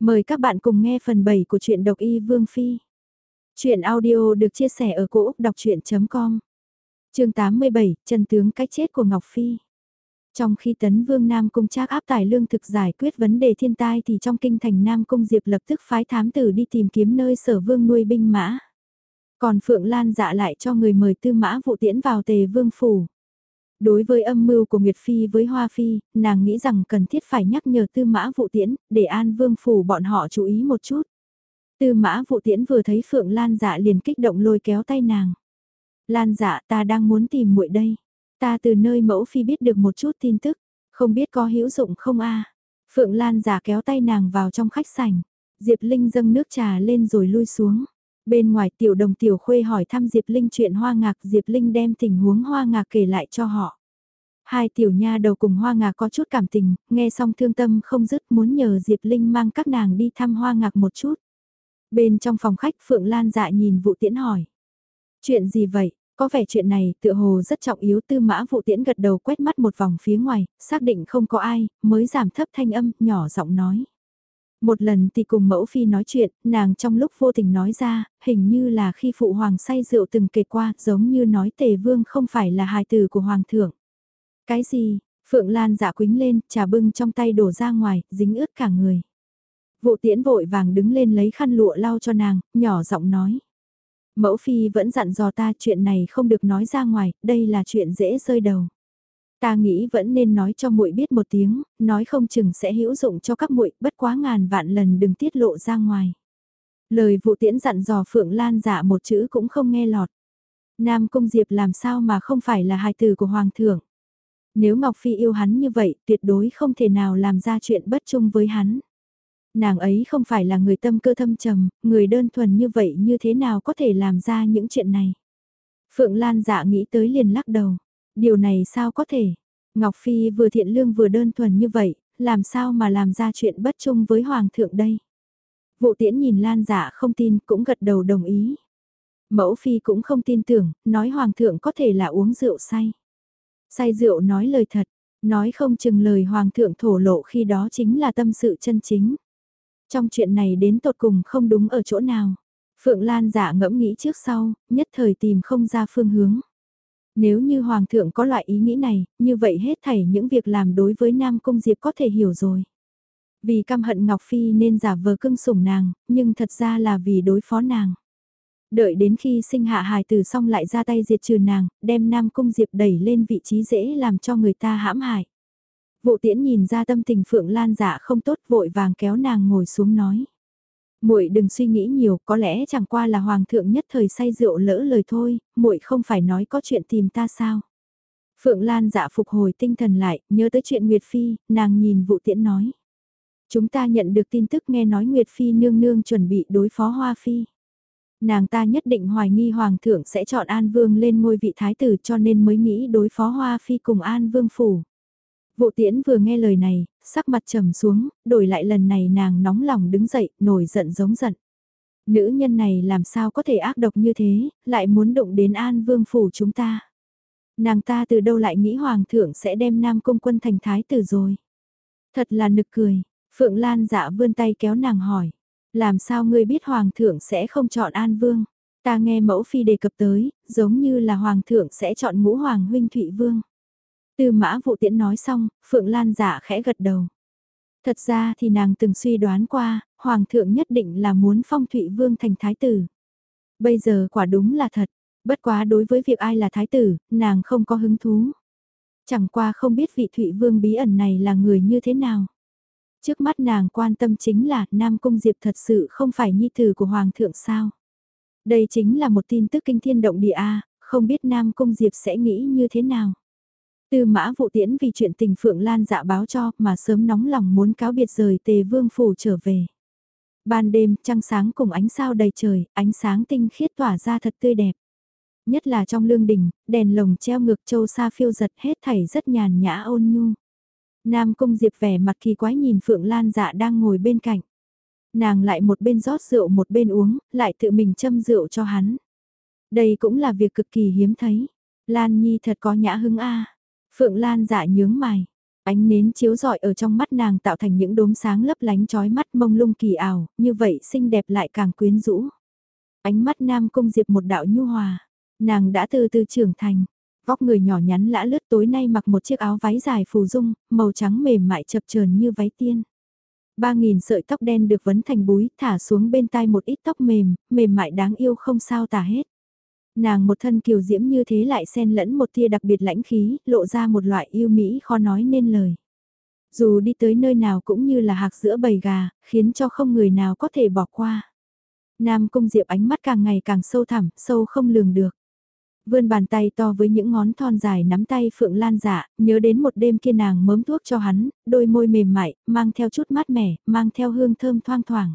Mời các bạn cùng nghe phần 7 của truyện độc y Vương Phi. Chuyện audio được chia sẻ ở cỗ đọc chuyện.com Trường 87, chân tướng cách chết của Ngọc Phi. Trong khi tấn vương Nam Cung trác áp tải lương thực giải quyết vấn đề thiên tai thì trong kinh thành Nam Cung Diệp lập tức phái thám tử đi tìm kiếm nơi sở vương nuôi binh mã. Còn Phượng Lan dạ lại cho người mời tư mã vụ tiễn vào tề vương phủ. Đối với âm mưu của Nguyệt Phi với Hoa Phi, nàng nghĩ rằng cần thiết phải nhắc nhở tư mã vụ tiễn, để an vương phủ bọn họ chú ý một chút. Tư mã vụ tiễn vừa thấy Phượng Lan dạ liền kích động lôi kéo tay nàng. Lan dạ ta đang muốn tìm muội đây. Ta từ nơi mẫu phi biết được một chút tin tức, không biết có hữu dụng không a Phượng Lan giả kéo tay nàng vào trong khách sảnh. Diệp Linh dâng nước trà lên rồi lui xuống. Bên ngoài tiểu đồng tiểu khuê hỏi thăm Diệp Linh chuyện hoa ngạc, Diệp Linh đem tình huống hoa ngạc kể lại cho họ. Hai tiểu nha đầu cùng hoa ngạc có chút cảm tình, nghe xong thương tâm không dứt muốn nhờ Diệp Linh mang các nàng đi thăm hoa ngạc một chút. Bên trong phòng khách Phượng Lan dạ nhìn vụ tiễn hỏi. Chuyện gì vậy? Có vẻ chuyện này tựa hồ rất trọng yếu tư mã vụ tiễn gật đầu quét mắt một vòng phía ngoài, xác định không có ai, mới giảm thấp thanh âm, nhỏ giọng nói. Một lần thì cùng mẫu phi nói chuyện, nàng trong lúc vô tình nói ra, hình như là khi phụ hoàng say rượu từng kể qua, giống như nói tề vương không phải là hài tử của hoàng thượng. Cái gì? Phượng Lan dạ quính lên, trà bưng trong tay đổ ra ngoài, dính ướt cả người. Vụ tiễn vội vàng đứng lên lấy khăn lụa lau cho nàng, nhỏ giọng nói. Mẫu phi vẫn dặn dò ta chuyện này không được nói ra ngoài, đây là chuyện dễ rơi đầu. Ta nghĩ vẫn nên nói cho muội biết một tiếng, nói không chừng sẽ hữu dụng cho các muội, bất quá ngàn vạn lần đừng tiết lộ ra ngoài. Lời vụ tiễn dặn dò Phượng Lan dạ một chữ cũng không nghe lọt. Nam Cung Diệp làm sao mà không phải là hài tử của Hoàng thượng. Nếu Ngọc Phi yêu hắn như vậy, tuyệt đối không thể nào làm ra chuyện bất chung với hắn. Nàng ấy không phải là người tâm cơ thâm trầm, người đơn thuần như vậy như thế nào có thể làm ra những chuyện này. Phượng Lan dạ nghĩ tới liền lắc đầu. Điều này sao có thể? Ngọc Phi vừa thiện lương vừa đơn thuần như vậy, làm sao mà làm ra chuyện bất chung với Hoàng thượng đây? Vụ tiễn nhìn Lan dạ không tin cũng gật đầu đồng ý. Mẫu Phi cũng không tin tưởng, nói Hoàng thượng có thể là uống rượu say. Say rượu nói lời thật, nói không chừng lời Hoàng thượng thổ lộ khi đó chính là tâm sự chân chính. Trong chuyện này đến tột cùng không đúng ở chỗ nào. Phượng Lan dạ ngẫm nghĩ trước sau, nhất thời tìm không ra phương hướng. Nếu như Hoàng thượng có loại ý nghĩ này, như vậy hết thảy những việc làm đối với Nam Cung Diệp có thể hiểu rồi. Vì căm hận Ngọc Phi nên giả vờ cưng sủng nàng, nhưng thật ra là vì đối phó nàng. Đợi đến khi sinh hạ hài tử xong lại ra tay diệt trừ nàng, đem Nam Cung Diệp đẩy lên vị trí dễ làm cho người ta hãm hại. Vụ tiễn nhìn ra tâm tình Phượng Lan giả không tốt vội vàng kéo nàng ngồi xuống nói muội đừng suy nghĩ nhiều, có lẽ chẳng qua là hoàng thượng nhất thời say rượu lỡ lời thôi, muội không phải nói có chuyện tìm ta sao. Phượng Lan dạ phục hồi tinh thần lại, nhớ tới chuyện Nguyệt Phi, nàng nhìn vụ tiễn nói. Chúng ta nhận được tin tức nghe nói Nguyệt Phi nương nương chuẩn bị đối phó Hoa Phi. Nàng ta nhất định hoài nghi Hoàng thượng sẽ chọn An Vương lên ngôi vị thái tử cho nên mới nghĩ đối phó Hoa Phi cùng An Vương phủ. Vụ tiễn vừa nghe lời này, sắc mặt trầm xuống, đổi lại lần này nàng nóng lòng đứng dậy, nổi giận giống giận. Nữ nhân này làm sao có thể ác độc như thế, lại muốn đụng đến an vương phủ chúng ta. Nàng ta từ đâu lại nghĩ hoàng thượng sẽ đem nam công quân thành thái tử rồi. Thật là nực cười, Phượng Lan dạ vươn tay kéo nàng hỏi. Làm sao ngươi biết hoàng thượng sẽ không chọn an vương? Ta nghe mẫu phi đề cập tới, giống như là hoàng thượng sẽ chọn ngũ hoàng huynh thụy vương. Tư mã vụ tiễn nói xong, Phượng Lan giả khẽ gật đầu. Thật ra thì nàng từng suy đoán qua, Hoàng thượng nhất định là muốn phong Thụy Vương thành thái tử. Bây giờ quả đúng là thật, bất quá đối với việc ai là thái tử, nàng không có hứng thú. Chẳng qua không biết vị Thụy Vương bí ẩn này là người như thế nào. Trước mắt nàng quan tâm chính là Nam Cung Diệp thật sự không phải nhi tử của Hoàng thượng sao. Đây chính là một tin tức kinh thiên động địa A, không biết Nam Cung Diệp sẽ nghĩ như thế nào. Tư mã vụ tiễn vì chuyện tình Phượng Lan dạ báo cho mà sớm nóng lòng muốn cáo biệt rời tề vương phủ trở về. Ban đêm trăng sáng cùng ánh sao đầy trời, ánh sáng tinh khiết tỏa ra thật tươi đẹp. Nhất là trong lương đình, đèn lồng treo ngược châu xa phiêu giật hết thảy rất nhàn nhã ôn nhu. Nam cung diệp vẻ mặt kỳ quái nhìn Phượng Lan dạ đang ngồi bên cạnh. Nàng lại một bên rót rượu một bên uống, lại tự mình châm rượu cho hắn. Đây cũng là việc cực kỳ hiếm thấy. Lan Nhi thật có nhã hứng a. Phượng Lan dạ nhướng mày. Ánh nến chiếu rọi ở trong mắt nàng tạo thành những đốm sáng lấp lánh chói mắt mông lung kỳ ảo, như vậy xinh đẹp lại càng quyến rũ. Ánh mắt Nam Cung Diệp một đạo nhu hòa, nàng đã từ từ trưởng thành, vóc người nhỏ nhắn lã lướt tối nay mặc một chiếc áo váy dài phù dung, màu trắng mềm mại chập chờn như váy tiên. Ba nghìn sợi tóc đen được vấn thành búi, thả xuống bên tai một ít tóc mềm, mềm mại đáng yêu không sao tả hết. Nàng một thân kiều diễm như thế lại xen lẫn một tia đặc biệt lãnh khí, lộ ra một loại yêu mỹ khó nói nên lời. Dù đi tới nơi nào cũng như là hạc giữa bầy gà, khiến cho không người nào có thể bỏ qua. Nam Cung Diệp ánh mắt càng ngày càng sâu thẳm, sâu không lường được. Vươn bàn tay to với những ngón thon dài nắm tay Phượng Lan dạ, nhớ đến một đêm kia nàng mớm thuốc cho hắn, đôi môi mềm mại, mang theo chút mát mẻ, mang theo hương thơm thoang thoảng.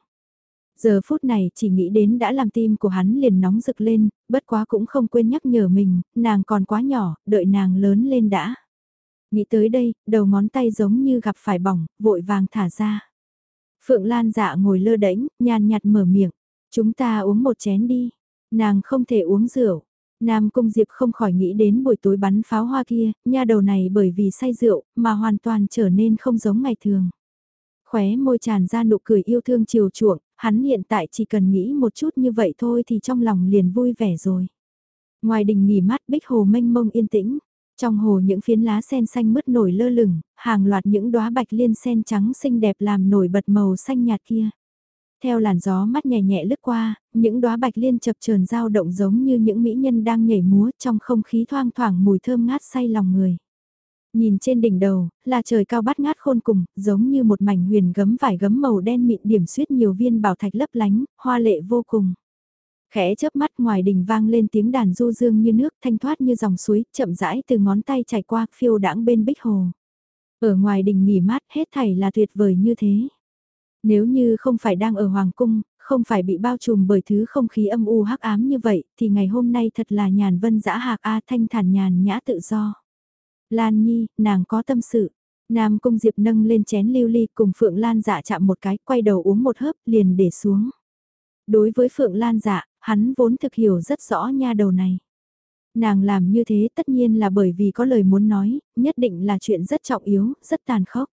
Giờ phút này chỉ nghĩ đến đã làm tim của hắn liền nóng rực lên, bất quá cũng không quên nhắc nhở mình, nàng còn quá nhỏ, đợi nàng lớn lên đã. Nghĩ tới đây, đầu ngón tay giống như gặp phải bỏng, vội vàng thả ra. Phượng Lan dạ ngồi lơ đễnh, nhàn nhạt mở miệng. Chúng ta uống một chén đi. Nàng không thể uống rượu. Nam Cung Diệp không khỏi nghĩ đến buổi tối bắn pháo hoa kia, nha đầu này bởi vì say rượu, mà hoàn toàn trở nên không giống ngày thường. Khóe môi tràn ra nụ cười yêu thương chiều chuộng, hắn hiện tại chỉ cần nghĩ một chút như vậy thôi thì trong lòng liền vui vẻ rồi. Ngoài đình nghỉ mát bích hồ mênh mông yên tĩnh, trong hồ những phiến lá sen xanh mứt nổi lơ lửng, hàng loạt những đóa bạch liên sen trắng xinh đẹp làm nổi bật màu xanh nhạt kia. Theo làn gió mắt nhẹ nhẹ lướt qua, những đóa bạch liên chập chờn dao động giống như những mỹ nhân đang nhảy múa trong không khí thoang thoảng mùi thơm ngát say lòng người. Nhìn trên đỉnh đầu, là trời cao bát ngát khôn cùng, giống như một mảnh huyền gấm vải gấm màu đen mịn điểm xuyết nhiều viên bảo thạch lấp lánh, hoa lệ vô cùng. Khẽ chớp mắt ngoài đỉnh vang lên tiếng đàn du dương như nước thanh thoát như dòng suối, chậm rãi từ ngón tay chảy qua phiêu đãng bên bích hồ. Ở ngoài đỉnh nghỉ mát hết thảy là tuyệt vời như thế. Nếu như không phải đang ở Hoàng Cung, không phải bị bao trùm bởi thứ không khí âm u hắc ám như vậy, thì ngày hôm nay thật là nhàn vân dã hạc A thanh thản nhàn nhã tự do. Lan Nhi, nàng có tâm sự. Nam Cung Diệp nâng lên chén lưu ly cùng Phượng Lan dạ chạm một cái, quay đầu uống một hớp, liền để xuống. Đối với Phượng Lan dạ, hắn vốn thực hiểu rất rõ nha đầu này. Nàng làm như thế tất nhiên là bởi vì có lời muốn nói, nhất định là chuyện rất trọng yếu, rất tàn khốc.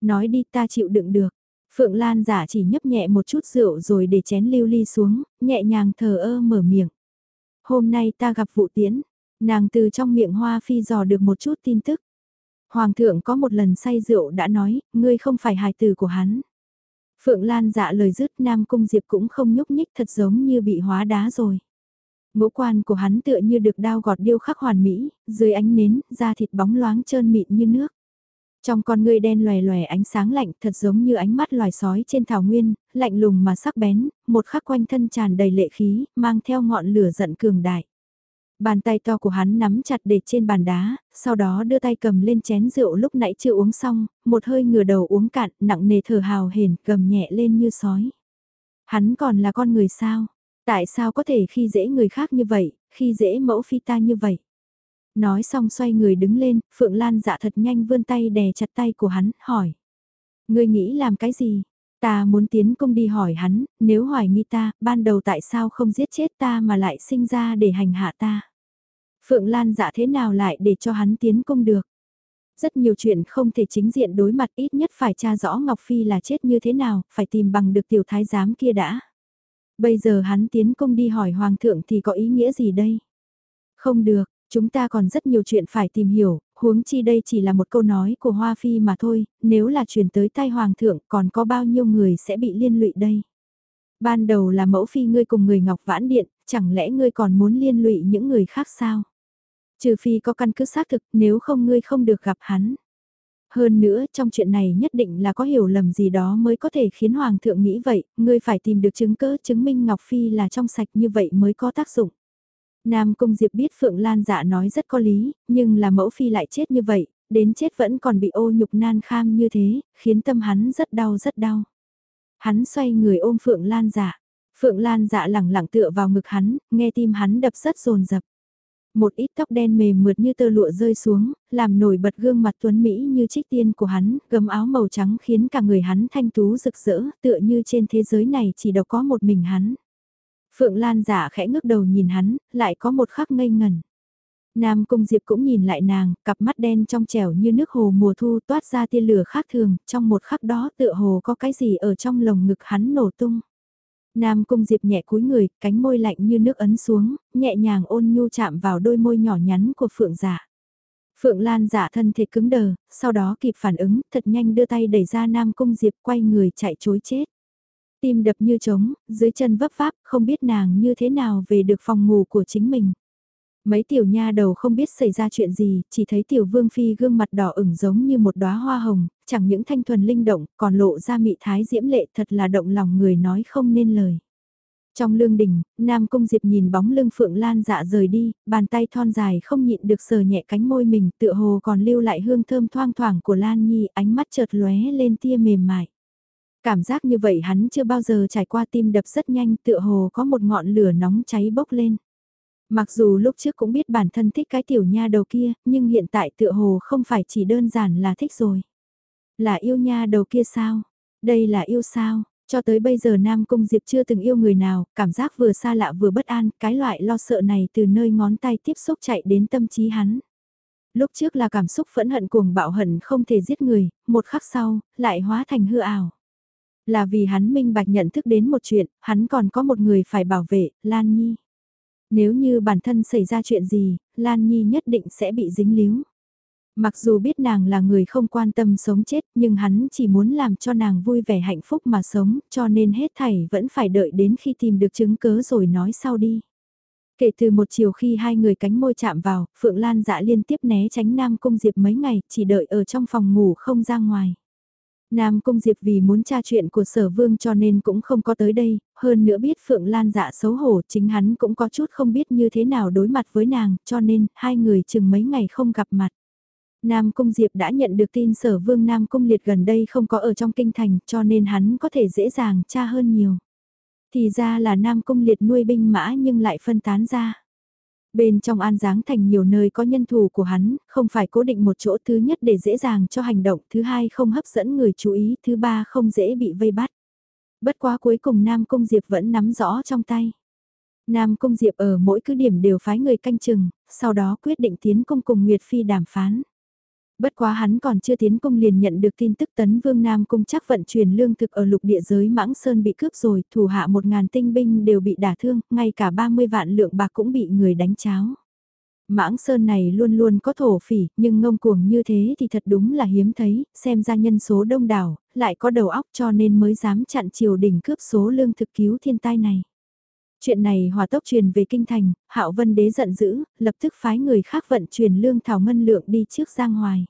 Nói đi ta chịu đựng được. Phượng Lan giả chỉ nhấp nhẹ một chút rượu rồi để chén lưu ly xuống, nhẹ nhàng thờ ơ mở miệng. Hôm nay ta gặp vụ tiễn, nàng từ trong miệng hoa phi dò được một chút tin tức. Hoàng thượng có một lần say rượu đã nói, ngươi không phải hài tử của hắn. Phượng Lan dạ lời dứt Nam Cung Diệp cũng không nhúc nhích thật giống như bị hóa đá rồi. Ngũ quan của hắn tựa như được đao gọt điêu khắc hoàn mỹ, dưới ánh nến, da thịt bóng loáng trơn mịn như nước. Trong con người đen lòe lòe ánh sáng lạnh thật giống như ánh mắt loài sói trên thảo nguyên, lạnh lùng mà sắc bén, một khắc quanh thân tràn đầy lệ khí, mang theo ngọn lửa giận cường đại. Bàn tay to của hắn nắm chặt để trên bàn đá, sau đó đưa tay cầm lên chén rượu lúc nãy chưa uống xong, một hơi ngửa đầu uống cạn, nặng nề thở hào hển, cầm nhẹ lên như sói. Hắn còn là con người sao? Tại sao có thể khi dễ người khác như vậy, khi dễ mẫu phi ta như vậy? Nói xong xoay người đứng lên, Phượng Lan dạ thật nhanh vươn tay đè chặt tay của hắn, hỏi. Ngươi nghĩ làm cái gì? Ta muốn tiến công đi hỏi hắn, nếu hoài nghi ta, ban đầu tại sao không giết chết ta mà lại sinh ra để hành hạ ta? Phượng Lan dạ thế nào lại để cho hắn tiến công được? Rất nhiều chuyện không thể chính diện đối mặt ít nhất phải tra rõ Ngọc Phi là chết như thế nào, phải tìm bằng được tiểu thái giám kia đã. Bây giờ hắn tiến công đi hỏi Hoàng thượng thì có ý nghĩa gì đây? Không được, Chúng ta còn rất nhiều chuyện phải tìm hiểu, huống chi đây chỉ là một câu nói của Hoa Phi mà thôi, nếu là truyền tới tai Hoàng thượng còn có bao nhiêu người sẽ bị liên lụy đây. Ban đầu là mẫu phi ngươi cùng người Ngọc Vãn Điện, chẳng lẽ ngươi còn muốn liên lụy những người khác sao? Trừ phi có căn cứ xác thực, nếu không ngươi không được gặp hắn. Hơn nữa, trong chuyện này nhất định là có hiểu lầm gì đó mới có thể khiến Hoàng thượng nghĩ vậy, ngươi phải tìm được chứng cớ chứng minh Ngọc Phi là trong sạch như vậy mới có tác dụng. Nam Cung Diệp biết Phượng Lan dạ nói rất có lý, nhưng là mẫu phi lại chết như vậy, đến chết vẫn còn bị ô nhục nan kham như thế, khiến tâm hắn rất đau rất đau. Hắn xoay người ôm Phượng Lan dạ. Phượng Lan dạ lẳng lặng tựa vào ngực hắn, nghe tim hắn đập rất rồn rập. Một ít tóc đen mềm mượt như tơ lụa rơi xuống, làm nổi bật gương mặt tuấn Mỹ như trích tiên của hắn, gấm áo màu trắng khiến cả người hắn thanh tú rực rỡ, tựa như trên thế giới này chỉ độc có một mình hắn. Phượng Lan giả khẽ ngước đầu nhìn hắn, lại có một khắc ngây ngần. Nam Cung Diệp cũng nhìn lại nàng, cặp mắt đen trong trẻo như nước hồ mùa thu toát ra tia lửa khác thường, trong một khắc đó tựa hồ có cái gì ở trong lồng ngực hắn nổ tung. Nam Cung Diệp nhẹ cúi người, cánh môi lạnh như nước ấn xuống, nhẹ nhàng ôn nhu chạm vào đôi môi nhỏ nhắn của Phượng giả. Phượng Lan giả thân thể cứng đờ, sau đó kịp phản ứng, thật nhanh đưa tay đẩy ra Nam Cung Diệp quay người chạy chối chết. Tim đập như trống, dưới chân vấp váp, không biết nàng như thế nào về được phòng ngủ của chính mình. Mấy tiểu nha đầu không biết xảy ra chuyện gì, chỉ thấy tiểu vương phi gương mặt đỏ ửng giống như một đóa hoa hồng, chẳng những thanh thuần linh động, còn lộ ra mị thái diễm lệ thật là động lòng người nói không nên lời. Trong lương đình, Nam Cung Diệp nhìn bóng lưng Phượng Lan dạ rời đi, bàn tay thon dài không nhịn được sờ nhẹ cánh môi mình tựa hồ còn lưu lại hương thơm thoang thoảng của Lan Nhi ánh mắt chợt lóe lên tia mềm mại. Cảm giác như vậy hắn chưa bao giờ trải qua tim đập rất nhanh tựa hồ có một ngọn lửa nóng cháy bốc lên. Mặc dù lúc trước cũng biết bản thân thích cái tiểu nha đầu kia, nhưng hiện tại tựa hồ không phải chỉ đơn giản là thích rồi. Là yêu nha đầu kia sao? Đây là yêu sao? Cho tới bây giờ Nam Cung Diệp chưa từng yêu người nào, cảm giác vừa xa lạ vừa bất an, cái loại lo sợ này từ nơi ngón tay tiếp xúc chạy đến tâm trí hắn. Lúc trước là cảm xúc phẫn hận cuồng bạo hận không thể giết người, một khắc sau, lại hóa thành hư ảo. Là vì hắn minh bạch nhận thức đến một chuyện, hắn còn có một người phải bảo vệ, Lan Nhi. Nếu như bản thân xảy ra chuyện gì, Lan Nhi nhất định sẽ bị dính líu. Mặc dù biết nàng là người không quan tâm sống chết nhưng hắn chỉ muốn làm cho nàng vui vẻ hạnh phúc mà sống cho nên hết thảy vẫn phải đợi đến khi tìm được chứng cớ rồi nói sau đi. Kể từ một chiều khi hai người cánh môi chạm vào, Phượng Lan dạ liên tiếp né tránh Nam Cung Diệp mấy ngày, chỉ đợi ở trong phòng ngủ không ra ngoài. Nam Cung Diệp vì muốn tra chuyện của sở vương cho nên cũng không có tới đây, hơn nữa biết Phượng Lan dạ xấu hổ chính hắn cũng có chút không biết như thế nào đối mặt với nàng, cho nên hai người chừng mấy ngày không gặp mặt. Nam Cung Diệp đã nhận được tin sở vương Nam Cung Liệt gần đây không có ở trong kinh thành cho nên hắn có thể dễ dàng tra hơn nhiều. Thì ra là Nam Cung Liệt nuôi binh mã nhưng lại phân tán ra. Bên trong An Giáng thành nhiều nơi có nhân thủ của hắn, không phải cố định một chỗ thứ nhất để dễ dàng cho hành động, thứ hai không hấp dẫn người chú ý, thứ ba không dễ bị vây bắt. Bất quá cuối cùng Nam Cung Diệp vẫn nắm rõ trong tay. Nam Cung Diệp ở mỗi cứ điểm đều phái người canh chừng, sau đó quyết định tiến công cùng Nguyệt Phi đàm phán. Bất quá hắn còn chưa tiến công liền nhận được tin tức tấn vương Nam Cung chắc vận chuyển lương thực ở lục địa giới Mãng Sơn bị cướp rồi, thủ hạ một ngàn tinh binh đều bị đả thương, ngay cả 30 vạn lượng bạc cũng bị người đánh cháo. Mãng Sơn này luôn luôn có thổ phỉ, nhưng ngông cuồng như thế thì thật đúng là hiếm thấy, xem ra nhân số đông đảo, lại có đầu óc cho nên mới dám chặn triều đình cướp số lương thực cứu thiên tai này. Chuyện này hòa tốc truyền về kinh thành, Hạo Vân Đế giận dữ, lập tức phái người khác vận chuyển lương thảo ngân lượng đi trước Giang Hoài.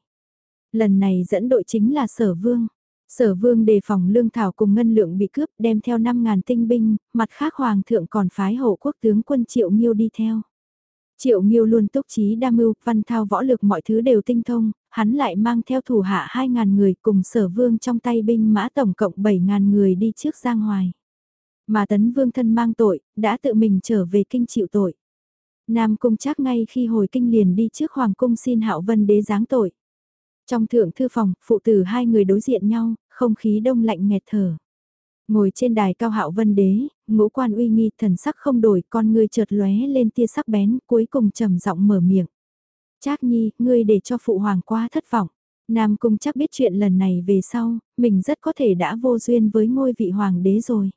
Lần này dẫn đội chính là Sở Vương. Sở Vương đề phòng lương thảo cùng ngân lượng bị cướp đem theo 5.000 tinh binh, mặt khác Hoàng thượng còn phái hộ quốc tướng quân Triệu miêu đi theo. Triệu miêu luôn túc trí đa mưu, văn thao võ lực mọi thứ đều tinh thông, hắn lại mang theo thủ hạ 2.000 người cùng sở vương trong tay binh mã tổng cộng 7.000 người đi trước Giang Hoài. Mà tấn vương thân mang tội, đã tự mình trở về kinh chịu tội. Nam cung chắc ngay khi hồi kinh liền đi trước hoàng cung xin hạo vân đế giáng tội. Trong thượng thư phòng, phụ tử hai người đối diện nhau, không khí đông lạnh nghẹt thở. Ngồi trên đài cao hạo vân đế, ngũ quan uy nghi thần sắc không đổi con ngươi chợt lóe lên tia sắc bén cuối cùng trầm giọng mở miệng. Trác nhi, ngươi để cho phụ hoàng quá thất vọng. Nam cung chắc biết chuyện lần này về sau, mình rất có thể đã vô duyên với ngôi vị hoàng đế rồi.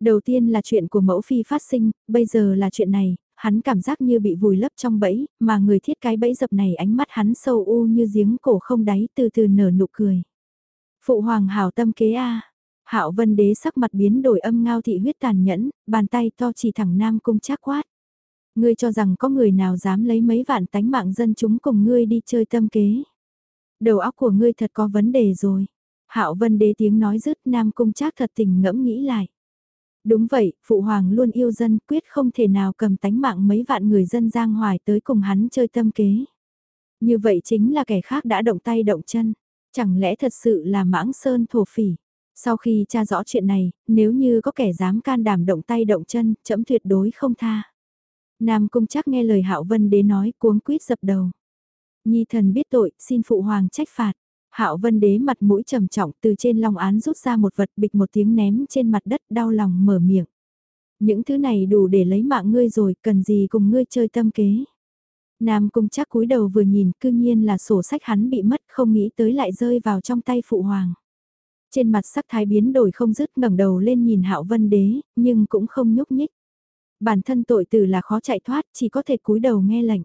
Đầu tiên là chuyện của mẫu phi phát sinh, bây giờ là chuyện này, hắn cảm giác như bị vùi lấp trong bẫy, mà người thiết cái bẫy dập này ánh mắt hắn sâu u như giếng cổ không đáy từ từ nở nụ cười. Phụ hoàng hảo tâm kế a hạo vân đế sắc mặt biến đổi âm ngao thị huyết tàn nhẫn, bàn tay to chỉ thẳng nam cung chắc quát. Ngươi cho rằng có người nào dám lấy mấy vạn tánh mạng dân chúng cùng ngươi đi chơi tâm kế. Đầu óc của ngươi thật có vấn đề rồi. hạo vân đế tiếng nói dứt nam cung chắc thật tình ngẫm nghĩ lại. Đúng vậy, Phụ Hoàng luôn yêu dân quyết không thể nào cầm tánh mạng mấy vạn người dân giang hoài tới cùng hắn chơi tâm kế. Như vậy chính là kẻ khác đã động tay động chân. Chẳng lẽ thật sự là mãng sơn thổ phỉ? Sau khi tra rõ chuyện này, nếu như có kẻ dám can đảm động tay động chân, chấm tuyệt đối không tha. Nam Cung chắc nghe lời Hạo Vân Đế nói cuống quýt dập đầu. Nhi thần biết tội, xin Phụ Hoàng trách phạt. Hạo Vân Đế mặt mũi trầm trọng từ trên long án rút ra một vật bịch một tiếng ném trên mặt đất đau lòng mở miệng. Những thứ này đủ để lấy mạng ngươi rồi, cần gì cùng ngươi chơi tâm kế. Nam cung chắc cúi đầu vừa nhìn cư nhiên là sổ sách hắn bị mất không nghĩ tới lại rơi vào trong tay phụ hoàng. Trên mặt sắc thái biến đổi không dứt ngẩng đầu lên nhìn hạo vân đế, nhưng cũng không nhúc nhích. Bản thân tội tử là khó chạy thoát, chỉ có thể cúi đầu nghe lệnh.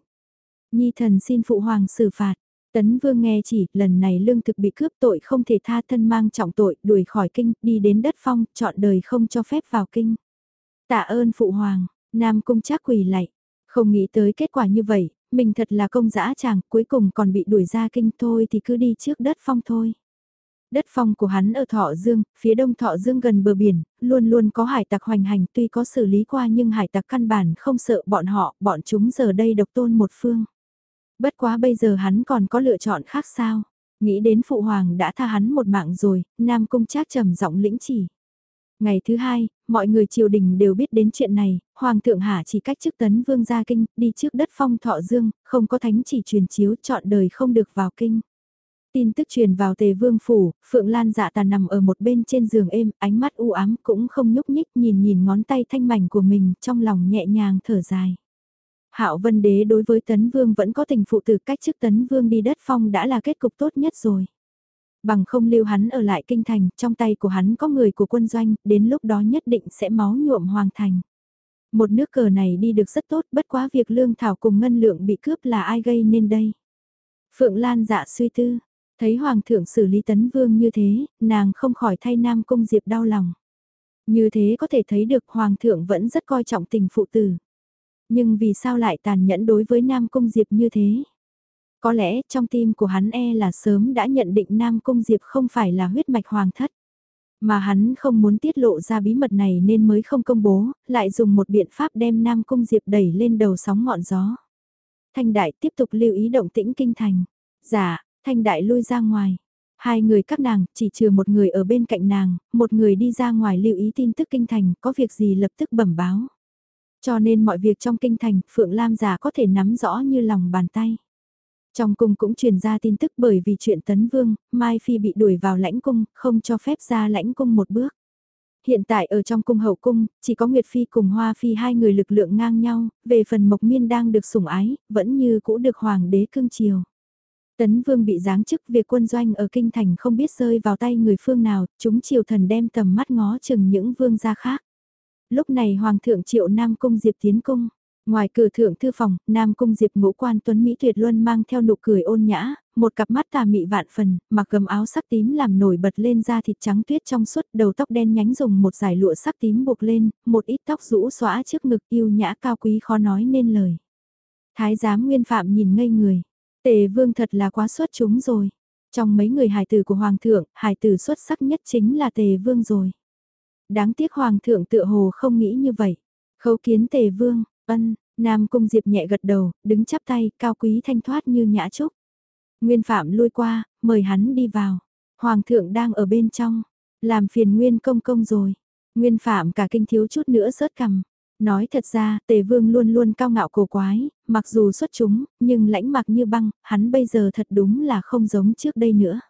Nhi thần xin phụ hoàng xử phạt. Tấn vương nghe chỉ, lần này lương thực bị cướp tội không thể tha thân mang trọng tội, đuổi khỏi kinh, đi đến đất phong, chọn đời không cho phép vào kinh. Tạ ơn phụ hoàng, Nam cung trác quỳ lạy. Không nghĩ tới kết quả như vậy, mình thật là công dã chàng, cuối cùng còn bị đuổi ra kinh thôi thì cứ đi trước đất phong thôi. Đất phong của hắn ở Thọ Dương, phía đông Thọ Dương gần bờ biển, luôn luôn có hải tặc hoành hành tuy có xử lý qua nhưng hải tặc căn bản không sợ bọn họ, bọn chúng giờ đây độc tôn một phương. Bất quá bây giờ hắn còn có lựa chọn khác sao? Nghĩ đến phụ hoàng đã tha hắn một mạng rồi, Nam Cung Trác trầm giọng lĩnh chỉ. Ngày thứ hai, mọi người triều đình đều biết đến chuyện này, Hoàng thượng Hạ chỉ cách chức tấn vương gia kinh, đi trước đất phong thọ dương, không có thánh chỉ truyền chiếu chọn đời không được vào kinh. Tin tức truyền vào tề vương phủ, Phượng Lan dạ tàn nằm ở một bên trên giường êm, ánh mắt u ám cũng không nhúc nhích nhìn nhìn ngón tay thanh mảnh của mình, trong lòng nhẹ nhàng thở dài. Hạo Vân Đế đối với Tấn Vương vẫn có tình phụ tử cách chức Tấn Vương đi đất phong đã là kết cục tốt nhất rồi. Bằng không lưu hắn ở lại kinh thành, trong tay của hắn có người của quân doanh, đến lúc đó nhất định sẽ máu nhuộm hoàng thành. Một nước cờ này đi được rất tốt, bất quá việc lương thảo cùng ngân lượng bị cướp là ai gây nên đây. Phượng Lan dạ suy tư, thấy hoàng thượng xử lý tấn vương như thế, nàng không khỏi thay nam cung diệp đau lòng. Như thế có thể thấy được hoàng thượng vẫn rất coi trọng tình phụ tử. Nhưng vì sao lại tàn nhẫn đối với nam cung diệp như thế? Có lẽ trong tim của hắn e là sớm đã nhận định Nam Cung Diệp không phải là huyết mạch hoàng thất. Mà hắn không muốn tiết lộ ra bí mật này nên mới không công bố, lại dùng một biện pháp đem Nam Cung Diệp đẩy lên đầu sóng ngọn gió. Thanh Đại tiếp tục lưu ý động tĩnh kinh thành. Dạ, Thanh Đại lui ra ngoài. Hai người các nàng, chỉ trừ một người ở bên cạnh nàng, một người đi ra ngoài lưu ý tin tức kinh thành, có việc gì lập tức bẩm báo. Cho nên mọi việc trong kinh thành, Phượng Lam giả có thể nắm rõ như lòng bàn tay. Trong cung cũng truyền ra tin tức bởi vì chuyện tấn vương, Mai Phi bị đuổi vào lãnh cung, không cho phép ra lãnh cung một bước. Hiện tại ở trong cung hậu cung, chỉ có Nguyệt Phi cùng Hoa Phi hai người lực lượng ngang nhau, về phần Mộc Miên đang được sủng ái, vẫn như cũ được Hoàng đế cưng chiều. Tấn Vương bị giáng chức việc quân doanh ở Kinh Thành không biết rơi vào tay người phương nào, chúng triều thần đem tầm mắt ngó chừng những vương gia khác. Lúc này Hoàng thượng triệu Nam Cung Diệp tiến cung. Ngoài cửa thượng thư phòng, Nam Cung Diệp ngũ quan tuấn Mỹ tuyệt luân mang theo nụ cười ôn nhã, một cặp mắt tà mị vạn phần, mặc gầm áo sắc tím làm nổi bật lên da thịt trắng tuyết trong suốt, đầu tóc đen nhánh dùng một dải lụa sắc tím buộc lên, một ít tóc rũ xóa trước ngực yêu nhã cao quý khó nói nên lời. Thái giám nguyên phạm nhìn ngây người, tề vương thật là quá xuất chúng rồi. Trong mấy người hài tử của hoàng thượng, hài tử xuất sắc nhất chính là tề vương rồi. Đáng tiếc hoàng thượng tựa hồ không nghĩ như vậy. Khấu kiến tề vương, Ân, Nam Cung Diệp nhẹ gật đầu, đứng chắp tay, cao quý thanh thoát như nhã trúc. Nguyên Phạm lui qua, mời hắn đi vào. Hoàng thượng đang ở bên trong, làm phiền Nguyên Công Công rồi. Nguyên Phạm cả kinh thiếu chút nữa rớt cầm. Nói thật ra, Tề Vương luôn luôn cao ngạo cổ quái, mặc dù xuất chúng, nhưng lãnh mặc như băng, hắn bây giờ thật đúng là không giống trước đây nữa.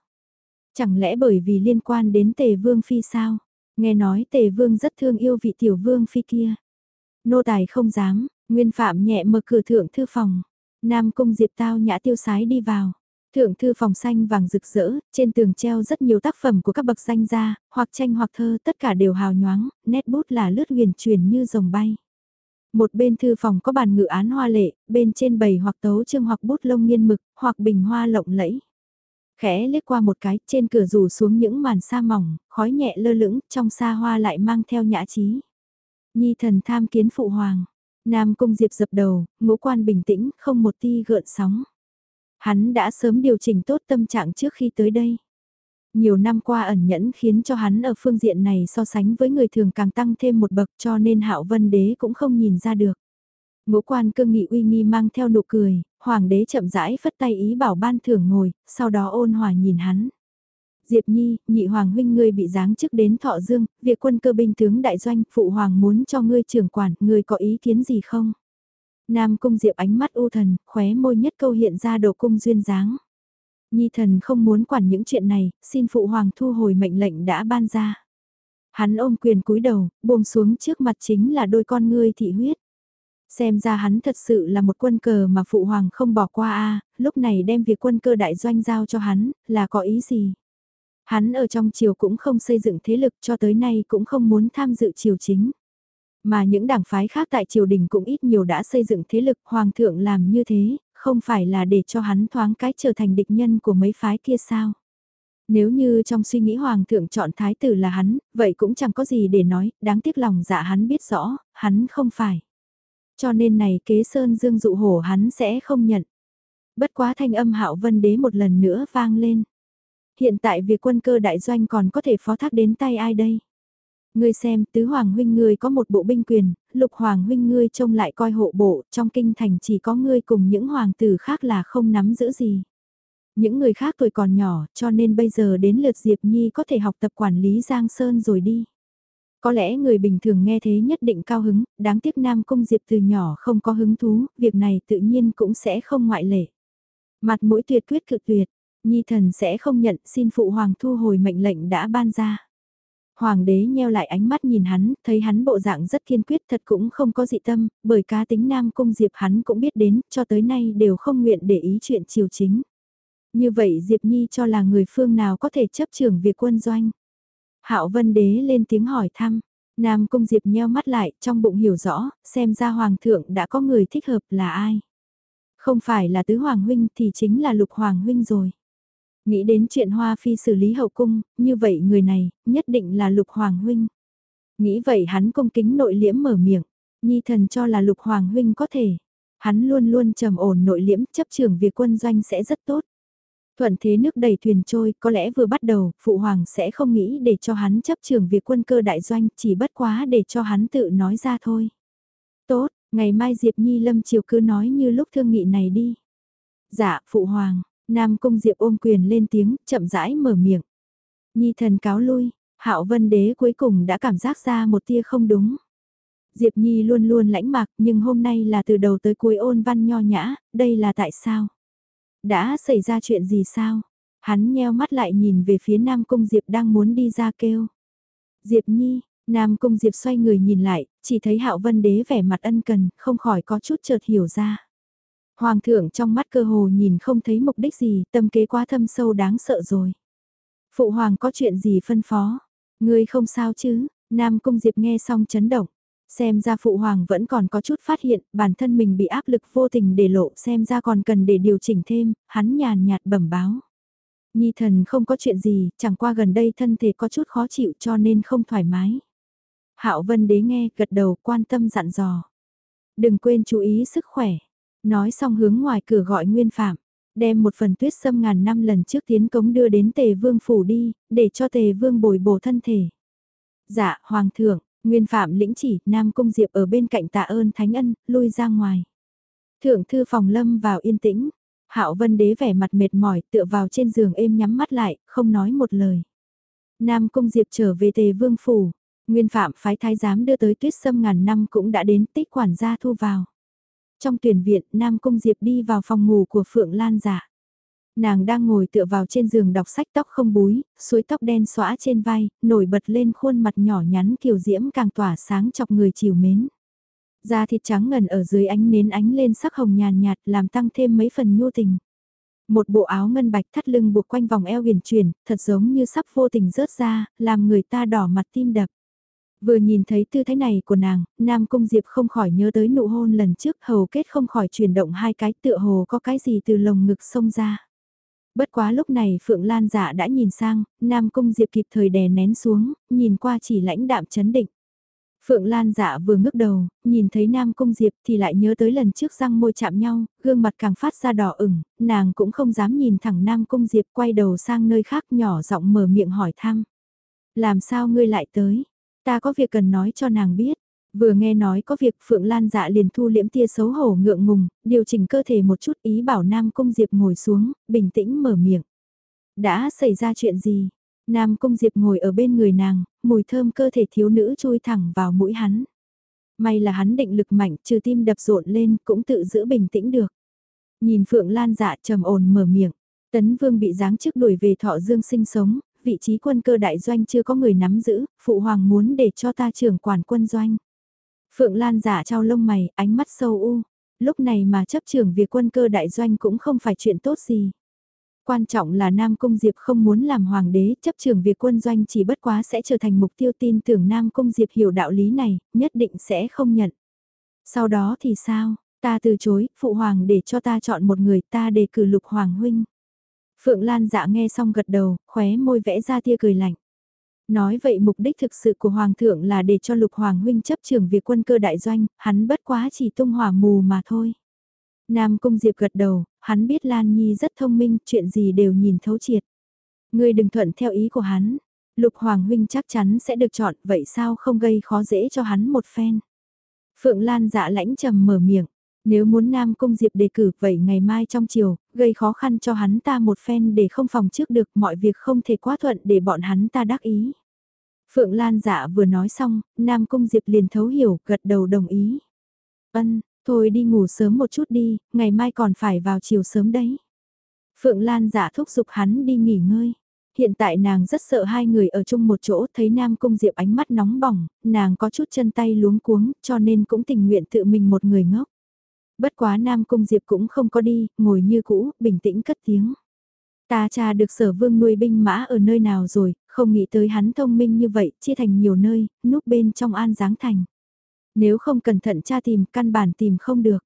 Chẳng lẽ bởi vì liên quan đến Tề Vương Phi sao? Nghe nói Tề Vương rất thương yêu vị tiểu Vương Phi kia. Nô tài không dám, Nguyên Phạm nhẹ mở cửa thượng thư phòng. Nam Cung Diệp Tao nhã tiêu sái đi vào. Thượng thư phòng xanh vàng rực rỡ, trên tường treo rất nhiều tác phẩm của các bậc danh gia, hoặc tranh hoặc thơ, tất cả đều hào nhoáng, nét bút là lướt huyền chuyển như rồng bay. Một bên thư phòng có bàn ngự án hoa lệ, bên trên bầy hoặc tấu chương hoặc bút lông nghiên mực, hoặc bình hoa lộng lẫy. Khẽ liếc qua một cái, trên cửa rủ xuống những màn sa mỏng, khói nhẹ lơ lửng, trong xa hoa lại mang theo nhã trí. Nhi thần tham kiến phụ hoàng. Nam Cung Diệp dập đầu, ngũ quan bình tĩnh, không một ti gợn sóng. Hắn đã sớm điều chỉnh tốt tâm trạng trước khi tới đây. Nhiều năm qua ẩn nhẫn khiến cho hắn ở phương diện này so sánh với người thường càng tăng thêm một bậc cho nên hạo vân đế cũng không nhìn ra được. Ngũ quan cương nghị uy nghi mang theo nụ cười, hoàng đế chậm rãi phất tay ý bảo ban thưởng ngồi, sau đó ôn hòa nhìn hắn. Diệp Nhi, nhị hoàng huynh ngươi bị giáng chức đến Thọ Dương, việc quân cơ binh tướng đại doanh, phụ hoàng muốn cho ngươi trưởng quản, ngươi có ý kiến gì không? Nam cung Diệp ánh mắt u thần, khóe môi nhất câu hiện ra đồ cung duyên dáng. Nhi thần không muốn quản những chuyện này, xin phụ hoàng thu hồi mệnh lệnh đã ban ra. Hắn ôm quyền cúi đầu, buông xuống trước mặt chính là đôi con ngươi thị huyết. Xem ra hắn thật sự là một quân cờ mà phụ hoàng không bỏ qua a lúc này đem việc quân cơ đại doanh giao cho hắn, là có ý gì? Hắn ở trong triều cũng không xây dựng thế lực cho tới nay cũng không muốn tham dự triều chính. Mà những đảng phái khác tại triều đình cũng ít nhiều đã xây dựng thế lực hoàng thượng làm như thế, không phải là để cho hắn thoáng cái trở thành địch nhân của mấy phái kia sao. Nếu như trong suy nghĩ hoàng thượng chọn thái tử là hắn, vậy cũng chẳng có gì để nói, đáng tiếc lòng dạ hắn biết rõ, hắn không phải. Cho nên này kế sơn dương dụ hổ hắn sẽ không nhận. Bất quá thanh âm hạo vân đế một lần nữa vang lên. Hiện tại việc quân cơ đại doanh còn có thể phó thác đến tay ai đây? Ngươi xem, tứ hoàng huynh ngươi có một bộ binh quyền, lục hoàng huynh ngươi trông lại coi hộ bộ, trong kinh thành chỉ có ngươi cùng những hoàng tử khác là không nắm giữ gì. Những người khác tuổi còn nhỏ, cho nên bây giờ đến lượt Diệp Nhi có thể học tập quản lý Giang Sơn rồi đi. Có lẽ người bình thường nghe thế nhất định cao hứng, đáng tiếc Nam Cung Diệp từ nhỏ không có hứng thú, việc này tự nhiên cũng sẽ không ngoại lệ. Mặt mũi tuyệt quyết cực tuyệt, Nhi thần sẽ không nhận xin phụ hoàng thu hồi mệnh lệnh đã ban ra. Hoàng đế nheo lại ánh mắt nhìn hắn, thấy hắn bộ dạng rất kiên quyết thật cũng không có dị tâm, bởi cá tính Nam Cung Diệp hắn cũng biết đến, cho tới nay đều không nguyện để ý chuyện triều chính. Như vậy Diệp Nhi cho là người phương nào có thể chấp trưởng việc quân doanh. Hạo Vân Đế lên tiếng hỏi thăm, Nam Cung Diệp nheo mắt lại, trong bụng hiểu rõ, xem ra Hoàng thượng đã có người thích hợp là ai. Không phải là Tứ Hoàng Huynh thì chính là Lục Hoàng Huynh rồi. Nghĩ đến chuyện Hoa Phi xử lý hậu cung, như vậy người này, nhất định là Lục Hoàng Huynh. Nghĩ vậy hắn cung kính nội liễm mở miệng, Nhi thần cho là Lục Hoàng Huynh có thể. Hắn luôn luôn trầm ổn nội liễm chấp trưởng việc quân doanh sẽ rất tốt. Thuận thế nước đầy thuyền trôi, có lẽ vừa bắt đầu, Phụ Hoàng sẽ không nghĩ để cho hắn chấp trường việc quân cơ đại doanh, chỉ bất quá để cho hắn tự nói ra thôi. Tốt, ngày mai Diệp Nhi lâm chiều cứ nói như lúc thương nghị này đi. Dạ, Phụ Hoàng, Nam Cung Diệp ôm quyền lên tiếng, chậm rãi mở miệng. Nhi thần cáo lui, Hạo Vân Đế cuối cùng đã cảm giác ra một tia không đúng. Diệp Nhi luôn luôn lãnh mạc nhưng hôm nay là từ đầu tới cuối ôn văn nho nhã, đây là tại sao? Đã xảy ra chuyện gì sao? Hắn nheo mắt lại nhìn về phía Nam Cung Diệp đang muốn đi ra kêu. Diệp Nhi, Nam Cung Diệp xoay người nhìn lại, chỉ thấy Hạo Vân Đế vẻ mặt ân cần, không khỏi có chút chợt hiểu ra. Hoàng thượng trong mắt cơ hồ nhìn không thấy mục đích gì, tâm kế quá thâm sâu đáng sợ rồi. Phụ hoàng có chuyện gì phân phó? Ngươi không sao chứ? Nam Cung Diệp nghe xong chấn động. Xem ra phụ hoàng vẫn còn có chút phát hiện, bản thân mình bị áp lực vô tình để lộ xem ra còn cần để điều chỉnh thêm, hắn nhàn nhạt bẩm báo. Nhi thần không có chuyện gì, chẳng qua gần đây thân thể có chút khó chịu cho nên không thoải mái. Hạo Vân Đế nghe, gật đầu, quan tâm dặn dò. Đừng quên chú ý sức khỏe. Nói xong hướng ngoài cửa gọi Nguyên Phạm, đem một phần tuyết sâm ngàn năm lần trước tiến cống đưa đến Tề Vương phủ đi, để cho Tề Vương bồi bổ thân thể. Dạ, Hoàng thượng, Nguyên phạm lĩnh chỉ, Nam Cung Diệp ở bên cạnh tạ ơn Thánh Ân, lui ra ngoài. Thượng thư phòng lâm vào yên tĩnh, Hạo Vân Đế vẻ mặt mệt mỏi, tựa vào trên giường êm nhắm mắt lại, không nói một lời. Nam Cung Diệp trở về Tề Vương phủ, Nguyên phạm phái thái giám đưa tới tuyết sâm ngàn năm cũng đã đến tích quản gia thu vào. Trong tuyển viện, Nam Cung Diệp đi vào phòng ngủ của Phượng Lan giả. Nàng đang ngồi tựa vào trên giường đọc sách tóc không búi, suối tóc đen xõa trên vai, nổi bật lên khuôn mặt nhỏ nhắn kiều diễm càng tỏa sáng chọc người chiều mến. Da thịt trắng ngần ở dưới ánh nến ánh lên sắc hồng nhàn nhạt làm tăng thêm mấy phần nhu tình. Một bộ áo ngân bạch thắt lưng buộc quanh vòng eo huyền chuyển, thật giống như sắp vô tình rớt ra, làm người ta đỏ mặt tim đập. Vừa nhìn thấy tư thế này của nàng, Nam Cung Diệp không khỏi nhớ tới nụ hôn lần trước hầu kết không khỏi chuyển động hai cái tựa hồ có cái gì từ lồng ngực xông ra. Bất quá lúc này Phượng Lan dạ đã nhìn sang, Nam Cung Diệp kịp thời đè nén xuống, nhìn qua chỉ lãnh đạm chấn định. Phượng Lan dạ vừa ngước đầu, nhìn thấy Nam Cung Diệp thì lại nhớ tới lần trước răng môi chạm nhau, gương mặt càng phát ra đỏ ửng, nàng cũng không dám nhìn thẳng Nam Cung Diệp quay đầu sang nơi khác nhỏ giọng mở miệng hỏi thăm. Làm sao ngươi lại tới? Ta có việc cần nói cho nàng biết. Vừa nghe nói có việc Phượng Lan dạ liền thu liễm tia xấu hổ ngượng ngùng, điều chỉnh cơ thể một chút ý bảo Nam Cung Diệp ngồi xuống, bình tĩnh mở miệng. Đã xảy ra chuyện gì? Nam Cung Diệp ngồi ở bên người nàng, mùi thơm cơ thể thiếu nữ chui thẳng vào mũi hắn. May là hắn định lực mạnh, trừ tim đập rộn lên, cũng tự giữ bình tĩnh được. Nhìn Phượng Lan dạ trầm ổn mở miệng, Tấn Vương bị giáng chức đuổi về Thọ Dương sinh sống, vị trí quân cơ đại doanh chưa có người nắm giữ, Phụ Hoàng muốn để cho ta trưởng quản quân doanh. Phượng Lan giả trao lông mày, ánh mắt sâu u. Lúc này mà chấp trưởng việc quân cơ đại doanh cũng không phải chuyện tốt gì. Quan trọng là Nam Cung Diệp không muốn làm hoàng đế, chấp trưởng việc quân doanh chỉ bất quá sẽ trở thành mục tiêu tin tưởng Nam Cung Diệp hiểu đạo lý này, nhất định sẽ không nhận. Sau đó thì sao, ta từ chối, phụ hoàng để cho ta chọn một người ta đề cử lục hoàng huynh. Phượng Lan dạ nghe xong gật đầu, khóe môi vẽ ra tia cười lạnh. Nói vậy mục đích thực sự của Hoàng thượng là để cho lục Hoàng huynh chấp trường việc quân cơ đại doanh, hắn bất quá chỉ tung hỏa mù mà thôi. Nam Cung Diệp gật đầu, hắn biết Lan Nhi rất thông minh, chuyện gì đều nhìn thấu triệt. Ngươi đừng thuận theo ý của hắn, Lục Hoàng huynh chắc chắn sẽ được chọn, vậy sao không gây khó dễ cho hắn một phen. Phượng Lan dạ lãnh trầm mở miệng, nếu muốn Nam Cung Diệp đề cử vậy ngày mai trong chiều, gây khó khăn cho hắn ta một phen để không phòng trước được mọi việc không thể quá thuận để bọn hắn ta đắc ý. Phượng Lan dạ vừa nói xong, Nam Cung Diệp liền thấu hiểu, gật đầu đồng ý. Ân, thôi đi ngủ sớm một chút đi, ngày mai còn phải vào chiều sớm đấy. Phượng Lan dạ thúc giục hắn đi nghỉ ngơi. Hiện tại nàng rất sợ hai người ở chung một chỗ thấy Nam Cung Diệp ánh mắt nóng bỏng, nàng có chút chân tay luống cuống cho nên cũng tình nguyện tự mình một người ngốc. Bất quá Nam Cung Diệp cũng không có đi, ngồi như cũ, bình tĩnh cất tiếng. Ta cha được sở vương nuôi binh mã ở nơi nào rồi, không nghĩ tới hắn thông minh như vậy, chia thành nhiều nơi, núp bên trong an giáng thành. Nếu không cẩn thận cha tìm, căn bản tìm không được.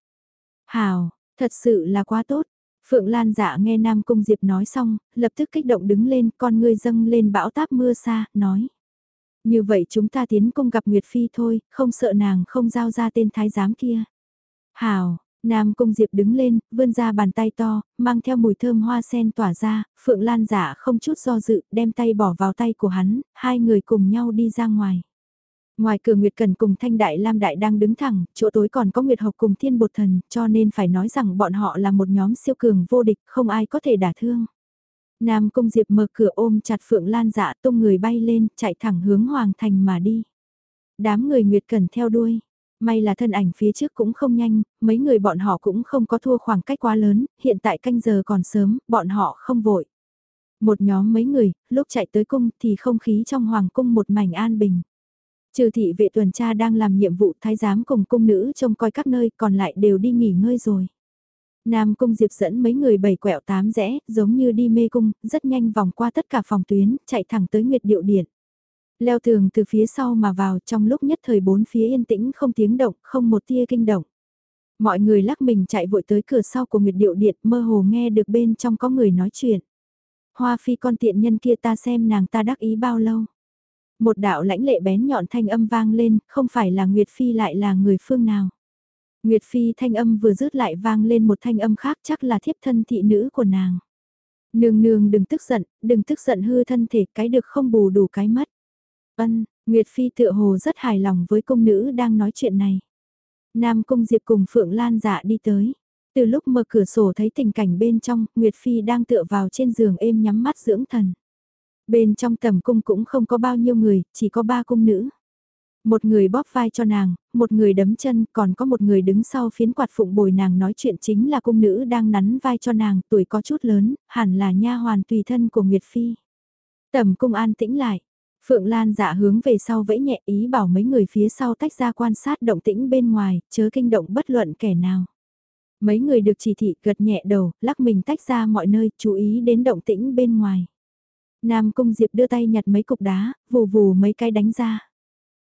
Hào, thật sự là quá tốt. Phượng Lan dạ nghe Nam Cung Diệp nói xong, lập tức kích động đứng lên, con ngươi dâng lên bão táp mưa xa, nói. Như vậy chúng ta tiến cung gặp Nguyệt Phi thôi, không sợ nàng không giao ra tên thái giám kia. Hào, Nam Cung Diệp đứng lên, vươn ra bàn tay to, mang theo mùi thơm hoa sen tỏa ra, Phượng Lan giả không chút do dự, đem tay bỏ vào tay của hắn, hai người cùng nhau đi ra ngoài. Ngoài cửa Nguyệt Cần cùng Thanh Đại Lam Đại đang đứng thẳng, chỗ tối còn có Nguyệt Học cùng Thiên Bột Thần, cho nên phải nói rằng bọn họ là một nhóm siêu cường vô địch, không ai có thể đả thương. Nam Cung Diệp mở cửa ôm chặt Phượng Lan dạ tung người bay lên, chạy thẳng hướng Hoàng Thành mà đi. Đám người Nguyệt Cần theo đuôi. May là thân ảnh phía trước cũng không nhanh, mấy người bọn họ cũng không có thua khoảng cách quá lớn, hiện tại canh giờ còn sớm, bọn họ không vội. Một nhóm mấy người, lúc chạy tới cung thì không khí trong hoàng cung một mảnh an bình. Trừ thị vệ tuần tra đang làm nhiệm vụ thái giám cùng cung nữ trông coi các nơi còn lại đều đi nghỉ ngơi rồi. Nam cung diệp dẫn mấy người bảy quẹo tám rẽ, giống như đi mê cung, rất nhanh vòng qua tất cả phòng tuyến, chạy thẳng tới nguyệt điệu điện. Leo tường từ phía sau mà vào trong lúc nhất thời bốn phía yên tĩnh không tiếng động, không một tia kinh động. Mọi người lắc mình chạy vội tới cửa sau của Nguyệt Điệu Điện mơ hồ nghe được bên trong có người nói chuyện. Hoa phi con tiện nhân kia ta xem nàng ta đắc ý bao lâu. Một đạo lãnh lệ bén nhọn thanh âm vang lên, không phải là Nguyệt Phi lại là người phương nào. Nguyệt Phi thanh âm vừa rứt lại vang lên một thanh âm khác chắc là thiếp thân thị nữ của nàng. Nương nương đừng tức giận, đừng tức giận hư thân thể, cái được không bù đủ cái mất. Ân, Nguyệt Phi tựa hồ rất hài lòng với công nữ đang nói chuyện này. Nam Cung Diệp cùng Phượng Lan dạ đi tới. Từ lúc mở cửa sổ thấy tình cảnh bên trong, Nguyệt Phi đang tựa vào trên giường êm nhắm mắt dưỡng thần. Bên trong tầm cung cũng không có bao nhiêu người, chỉ có ba cung nữ. Một người bóp vai cho nàng, một người đấm chân, còn có một người đứng sau phiến quạt phụng bồi nàng nói chuyện chính là cung nữ đang nắn vai cho nàng, tuổi có chút lớn, hẳn là nha hoàn tùy thân của Nguyệt Phi. Tầm cung an tĩnh lại, Phượng Lan dạ hướng về sau vẫy nhẹ ý bảo mấy người phía sau tách ra quan sát động tĩnh bên ngoài, chớ kinh động bất luận kẻ nào. Mấy người được chỉ thị gật nhẹ đầu, lắc mình tách ra mọi nơi, chú ý đến động tĩnh bên ngoài. Nam Cung Diệp đưa tay nhặt mấy cục đá, vù vù mấy cái đánh ra.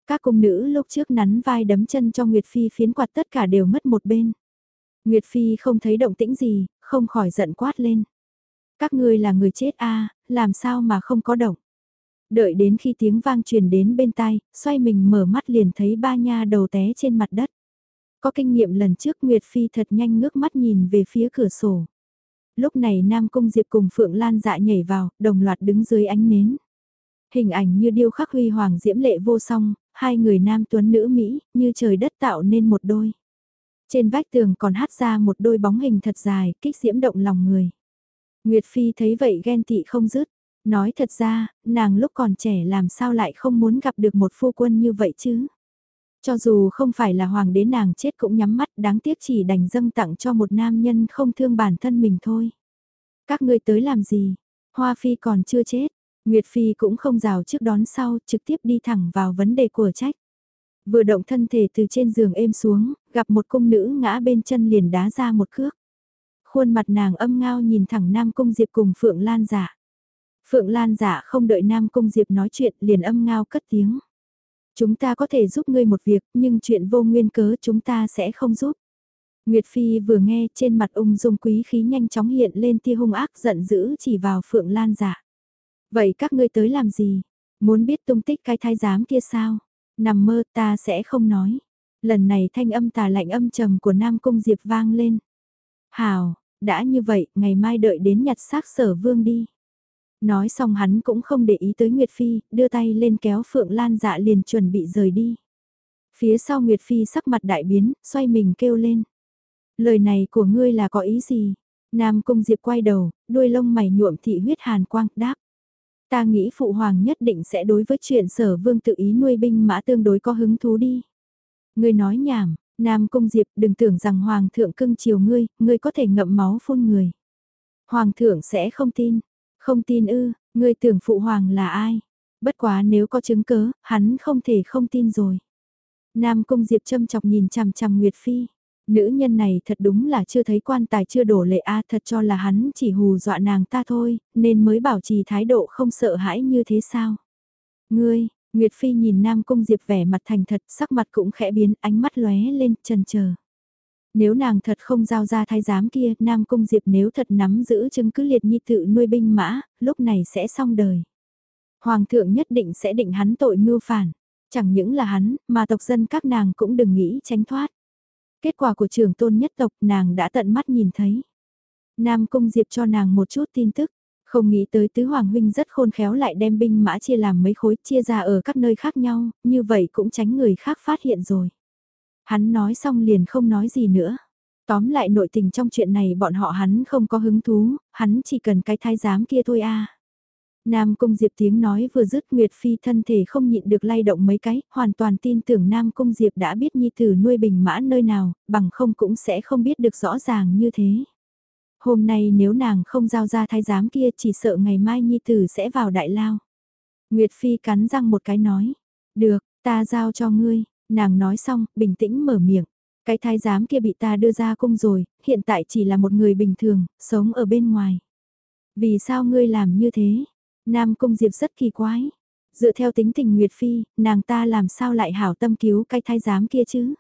Các cung nữ lúc trước nắn vai đấm chân cho Nguyệt Phi phiến quạt tất cả đều mất một bên. Nguyệt Phi không thấy động tĩnh gì, không khỏi giận quát lên. Các ngươi là người chết a làm sao mà không có động. Đợi đến khi tiếng vang truyền đến bên tai, xoay mình mở mắt liền thấy ba nha đầu té trên mặt đất. Có kinh nghiệm lần trước Nguyệt Phi thật nhanh ngước mắt nhìn về phía cửa sổ. Lúc này Nam Cung Diệp cùng Phượng Lan dạ nhảy vào, đồng loạt đứng dưới ánh nến. Hình ảnh như điêu khắc huy hoàng diễm lệ vô song, hai người nam tuấn nữ Mỹ, như trời đất tạo nên một đôi. Trên vách tường còn hát ra một đôi bóng hình thật dài, kích diễm động lòng người. Nguyệt Phi thấy vậy ghen tị không dứt Nói thật ra, nàng lúc còn trẻ làm sao lại không muốn gặp được một phu quân như vậy chứ? Cho dù không phải là hoàng đế nàng chết cũng nhắm mắt đáng tiếc chỉ đành dâng tặng cho một nam nhân không thương bản thân mình thôi. Các ngươi tới làm gì? Hoa phi còn chưa chết. Nguyệt phi cũng không rào trước đón sau trực tiếp đi thẳng vào vấn đề của trách. Vừa động thân thể từ trên giường êm xuống, gặp một cung nữ ngã bên chân liền đá ra một cước. Khuôn mặt nàng âm ngao nhìn thẳng Nam Cung Diệp cùng Phượng Lan giả. Phượng Lan giả không đợi Nam Cung Diệp nói chuyện liền âm ngao cất tiếng. Chúng ta có thể giúp ngươi một việc, nhưng chuyện vô nguyên cớ chúng ta sẽ không giúp. Nguyệt Phi vừa nghe trên mặt ung dung quý khí nhanh chóng hiện lên tia hung ác giận dữ chỉ vào Phượng Lan giả. Vậy các ngươi tới làm gì? Muốn biết tung tích cái thái giám kia sao? Nằm mơ ta sẽ không nói. Lần này thanh âm tà lạnh âm trầm của Nam Cung Diệp vang lên. Hào, đã như vậy, ngày mai đợi đến nhặt xác sở vương đi. Nói xong hắn cũng không để ý tới Nguyệt Phi, đưa tay lên kéo Phượng Lan dạ liền chuẩn bị rời đi. Phía sau Nguyệt Phi sắc mặt đại biến, xoay mình kêu lên. Lời này của ngươi là có ý gì? Nam Cung Diệp quay đầu, đuôi lông mày nhuộm thị huyết hàn quang, đáp. Ta nghĩ Phụ Hoàng nhất định sẽ đối với chuyện sở vương tự ý nuôi binh mã tương đối có hứng thú đi. Ngươi nói nhảm, Nam Cung Diệp đừng tưởng rằng Hoàng thượng cưng chiều ngươi, ngươi có thể ngậm máu phun người. Hoàng thượng sẽ không tin, không tin ư, ngươi tưởng Phụ Hoàng là ai? Bất quá nếu có chứng cớ, hắn không thể không tin rồi. Nam Cung Diệp châm chọc nhìn chằm chằm Nguyệt Phi. Nữ nhân này thật đúng là chưa thấy quan tài chưa đổ lệ a thật cho là hắn chỉ hù dọa nàng ta thôi, nên mới bảo trì thái độ không sợ hãi như thế sao. Ngươi, Nguyệt Phi nhìn Nam Cung Diệp vẻ mặt thành thật, sắc mặt cũng khẽ biến, ánh mắt lóe lên, trần chờ. Nếu nàng thật không giao ra thái giám kia, Nam Cung Diệp nếu thật nắm giữ chứng cứ liệt nhi tự nuôi binh mã, lúc này sẽ xong đời. Hoàng thượng nhất định sẽ định hắn tội mưu phản. Chẳng những là hắn, mà tộc dân các nàng cũng đừng nghĩ tránh thoát. Kết quả của trường tôn nhất tộc nàng đã tận mắt nhìn thấy. Nam Cung Diệp cho nàng một chút tin tức. Không nghĩ tới tứ hoàng huynh rất khôn khéo lại đem binh mã chia làm mấy khối chia ra ở các nơi khác nhau, như vậy cũng tránh người khác phát hiện rồi. Hắn nói xong liền không nói gì nữa. Tóm lại nội tình trong chuyện này bọn họ hắn không có hứng thú, hắn chỉ cần cái thái giám kia thôi a. Nam Cung Diệp tiếng nói vừa dứt Nguyệt Phi thân thể không nhịn được lay động mấy cái, hoàn toàn tin tưởng Nam Cung Diệp đã biết Nhi Tử nuôi bình mã nơi nào, bằng không cũng sẽ không biết được rõ ràng như thế. Hôm nay nếu nàng không giao ra thái giám kia chỉ sợ ngày mai Nhi Tử sẽ vào đại lao. Nguyệt Phi cắn răng một cái nói, được, ta giao cho ngươi, nàng nói xong, bình tĩnh mở miệng. Cái thái giám kia bị ta đưa ra cung rồi, hiện tại chỉ là một người bình thường, sống ở bên ngoài. Vì sao ngươi làm như thế? Nam Cung Diệp rất kỳ quái. Dựa theo tính tình Nguyệt Phi, nàng ta làm sao lại hảo tâm cứu cái thái giám kia chứ?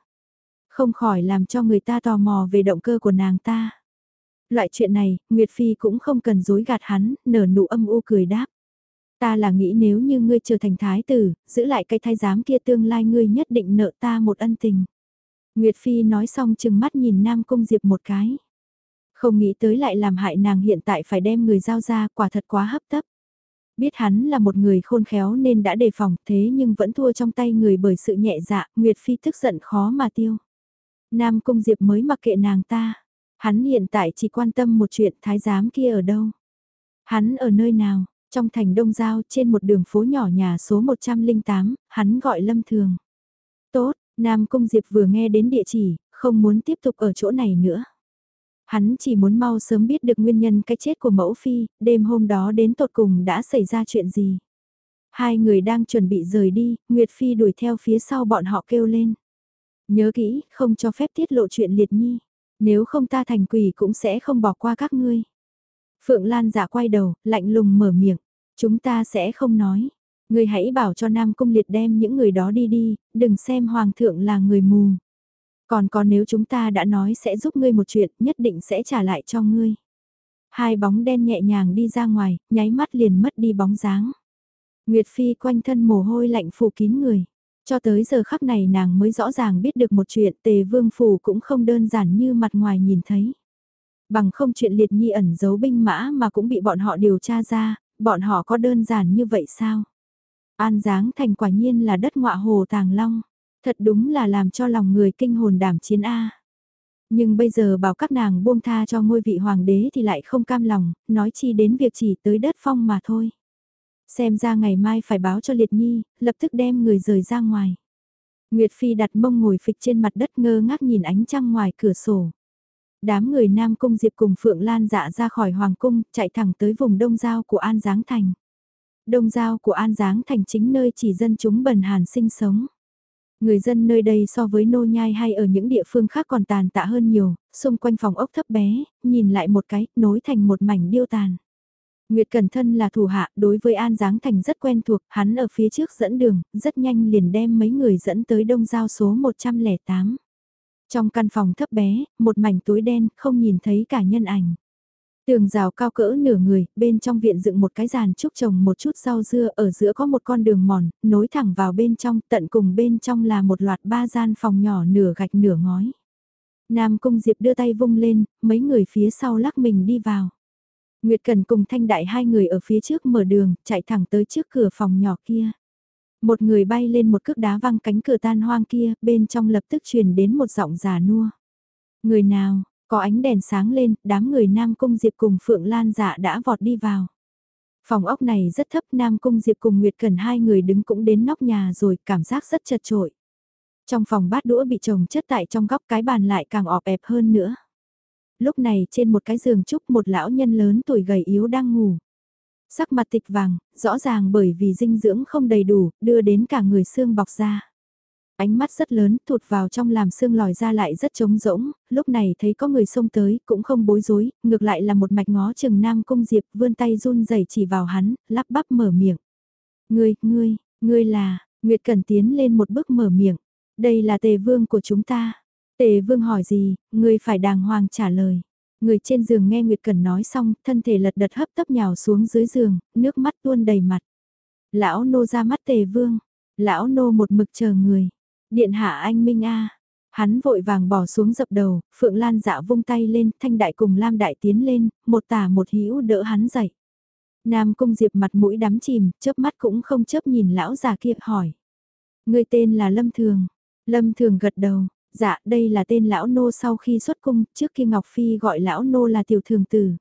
Không khỏi làm cho người ta tò mò về động cơ của nàng ta. Loại chuyện này, Nguyệt Phi cũng không cần dối gạt hắn, nở nụ âm u cười đáp. Ta là nghĩ nếu như ngươi trở thành thái tử, giữ lại cái thái giám kia tương lai ngươi nhất định nợ ta một ân tình. Nguyệt Phi nói xong chừng mắt nhìn Nam Cung Diệp một cái. Không nghĩ tới lại làm hại nàng hiện tại phải đem người giao ra quả thật quá hấp tấp. Biết hắn là một người khôn khéo nên đã đề phòng thế nhưng vẫn thua trong tay người bởi sự nhẹ dạ, Nguyệt Phi tức giận khó mà tiêu. Nam Cung Diệp mới mặc kệ nàng ta. Hắn hiện tại chỉ quan tâm một chuyện thái giám kia ở đâu. Hắn ở nơi nào, trong thành Đông Giao trên một đường phố nhỏ nhà số 108, hắn gọi Lâm Thường. Tốt, Nam Cung Diệp vừa nghe đến địa chỉ, không muốn tiếp tục ở chỗ này nữa. Hắn chỉ muốn mau sớm biết được nguyên nhân cái chết của mẫu phi, đêm hôm đó đến tột cùng đã xảy ra chuyện gì. Hai người đang chuẩn bị rời đi, Nguyệt Phi đuổi theo phía sau bọn họ kêu lên. Nhớ kỹ, không cho phép tiết lộ chuyện liệt nhi. Nếu không ta thành quỷ cũng sẽ không bỏ qua các ngươi. Phượng Lan giả quay đầu, lạnh lùng mở miệng. Chúng ta sẽ không nói. Ngươi hãy bảo cho Nam Cung Liệt đem những người đó đi đi, đừng xem Hoàng thượng là người mù. Còn có nếu chúng ta đã nói sẽ giúp ngươi một chuyện, nhất định sẽ trả lại cho ngươi. Hai bóng đen nhẹ nhàng đi ra ngoài, nháy mắt liền mất đi bóng dáng. Nguyệt Phi quanh thân mồ hôi lạnh phủ kín người. Cho tới giờ khắc này nàng mới rõ ràng biết được một chuyện tề vương phủ cũng không đơn giản như mặt ngoài nhìn thấy. Bằng không chuyện liệt nhi ẩn giấu binh mã mà cũng bị bọn họ điều tra ra, bọn họ có đơn giản như vậy sao? An Giáng thành quả nhiên là đất ngọa hồ tàng long. Thật đúng là làm cho lòng người kinh hồn đảm chiến A. Nhưng bây giờ bảo các nàng buông tha cho ngôi vị hoàng đế thì lại không cam lòng, nói chi đến việc chỉ tới đất phong mà thôi. Xem ra ngày mai phải báo cho Liệt Nhi, lập tức đem người rời ra ngoài. Nguyệt Phi đặt mông ngồi phịch trên mặt đất ngơ ngác nhìn ánh trăng ngoài cửa sổ. Đám người Nam Cung Diệp cùng Phượng Lan dạ ra khỏi Hoàng Cung, chạy thẳng tới vùng đông giao của An Giáng Thành. Đông giao của An Giáng Thành chính nơi chỉ dân chúng bần hàn sinh sống. Người dân nơi đây so với nô nhai hay ở những địa phương khác còn tàn tạ hơn nhiều, xung quanh phòng ốc thấp bé, nhìn lại một cái, nối thành một mảnh điêu tàn. Nguyệt Cẩn Thân là thủ hạ, đối với An Giáng Thành rất quen thuộc, hắn ở phía trước dẫn đường, rất nhanh liền đem mấy người dẫn tới đông giao số 108. Trong căn phòng thấp bé, một mảnh túi đen, không nhìn thấy cả nhân ảnh. Tường rào cao cỡ nửa người, bên trong viện dựng một cái giàn trúc trồng một chút rau dưa, ở giữa có một con đường mòn, nối thẳng vào bên trong, tận cùng bên trong là một loạt ba gian phòng nhỏ nửa gạch nửa ngói. Nam Cung Diệp đưa tay vung lên, mấy người phía sau lắc mình đi vào. Nguyệt Cần cùng Thanh Đại hai người ở phía trước mở đường, chạy thẳng tới trước cửa phòng nhỏ kia. Một người bay lên một cước đá văng cánh cửa tan hoang kia, bên trong lập tức truyền đến một giọng già nua. Người nào, có ánh đèn sáng lên, đám người Nam Cung Diệp cùng Phượng Lan dạ đã vọt đi vào. Phòng ốc này rất thấp, Nam Cung Diệp cùng Nguyệt Cần hai người đứng cũng đến nóc nhà rồi, cảm giác rất chật trội. Trong phòng bát đũa bị chồng chất tại trong góc cái bàn lại càng ọp ẹp hơn nữa. Lúc này trên một cái giường trúc một lão nhân lớn tuổi gầy yếu đang ngủ. Sắc mặt tịch vàng, rõ ràng bởi vì dinh dưỡng không đầy đủ, đưa đến cả người xương bọc ra. Ánh mắt rất lớn, thụt vào trong làm xương lòi ra lại rất trống rỗng, lúc này thấy có người xông tới, cũng không bối rối, ngược lại là một mạch ngó chừng nam cung diệp vươn tay run rẩy chỉ vào hắn, lắp bắp mở miệng. Ngươi, ngươi, ngươi là, Nguyệt Cần tiến lên một bước mở miệng. Đây là tề vương của chúng ta. Tề vương hỏi gì, ngươi phải đàng hoàng trả lời. Người trên giường nghe Nguyệt Cần nói xong, thân thể lật đật hấp tấp nhào xuống dưới giường, nước mắt tuôn đầy mặt. Lão nô ra mắt tề vương, lão nô một mực chờ người. Điện hạ anh Minh A. Hắn vội vàng bỏ xuống dập đầu, Phượng Lan dạ vung tay lên, thanh đại cùng Lam đại tiến lên, một tả một hữu đỡ hắn dậy. Nam cung diệp mặt mũi đắm chìm, chớp mắt cũng không chớp nhìn lão già kia hỏi. Người tên là Lâm Thường. Lâm Thường gật đầu, dạ đây là tên lão nô sau khi xuất cung, trước khi Ngọc Phi gọi lão nô là tiểu thường tử.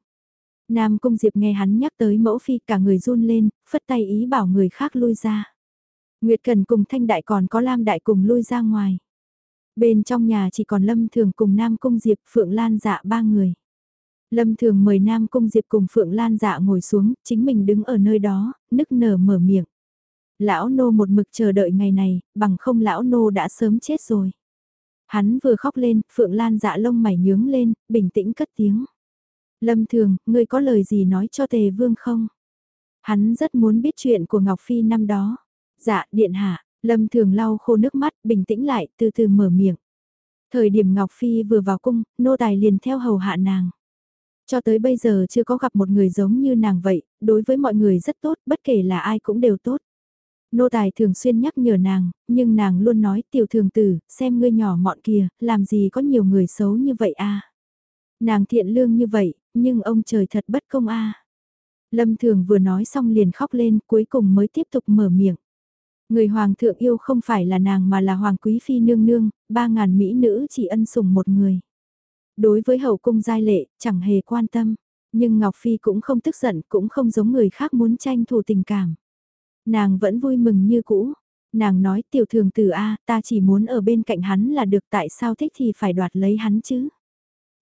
Nam cung diệp nghe hắn nhắc tới mẫu phi cả người run lên, phất tay ý bảo người khác lui ra. Nguyệt Cần cùng Thanh Đại còn có Lam Đại cùng lui ra ngoài. Bên trong nhà chỉ còn Lâm Thường cùng Nam Cung Diệp Phượng Lan dạ ba người. Lâm Thường mời Nam Cung Diệp cùng Phượng Lan dạ ngồi xuống, chính mình đứng ở nơi đó, nức nở mở miệng. Lão nô một mực chờ đợi ngày này, bằng không lão nô đã sớm chết rồi. Hắn vừa khóc lên, Phượng Lan dạ lông mày nhướng lên, bình tĩnh cất tiếng. Lâm Thường, ngươi có lời gì nói cho Tề Vương không? Hắn rất muốn biết chuyện của Ngọc Phi năm đó. Dạ, điện hạ, Lâm Thường lau khô nước mắt, bình tĩnh lại, từ từ mở miệng. Thời điểm Ngọc Phi vừa vào cung, nô tài liền theo hầu hạ nàng. Cho tới bây giờ chưa có gặp một người giống như nàng vậy, đối với mọi người rất tốt, bất kể là ai cũng đều tốt. Nô tài thường xuyên nhắc nhở nàng, nhưng nàng luôn nói tiểu thường tử, xem ngươi nhỏ mọn kìa, làm gì có nhiều người xấu như vậy a Nàng thiện lương như vậy, nhưng ông trời thật bất công a Lâm thường vừa nói xong liền khóc lên, cuối cùng mới tiếp tục mở miệng. Người hoàng thượng yêu không phải là nàng mà là hoàng quý phi nương nương, ba ngàn mỹ nữ chỉ ân sủng một người. Đối với hậu cung giai lệ, chẳng hề quan tâm, nhưng Ngọc Phi cũng không tức giận, cũng không giống người khác muốn tranh thủ tình cảm. Nàng vẫn vui mừng như cũ, nàng nói tiểu thường từ A, ta chỉ muốn ở bên cạnh hắn là được tại sao thích thì phải đoạt lấy hắn chứ.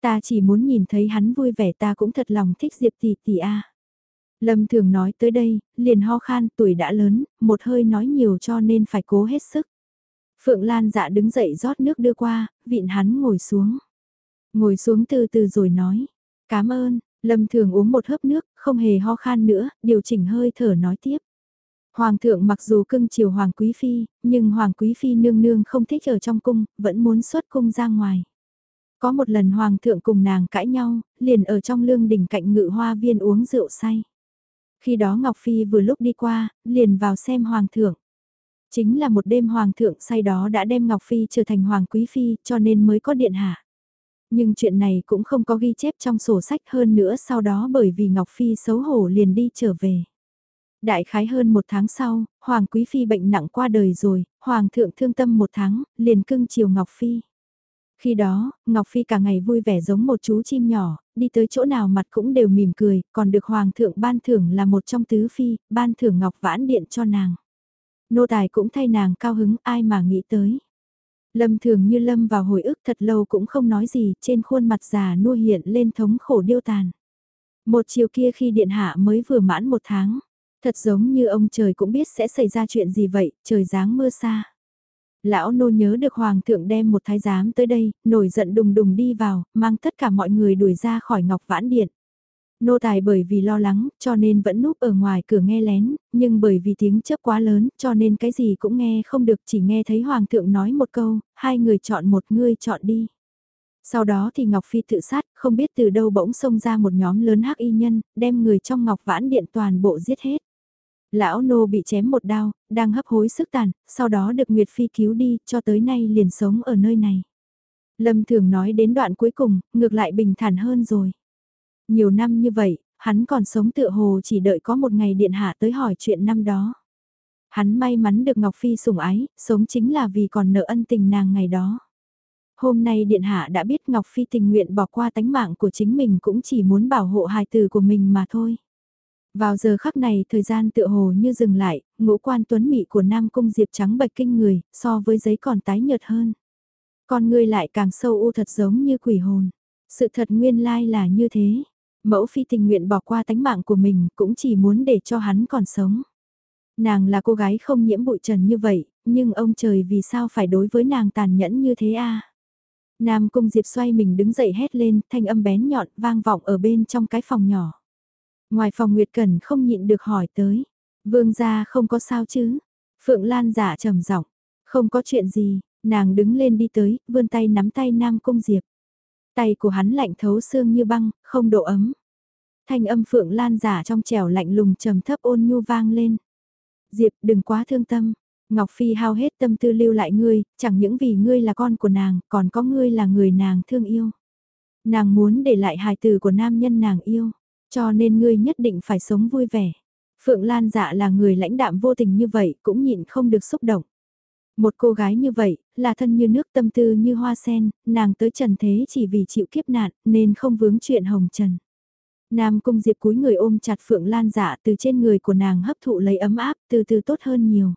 Ta chỉ muốn nhìn thấy hắn vui vẻ ta cũng thật lòng thích Diệp tỷ tỷ A. Lâm thường nói tới đây, liền ho khan tuổi đã lớn, một hơi nói nhiều cho nên phải cố hết sức. Phượng Lan dạ đứng dậy rót nước đưa qua, vịn hắn ngồi xuống. Ngồi xuống từ từ rồi nói, cảm ơn, Lâm thường uống một hớp nước, không hề ho khan nữa, điều chỉnh hơi thở nói tiếp. Hoàng thượng mặc dù cưng chiều Hoàng Quý Phi, nhưng Hoàng Quý Phi nương nương không thích ở trong cung, vẫn muốn xuất cung ra ngoài. Có một lần Hoàng thượng cùng nàng cãi nhau, liền ở trong lương đỉnh cạnh ngự hoa viên uống rượu say. Khi đó Ngọc Phi vừa lúc đi qua, liền vào xem Hoàng thượng. Chính là một đêm Hoàng thượng say đó đã đem Ngọc Phi trở thành Hoàng Quý Phi cho nên mới có điện hạ. Nhưng chuyện này cũng không có ghi chép trong sổ sách hơn nữa sau đó bởi vì Ngọc Phi xấu hổ liền đi trở về. Đại khái hơn một tháng sau, Hoàng Quý Phi bệnh nặng qua đời rồi, Hoàng thượng thương tâm một tháng, liền cưng chiều Ngọc Phi. Khi đó, Ngọc Phi cả ngày vui vẻ giống một chú chim nhỏ, đi tới chỗ nào mặt cũng đều mỉm cười, còn được Hoàng thượng ban thưởng là một trong tứ phi, ban thưởng Ngọc Vãn Điện cho nàng. Nô tài cũng thay nàng cao hứng ai mà nghĩ tới. Lâm thường như lâm vào hồi ức thật lâu cũng không nói gì, trên khuôn mặt già nua hiện lên thống khổ điêu tàn. Một chiều kia khi điện hạ mới vừa mãn một tháng, thật giống như ông trời cũng biết sẽ xảy ra chuyện gì vậy, trời dáng mưa xa. Lão nô nhớ được hoàng thượng đem một thái giám tới đây, nổi giận đùng đùng đi vào, mang tất cả mọi người đuổi ra khỏi ngọc vãn điện. Nô tài bởi vì lo lắng, cho nên vẫn núp ở ngoài cửa nghe lén, nhưng bởi vì tiếng chớp quá lớn, cho nên cái gì cũng nghe không được, chỉ nghe thấy hoàng thượng nói một câu, hai người chọn một người chọn đi. Sau đó thì Ngọc Phi tự sát, không biết từ đâu bỗng xông ra một nhóm lớn hắc y nhân, đem người trong Ngọc Vãn Điện toàn bộ giết hết. Lão nô bị chém một đao, đang hấp hối sức tàn, sau đó được Nguyệt Phi cứu đi, cho tới nay liền sống ở nơi này. Lâm thường nói đến đoạn cuối cùng, ngược lại bình thản hơn rồi. Nhiều năm như vậy, hắn còn sống tựa hồ chỉ đợi có một ngày điện hạ tới hỏi chuyện năm đó. Hắn may mắn được Ngọc Phi sủng ái, sống chính là vì còn nợ ân tình nàng ngày đó. Hôm nay Điện Hạ đã biết Ngọc Phi tình nguyện bỏ qua tánh mạng của chính mình cũng chỉ muốn bảo hộ hài tử của mình mà thôi. Vào giờ khắc này thời gian tựa hồ như dừng lại, ngũ quan tuấn mị của Nam Cung Diệp trắng bạch kinh người, so với giấy còn tái nhợt hơn. Con người lại càng sâu u thật giống như quỷ hồn. Sự thật nguyên lai là như thế. Mẫu phi tình nguyện bỏ qua tánh mạng của mình cũng chỉ muốn để cho hắn còn sống. Nàng là cô gái không nhiễm bụi trần như vậy, nhưng ông trời vì sao phải đối với nàng tàn nhẫn như thế a? Nam Cung Diệp xoay mình đứng dậy hét lên, thanh âm bén nhọn vang vọng ở bên trong cái phòng nhỏ. Ngoài phòng Nguyệt Cẩn không nhịn được hỏi tới. Vương gia không có sao chứ? Phượng Lan giả trầm giọng, không có chuyện gì, nàng đứng lên đi tới, vươn tay nắm tay Nam Cung Diệp. Tay của hắn lạnh thấu xương như băng, không độ ấm. Thanh âm Phượng Lan giả trong trẻo lạnh lùng trầm thấp ôn nhu vang lên. Diệp đừng quá thương tâm, Ngọc Phi hao hết tâm tư lưu lại ngươi, chẳng những vì ngươi là con của nàng, còn có ngươi là người nàng thương yêu. Nàng muốn để lại hài tử của nam nhân nàng yêu, cho nên ngươi nhất định phải sống vui vẻ. Phượng Lan dạ là người lãnh đạm vô tình như vậy cũng nhịn không được xúc động. Một cô gái như vậy, là thân như nước tâm tư như hoa sen, nàng tới trần thế chỉ vì chịu kiếp nạn nên không vướng chuyện hồng trần. Nam cung diệp cúi người ôm chặt Phượng Lan dạ từ trên người của nàng hấp thụ lấy ấm áp từ từ tốt hơn nhiều.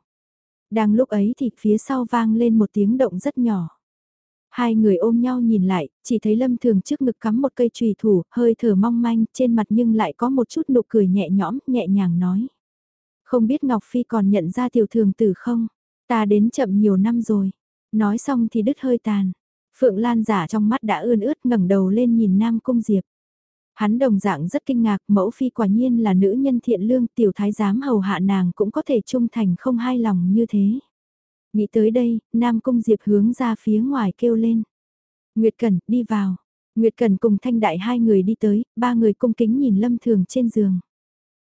Đang lúc ấy thì phía sau vang lên một tiếng động rất nhỏ. Hai người ôm nhau nhìn lại, chỉ thấy lâm thường trước ngực cắm một cây trùy thủ, hơi thở mong manh, trên mặt nhưng lại có một chút nụ cười nhẹ nhõm, nhẹ nhàng nói. Không biết Ngọc Phi còn nhận ra tiểu thường tử không? Ta đến chậm nhiều năm rồi. Nói xong thì đứt hơi tàn. Phượng Lan giả trong mắt đã ươn ướt ngẩng đầu lên nhìn Nam Cung Diệp. Hắn đồng dạng rất kinh ngạc, mẫu phi quả nhiên là nữ nhân thiện lương, tiểu thái giám hầu hạ nàng cũng có thể trung thành không hai lòng như thế. Nghĩ tới đây, Nam Cung Diệp hướng ra phía ngoài kêu lên. Nguyệt Cẩn, đi vào. Nguyệt Cẩn cùng Thanh Đại hai người đi tới, ba người cung kính nhìn Lâm Thường trên giường.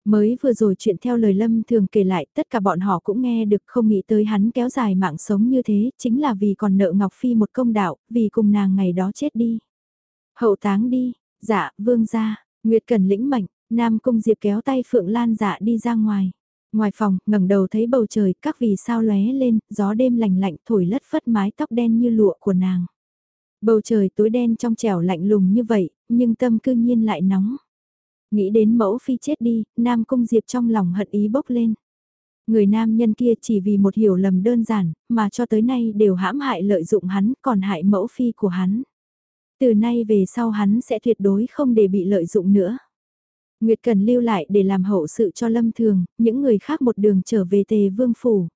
Mới vừa rồi chuyện theo lời Lâm Thường kể lại, tất cả bọn họ cũng nghe được không nghĩ tới hắn kéo dài mạng sống như thế, chính là vì còn nợ Ngọc Phi một công đạo, vì cùng nàng ngày đó chết đi. Hậu táng đi, Dạ, vương ra. Nguyệt Cần lĩnh mệnh, Nam Cung Diệp kéo tay Phượng Lan dạ đi ra ngoài. Ngoài phòng, ngẩng đầu thấy bầu trời, các vì sao lóe lên, gió đêm lạnh lạnh thổi lất phất mái tóc đen như lụa của nàng. Bầu trời tối đen trong trẻo lạnh lùng như vậy, nhưng tâm cư nhiên lại nóng. Nghĩ đến mẫu phi chết đi, Nam Cung Diệp trong lòng hận ý bốc lên. Người nam nhân kia chỉ vì một hiểu lầm đơn giản, mà cho tới nay đều hãm hại lợi dụng hắn, còn hại mẫu phi của hắn. Từ nay về sau hắn sẽ tuyệt đối không để bị lợi dụng nữa. Nguyệt Cần lưu lại để làm hậu sự cho Lâm Thường, những người khác một đường trở về Tề Vương Phủ.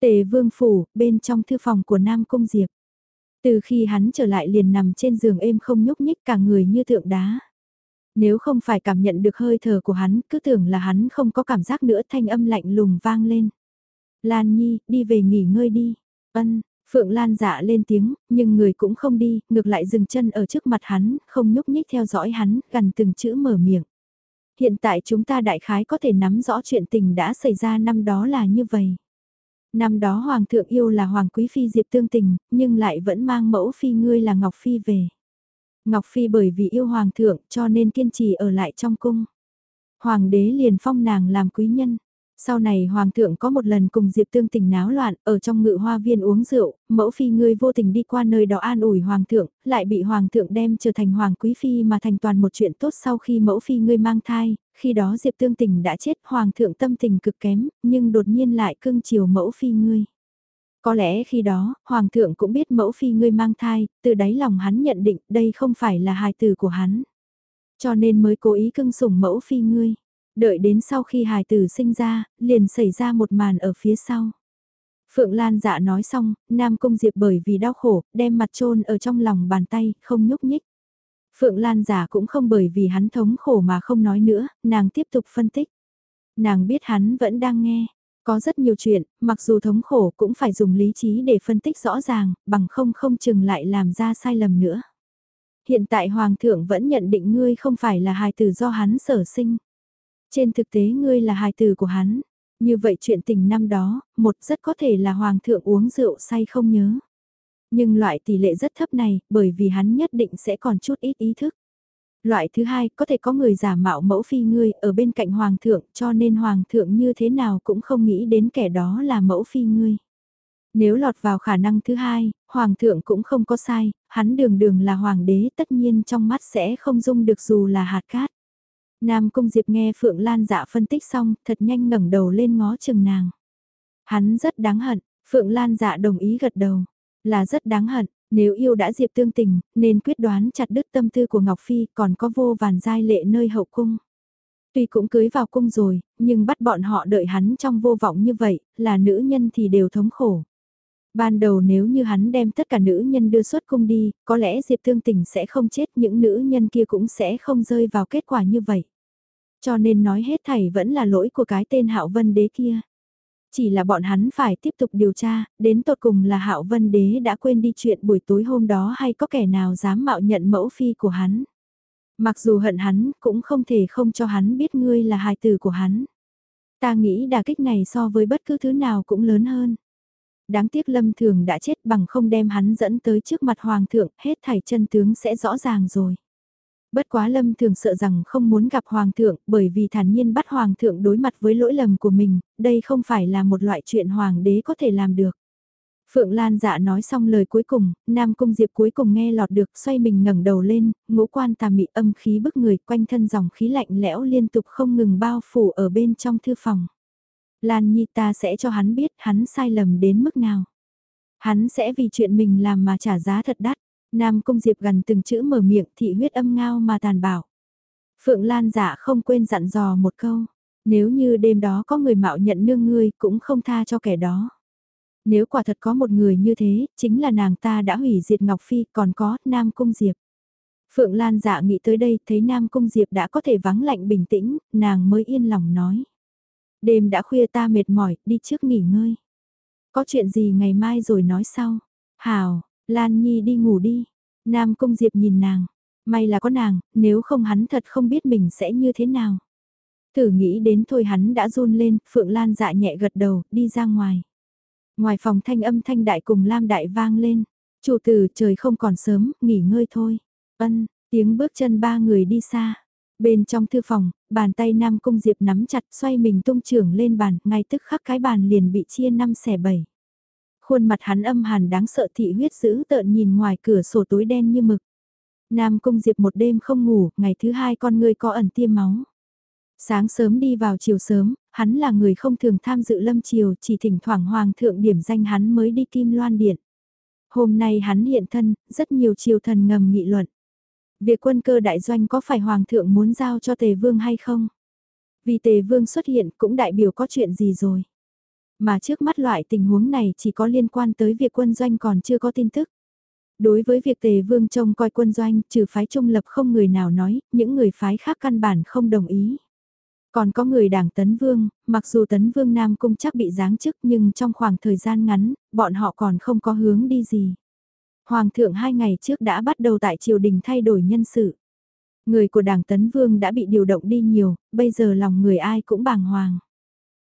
Tề Vương Phủ, bên trong thư phòng của Nam Cung Diệp. Từ khi hắn trở lại liền nằm trên giường êm không nhúc nhích cả người như tượng đá. Nếu không phải cảm nhận được hơi thở của hắn, cứ tưởng là hắn không có cảm giác nữa thanh âm lạnh lùng vang lên. Lan Nhi, đi về nghỉ ngơi đi. Ân, Phượng Lan dạ lên tiếng, nhưng người cũng không đi, ngược lại dừng chân ở trước mặt hắn, không nhúc nhích theo dõi hắn, gần từng chữ mở miệng. Hiện tại chúng ta đại khái có thể nắm rõ chuyện tình đã xảy ra năm đó là như vậy. Năm đó Hoàng thượng yêu là Hoàng Quý Phi Diệp Tương Tình, nhưng lại vẫn mang mẫu Phi ngươi là Ngọc Phi về. Ngọc Phi bởi vì yêu Hoàng thượng cho nên kiên trì ở lại trong cung. Hoàng đế liền phong nàng làm quý nhân. Sau này Hoàng thượng có một lần cùng Diệp Tương tình náo loạn, ở trong ngự hoa viên uống rượu, mẫu phi ngươi vô tình đi qua nơi đó an ủi Hoàng thượng, lại bị Hoàng thượng đem trở thành Hoàng quý phi mà thành toàn một chuyện tốt sau khi mẫu phi ngươi mang thai, khi đó Diệp Tương tình đã chết Hoàng thượng tâm tình cực kém, nhưng đột nhiên lại cưng chiều mẫu phi ngươi. Có lẽ khi đó, Hoàng thượng cũng biết mẫu phi ngươi mang thai, từ đáy lòng hắn nhận định đây không phải là hài tử của hắn. Cho nên mới cố ý cưng sủng mẫu phi ngươi. Đợi đến sau khi hài tử sinh ra, liền xảy ra một màn ở phía sau. Phượng Lan dạ nói xong, Nam Cung Diệp bởi vì đau khổ, đem mặt trôn ở trong lòng bàn tay, không nhúc nhích. Phượng Lan giả cũng không bởi vì hắn thống khổ mà không nói nữa, nàng tiếp tục phân tích. Nàng biết hắn vẫn đang nghe, có rất nhiều chuyện, mặc dù thống khổ cũng phải dùng lý trí để phân tích rõ ràng, bằng không không chừng lại làm ra sai lầm nữa. Hiện tại Hoàng thượng vẫn nhận định ngươi không phải là hài tử do hắn sở sinh. Trên thực tế ngươi là hài tử của hắn. Như vậy chuyện tình năm đó, một rất có thể là Hoàng thượng uống rượu say không nhớ. Nhưng loại tỷ lệ rất thấp này, bởi vì hắn nhất định sẽ còn chút ít ý thức. Loại thứ hai, có thể có người giả mạo mẫu phi ngươi ở bên cạnh hoàng thượng cho nên hoàng thượng như thế nào cũng không nghĩ đến kẻ đó là mẫu phi ngươi. Nếu lọt vào khả năng thứ hai, hoàng thượng cũng không có sai, hắn đường đường là hoàng đế tất nhiên trong mắt sẽ không dung được dù là hạt cát. Nam Cung Diệp nghe Phượng Lan dạ phân tích xong, thật nhanh ngẩng đầu lên ngó chừng nàng. Hắn rất đáng hận, Phượng Lan dạ đồng ý gật đầu, là rất đáng hận, nếu yêu đã diệp tương tình, nên quyết đoán chặt đứt tâm tư của Ngọc Phi còn có vô vàn giai lệ nơi hậu cung. Tuy cũng cưới vào cung rồi, nhưng bắt bọn họ đợi hắn trong vô vọng như vậy, là nữ nhân thì đều thống khổ. Ban đầu nếu như hắn đem tất cả nữ nhân đưa xuất cung đi, có lẽ Diệp Thương Tình sẽ không chết, những nữ nhân kia cũng sẽ không rơi vào kết quả như vậy. Cho nên nói hết thảy vẫn là lỗi của cái tên Hạo Vân Đế kia. Chỉ là bọn hắn phải tiếp tục điều tra, đến tột cùng là Hạo Vân Đế đã quên đi chuyện buổi tối hôm đó hay có kẻ nào dám mạo nhận mẫu phi của hắn. Mặc dù hận hắn, cũng không thể không cho hắn biết ngươi là hài tử của hắn. Ta nghĩ đà kích này so với bất cứ thứ nào cũng lớn hơn. Đáng tiếc lâm thường đã chết bằng không đem hắn dẫn tới trước mặt hoàng thượng, hết thảy chân tướng sẽ rõ ràng rồi. Bất quá lâm thường sợ rằng không muốn gặp hoàng thượng bởi vì thản nhiên bắt hoàng thượng đối mặt với lỗi lầm của mình, đây không phải là một loại chuyện hoàng đế có thể làm được. Phượng Lan dạ nói xong lời cuối cùng, Nam Cung Diệp cuối cùng nghe lọt được xoay mình ngẩng đầu lên, ngũ quan tà mị âm khí bức người quanh thân dòng khí lạnh lẽo liên tục không ngừng bao phủ ở bên trong thư phòng. Lan Nhi ta sẽ cho hắn biết hắn sai lầm đến mức nào. Hắn sẽ vì chuyện mình làm mà trả giá thật đắt. Nam Cung Diệp gần từng chữ mở miệng thị huyết âm ngao mà tàn bảo. Phượng Lan giả không quên dặn dò một câu. Nếu như đêm đó có người mạo nhận nương ngươi cũng không tha cho kẻ đó. Nếu quả thật có một người như thế, chính là nàng ta đã hủy diệt Ngọc Phi còn có Nam Cung Diệp. Phượng Lan dạ nghĩ tới đây thấy Nam Cung Diệp đã có thể vắng lạnh bình tĩnh, nàng mới yên lòng nói. Đêm đã khuya ta mệt mỏi, đi trước nghỉ ngơi. Có chuyện gì ngày mai rồi nói sau. Hào, Lan Nhi đi ngủ đi. Nam Cung Diệp nhìn nàng. May là có nàng, nếu không hắn thật không biết mình sẽ như thế nào. Thử nghĩ đến thôi hắn đã run lên, Phượng Lan dạ nhẹ gật đầu, đi ra ngoài. Ngoài phòng thanh âm thanh đại cùng Lam đại vang lên. Chủ tử trời không còn sớm, nghỉ ngơi thôi. Ân, tiếng bước chân ba người đi xa. Bên trong thư phòng, bàn tay Nam Cung Diệp nắm chặt xoay mình tung trưởng lên bàn, ngay tức khắc cái bàn liền bị chia năm xẻ bảy. Khuôn mặt hắn âm hàn đáng sợ thị huyết dữ tợn nhìn ngoài cửa sổ tối đen như mực. Nam Cung Diệp một đêm không ngủ, ngày thứ hai con người có ẩn tiêm máu. Sáng sớm đi vào chiều sớm, hắn là người không thường tham dự lâm chiều, chỉ thỉnh thoảng hoàng thượng điểm danh hắn mới đi kim loan điện. Hôm nay hắn hiện thân, rất nhiều triều thần ngầm nghị luận. Việc quân cơ đại doanh có phải Hoàng thượng muốn giao cho Tề Vương hay không? Vì Tề Vương xuất hiện cũng đại biểu có chuyện gì rồi. Mà trước mắt loại tình huống này chỉ có liên quan tới việc quân doanh còn chưa có tin tức. Đối với việc Tề Vương trông coi quân doanh, trừ phái trung lập không người nào nói, những người phái khác căn bản không đồng ý. Còn có người đảng Tấn Vương, mặc dù Tấn Vương Nam Cung chắc bị giáng chức nhưng trong khoảng thời gian ngắn, bọn họ còn không có hướng đi gì. Hoàng thượng hai ngày trước đã bắt đầu tại triều đình thay đổi nhân sự. Người của đảng Tấn Vương đã bị điều động đi nhiều, bây giờ lòng người ai cũng bàng hoàng.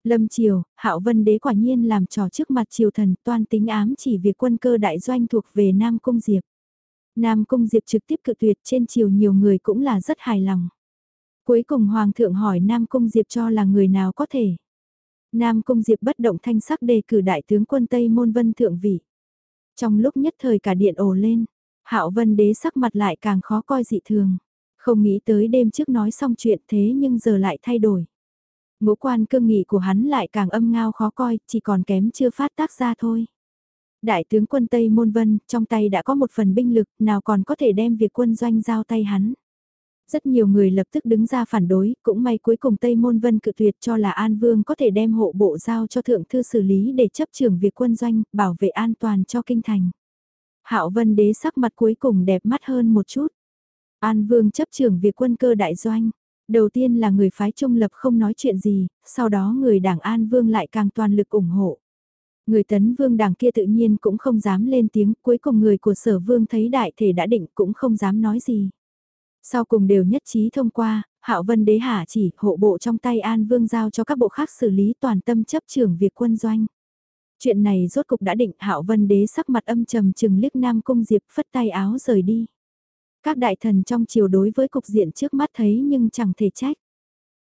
Lâm Triều, Hạo Vân Đế quả nhiên làm trò trước mặt triều thần toan tính ám chỉ việc quân cơ đại doanh thuộc về Nam Cung Diệp. Nam Cung Diệp trực tiếp cự tuyệt trên triều nhiều người cũng là rất hài lòng. Cuối cùng Hoàng thượng hỏi Nam Cung Diệp cho là người nào có thể. Nam Cung Diệp bất động thanh sắc đề cử đại tướng quân Tây Môn Vân Thượng Vị. Trong lúc nhất thời cả điện ồ lên, Hạo Vân Đế sắc mặt lại càng khó coi dị thường. Không nghĩ tới đêm trước nói xong chuyện thế nhưng giờ lại thay đổi. Ngũ quan cương nghị của hắn lại càng âm ngao khó coi, chỉ còn kém chưa phát tác ra thôi. Đại tướng quân Tây Môn Vân, trong tay đã có một phần binh lực, nào còn có thể đem việc quân doanh giao tay hắn. Rất nhiều người lập tức đứng ra phản đối, cũng may cuối cùng Tây Môn Vân cự tuyệt cho là An Vương có thể đem hộ bộ giao cho Thượng Thư xử lý để chấp trưởng việc quân doanh, bảo vệ an toàn cho kinh thành. Hạo Vân Đế sắc mặt cuối cùng đẹp mắt hơn một chút. An Vương chấp trưởng việc quân cơ đại doanh. Đầu tiên là người phái trung lập không nói chuyện gì, sau đó người đảng An Vương lại càng toàn lực ủng hộ. Người tấn vương đảng kia tự nhiên cũng không dám lên tiếng, cuối cùng người của sở vương thấy đại thể đã định cũng không dám nói gì. Sau cùng đều nhất trí thông qua, Hạo Vân Đế hạ chỉ hộ bộ trong tay An Vương giao cho các bộ khác xử lý toàn tâm chấp trưởng việc quân doanh. Chuyện này rốt cục đã định Hạo Vân Đế sắc mặt âm trầm trừng liếc Nam Cung Diệp phất tay áo rời đi. Các đại thần trong triều đối với cục diện trước mắt thấy nhưng chẳng thể trách.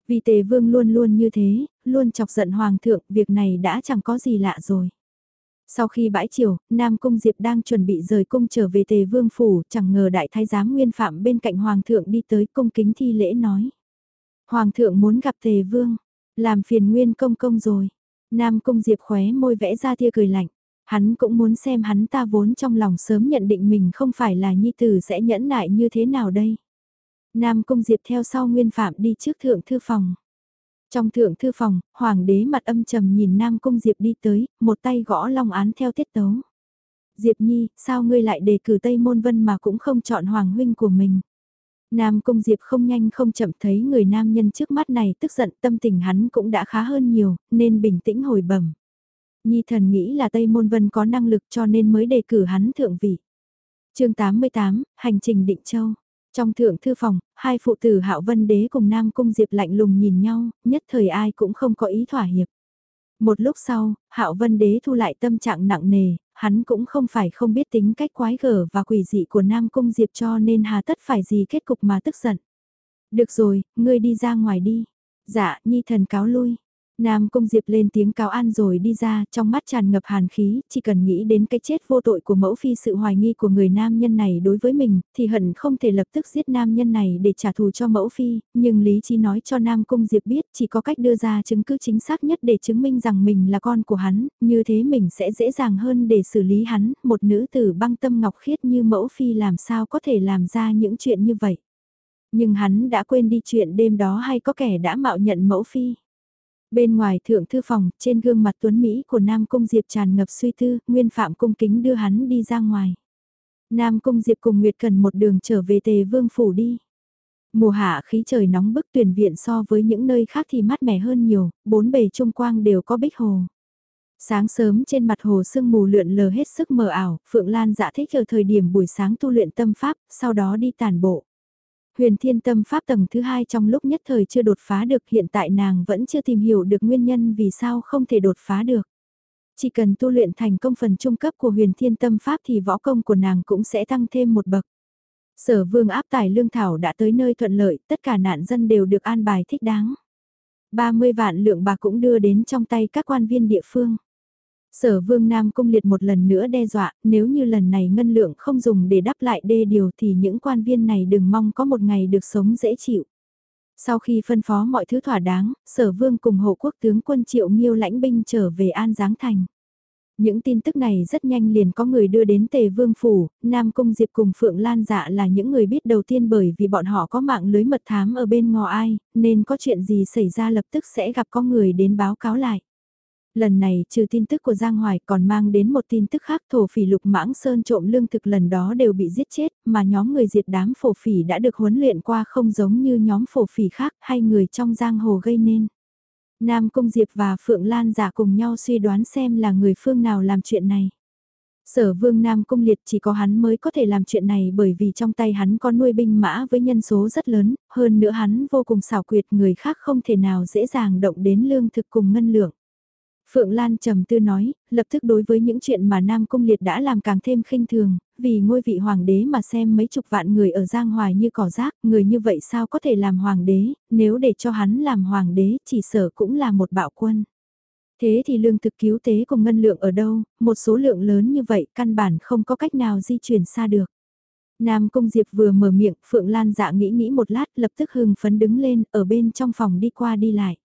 Vì tề vương luôn luôn như thế, luôn chọc giận hoàng thượng, việc này đã chẳng có gì lạ rồi. Sau khi bãi chiều, Nam Cung Diệp đang chuẩn bị rời cung trở về tề vương phủ, chẳng ngờ đại thái giám nguyên phạm bên cạnh hoàng thượng đi tới cung kính thi lễ nói. Hoàng thượng muốn gặp tề vương, làm phiền nguyên công công rồi. Nam Cung Diệp khóe môi vẽ ra tia cười lạnh. Hắn cũng muốn xem hắn ta vốn trong lòng sớm nhận định mình không phải là nhi tử sẽ nhẫn nại như thế nào đây. Nam Cung Diệp theo sau Nguyên Phạm đi trước thượng thư phòng. Trong thượng thư phòng, hoàng đế mặt âm trầm nhìn Nam Cung Diệp đi tới, một tay gõ long án theo tiết tấu. Diệp Nhi, sao ngươi lại đề cử Tây Môn Vân mà cũng không chọn hoàng huynh của mình? Nam Cung Diệp không nhanh không chậm thấy người nam nhân trước mắt này tức giận tâm tình hắn cũng đã khá hơn nhiều, nên bình tĩnh hồi bẩm. Nhi thần nghĩ là Tây Môn Vân có năng lực cho nên mới đề cử hắn thượng vị. chương 88, Hành trình Định Châu. Trong thượng thư phòng, hai phụ tử Hạo Vân Đế cùng Nam Cung Diệp lạnh lùng nhìn nhau, nhất thời ai cũng không có ý thỏa hiệp. Một lúc sau, Hạo Vân Đế thu lại tâm trạng nặng nề, hắn cũng không phải không biết tính cách quái gở và quỷ dị của Nam Cung Diệp cho nên hà tất phải gì kết cục mà tức giận. Được rồi, ngươi đi ra ngoài đi. Dạ, nhi thần cáo lui. Nam Cung Diệp lên tiếng cáo an rồi đi ra, trong mắt tràn ngập hàn khí, chỉ cần nghĩ đến cái chết vô tội của mẫu phi sự hoài nghi của người nam nhân này đối với mình, thì hận không thể lập tức giết nam nhân này để trả thù cho mẫu phi, nhưng lý trí nói cho Nam Cung Diệp biết chỉ có cách đưa ra chứng cứ chính xác nhất để chứng minh rằng mình là con của hắn, như thế mình sẽ dễ dàng hơn để xử lý hắn, một nữ tử băng tâm ngọc khiết như mẫu phi làm sao có thể làm ra những chuyện như vậy. Nhưng hắn đã quên đi chuyện đêm đó hay có kẻ đã mạo nhận mẫu phi. Bên ngoài thượng thư phòng, trên gương mặt tuấn Mỹ của Nam Cung Diệp tràn ngập suy tư, Nguyên Phạm cung kính đưa hắn đi ra ngoài. Nam Cung Diệp cùng Nguyệt Cần một đường trở về tề vương phủ đi. Mùa hạ khí trời nóng bức tuyển viện so với những nơi khác thì mát mẻ hơn nhiều, bốn bề trung quang đều có bích hồ. Sáng sớm trên mặt hồ sương mù lượn lờ hết sức mờ ảo, Phượng Lan dạ thích ở thời điểm buổi sáng tu luyện tâm pháp, sau đó đi tàn bộ. Huyền thiên tâm pháp tầng thứ hai trong lúc nhất thời chưa đột phá được hiện tại nàng vẫn chưa tìm hiểu được nguyên nhân vì sao không thể đột phá được. Chỉ cần tu luyện thành công phần trung cấp của huyền thiên tâm pháp thì võ công của nàng cũng sẽ tăng thêm một bậc. Sở vương áp tải lương thảo đã tới nơi thuận lợi, tất cả nạn dân đều được an bài thích đáng. 30 vạn lượng bạc cũng đưa đến trong tay các quan viên địa phương. Sở vương Nam Cung liệt một lần nữa đe dọa, nếu như lần này ngân lượng không dùng để đắp lại đê điều thì những quan viên này đừng mong có một ngày được sống dễ chịu. Sau khi phân phó mọi thứ thỏa đáng, sở vương cùng hộ quốc tướng quân triệu miêu lãnh binh trở về An Giáng Thành. Những tin tức này rất nhanh liền có người đưa đến Tề Vương Phủ, Nam Cung Diệp cùng Phượng Lan dạ là những người biết đầu tiên bởi vì bọn họ có mạng lưới mật thám ở bên ngò ai, nên có chuyện gì xảy ra lập tức sẽ gặp có người đến báo cáo lại. Lần này trừ tin tức của Giang Hoài còn mang đến một tin tức khác thổ phỉ lục mãng sơn trộm lương thực lần đó đều bị giết chết mà nhóm người diệt đám phổ phỉ đã được huấn luyện qua không giống như nhóm phổ phỉ khác hay người trong giang hồ gây nên. Nam Cung Diệp và Phượng Lan giả cùng nhau suy đoán xem là người phương nào làm chuyện này. Sở vương Nam Cung Liệt chỉ có hắn mới có thể làm chuyện này bởi vì trong tay hắn có nuôi binh mã với nhân số rất lớn, hơn nữa hắn vô cùng xảo quyệt người khác không thể nào dễ dàng động đến lương thực cùng ngân lượng. Phượng Lan trầm tư nói, lập tức đối với những chuyện mà Nam Cung Liệt đã làm càng thêm khinh thường, vì ngôi vị hoàng đế mà xem mấy chục vạn người ở Giang Hoài như cỏ rác, người như vậy sao có thể làm hoàng đế, nếu để cho hắn làm hoàng đế chỉ sở cũng là một bạo quân. Thế thì lương thực cứu tế cùng ngân lượng ở đâu, một số lượng lớn như vậy căn bản không có cách nào di chuyển xa được. Nam Cung Diệp vừa mở miệng, Phượng Lan dạ nghĩ nghĩ một lát lập tức hưng phấn đứng lên, ở bên trong phòng đi qua đi lại.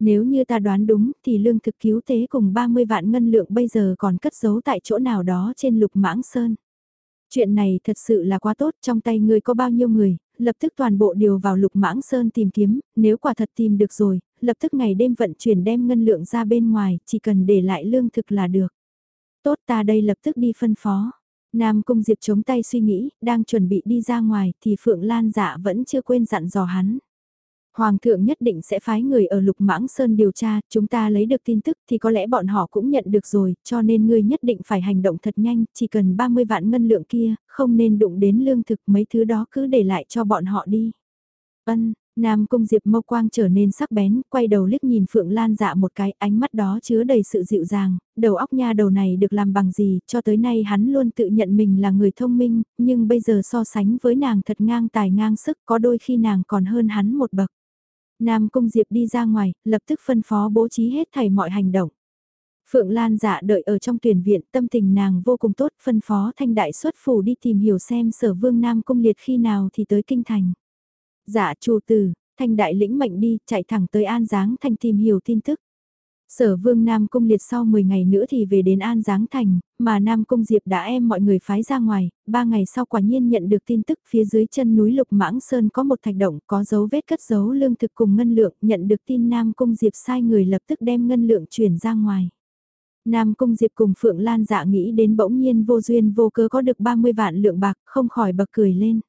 Nếu như ta đoán đúng thì lương thực cứu tế cùng 30 vạn ngân lượng bây giờ còn cất giấu tại chỗ nào đó trên lục mãng sơn. Chuyện này thật sự là quá tốt, trong tay ngươi có bao nhiêu người, lập tức toàn bộ điều vào lục mãng sơn tìm kiếm, nếu quả thật tìm được rồi, lập tức ngày đêm vận chuyển đem ngân lượng ra bên ngoài, chỉ cần để lại lương thực là được. Tốt ta đây lập tức đi phân phó. Nam Cung Diệp chống tay suy nghĩ, đang chuẩn bị đi ra ngoài thì Phượng Lan dạ vẫn chưa quên dặn dò hắn. Hoàng thượng nhất định sẽ phái người ở Lục Mãng Sơn điều tra, chúng ta lấy được tin tức thì có lẽ bọn họ cũng nhận được rồi, cho nên ngươi nhất định phải hành động thật nhanh, chỉ cần 30 vạn ngân lượng kia, không nên đụng đến lương thực mấy thứ đó cứ để lại cho bọn họ đi. Ân, Nam Cung Diệp mâu quang trở nên sắc bén, quay đầu liếc nhìn Phượng Lan dạ một cái, ánh mắt đó chứa đầy sự dịu dàng, đầu óc nha đầu này được làm bằng gì, cho tới nay hắn luôn tự nhận mình là người thông minh, nhưng bây giờ so sánh với nàng thật ngang tài ngang sức, có đôi khi nàng còn hơn hắn một bậc. Nam Cung Diệp đi ra ngoài, lập tức phân phó bố trí hết thảy mọi hành động. Phượng Lan dạ đợi ở trong tuyển viện, tâm tình nàng vô cùng tốt, phân phó thanh đại xuất phủ đi tìm hiểu xem sở vương Nam Cung liệt khi nào thì tới kinh thành. Dạ chủ tử, thanh đại lĩnh mệnh đi, chạy thẳng tới An Giáng thành tìm hiểu tin tức. Sở vương Nam Cung liệt sau 10 ngày nữa thì về đến An Giáng Thành, mà Nam Cung Diệp đã em mọi người phái ra ngoài, ba ngày sau quả nhiên nhận được tin tức phía dưới chân núi Lục Mãng Sơn có một thạch động có dấu vết cất dấu lương thực cùng ngân lượng, nhận được tin Nam Cung Diệp sai người lập tức đem ngân lượng chuyển ra ngoài. Nam Cung Diệp cùng Phượng Lan dạ nghĩ đến bỗng nhiên vô duyên vô cớ có được 30 vạn lượng bạc, không khỏi bật cười lên.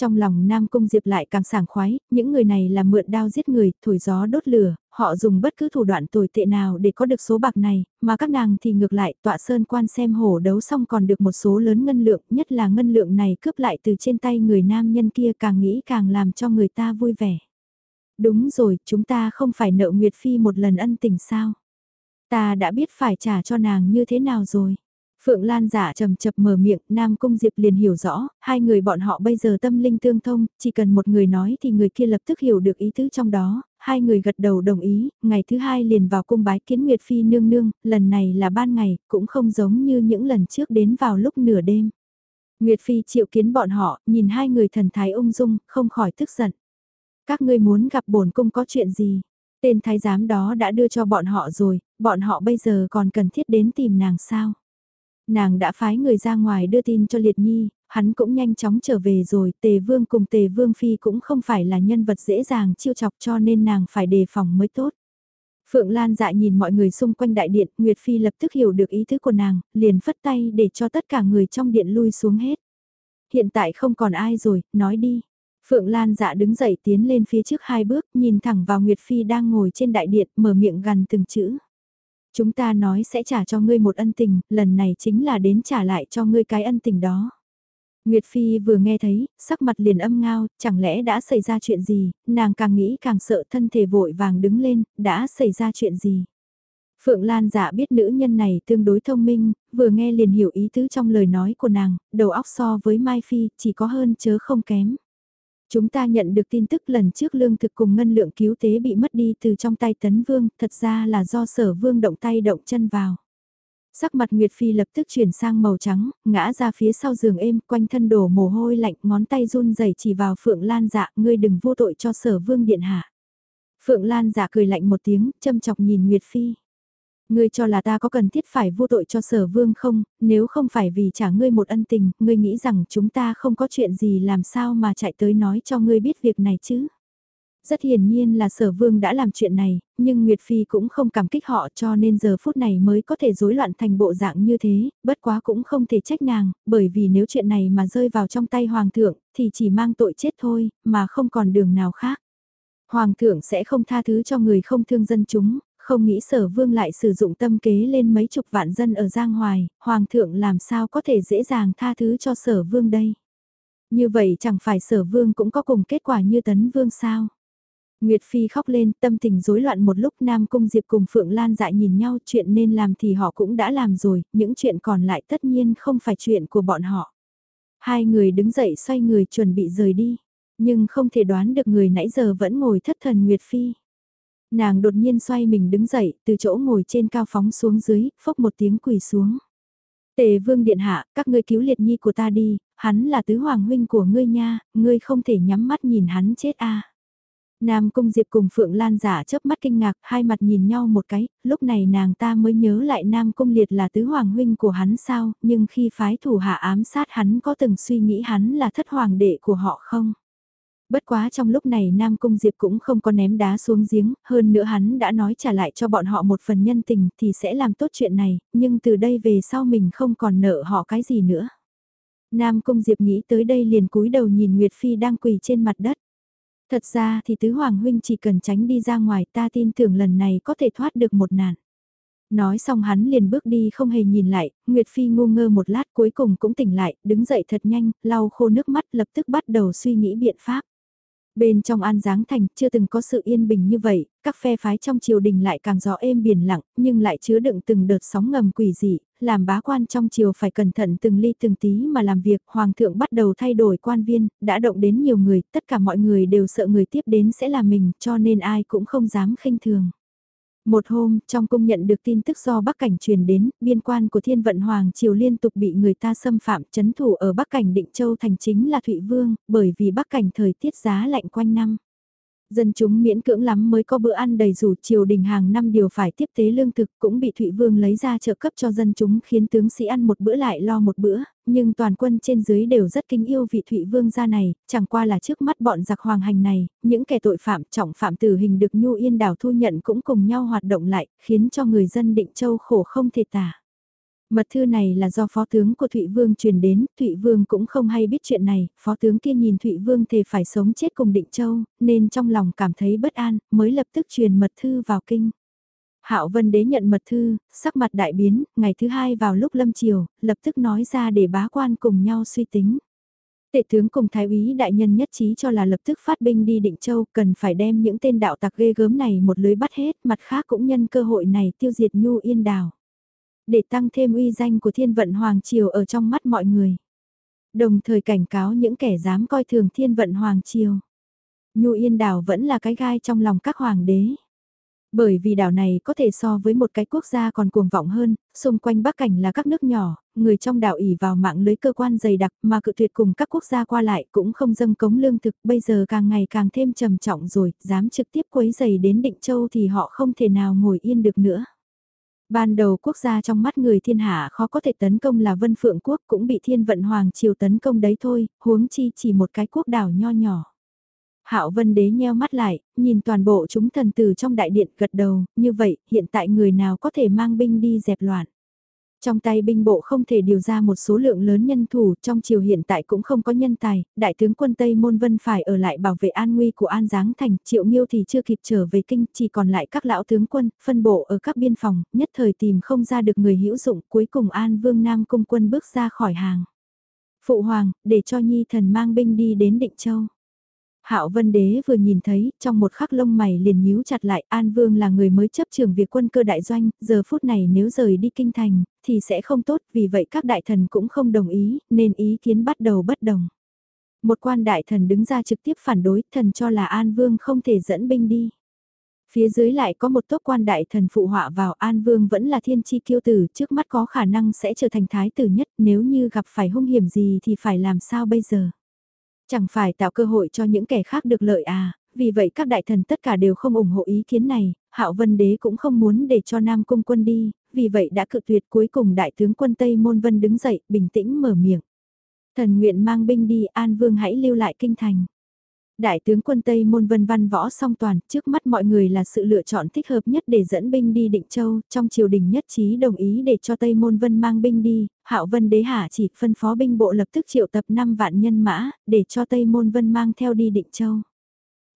Trong lòng Nam Cung Diệp lại càng sảng khoái, những người này là mượn đao giết người, thổi gió đốt lửa, họ dùng bất cứ thủ đoạn tồi tệ nào để có được số bạc này, mà các nàng thì ngược lại tọa sơn quan xem hổ đấu xong còn được một số lớn ngân lượng, nhất là ngân lượng này cướp lại từ trên tay người nam nhân kia càng nghĩ càng làm cho người ta vui vẻ. Đúng rồi, chúng ta không phải nợ Nguyệt Phi một lần ân tình sao? Ta đã biết phải trả cho nàng như thế nào rồi. Phượng Lan giả trầm chập mở miệng, Nam Cung Diệp liền hiểu rõ, hai người bọn họ bây giờ tâm linh tương thông, chỉ cần một người nói thì người kia lập tức hiểu được ý tứ trong đó, hai người gật đầu đồng ý, ngày thứ hai liền vào cung bái kiến Nguyệt Phi nương nương, lần này là ban ngày, cũng không giống như những lần trước đến vào lúc nửa đêm. Nguyệt Phi chịu kiến bọn họ, nhìn hai người thần thái ung dung, không khỏi tức giận. Các ngươi muốn gặp bổn cung có chuyện gì? Tên thái giám đó đã đưa cho bọn họ rồi, bọn họ bây giờ còn cần thiết đến tìm nàng sao? Nàng đã phái người ra ngoài đưa tin cho Liệt Nhi, hắn cũng nhanh chóng trở về rồi, Tề Vương cùng Tề Vương Phi cũng không phải là nhân vật dễ dàng chiêu chọc cho nên nàng phải đề phòng mới tốt. Phượng Lan dạ nhìn mọi người xung quanh đại điện, Nguyệt Phi lập tức hiểu được ý tứ của nàng, liền phất tay để cho tất cả người trong điện lui xuống hết. Hiện tại không còn ai rồi, nói đi. Phượng Lan dạ đứng dậy tiến lên phía trước hai bước, nhìn thẳng vào Nguyệt Phi đang ngồi trên đại điện, mở miệng gần từng chữ. Chúng ta nói sẽ trả cho ngươi một ân tình, lần này chính là đến trả lại cho ngươi cái ân tình đó. Nguyệt Phi vừa nghe thấy, sắc mặt liền âm ngao, chẳng lẽ đã xảy ra chuyện gì, nàng càng nghĩ càng sợ thân thể vội vàng đứng lên, đã xảy ra chuyện gì. Phượng Lan dạ biết nữ nhân này tương đối thông minh, vừa nghe liền hiểu ý tứ trong lời nói của nàng, đầu óc so với Mai Phi chỉ có hơn chớ không kém. Chúng ta nhận được tin tức lần trước lương thực cùng ngân lượng cứu tế bị mất đi từ trong tay tấn vương, thật ra là do sở vương động tay động chân vào. Sắc mặt Nguyệt Phi lập tức chuyển sang màu trắng, ngã ra phía sau giường êm, quanh thân đổ mồ hôi lạnh, ngón tay run rẩy chỉ vào Phượng Lan dạ, ngươi đừng vô tội cho sở vương điện hạ. Phượng Lan dạ cười lạnh một tiếng, châm chọc nhìn Nguyệt Phi. Ngươi cho là ta có cần thiết phải vô tội cho sở vương không, nếu không phải vì trả ngươi một ân tình, ngươi nghĩ rằng chúng ta không có chuyện gì làm sao mà chạy tới nói cho ngươi biết việc này chứ. Rất hiển nhiên là sở vương đã làm chuyện này, nhưng Nguyệt Phi cũng không cảm kích họ cho nên giờ phút này mới có thể rối loạn thành bộ dạng như thế, bất quá cũng không thể trách nàng, bởi vì nếu chuyện này mà rơi vào trong tay Hoàng thượng, thì chỉ mang tội chết thôi, mà không còn đường nào khác. Hoàng thượng sẽ không tha thứ cho người không thương dân chúng, không nghĩ sở vương lại sử dụng tâm kế lên mấy chục vạn dân ở Giang Hoài, Hoàng thượng làm sao có thể dễ dàng tha thứ cho sở vương đây. Như vậy chẳng phải sở vương cũng có cùng kết quả như tấn vương sao. Nguyệt Phi khóc lên, tâm tình rối loạn một lúc Nam Cung Diệp cùng Phượng Lan dại nhìn nhau chuyện nên làm thì họ cũng đã làm rồi, những chuyện còn lại tất nhiên không phải chuyện của bọn họ. Hai người đứng dậy xoay người chuẩn bị rời đi, nhưng không thể đoán được người nãy giờ vẫn ngồi thất thần Nguyệt Phi. Nàng đột nhiên xoay mình đứng dậy, từ chỗ ngồi trên cao phóng xuống dưới, phốc một tiếng quỳ xuống. Tề vương điện hạ, các ngươi cứu liệt nhi của ta đi, hắn là tứ hoàng huynh của ngươi nha, ngươi không thể nhắm mắt nhìn hắn chết a. Nam Cung Diệp cùng Phượng Lan giả chớp mắt kinh ngạc, hai mặt nhìn nhau một cái, lúc này nàng ta mới nhớ lại Nam Cung Liệt là tứ hoàng huynh của hắn sao, nhưng khi phái thủ hạ ám sát hắn có từng suy nghĩ hắn là thất hoàng đệ của họ không? Bất quá trong lúc này Nam Cung Diệp cũng không có ném đá xuống giếng, hơn nữa hắn đã nói trả lại cho bọn họ một phần nhân tình thì sẽ làm tốt chuyện này, nhưng từ đây về sau mình không còn nợ họ cái gì nữa. Nam Cung Diệp nghĩ tới đây liền cúi đầu nhìn Nguyệt Phi đang quỳ trên mặt đất. Thật ra thì Tứ Hoàng Huynh chỉ cần tránh đi ra ngoài ta tin tưởng lần này có thể thoát được một nạn. Nói xong hắn liền bước đi không hề nhìn lại, Nguyệt Phi ngu ngơ một lát cuối cùng cũng tỉnh lại, đứng dậy thật nhanh, lau khô nước mắt lập tức bắt đầu suy nghĩ biện pháp. Bên trong An Giáng Thành chưa từng có sự yên bình như vậy, các phe phái trong triều đình lại càng gió êm biển lặng, nhưng lại chứa đựng từng đợt sóng ngầm quỷ dị, làm bá quan trong triều phải cẩn thận từng ly từng tí mà làm việc, hoàng thượng bắt đầu thay đổi quan viên, đã động đến nhiều người, tất cả mọi người đều sợ người tiếp đến sẽ là mình, cho nên ai cũng không dám khinh thường. Một hôm, trong cung nhận được tin tức do Bắc Cảnh truyền đến, biên quan của Thiên Vận Hoàng Triều liên tục bị người ta xâm phạm, chấn thủ ở Bắc Cảnh Định Châu thành chính là Thụy Vương, bởi vì Bắc Cảnh thời tiết giá lạnh quanh năm. Dân chúng miễn cưỡng lắm mới có bữa ăn đầy đủ triều đình hàng năm điều phải tiếp tế lương thực cũng bị Thụy Vương lấy ra trợ cấp cho dân chúng khiến tướng sĩ ăn một bữa lại lo một bữa, nhưng toàn quân trên dưới đều rất kinh yêu vị Thụy Vương gia này, chẳng qua là trước mắt bọn giặc hoàng hành này, những kẻ tội phạm trọng phạm tử hình được Nhu Yên đảo thu nhận cũng cùng nhau hoạt động lại, khiến cho người dân định châu khổ không thể tả. Mật thư này là do phó tướng của Thụy Vương truyền đến, Thụy Vương cũng không hay biết chuyện này, phó tướng kia nhìn Thụy Vương thề phải sống chết cùng Định Châu, nên trong lòng cảm thấy bất an, mới lập tức truyền mật thư vào kinh. Hạo Vân Đế nhận mật thư, sắc mặt đại biến, ngày thứ hai vào lúc lâm chiều, lập tức nói ra để bá quan cùng nhau suy tính. Tệ tướng cùng thái úy đại nhân nhất trí cho là lập tức phát binh đi Định Châu, cần phải đem những tên đạo tặc ghê gớm này một lưới bắt hết, mặt khác cũng nhân cơ hội này tiêu diệt Nhu Yên Đào để tăng thêm uy danh của thiên vận Hoàng Triều ở trong mắt mọi người. Đồng thời cảnh cáo những kẻ dám coi thường thiên vận Hoàng Triều. Nhu Yên đảo vẫn là cái gai trong lòng các hoàng đế. Bởi vì đảo này có thể so với một cái quốc gia còn cuồng vọng hơn, xung quanh Bắc Cảnh là các nước nhỏ, người trong đảo ỉ vào mạng lưới cơ quan dày đặc mà cự tuyệt cùng các quốc gia qua lại cũng không dâng cống lương thực, bây giờ càng ngày càng thêm trầm trọng rồi, dám trực tiếp quấy dày đến Định Châu thì họ không thể nào ngồi yên được nữa. Ban đầu quốc gia trong mắt người thiên hạ khó có thể tấn công là Vân Phượng Quốc cũng bị thiên vận hoàng triều tấn công đấy thôi, huống chi chỉ một cái quốc đảo nho nhỏ. Hạo Vân Đế nheo mắt lại, nhìn toàn bộ chúng thần tử trong đại điện gật đầu, như vậy hiện tại người nào có thể mang binh đi dẹp loạn. Trong tay binh bộ không thể điều ra một số lượng lớn nhân thủ, trong triều hiện tại cũng không có nhân tài, đại tướng quân Tây Môn Vân phải ở lại bảo vệ an nguy của An Giáng Thành, triệu nghiêu thì chưa kịp trở về kinh, chỉ còn lại các lão tướng quân, phân bộ ở các biên phòng, nhất thời tìm không ra được người hữu dụng, cuối cùng An Vương Nam cung quân bước ra khỏi hàng. Phụ Hoàng, để cho Nhi thần mang binh đi đến Định Châu. Hạo Vân Đế vừa nhìn thấy, trong một khắc lông mày liền nhíu chặt lại, An Vương là người mới chấp trường việc quân cơ đại doanh, giờ phút này nếu rời đi kinh thành, thì sẽ không tốt, vì vậy các đại thần cũng không đồng ý, nên ý kiến bắt đầu bất đồng. Một quan đại thần đứng ra trực tiếp phản đối, thần cho là An Vương không thể dẫn binh đi. Phía dưới lại có một tốt quan đại thần phụ họa vào An Vương vẫn là thiên chi kiêu tử, trước mắt có khả năng sẽ trở thành thái tử nhất, nếu như gặp phải hung hiểm gì thì phải làm sao bây giờ. Chẳng phải tạo cơ hội cho những kẻ khác được lợi à, vì vậy các đại thần tất cả đều không ủng hộ ý kiến này, Hạo Vân Đế cũng không muốn để cho Nam Cung quân đi, vì vậy đã cự tuyệt cuối cùng đại tướng quân Tây Môn Vân đứng dậy, bình tĩnh mở miệng. Thần nguyện mang binh đi, An Vương hãy lưu lại kinh thành. Đại tướng quân Tây Môn Vân Văn võ song toàn, trước mắt mọi người là sự lựa chọn thích hợp nhất để dẫn binh đi Định Châu, trong triều đình nhất trí đồng ý để cho Tây Môn Vân mang binh đi, Hạo Vân Đế hạ chỉ phân phó binh bộ lập tức triệu tập 5 vạn nhân mã, để cho Tây Môn Vân mang theo đi Định Châu.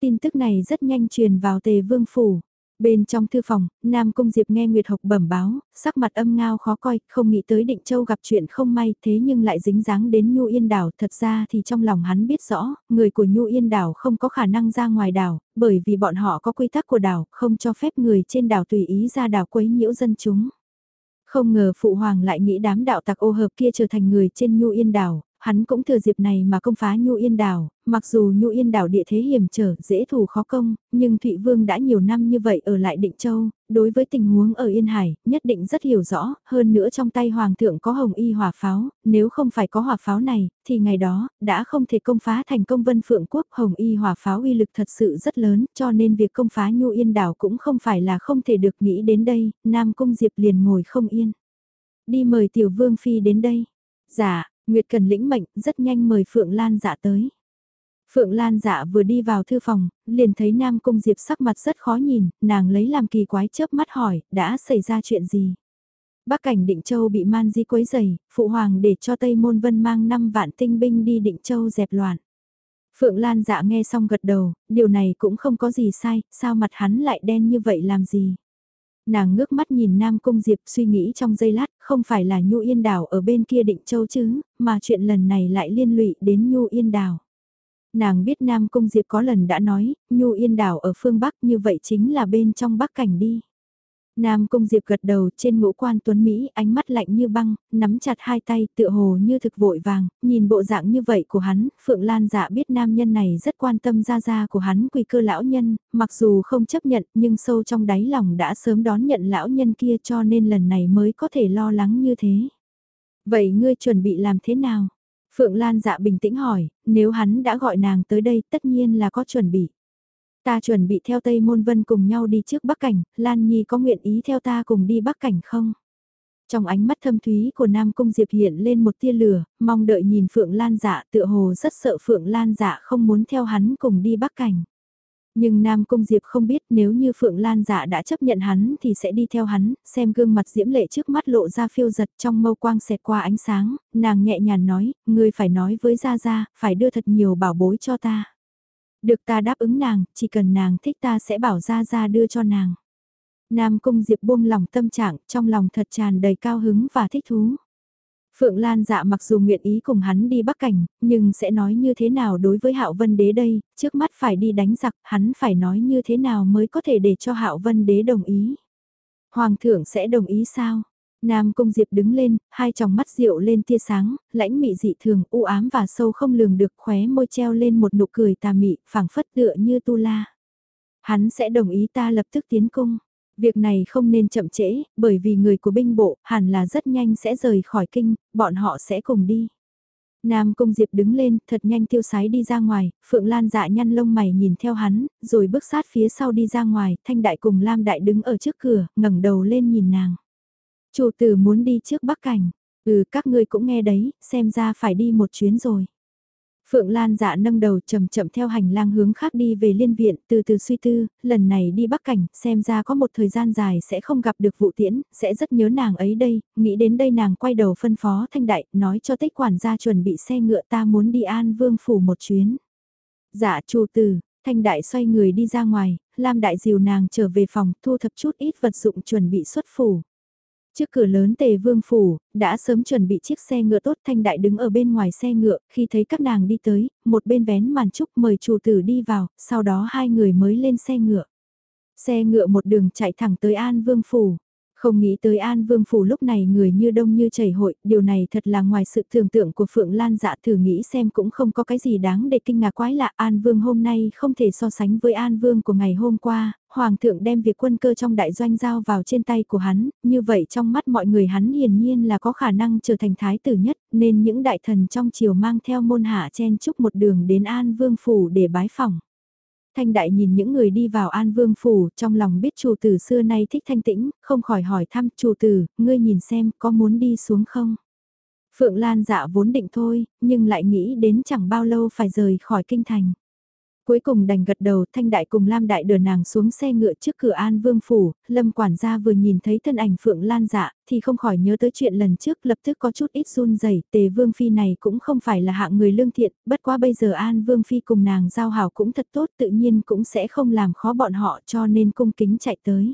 Tin tức này rất nhanh truyền vào Tề Vương Phủ. Bên trong thư phòng, Nam Cung Diệp nghe Nguyệt Hộc bẩm báo, sắc mặt âm ngao khó coi, không nghĩ tới Định Châu gặp chuyện không may thế nhưng lại dính dáng đến Nhu Yên Đảo. Thật ra thì trong lòng hắn biết rõ, người của Nhu Yên Đảo không có khả năng ra ngoài đảo, bởi vì bọn họ có quy tắc của đảo, không cho phép người trên đảo tùy ý ra đảo quấy nhiễu dân chúng. Không ngờ Phụ Hoàng lại nghĩ đám đạo tặc ô hợp kia trở thành người trên Nhu Yên Đảo, hắn cũng thừa dịp này mà công phá Nhu Yên Đảo, mặc dù Nhu Yên Đảo địa thế hiểm trở, dễ thủ khó công, nhưng Thụy Vương đã nhiều năm như vậy ở lại Định Châu, đối với tình huống ở Yên Hải, nhất định rất hiểu rõ, hơn nữa trong tay Hoàng thượng có hồng y hỏa pháo, nếu không phải có hỏa pháo này, thì ngày đó, đã không thể công phá thành công vân phượng quốc hồng y hỏa pháo uy lực thật sự rất lớn, cho nên việc công phá Nhu Yên Đảo cũng không phải là không thể được nghĩ đến đây, Nam Cung Diệp liền ngồi không yên. Đi mời Tiểu Vương Phi đến đây. Dạ, Nguyệt Cần lĩnh mệnh, rất nhanh mời Phượng Lan dạ tới. Phượng Lan dạ vừa đi vào thư phòng, liền thấy Nam Cung Diệp sắc mặt rất khó nhìn, nàng lấy làm kỳ quái chớp mắt hỏi, đã xảy ra chuyện gì? Bắc cảnh Định Châu bị man di quấy dày, Phụ Hoàng để cho Tây Môn Vân mang 5 vạn tinh binh đi Định Châu dẹp loạn. Phượng Lan dạ nghe xong gật đầu, điều này cũng không có gì sai, sao mặt hắn lại đen như vậy làm gì? Nàng ngước mắt nhìn Nam Cung Diệp suy nghĩ trong giây lát, không phải là Nhu Yên Đảo ở bên kia Định Châu chứ, mà chuyện lần này lại liên lụy đến Nhu Yên Đảo. Nàng biết Nam Cung Diệp có lần đã nói, Nhu Yên Đảo ở phương Bắc như vậy chính là bên trong Bắc cảnh đi. Nam Cung Diệp gật đầu trên ngũ quan tuấn Mỹ ánh mắt lạnh như băng, nắm chặt hai tay tựa hồ như thực vội vàng, nhìn bộ dạng như vậy của hắn, Phượng Lan dạ biết nam nhân này rất quan tâm gia gia của hắn quỳ cơ lão nhân, mặc dù không chấp nhận nhưng sâu trong đáy lòng đã sớm đón nhận lão nhân kia cho nên lần này mới có thể lo lắng như thế. Vậy ngươi chuẩn bị làm thế nào? Phượng Lan dạ bình tĩnh hỏi, nếu hắn đã gọi nàng tới đây tất nhiên là có chuẩn bị. Ta chuẩn bị theo Tây Môn Vân cùng nhau đi trước Bắc Cảnh, Lan Nhi có nguyện ý theo ta cùng đi Bắc Cảnh không? Trong ánh mắt thâm thúy của Nam Cung Diệp hiện lên một tia lửa, mong đợi nhìn Phượng Lan dạ tựa hồ rất sợ Phượng Lan dạ không muốn theo hắn cùng đi Bắc Cảnh. Nhưng Nam Cung Diệp không biết nếu như Phượng Lan dạ đã chấp nhận hắn thì sẽ đi theo hắn, xem gương mặt diễm lệ trước mắt lộ ra phiêu giật trong mâu quang xẹt qua ánh sáng, nàng nhẹ nhàng nói, ngươi phải nói với Gia Gia, phải đưa thật nhiều bảo bối cho ta. Được ta đáp ứng nàng, chỉ cần nàng thích ta sẽ bảo Gia Gia đưa cho nàng. Nam Cung Diệp buông lòng tâm trạng, trong lòng thật tràn đầy cao hứng và thích thú. Phượng Lan dạ mặc dù nguyện ý cùng hắn đi Bắc Cảnh, nhưng sẽ nói như thế nào đối với Hạo Vân Đế đây, trước mắt phải đi đánh giặc, hắn phải nói như thế nào mới có thể để cho Hạo Vân Đế đồng ý. Hoàng thượng sẽ đồng ý sao? Nam Cung Diệp đứng lên, hai tròng mắt rượu lên tia sáng, lãnh mị dị thường, u ám và sâu không lường được khóe môi treo lên một nụ cười tà mị, phảng phất tựa như tu la. Hắn sẽ đồng ý ta lập tức tiến cung. Việc này không nên chậm trễ, bởi vì người của binh bộ hẳn là rất nhanh sẽ rời khỏi kinh, bọn họ sẽ cùng đi. Nam Cung Diệp đứng lên, thật nhanh tiêu sái đi ra ngoài, Phượng Lan dạ nhăn lông mày nhìn theo hắn, rồi bước sát phía sau đi ra ngoài, Thanh Đại cùng Lam Đại đứng ở trước cửa, ngẩng đầu lên nhìn nàng. Chủ tử muốn đi trước Bắc Cảnh, ừ các ngươi cũng nghe đấy, xem ra phải đi một chuyến rồi. Phượng Lan dạ nâng đầu chậm chậm theo hành lang hướng khác đi về liên viện, từ từ suy tư, lần này đi Bắc Cảnh, xem ra có một thời gian dài sẽ không gặp được vụ tiễn, sẽ rất nhớ nàng ấy đây, nghĩ đến đây nàng quay đầu phân phó thanh đại, nói cho tích quản gia chuẩn bị xe ngựa ta muốn đi an vương phủ một chuyến. Dạ chủ tử, thanh đại xoay người đi ra ngoài, Lam đại dìu nàng trở về phòng, thu thập chút ít vật dụng chuẩn bị xuất phủ. Trước cửa lớn tề vương phủ, đã sớm chuẩn bị chiếc xe ngựa tốt thanh đại đứng ở bên ngoài xe ngựa, khi thấy các nàng đi tới, một bên vén màn trúc mời chủ tử đi vào, sau đó hai người mới lên xe ngựa. Xe ngựa một đường chạy thẳng tới An Vương Phủ. Không nghĩ tới An Vương Phủ lúc này người như đông như chảy hội, điều này thật là ngoài sự tưởng tượng của Phượng Lan dạ thử nghĩ xem cũng không có cái gì đáng để kinh ngạc quái lạ. An Vương hôm nay không thể so sánh với An Vương của ngày hôm qua, Hoàng thượng đem việc quân cơ trong đại doanh giao vào trên tay của hắn, như vậy trong mắt mọi người hắn hiển nhiên là có khả năng trở thành thái tử nhất, nên những đại thần trong triều mang theo môn hạ chen chúc một đường đến An Vương Phủ để bái phỏng. Thanh đại nhìn những người đi vào An Vương Phủ, trong lòng biết chủ tử xưa nay thích thanh tĩnh, không khỏi hỏi thăm chủ tử, ngươi nhìn xem có muốn đi xuống không? Phượng Lan dạ vốn định thôi, nhưng lại nghĩ đến chẳng bao lâu phải rời khỏi kinh thành. Cuối cùng đành gật đầu thanh đại cùng Lam đại đưa nàng xuống xe ngựa trước cửa An Vương Phủ, Lâm quản gia vừa nhìn thấy thân ảnh Phượng Lan dạ, thì không khỏi nhớ tới chuyện lần trước lập tức có chút ít run rẩy tề Vương Phi này cũng không phải là hạng người lương thiện, bất quá bây giờ An Vương Phi cùng nàng giao hảo cũng thật tốt tự nhiên cũng sẽ không làm khó bọn họ cho nên cung kính chạy tới.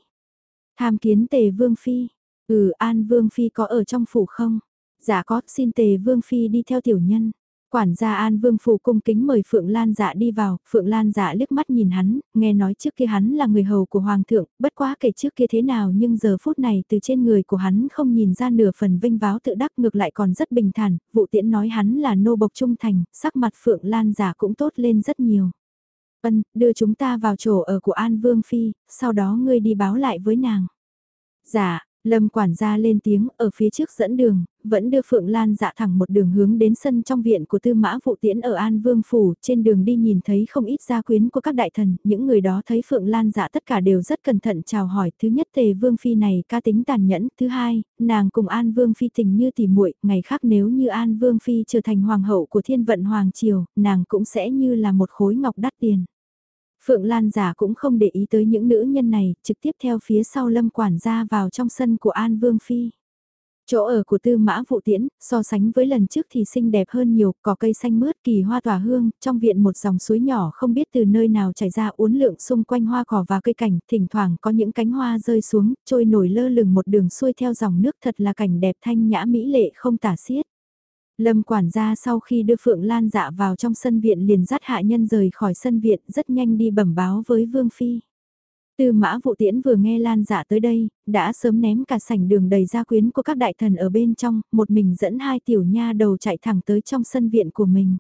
Tham kiến tề Vương Phi, ừ An Vương Phi có ở trong phủ không? Dạ có, xin tề Vương Phi đi theo tiểu nhân. Quản gia An Vương Phủ cung kính mời Phượng Lan dạ đi vào, Phượng Lan dạ liếc mắt nhìn hắn, nghe nói trước kia hắn là người hầu của Hoàng thượng, bất quá kể trước kia thế nào nhưng giờ phút này từ trên người của hắn không nhìn ra nửa phần vinh váo tự đắc ngược lại còn rất bình thản, vụ tiễn nói hắn là nô bộc trung thành, sắc mặt Phượng Lan dạ cũng tốt lên rất nhiều. Ân, đưa chúng ta vào chỗ ở của An Vương Phi, sau đó ngươi đi báo lại với nàng. Dạ, Lâm quản gia lên tiếng ở phía trước dẫn đường, vẫn đưa Phượng Lan dạ thẳng một đường hướng đến sân trong viện của tư mã vụ tiễn ở An Vương Phủ, trên đường đi nhìn thấy không ít gia quyến của các đại thần, những người đó thấy Phượng Lan dạ tất cả đều rất cẩn thận chào hỏi, thứ nhất tề Vương Phi này ca tính tàn nhẫn, thứ hai, nàng cùng An Vương Phi tình như tỉ muội ngày khác nếu như An Vương Phi trở thành hoàng hậu của thiên vận hoàng triều, nàng cũng sẽ như là một khối ngọc đắt tiền. Phượng Lan giả cũng không để ý tới những nữ nhân này, trực tiếp theo phía sau lâm quản gia vào trong sân của An Vương Phi. Chỗ ở của tư mã vụ tiễn, so sánh với lần trước thì xinh đẹp hơn nhiều, có cây xanh mướt kỳ hoa tỏa hương, trong viện một dòng suối nhỏ không biết từ nơi nào chảy ra uốn lượng xung quanh hoa cỏ và cây cảnh, thỉnh thoảng có những cánh hoa rơi xuống, trôi nổi lơ lửng một đường xuôi theo dòng nước thật là cảnh đẹp thanh nhã mỹ lệ không tả xiết. Lâm quản gia sau khi đưa Phượng Lan dạ vào trong sân viện liền dắt hạ nhân rời khỏi sân viện rất nhanh đi bẩm báo với Vương Phi. Tư mã vụ tiễn vừa nghe Lan dạ tới đây, đã sớm ném cả sảnh đường đầy gia quyến của các đại thần ở bên trong, một mình dẫn hai tiểu nha đầu chạy thẳng tới trong sân viện của mình.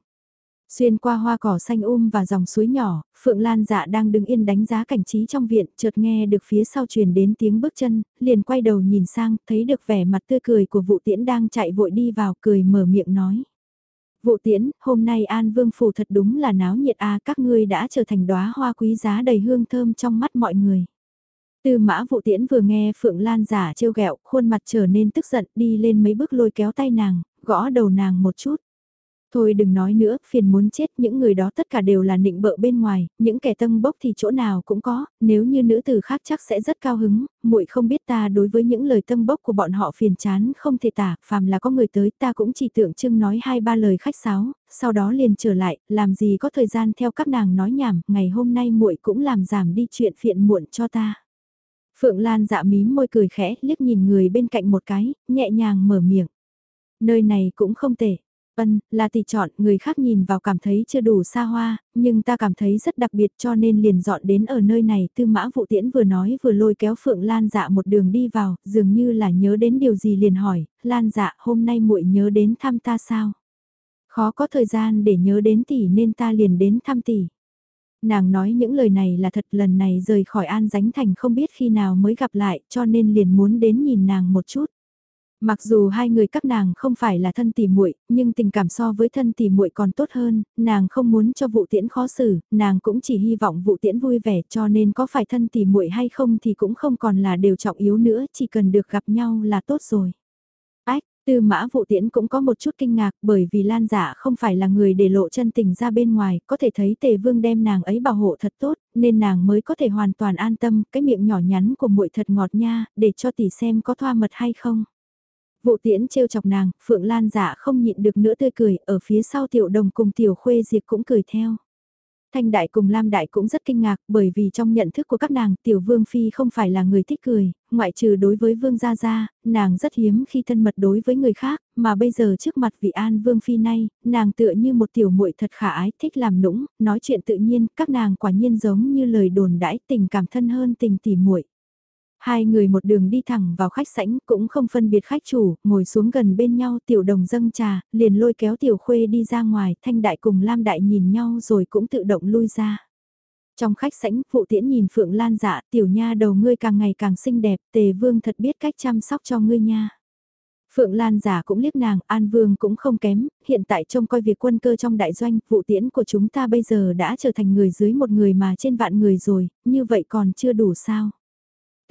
Xuyên qua hoa cỏ xanh um và dòng suối nhỏ, Phượng Lan dạ đang đứng yên đánh giá cảnh trí trong viện, chợt nghe được phía sau truyền đến tiếng bước chân, liền quay đầu nhìn sang, thấy được vẻ mặt tươi cười của vụ tiễn đang chạy vội đi vào, cười mở miệng nói. Vụ tiễn, hôm nay An Vương Phủ thật đúng là náo nhiệt a các ngươi đã trở thành đóa hoa quý giá đầy hương thơm trong mắt mọi người. Tư mã vụ tiễn vừa nghe Phượng Lan giả trêu ghẹo khuôn mặt trở nên tức giận đi lên mấy bước lôi kéo tay nàng, gõ đầu nàng một chút. Thôi đừng nói nữa, phiền muốn chết, những người đó tất cả đều là nịnh bợ bên ngoài, những kẻ tâm bốc thì chỗ nào cũng có, nếu như nữ tử khác chắc sẽ rất cao hứng, muội không biết ta đối với những lời tâm bốc của bọn họ phiền chán không thể tả, phàm là có người tới ta cũng chỉ tượng trưng nói hai ba lời khách sáo, sau đó liền trở lại, làm gì có thời gian theo các nàng nói nhảm, ngày hôm nay muội cũng làm giảm đi chuyện phiền muộn cho ta. Phượng Lan dạ mím môi cười khẽ, liếc nhìn người bên cạnh một cái, nhẹ nhàng mở miệng. Nơi này cũng không tệ, Ân, là tỷ chọn, người khác nhìn vào cảm thấy chưa đủ xa hoa, nhưng ta cảm thấy rất đặc biệt cho nên liền dọn đến ở nơi này. Tư mã vụ tiễn vừa nói vừa lôi kéo Phượng Lan dạ một đường đi vào, dường như là nhớ đến điều gì liền hỏi, Lan dạ hôm nay muội nhớ đến thăm ta sao? Khó có thời gian để nhớ đến tỷ nên ta liền đến thăm tỷ. Nàng nói những lời này là thật lần này rời khỏi An Dánh Thành không biết khi nào mới gặp lại cho nên liền muốn đến nhìn nàng một chút. Mặc dù hai người các nàng không phải là thân tỉ muội, nhưng tình cảm so với thân tỉ muội còn tốt hơn, nàng không muốn cho vụ tiễn khó xử, nàng cũng chỉ hy vọng vụ tiễn vui vẻ cho nên có phải thân tỉ muội hay không thì cũng không còn là điều trọng yếu nữa, chỉ cần được gặp nhau là tốt rồi. Ách, Tư mã vụ tiễn cũng có một chút kinh ngạc bởi vì Lan giả không phải là người để lộ chân tình ra bên ngoài, có thể thấy tề vương đem nàng ấy bảo hộ thật tốt, nên nàng mới có thể hoàn toàn an tâm, cái miệng nhỏ nhắn của muội thật ngọt nha, để cho tỷ xem có thoa mật hay không. Vụ tiễn trêu chọc nàng, Phượng Lan dạ không nhịn được nữa tươi cười, ở phía sau tiểu đồng cùng tiểu khuê diệt cũng cười theo. Thanh đại cùng Lam đại cũng rất kinh ngạc bởi vì trong nhận thức của các nàng tiểu vương phi không phải là người thích cười, ngoại trừ đối với vương gia gia, nàng rất hiếm khi thân mật đối với người khác, mà bây giờ trước mặt vị an vương phi nay nàng tựa như một tiểu muội thật khả ái, thích làm nũng, nói chuyện tự nhiên, các nàng quả nhiên giống như lời đồn đãi tình cảm thân hơn tình tỉ muội. Hai người một đường đi thẳng vào khách sảnh cũng không phân biệt khách chủ, ngồi xuống gần bên nhau tiểu đồng dâng trà, liền lôi kéo tiểu khuê đi ra ngoài, thanh đại cùng lam đại nhìn nhau rồi cũng tự động lui ra. Trong khách sảnh, phụ tiễn nhìn Phượng Lan dạ, tiểu nha đầu ngươi càng ngày càng xinh đẹp, tề vương thật biết cách chăm sóc cho ngươi nha. Phượng Lan giả cũng liếc nàng, An Vương cũng không kém, hiện tại trông coi việc quân cơ trong đại doanh, vụ tiễn của chúng ta bây giờ đã trở thành người dưới một người mà trên vạn người rồi, như vậy còn chưa đủ sao.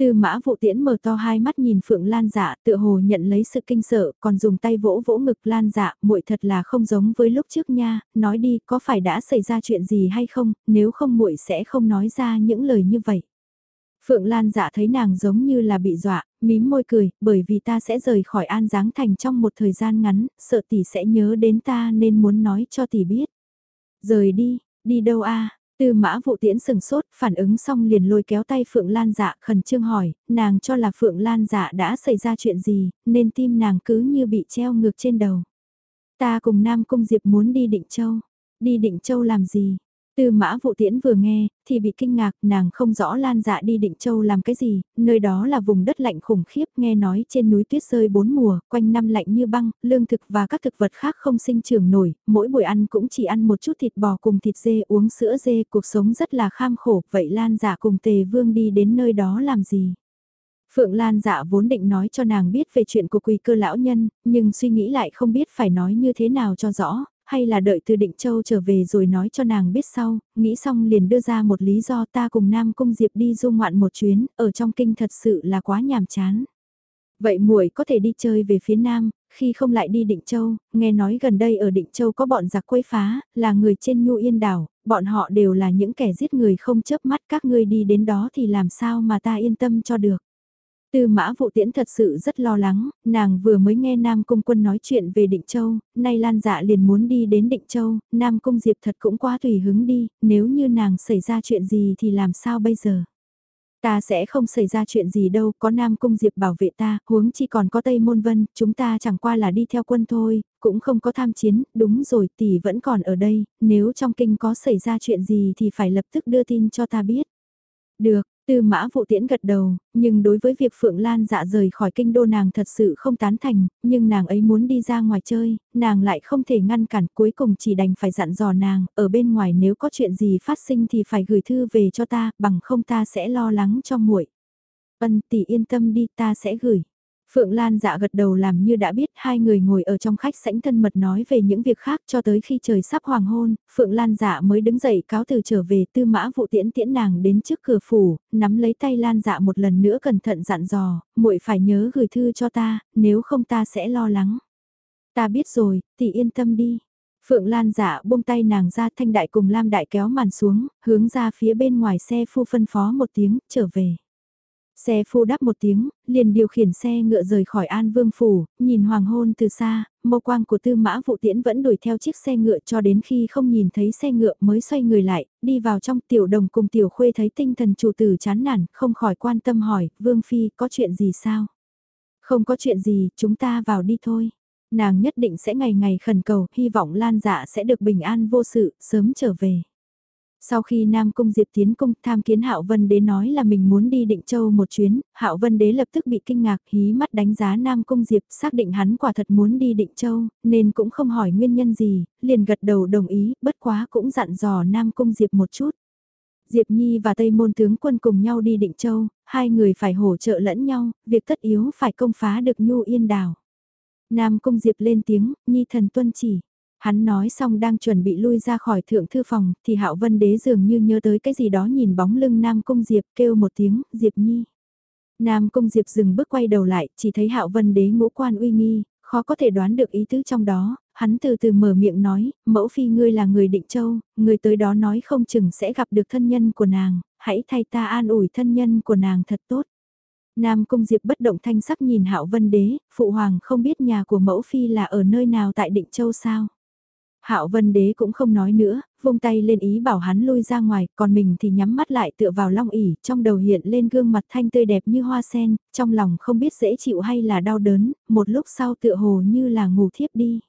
Tư mã vụ tiễn mở to hai mắt nhìn Phượng Lan dạ tựa hồ nhận lấy sự kinh sợ còn dùng tay vỗ vỗ ngực Lan dạ muội thật là không giống với lúc trước nha, nói đi có phải đã xảy ra chuyện gì hay không, nếu không muội sẽ không nói ra những lời như vậy. Phượng Lan dạ thấy nàng giống như là bị dọa, mím môi cười, bởi vì ta sẽ rời khỏi An Giáng Thành trong một thời gian ngắn, sợ tỷ sẽ nhớ đến ta nên muốn nói cho tỷ biết. Rời đi, đi đâu a Tư mã vụ tiễn sừng sốt, phản ứng xong liền lôi kéo tay Phượng Lan dạ khẩn trương hỏi, nàng cho là Phượng Lan dạ đã xảy ra chuyện gì, nên tim nàng cứ như bị treo ngược trên đầu. Ta cùng Nam Cung Diệp muốn đi Định Châu. Đi Định Châu làm gì? Tư mã vụ tiễn vừa nghe, thì bị kinh ngạc, nàng không rõ Lan dạ đi Định Châu làm cái gì, nơi đó là vùng đất lạnh khủng khiếp, nghe nói trên núi tuyết rơi bốn mùa, quanh năm lạnh như băng, lương thực và các thực vật khác không sinh trưởng nổi, mỗi buổi ăn cũng chỉ ăn một chút thịt bò cùng thịt dê uống sữa dê, cuộc sống rất là kham khổ, vậy Lan dạ cùng Tề Vương đi đến nơi đó làm gì? Phượng Lan dạ vốn định nói cho nàng biết về chuyện của quỳ cơ lão nhân, nhưng suy nghĩ lại không biết phải nói như thế nào cho rõ, hay là đợi từ định châu trở về rồi nói cho nàng biết sau, nghĩ xong liền đưa ra một lý do ta cùng Nam Cung Diệp đi du ngoạn một chuyến, ở trong kinh thật sự là quá nhàm chán. Vậy muội có thể đi chơi về phía Nam, khi không lại đi Định Châu, nghe nói gần đây ở Định Châu có bọn giặc quấy phá, là người trên Nhu Yên đảo, bọn họ đều là những kẻ giết người không chớp mắt các ngươi đi đến đó thì làm sao mà ta yên tâm cho được. Tư mã vụ tiễn thật sự rất lo lắng, nàng vừa mới nghe Nam Cung Quân nói chuyện về Định Châu, nay Lan dạ liền muốn đi đến Định Châu, Nam Cung Diệp thật cũng quá tùy hứng đi, nếu như nàng xảy ra chuyện gì thì làm sao bây giờ? Ta sẽ không xảy ra chuyện gì đâu, có Nam Cung Diệp bảo vệ ta, huống chi còn có Tây Môn Vân, chúng ta chẳng qua là đi theo quân thôi, cũng không có tham chiến, đúng rồi tỷ vẫn còn ở đây, nếu trong kinh có xảy ra chuyện gì thì phải lập tức đưa tin cho ta biết. Được, Tư mã vụ tiễn gật đầu, nhưng đối với việc Phượng Lan dạ rời khỏi kinh đô nàng thật sự không tán thành, nhưng nàng ấy muốn đi ra ngoài chơi, nàng lại không thể ngăn cản cuối cùng chỉ đành phải dặn dò nàng, ở bên ngoài nếu có chuyện gì phát sinh thì phải gửi thư về cho ta, bằng không ta sẽ lo lắng cho muội. Ân tỷ yên tâm đi ta sẽ gửi. Phượng Lan dạ gật đầu làm như đã biết hai người ngồi ở trong khách sảnh thân mật nói về những việc khác cho tới khi trời sắp hoàng hôn, Phượng Lan dạ mới đứng dậy cáo từ trở về tư mã vụ tiễn tiễn nàng đến trước cửa phủ, nắm lấy tay Lan dạ một lần nữa cẩn thận dặn dò, muội phải nhớ gửi thư cho ta, nếu không ta sẽ lo lắng. Ta biết rồi, tỷ yên tâm đi. Phượng Lan dạ buông tay nàng ra thanh đại cùng Lam đại kéo màn xuống, hướng ra phía bên ngoài xe phu phân phó một tiếng, trở về. Xe phu đáp một tiếng, liền điều khiển xe ngựa rời khỏi An Vương Phủ, nhìn hoàng hôn từ xa, mâu quang của tư mã vụ tiễn vẫn đuổi theo chiếc xe ngựa cho đến khi không nhìn thấy xe ngựa mới xoay người lại, đi vào trong tiểu đồng cùng tiểu khuê thấy tinh thần chủ tử chán nản, không khỏi quan tâm hỏi, Vương Phi có chuyện gì sao? Không có chuyện gì, chúng ta vào đi thôi. Nàng nhất định sẽ ngày ngày khẩn cầu, hy vọng Lan dạ sẽ được bình an vô sự, sớm trở về. Sau khi Nam Cung Diệp tiến cung tham kiến Hạo Vân Đế nói là mình muốn đi Định Châu một chuyến, Hạo Vân Đế lập tức bị kinh ngạc hí mắt đánh giá Nam Cung Diệp xác định hắn quả thật muốn đi Định Châu, nên cũng không hỏi nguyên nhân gì, liền gật đầu đồng ý, bất quá cũng dặn dò Nam Cung Diệp một chút. Diệp Nhi và Tây Môn tướng quân cùng nhau đi Định Châu, hai người phải hỗ trợ lẫn nhau, việc tất yếu phải công phá được Nhu Yên Đảo. Nam Cung Diệp lên tiếng, Nhi thần tuân chỉ. Hắn nói xong đang chuẩn bị lui ra khỏi thượng thư phòng, thì Hạo Vân Đế dường như nhớ tới cái gì đó nhìn bóng lưng Nam Cung Diệp kêu một tiếng, Diệp Nhi. Nam Cung Diệp dừng bước quay đầu lại, chỉ thấy Hạo Vân Đế ngũ quan uy nghi, khó có thể đoán được ý tứ trong đó, hắn từ từ mở miệng nói, mẫu phi ngươi là người định châu, người tới đó nói không chừng sẽ gặp được thân nhân của nàng, hãy thay ta an ủi thân nhân của nàng thật tốt. Nam Cung Diệp bất động thanh sắc nhìn Hạo Vân Đế, phụ hoàng không biết nhà của mẫu phi là ở nơi nào tại Định Châu sao? Hạo Vân Đế cũng không nói nữa, vung tay lên ý bảo hắn lui ra ngoài, còn mình thì nhắm mắt lại tựa vào long ỉ, trong đầu hiện lên gương mặt thanh tươi đẹp như hoa sen, trong lòng không biết dễ chịu hay là đau đớn, một lúc sau tựa hồ như là ngủ thiếp đi.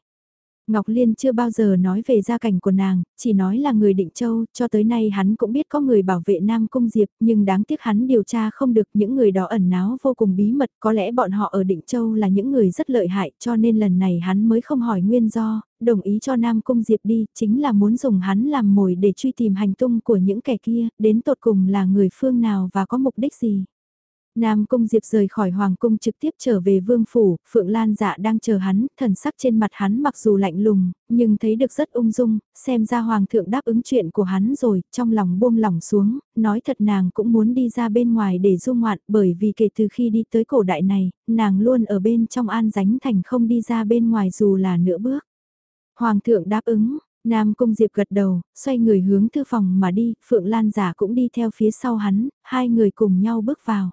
Ngọc Liên chưa bao giờ nói về gia cảnh của nàng, chỉ nói là người định châu, cho tới nay hắn cũng biết có người bảo vệ Nam Cung Diệp, nhưng đáng tiếc hắn điều tra không được những người đó ẩn náu vô cùng bí mật, có lẽ bọn họ ở định châu là những người rất lợi hại, cho nên lần này hắn mới không hỏi nguyên do, đồng ý cho Nam Cung Diệp đi, chính là muốn dùng hắn làm mồi để truy tìm hành tung của những kẻ kia, đến tột cùng là người phương nào và có mục đích gì. Nam Cung Diệp rời khỏi Hoàng Cung trực tiếp trở về Vương Phủ, Phượng Lan dạ đang chờ hắn, thần sắc trên mặt hắn mặc dù lạnh lùng, nhưng thấy được rất ung dung, xem ra Hoàng thượng đáp ứng chuyện của hắn rồi, trong lòng buông lỏng xuống, nói thật nàng cũng muốn đi ra bên ngoài để du ngoạn, bởi vì kể từ khi đi tới cổ đại này, nàng luôn ở bên trong an dánh thành không đi ra bên ngoài dù là nửa bước. Hoàng thượng đáp ứng, Nam Cung Diệp gật đầu, xoay người hướng thư phòng mà đi, Phượng Lan giả cũng đi theo phía sau hắn, hai người cùng nhau bước vào.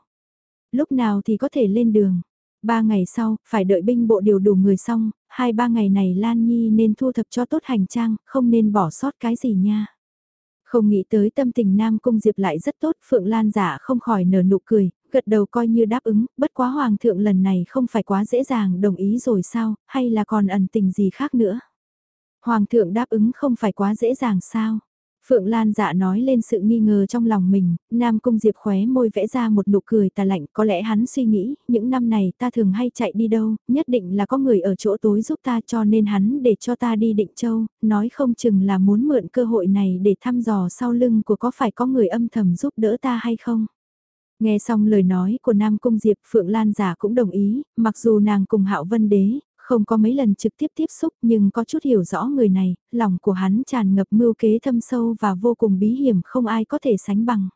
Lúc nào thì có thể lên đường. Ba ngày sau, phải đợi binh bộ điều đủ người xong, hai ba ngày này Lan Nhi nên thu thập cho tốt hành trang, không nên bỏ sót cái gì nha. Không nghĩ tới tâm tình Nam Cung Diệp lại rất tốt, Phượng Lan giả không khỏi nở nụ cười, gật đầu coi như đáp ứng, bất quá Hoàng thượng lần này không phải quá dễ dàng đồng ý rồi sao, hay là còn ẩn tình gì khác nữa. Hoàng thượng đáp ứng không phải quá dễ dàng sao. Phượng Lan dạ nói lên sự nghi ngờ trong lòng mình, Nam Cung Diệp khóe môi vẽ ra một nụ cười tà lạnh, có lẽ hắn suy nghĩ, những năm này ta thường hay chạy đi đâu, nhất định là có người ở chỗ tối giúp ta cho nên hắn để cho ta đi định châu, nói không chừng là muốn mượn cơ hội này để thăm dò sau lưng của có phải có người âm thầm giúp đỡ ta hay không. Nghe xong lời nói của Nam Cung Diệp Phượng Lan giả cũng đồng ý, mặc dù nàng cùng Hạo Vân Đế, không có mấy lần trực tiếp tiếp xúc nhưng có chút hiểu rõ người này, lòng của hắn tràn ngập mưu kế thâm sâu và vô cùng bí hiểm không ai có thể sánh bằng.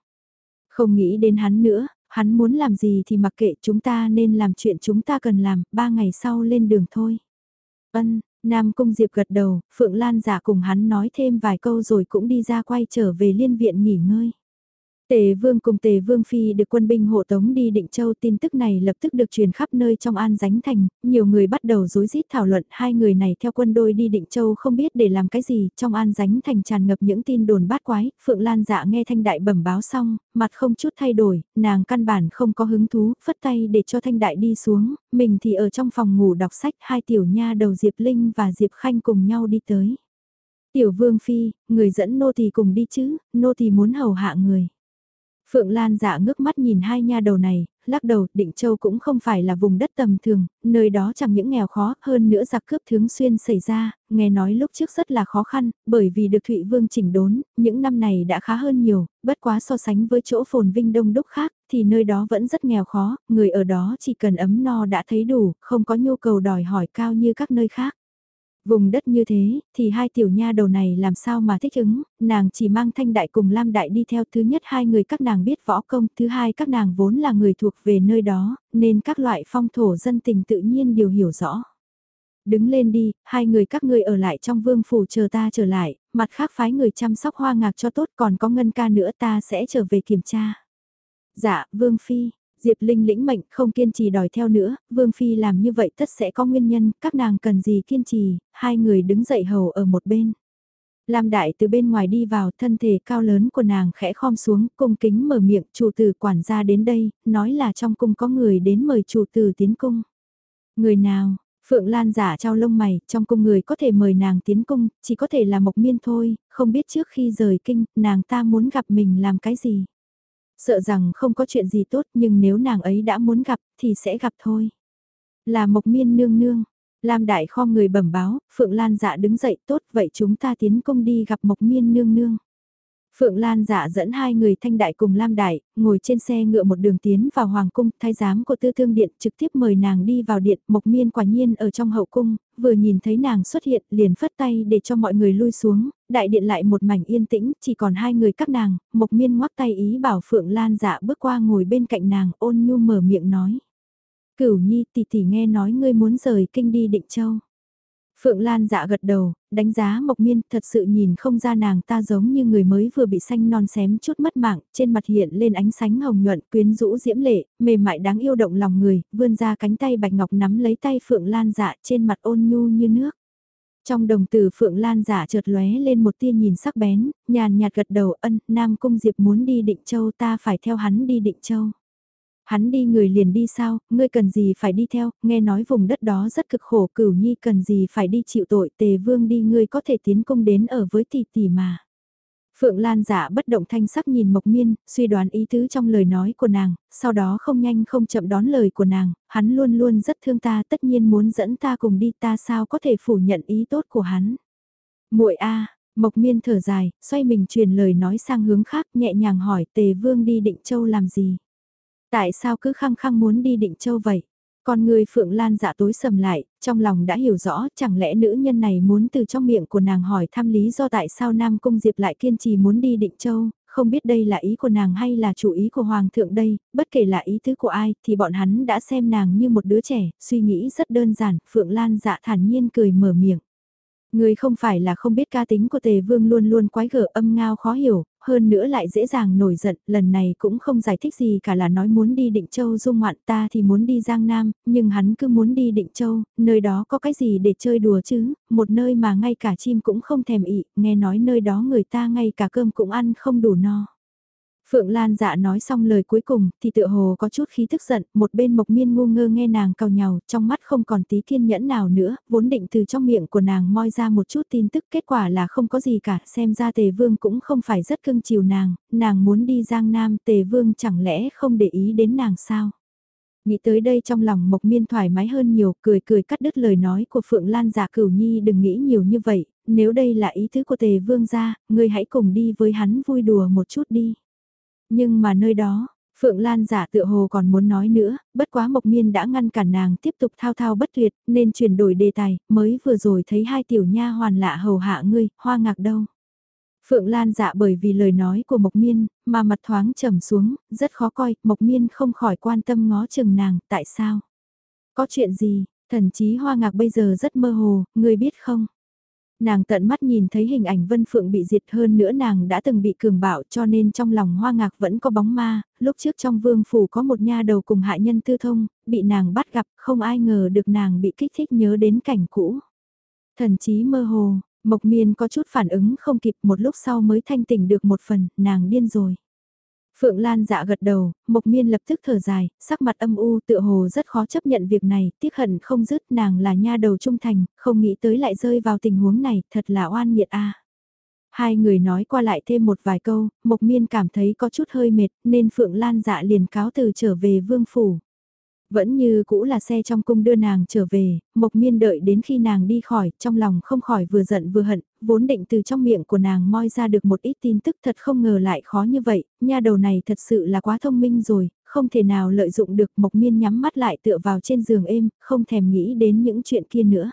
Không nghĩ đến hắn nữa, hắn muốn làm gì thì mặc kệ chúng ta nên làm chuyện chúng ta cần làm, ba ngày sau lên đường thôi. Ân, Nam Cung Diệp gật đầu, Phượng Lan giả cùng hắn nói thêm vài câu rồi cũng đi ra quay trở về liên viện nghỉ ngơi. Tề Vương cùng Tề Vương Phi được quân binh hộ tống đi Định Châu tin tức này lập tức được truyền khắp nơi trong An Giánh Thành, nhiều người bắt đầu rối rít thảo luận hai người này theo quân đôi đi Định Châu không biết để làm cái gì, trong An Giánh Thành tràn ngập những tin đồn bát quái, Phượng Lan dạ nghe thanh đại bẩm báo xong, mặt không chút thay đổi, nàng căn bản không có hứng thú, phất tay để cho thanh đại đi xuống, mình thì ở trong phòng ngủ đọc sách hai tiểu nha đầu Diệp Linh và Diệp Khanh cùng nhau đi tới. Tiểu Vương Phi, người dẫn nô thì cùng đi chứ, nô thì muốn hầu hạ người. Phượng Lan dạ ngước mắt nhìn hai nha đầu này, lắc đầu, Định Châu cũng không phải là vùng đất tầm thường, nơi đó chẳng những nghèo khó, hơn nữa giặc cướp thường xuyên xảy ra, nghe nói lúc trước rất là khó khăn, bởi vì được Thụy Vương chỉnh đốn, những năm này đã khá hơn nhiều, bất quá so sánh với chỗ phồn vinh đông đúc khác, thì nơi đó vẫn rất nghèo khó, người ở đó chỉ cần ấm no đã thấy đủ, không có nhu cầu đòi hỏi cao như các nơi khác. Vùng đất như thế, thì hai tiểu nha đầu này làm sao mà thích ứng, nàng chỉ mang thanh đại cùng Lam đại đi theo thứ nhất hai người các nàng biết võ công, thứ hai các nàng vốn là người thuộc về nơi đó, nên các loại phong thổ dân tình tự nhiên đều hiểu rõ. Đứng lên đi, hai người các ngươi ở lại trong vương phủ chờ ta trở lại, mặt khác phái người chăm sóc hoa ngạc cho tốt còn có ngân ca nữa ta sẽ trở về kiểm tra. Dạ, vương phi, Diệp Linh lĩnh mệnh không kiên trì đòi theo nữa, Vương Phi làm như vậy tất sẽ có nguyên nhân, các nàng cần gì kiên trì, hai người đứng dậy hầu ở một bên. Lam Đại từ bên ngoài đi vào thân thể cao lớn của nàng khẽ khom xuống, cung kính mở miệng, chủ tử quản gia đến đây, nói là trong cung có người đến mời chủ tử tiến cung. Người nào, Phượng Lan giả trao lông mày, trong cung người có thể mời nàng tiến cung, chỉ có thể là Mộc Miên thôi, không biết trước khi rời kinh, nàng ta muốn gặp mình làm cái gì. Sợ rằng không có chuyện gì tốt nhưng nếu nàng ấy đã muốn gặp thì sẽ gặp thôi. Là Mộc Miên nương nương. Lam Đại kho người bẩm báo, Phượng Lan dạ đứng dậy tốt vậy chúng ta tiến công đi gặp Mộc Miên nương nương. Phượng Lan dạ dẫn hai người thanh đại cùng Lam Đại, ngồi trên xe ngựa một đường tiến vào Hoàng Cung, thái giám của tư thương điện trực tiếp mời nàng đi vào điện, Mộc Miên quả nhiên ở trong hậu cung, vừa nhìn thấy nàng xuất hiện liền phất tay để cho mọi người lui xuống, đại điện lại một mảnh yên tĩnh, chỉ còn hai người các nàng, Mộc Miên ngoắc tay ý bảo Phượng Lan dạ bước qua ngồi bên cạnh nàng ôn nhu mở miệng nói. Cửu Nhi tỷ tỷ nghe nói ngươi muốn rời kinh đi định châu. Phượng Lan dạ gật đầu, đánh giá Mộc Miên thật sự nhìn không ra nàng ta giống như người mới vừa bị xanh non xém chút mất mạng, trên mặt hiện lên ánh sánh hồng nhuận quyến rũ diễm lệ, mềm mại đáng yêu động lòng người, vươn ra cánh tay bạch ngọc nắm lấy tay Phượng Lan dạ trên mặt ôn nhu như nước. Trong đồng tử Phượng Lan giả chợt lóe lên một tia nhìn sắc bén, nhàn nhạt gật đầu ân, Nam Cung Diệp muốn đi Định Châu ta phải theo hắn đi Định Châu. Hắn đi người liền đi sao, ngươi cần gì phải đi theo, nghe nói vùng đất đó rất cực khổ cửu nhi cần gì phải đi chịu tội tề vương đi ngươi có thể tiến công đến ở với tỷ tỷ mà. Phượng Lan giả bất động thanh sắc nhìn Mộc Miên, suy đoán ý tứ trong lời nói của nàng, sau đó không nhanh không chậm đón lời của nàng, hắn luôn luôn rất thương ta tất nhiên muốn dẫn ta cùng đi ta sao có thể phủ nhận ý tốt của hắn. muội a Mộc Miên thở dài, xoay mình truyền lời nói sang hướng khác nhẹ nhàng hỏi tề vương đi định châu làm gì. Tại sao cứ khăng khăng muốn đi định châu vậy? Con người Phượng Lan dạ tối sầm lại, trong lòng đã hiểu rõ chẳng lẽ nữ nhân này muốn từ trong miệng của nàng hỏi thăm lý do tại sao Nam Cung Diệp lại kiên trì muốn đi định châu, không biết đây là ý của nàng hay là chủ ý của Hoàng thượng đây, bất kể là ý tứ của ai thì bọn hắn đã xem nàng như một đứa trẻ, suy nghĩ rất đơn giản, Phượng Lan dạ thản nhiên cười mở miệng. Người không phải là không biết ca tính của tề vương luôn luôn quái gở âm ngao khó hiểu, hơn nữa lại dễ dàng nổi giận, lần này cũng không giải thích gì cả là nói muốn đi Định Châu dung ngoạn ta thì muốn đi Giang Nam, nhưng hắn cứ muốn đi Định Châu, nơi đó có cái gì để chơi đùa chứ, một nơi mà ngay cả chim cũng không thèm ị, nghe nói nơi đó người ta ngay cả cơm cũng ăn không đủ no. Phượng Lan dạ nói xong lời cuối cùng thì tựa hồ có chút khí tức giận, một bên mộc miên ngu ngơ nghe nàng cào nhào, trong mắt không còn tí kiên nhẫn nào nữa, vốn định từ trong miệng của nàng moi ra một chút tin tức kết quả là không có gì cả, xem ra tề vương cũng không phải rất cưng chiều nàng, nàng muốn đi giang nam tề vương chẳng lẽ không để ý đến nàng sao. Nghĩ tới đây trong lòng Mộc Miên thoải mái hơn nhiều, cười cười cắt đứt lời nói của Phượng Lan giả cửu nhi đừng nghĩ nhiều như vậy, nếu đây là ý tứ của tề vương gia, ngươi hãy cùng đi với hắn vui đùa một chút đi. Nhưng mà nơi đó, Phượng Lan giả tựa hồ còn muốn nói nữa, bất quá Mộc Miên đã ngăn cản nàng tiếp tục thao thao bất tuyệt, nên chuyển đổi đề tài, mới vừa rồi thấy hai tiểu nha hoàn lạ hầu hạ ngươi, hoa ngạc đâu. Phượng Lan dạ bởi vì lời nói của Mộc Miên, mà mặt thoáng trầm xuống, rất khó coi, Mộc Miên không khỏi quan tâm ngó chừng nàng, tại sao? Có chuyện gì, thần chí hoa ngạc bây giờ rất mơ hồ, ngươi biết không? Nàng tận mắt nhìn thấy hình ảnh Vân Phượng bị diệt hơn nữa nàng đã từng bị cường bạo cho nên trong lòng hoa ngạc vẫn có bóng ma, lúc trước trong vương phủ có một nha đầu cùng hạ nhân tư thông, bị nàng bắt gặp, không ai ngờ được nàng bị kích thích nhớ đến cảnh cũ. Thần chí mơ hồ, Mộc miên có chút phản ứng không kịp một lúc sau mới thanh tỉnh được một phần, nàng điên rồi. Phượng Lan dạ gật đầu, Mộc Miên lập tức thở dài, sắc mặt âm u tựa hồ rất khó chấp nhận việc này, tiếc hận không dứt nàng là nha đầu trung thành, không nghĩ tới lại rơi vào tình huống này, thật là oan nghiệt a. Hai người nói qua lại thêm một vài câu, Mộc Miên cảm thấy có chút hơi mệt, nên Phượng Lan dạ liền cáo từ trở về vương phủ. Vẫn như cũ là xe trong cung đưa nàng trở về, Mộc Miên đợi đến khi nàng đi khỏi, trong lòng không khỏi vừa giận vừa hận, vốn định từ trong miệng của nàng moi ra được một ít tin tức thật không ngờ lại khó như vậy, nha đầu này thật sự là quá thông minh rồi, không thể nào lợi dụng được Mộc Miên nhắm mắt lại tựa vào trên giường êm, không thèm nghĩ đến những chuyện kia nữa.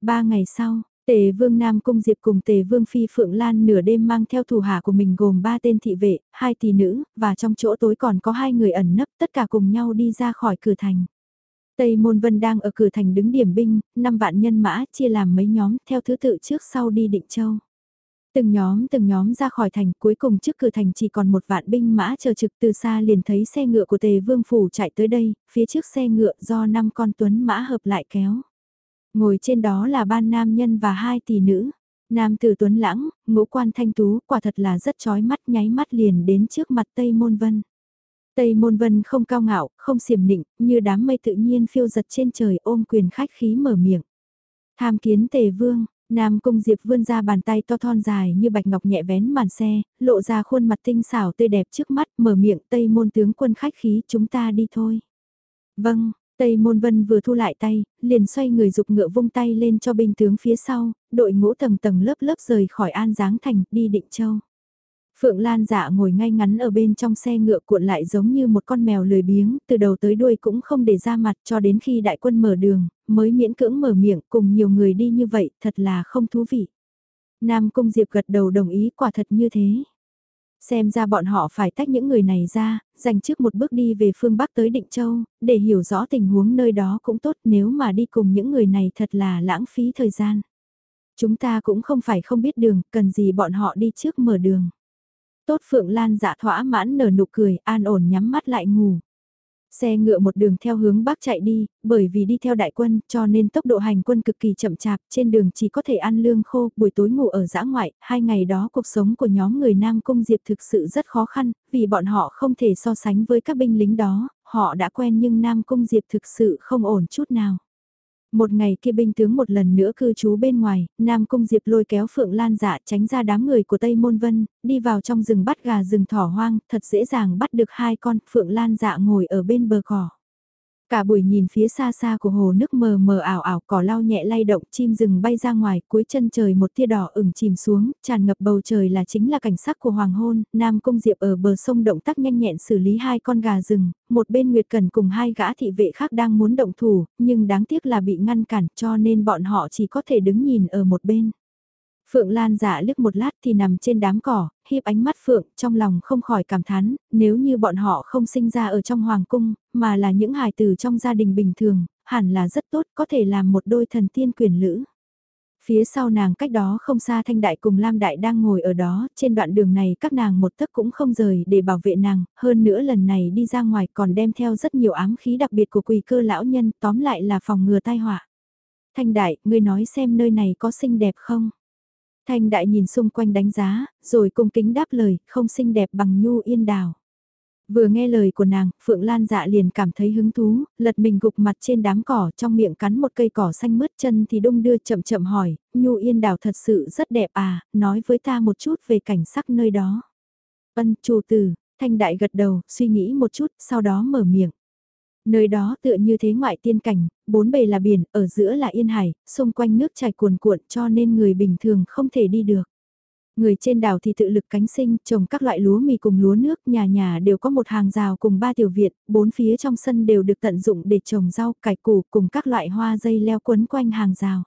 Ba ngày sau, Tề Vương Nam Cung Diệp cùng Tề Vương Phi Phượng Lan nửa đêm mang theo thủ hạ của mình gồm ba tên thị vệ, hai tỷ nữ, và trong chỗ tối còn có hai người ẩn nấp tất cả cùng nhau đi ra khỏi cửa thành. Tây Môn Vân đang ở cửa thành đứng điểm binh, năm vạn nhân mã chia làm mấy nhóm theo thứ tự trước sau đi định châu. Từng nhóm từng nhóm ra khỏi thành cuối cùng trước cửa thành chỉ còn một vạn binh mã chờ trực từ xa liền thấy xe ngựa của Tề Vương Phủ chạy tới đây, phía trước xe ngựa do năm con tuấn mã hợp lại kéo. Ngồi trên đó là ban nam nhân và hai tỷ nữ. Nam tử tuấn lãng, ngũ quan thanh tú, quả thật là rất chói mắt nháy mắt liền đến trước mặt Tây Môn Vân. Tây Môn Vân không cao ngạo, không xiểm nịnh, như đám mây tự nhiên phiêu giật trên trời ôm quyền khách khí mở miệng. Tham kiến tề vương, Nam Cung Diệp vươn ra bàn tay to thon dài như bạch ngọc nhẹ vén màn xe, lộ ra khuôn mặt tinh xảo tươi đẹp trước mắt, mở miệng Tây Môn tướng quân khách khí chúng ta đi thôi. Vâng, Tây Môn Vân vừa thu lại tay, liền xoay người dục ngựa vung tay lên cho binh tướng phía sau, đội ngũ tầng tầng lớp lớp rời khỏi An Giáng Thành, đi Định Châu. Phượng Lan dạ ngồi ngay ngắn ở bên trong xe ngựa cuộn lại giống như một con mèo lười biếng, từ đầu tới đuôi cũng không để ra mặt cho đến khi đại quân mở đường, mới miễn cưỡng mở miệng cùng nhiều người đi như vậy, thật là không thú vị. Nam Cung Diệp gật đầu đồng ý quả thật như thế. Xem ra bọn họ phải tách những người này ra, dành trước một bước đi về phương Bắc tới Định Châu, để hiểu rõ tình huống nơi đó cũng tốt nếu mà đi cùng những người này thật là lãng phí thời gian. Chúng ta cũng không phải không biết đường, cần gì bọn họ đi trước mở đường. Tốt Phượng Lan dạ thỏa mãn nở nụ cười, an ổn nhắm mắt lại ngủ. Xe ngựa một đường theo hướng bắc chạy đi, bởi vì đi theo đại quân cho nên tốc độ hành quân cực kỳ chậm chạp, trên đường chỉ có thể ăn lương khô, buổi tối ngủ ở giã ngoại, hai ngày đó cuộc sống của nhóm người Nam Cung Diệp thực sự rất khó khăn, vì bọn họ không thể so sánh với các binh lính đó, họ đã quen nhưng Nam Cung Diệp thực sự không ổn chút nào. Một ngày kia binh tướng một lần nữa cư trú bên ngoài, Nam Cung Diệp lôi kéo Phượng Lan dạ tránh ra đám người của Tây Môn Vân, đi vào trong rừng bắt gà rừng thỏ hoang, thật dễ dàng bắt được hai con, Phượng Lan dạ ngồi ở bên bờ cỏ. Cả buổi nhìn phía xa xa của hồ nước mờ mờ ảo ảo cỏ lau nhẹ lay động chim rừng bay ra ngoài cuối chân trời một tia đỏ ửng chìm xuống, tràn ngập bầu trời là chính là cảnh sắc của hoàng hôn, Nam Cung Diệp ở bờ sông động tác nhanh nhẹn xử lý hai con gà rừng, một bên Nguyệt Cần cùng hai gã thị vệ khác đang muốn động thủ, nhưng đáng tiếc là bị ngăn cản cho nên bọn họ chỉ có thể đứng nhìn ở một bên. Phượng Lan giả liếc một lát thì nằm trên đám cỏ, hiếp ánh mắt Phượng, trong lòng không khỏi cảm thán, nếu như bọn họ không sinh ra ở trong hoàng cung, mà là những hài tử trong gia đình bình thường, hẳn là rất tốt, có thể làm một đôi thần tiên quyền lữ. Phía sau nàng cách đó không xa Thanh Đại cùng Lam Đại đang ngồi ở đó, trên đoạn đường này các nàng một tấc cũng không rời để bảo vệ nàng, hơn nữa lần này đi ra ngoài còn đem theo rất nhiều ám khí đặc biệt của quỳ cơ lão nhân, tóm lại là phòng ngừa tai họa. Thanh Đại, ngươi nói xem nơi này có xinh đẹp không? Thanh đại nhìn xung quanh đánh giá, rồi cung kính đáp lời, không xinh đẹp bằng nhu yên đào. Vừa nghe lời của nàng, Phượng Lan dạ liền cảm thấy hứng thú, lật mình gục mặt trên đám cỏ trong miệng cắn một cây cỏ xanh mướt chân thì đung đưa chậm chậm hỏi, Nhu Yên Đào thật sự rất đẹp à, nói với ta một chút về cảnh sắc nơi đó. Ân chủ tử, Thanh Đại gật đầu, suy nghĩ một chút, sau đó mở miệng. Nơi đó tựa như thế ngoại tiên cảnh, bốn bề là biển, ở giữa là yên hải, xung quanh nước chảy cuồn cuộn cho nên người bình thường không thể đi được. Người trên đảo thì tự lực cánh sinh, trồng các loại lúa mì cùng lúa nước, nhà nhà đều có một hàng rào cùng ba tiểu viện, bốn phía trong sân đều được tận dụng để trồng rau, cải củ cùng các loại hoa dây leo quấn quanh hàng rào.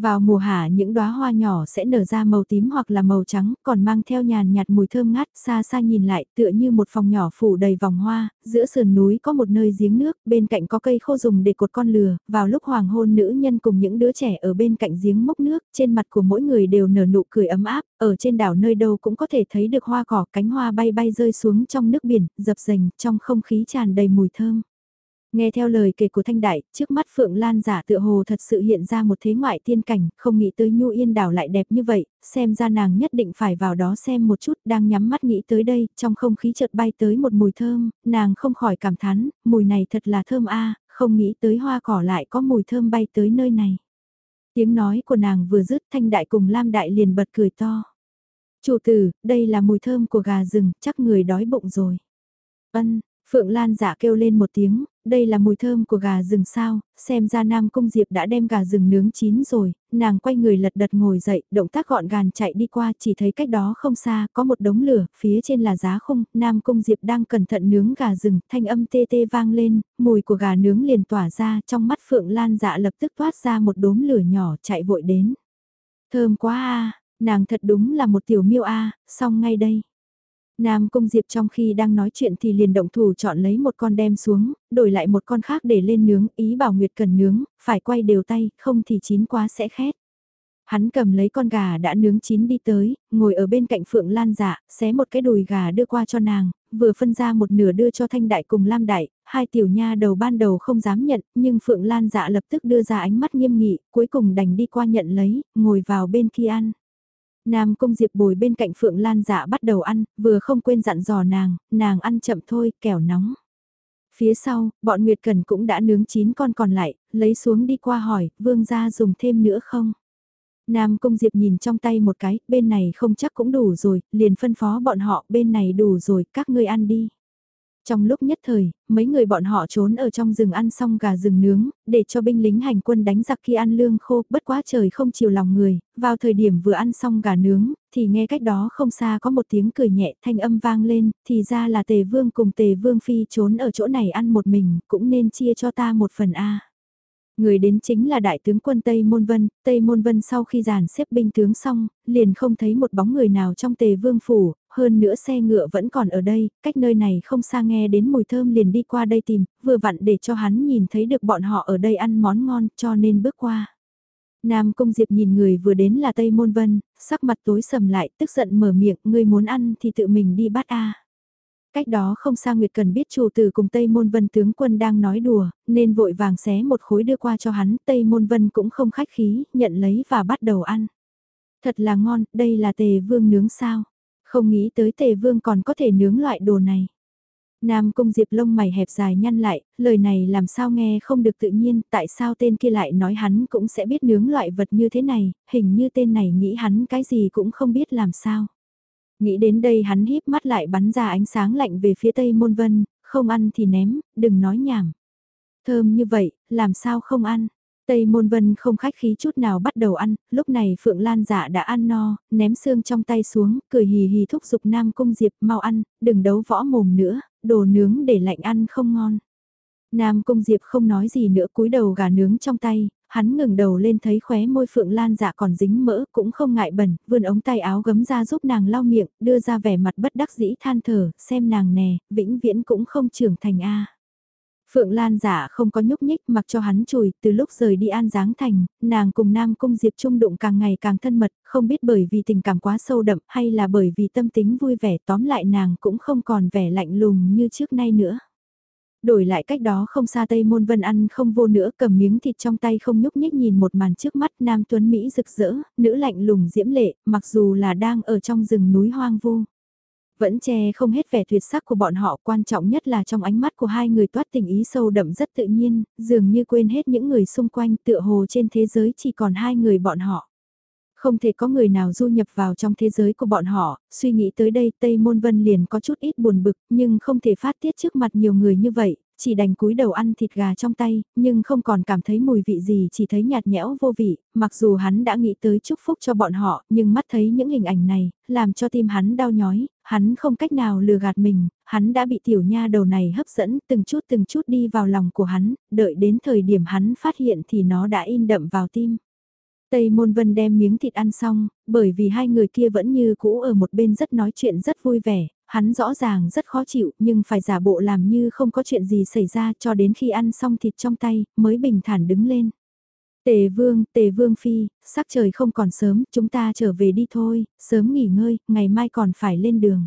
Vào mùa hạ những đóa hoa nhỏ sẽ nở ra màu tím hoặc là màu trắng, còn mang theo nhàn nhạt mùi thơm ngát, xa xa nhìn lại tựa như một phòng nhỏ phủ đầy vòng hoa, giữa sườn núi có một nơi giếng nước, bên cạnh có cây khô dùng để cột con lừa, vào lúc hoàng hôn nữ nhân cùng những đứa trẻ ở bên cạnh giếng mốc nước, trên mặt của mỗi người đều nở nụ cười ấm áp, ở trên đảo nơi đâu cũng có thể thấy được hoa cỏ, cánh hoa bay bay rơi xuống trong nước biển, dập dềnh trong không khí tràn đầy mùi thơm. Nghe theo lời kể của Thanh Đại, trước mắt Phượng Lan giả tựa hồ thật sự hiện ra một thế ngoại tiên cảnh, không nghĩ tới Nhu Yên đảo lại đẹp như vậy, xem ra nàng nhất định phải vào đó xem một chút, đang nhắm mắt nghĩ tới đây, trong không khí chợt bay tới một mùi thơm, nàng không khỏi cảm thán, mùi này thật là thơm a, không nghĩ tới hoa cỏ lại có mùi thơm bay tới nơi này. Tiếng nói của nàng vừa dứt Thanh Đại cùng Lam Đại liền bật cười to. Chủ tử, đây là mùi thơm của gà rừng, chắc người đói bụng rồi. Ân, Phượng Lan giả kêu lên một tiếng, đây là mùi thơm của gà rừng sao, xem ra Nam Cung Diệp đã đem gà rừng nướng chín rồi, nàng quay người lật đật ngồi dậy, động tác gọn gàng chạy đi qua chỉ thấy cách đó không xa có một đống lửa, phía trên là giá khung, Nam Cung Diệp đang cẩn thận nướng gà rừng, thanh âm tê tê vang lên, mùi của gà nướng liền tỏa ra, trong mắt Phượng Lan dạ lập tức toát ra một đốm lửa nhỏ chạy vội đến. Thơm quá a nàng thật đúng là một tiểu miêu a xong ngay đây. Nam Cung Diệp trong khi đang nói chuyện thì liền động thủ chọn lấy một con đem xuống, đổi lại một con khác để lên nướng, ý bảo Nguyệt cần nướng, phải quay đều tay, không thì chín quá sẽ khét. Hắn cầm lấy con gà đã nướng chín đi tới, ngồi ở bên cạnh Phượng Lan dạ, xé một cái đùi gà đưa qua cho nàng, vừa phân ra một nửa đưa cho Thanh Đại cùng Lam Đại, hai tiểu nha đầu ban đầu không dám nhận, nhưng Phượng Lan dạ lập tức đưa ra ánh mắt nghiêm nghị, cuối cùng đành đi qua nhận lấy, ngồi vào bên kia ăn. Nam Cung Diệp bồi bên cạnh Phượng Lan dạ bắt đầu ăn, vừa không quên dặn dò nàng, nàng ăn chậm thôi, kẻo nóng. Phía sau, bọn Nguyệt Cần cũng đã nướng chín con còn lại, lấy xuống đi qua hỏi, vương gia dùng thêm nữa không? Nam Cung Diệp nhìn trong tay một cái, bên này không chắc cũng đủ rồi, liền phân phó bọn họ, bên này đủ rồi, các ngươi ăn đi. Trong lúc nhất thời, mấy người bọn họ trốn ở trong rừng ăn xong gà rừng nướng, để cho binh lính hành quân đánh giặc khi ăn lương khô, bất quá trời không chiều lòng người, vào thời điểm vừa ăn xong gà nướng, thì nghe cách đó không xa có một tiếng cười nhẹ thanh âm vang lên, thì ra là tề vương cùng tề vương phi trốn ở chỗ này ăn một mình, cũng nên chia cho ta một phần A. Người đến chính là đại tướng quân Tây Môn Vân, Tây Môn Vân sau khi giàn xếp binh tướng xong, liền không thấy một bóng người nào trong tề vương phủ, hơn nữa xe ngựa vẫn còn ở đây, cách nơi này không xa nghe đến mùi thơm liền đi qua đây tìm, vừa vặn để cho hắn nhìn thấy được bọn họ ở đây ăn món ngon cho nên bước qua. Nam Cung Diệp nhìn người vừa đến là Tây Môn Vân, sắc mặt tối sầm lại, tức giận mở miệng, Ngươi muốn ăn thì tự mình đi bắt a. Cách đó không xa Nguyệt Cần biết chủ tử cùng Tây Môn Vân tướng quân đang nói đùa, nên vội vàng xé một khối đưa qua cho hắn, Tây Môn Vân cũng không khách khí, nhận lấy và bắt đầu ăn. Thật là ngon, đây là tề vương nướng sao? Không nghĩ tới tề vương còn có thể nướng loại đồ này. Nam Cung Diệp lông mày hẹp dài nhăn lại, lời này làm sao nghe không được tự nhiên, tại sao tên kia lại nói hắn cũng sẽ biết nướng loại vật như thế này, hình như tên này nghĩ hắn cái gì cũng không biết làm sao. Nghĩ đến đây hắn híp mắt lại bắn ra ánh sáng lạnh về phía tây môn vân, không ăn thì ném, đừng nói nhảm. Thơm như vậy, làm sao không ăn? Tây Môn Vân không khách khí chút nào bắt đầu ăn, lúc này Phượng Lan dạ đã ăn no, ném xương trong tay xuống, cười hì hì thúc giục Nam Cung Diệp mau ăn, đừng đấu võ mồm nữa, đồ nướng để lạnh ăn không ngon. Nam Cung Diệp không nói gì nữa cúi đầu gà nướng trong tay, hắn ngừng đầu lên thấy khóe môi Phượng Lan dạ còn dính mỡ cũng không ngại bẩn, vươn ống tay áo gấm ra giúp nàng lau miệng, đưa ra vẻ mặt bất đắc dĩ than thở, xem nàng nè, vĩnh viễn cũng không trưởng thành a. Phượng Lan giả không có nhúc nhích mặc cho hắn chùi, từ lúc rời đi An Giáng Thành, nàng cùng Nam Cung Diệp Trung đụng càng ngày càng thân mật, không biết bởi vì tình cảm quá sâu đậm hay là bởi vì tâm tính vui vẻ tóm lại nàng cũng không còn vẻ lạnh lùng như trước nay nữa. Đổi lại cách đó không xa Tây Môn Vân ăn không vô nữa cầm miếng thịt trong tay không nhúc nhích nhìn một màn trước mắt Nam Tuấn Mỹ rực rỡ, nữ lạnh lùng diễm lệ, mặc dù là đang ở trong rừng núi hoang vu. Vẫn che không hết vẻ tuyệt sắc của bọn họ quan trọng nhất là trong ánh mắt của hai người toát tình ý sâu đậm rất tự nhiên, dường như quên hết những người xung quanh tựa hồ trên thế giới chỉ còn hai người bọn họ. Không thể có người nào du nhập vào trong thế giới của bọn họ, suy nghĩ tới đây Tây Môn Vân liền có chút ít buồn bực nhưng không thể phát tiết trước mặt nhiều người như vậy, chỉ đành cúi đầu ăn thịt gà trong tay, nhưng không còn cảm thấy mùi vị gì chỉ thấy nhạt nhẽo vô vị, mặc dù hắn đã nghĩ tới chúc phúc cho bọn họ, nhưng mắt thấy những hình ảnh này, làm cho tim hắn đau nhói, hắn không cách nào lừa gạt mình, hắn đã bị tiểu nha đầu này hấp dẫn từng chút từng chút đi vào lòng của hắn, đợi đến thời điểm hắn phát hiện thì nó đã in đậm vào tim. Tây Môn Vân đem miếng thịt ăn xong, bởi vì hai người kia vẫn như cũ ở một bên rất nói chuyện rất vui vẻ, hắn rõ ràng rất khó chịu nhưng phải giả bộ làm như không có chuyện gì xảy ra cho đến khi ăn xong thịt trong tay mới bình thản đứng lên. Tề Vương, Tề Vương Phi, sắc trời không còn sớm, chúng ta trở về đi thôi, sớm nghỉ ngơi, ngày mai còn phải lên đường.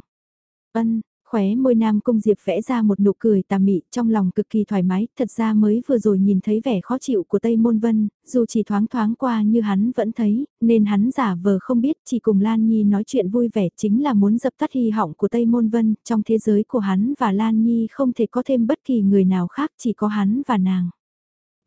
Ân, Khóe môi Nam Cung Diệp vẽ ra một nụ cười tà mị trong lòng cực kỳ thoải mái, thật ra mới vừa rồi nhìn thấy vẻ khó chịu của Tây Môn Vân, dù chỉ thoáng thoáng qua như hắn vẫn thấy, nên hắn giả vờ không biết chỉ cùng Lan Nhi nói chuyện vui vẻ chính là muốn dập tắt hy họng của Tây Môn Vân, trong thế giới của hắn và Lan Nhi không thể có thêm bất kỳ người nào khác chỉ có hắn và nàng.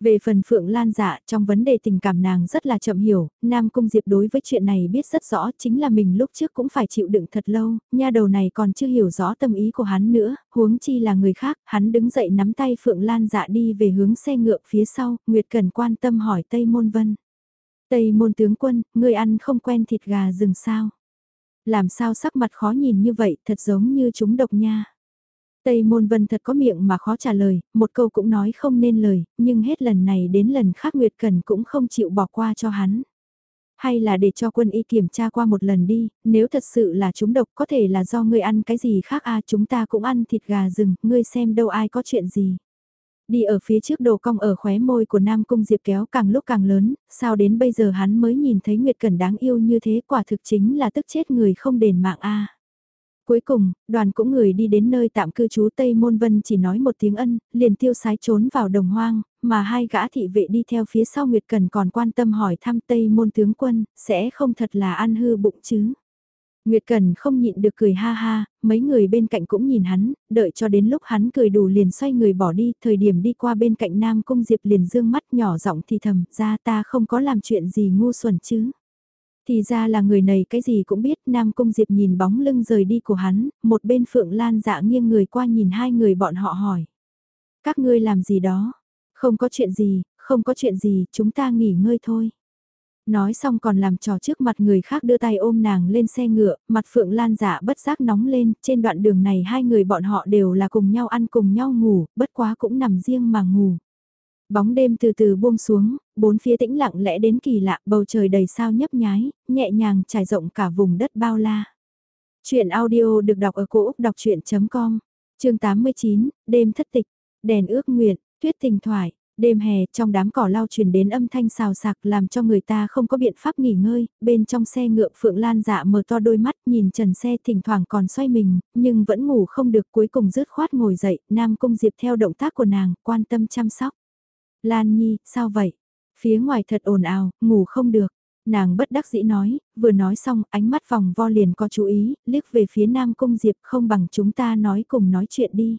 Về phần Phượng Lan dạ trong vấn đề tình cảm nàng rất là chậm hiểu, Nam Cung Diệp đối với chuyện này biết rất rõ chính là mình lúc trước cũng phải chịu đựng thật lâu, nha đầu này còn chưa hiểu rõ tâm ý của hắn nữa, huống chi là người khác, hắn đứng dậy nắm tay Phượng Lan dạ đi về hướng xe ngựa phía sau, Nguyệt Cần quan tâm hỏi Tây Môn Vân. Tây Môn tướng quân, người ăn không quen thịt gà rừng sao? Làm sao sắc mặt khó nhìn như vậy, thật giống như chúng độc nha. Tây Môn Vân thật có miệng mà khó trả lời, một câu cũng nói không nên lời, nhưng hết lần này đến lần khác Nguyệt Cần cũng không chịu bỏ qua cho hắn. Hay là để cho quân y kiểm tra qua một lần đi, nếu thật sự là chúng độc có thể là do ngươi ăn cái gì khác à chúng ta cũng ăn thịt gà rừng, ngươi xem đâu ai có chuyện gì. Đi ở phía trước đồ cong ở khóe môi của Nam Cung Diệp kéo càng lúc càng lớn, sao đến bây giờ hắn mới nhìn thấy Nguyệt Cần đáng yêu như thế quả thực chính là tức chết người không đền mạng a Cuối cùng, đoàn cũng người đi đến nơi tạm cư trú Tây Môn Vân chỉ nói một tiếng ân, liền tiêu sái trốn vào đồng hoang, mà hai gã thị vệ đi theo phía sau Nguyệt Cần còn quan tâm hỏi thăm Tây Môn tướng quân, sẽ không thật là ăn hư bụng chứ. Nguyệt Cần không nhịn được cười ha ha, mấy người bên cạnh cũng nhìn hắn, đợi cho đến lúc hắn cười đủ liền xoay người bỏ đi, thời điểm đi qua bên cạnh Nam Cung Diệp liền dương mắt nhỏ giọng thì thầm, ra ta không có làm chuyện gì ngu xuẩn chứ. Thì ra là người này cái gì cũng biết, Nam Cung Diệp nhìn bóng lưng rời đi của hắn, một bên Phượng Lan dạ nghiêng người qua nhìn hai người bọn họ hỏi. Các ngươi làm gì đó? Không có chuyện gì, không có chuyện gì, chúng ta nghỉ ngơi thôi. Nói xong còn làm trò trước mặt người khác đưa tay ôm nàng lên xe ngựa, mặt Phượng Lan dạ bất giác nóng lên, trên đoạn đường này hai người bọn họ đều là cùng nhau ăn cùng nhau ngủ, bất quá cũng nằm riêng mà ngủ. Bóng đêm từ từ buông xuống, bốn phía tĩnh lặng lẽ đến kỳ lạ, bầu trời đầy sao nhấp nhái, nhẹ nhàng trải rộng cả vùng đất bao la. Chuyện audio được đọc ở cổ Úc đọc chuyện.com, chương 89, đêm thất tịch, đèn ước nguyện, tuyết tình thoại. Đêm hè trong đám cỏ lau truyền đến âm thanh xào sạc làm cho người ta không có biện pháp nghỉ ngơi, bên trong xe ngựa Phượng Lan dạ mở to đôi mắt nhìn trần xe thỉnh thoảng còn xoay mình, nhưng vẫn ngủ không được cuối cùng rứt khoát ngồi dậy, Nam Cung Diệp theo động tác của nàng, quan tâm chăm sóc. Lan Nhi, sao vậy? Phía ngoài thật ồn ào, ngủ không được. Nàng bất đắc dĩ nói, vừa nói xong ánh mắt vòng vo liền có chú ý, liếc về phía Nam Cung Diệp không bằng chúng ta nói cùng nói chuyện đi.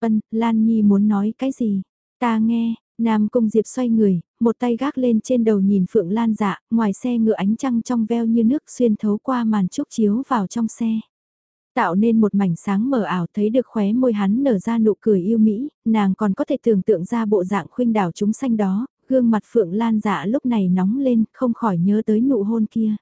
Ân, Lan Nhi muốn nói cái gì? Ta nghe, Nam Cung Diệp xoay người, một tay gác lên trên đầu nhìn Phượng Lan dạ, ngoài xe ngựa ánh trăng trong veo như nước xuyên thấu qua màn trúc chiếu vào trong xe tạo nên một mảnh sáng mờ ảo thấy được khóe môi hắn nở ra nụ cười yêu mỹ, nàng còn có thể tưởng tượng ra bộ dạng khuynh đảo chúng sanh đó, gương mặt Phượng Lan dạ lúc này nóng lên, không khỏi nhớ tới nụ hôn kia.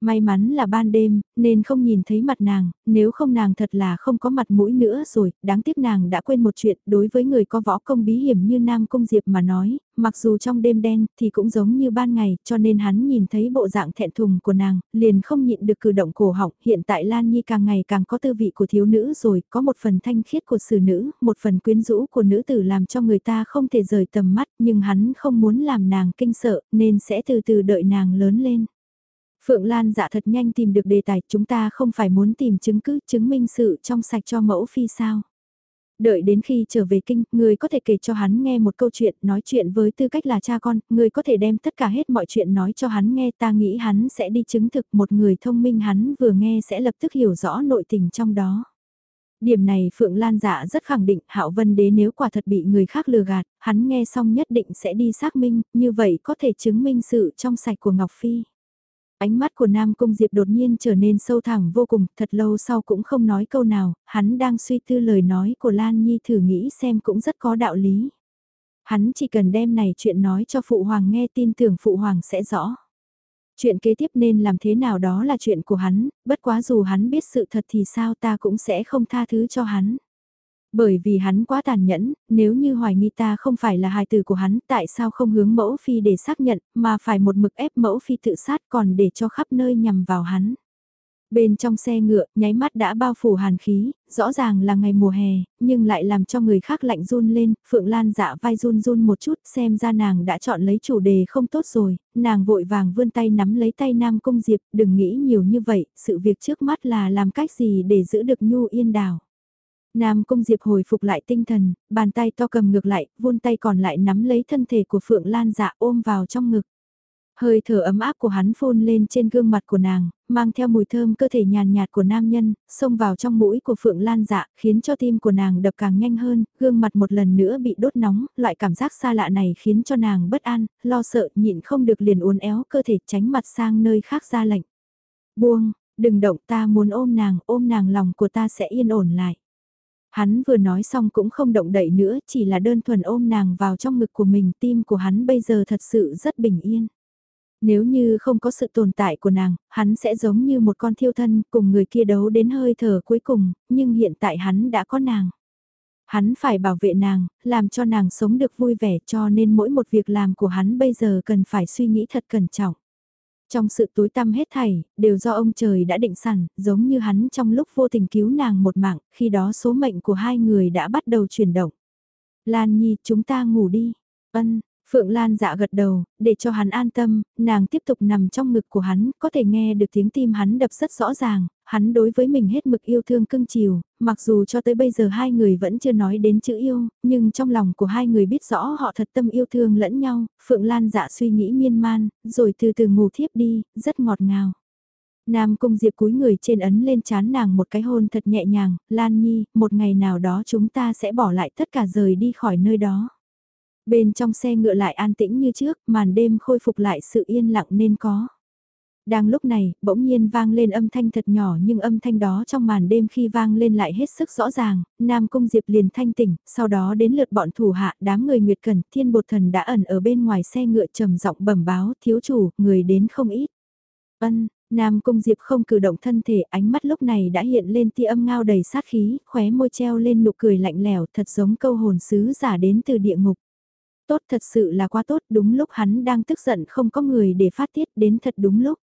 May mắn là ban đêm, nên không nhìn thấy mặt nàng, nếu không nàng thật là không có mặt mũi nữa rồi, đáng tiếc nàng đã quên một chuyện, đối với người có võ công bí hiểm như Nam Cung Diệp mà nói, mặc dù trong đêm đen thì cũng giống như ban ngày, cho nên hắn nhìn thấy bộ dạng thẹn thùng của nàng, liền không nhịn được cử động cổ họng, hiện tại Lan Nhi càng ngày càng có tư vị của thiếu nữ rồi, có một phần thanh khiết của xử nữ, một phần quyến rũ của nữ tử làm cho người ta không thể rời tầm mắt, nhưng hắn không muốn làm nàng kinh sợ, nên sẽ từ từ đợi nàng lớn lên. Phượng Lan dạ thật nhanh tìm được đề tài, chúng ta không phải muốn tìm chứng cứ, chứng minh sự trong sạch cho mẫu phi sao. Đợi đến khi trở về kinh, người có thể kể cho hắn nghe một câu chuyện, nói chuyện với tư cách là cha con, người có thể đem tất cả hết mọi chuyện nói cho hắn nghe, ta nghĩ hắn sẽ đi chứng thực một người thông minh hắn vừa nghe sẽ lập tức hiểu rõ nội tình trong đó. Điểm này Phượng Lan dạ rất khẳng định Hạo Vân Đế nếu quả thật bị người khác lừa gạt, hắn nghe xong nhất định sẽ đi xác minh, như vậy có thể chứng minh sự trong sạch của Ngọc Phi. Ánh mắt của Nam Cung Diệp đột nhiên trở nên sâu thẳng vô cùng, thật lâu sau cũng không nói câu nào, hắn đang suy tư lời nói của Lan Nhi thử nghĩ xem cũng rất có đạo lý. Hắn chỉ cần đem này chuyện nói cho Phụ Hoàng nghe tin tưởng Phụ Hoàng sẽ rõ. Chuyện kế tiếp nên làm thế nào đó là chuyện của hắn, bất quá dù hắn biết sự thật thì sao ta cũng sẽ không tha thứ cho hắn. Bởi vì hắn quá tàn nhẫn, nếu như hoài nghi ta không phải là hài tử của hắn, tại sao không hướng mẫu phi để xác nhận, mà phải một mực ép mẫu phi tự sát còn để cho khắp nơi nhằm vào hắn. Bên trong xe ngựa, nháy mắt đã bao phủ hàn khí, rõ ràng là ngày mùa hè, nhưng lại làm cho người khác lạnh run lên, Phượng Lan dạ vai run run một chút, xem ra nàng đã chọn lấy chủ đề không tốt rồi, nàng vội vàng vươn tay nắm lấy tay Nam Cung Diệp, đừng nghĩ nhiều như vậy, sự việc trước mắt là làm cách gì để giữ được nhu yên đào Nam Cung Diệp hồi phục lại tinh thần, bàn tay to cầm ngược lại, vươn tay còn lại nắm lấy thân thể của Phượng Lan dạ ôm vào trong ngực. Hơi thở ấm áp của hắn phun lên trên gương mặt của nàng, mang theo mùi thơm cơ thể nhàn nhạt của nam nhân, xông vào trong mũi của Phượng Lan dạ, khiến cho tim của nàng đập càng nhanh hơn, gương mặt một lần nữa bị đốt nóng, loại cảm giác xa lạ này khiến cho nàng bất an, lo sợ, nhịn không được liền uốn éo cơ thể tránh mặt sang nơi khác ra lệnh. Buông, đừng động ta muốn ôm nàng, ôm nàng lòng của ta sẽ yên ổn lại. Hắn vừa nói xong cũng không động đậy nữa, chỉ là đơn thuần ôm nàng vào trong ngực của mình, tim của hắn bây giờ thật sự rất bình yên. Nếu như không có sự tồn tại của nàng, hắn sẽ giống như một con thiêu thân cùng người kia đấu đến hơi thở cuối cùng, nhưng hiện tại hắn đã có nàng. Hắn phải bảo vệ nàng, làm cho nàng sống được vui vẻ cho nên mỗi một việc làm của hắn bây giờ cần phải suy nghĩ thật cẩn trọng. Trong sự tối tăm hết thảy, đều do ông trời đã định sẵn, giống như hắn trong lúc vô tình cứu nàng một mạng, khi đó số mệnh của hai người đã bắt đầu chuyển động. Lan Nhi, chúng ta ngủ đi. Ân, Phượng Lan dạ gật đầu, để cho hắn an tâm, nàng tiếp tục nằm trong ngực của hắn, có thể nghe được tiếng tim hắn đập rất rõ ràng, hắn đối với mình hết mực yêu thương cưng chiều, mặc dù cho tới bây giờ hai người vẫn chưa nói đến chữ yêu, nhưng trong lòng của hai người biết rõ họ thật tâm yêu thương lẫn nhau, Phượng Lan dạ suy nghĩ miên man, rồi từ từ ngủ thiếp đi, rất ngọt ngào. Nam Cung Diệp cúi người trên ấn lên chán nàng một cái hôn thật nhẹ nhàng, Lan Nhi, một ngày nào đó chúng ta sẽ bỏ lại tất cả rời đi khỏi nơi đó. Bên trong xe ngựa lại an tĩnh như trước, màn đêm khôi phục lại sự yên lặng nên có. Đang lúc này, bỗng nhiên vang lên âm thanh thật nhỏ nhưng âm thanh đó trong màn đêm khi vang lên lại hết sức rõ ràng, Nam Cung Diệp liền thanh tỉnh, sau đó đến lượt bọn thủ hạ đám người Nguyệt Cẩn, Thiên Bột Thần đã ẩn ở bên ngoài xe ngựa trầm giọng bẩm báo thiếu chủ, người đến không ít. Ân, Nam Cung Diệp không cử động thân thể, ánh mắt lúc này đã hiện lên tia âm ngao đầy sát khí, khóe môi treo lên nụ cười lạnh lẽo thật giống câu hồn sứ giả đến từ địa ngục. Tốt thật sự là quá tốt, đúng lúc hắn đang tức giận không có người để phát tiết đến thật đúng lúc.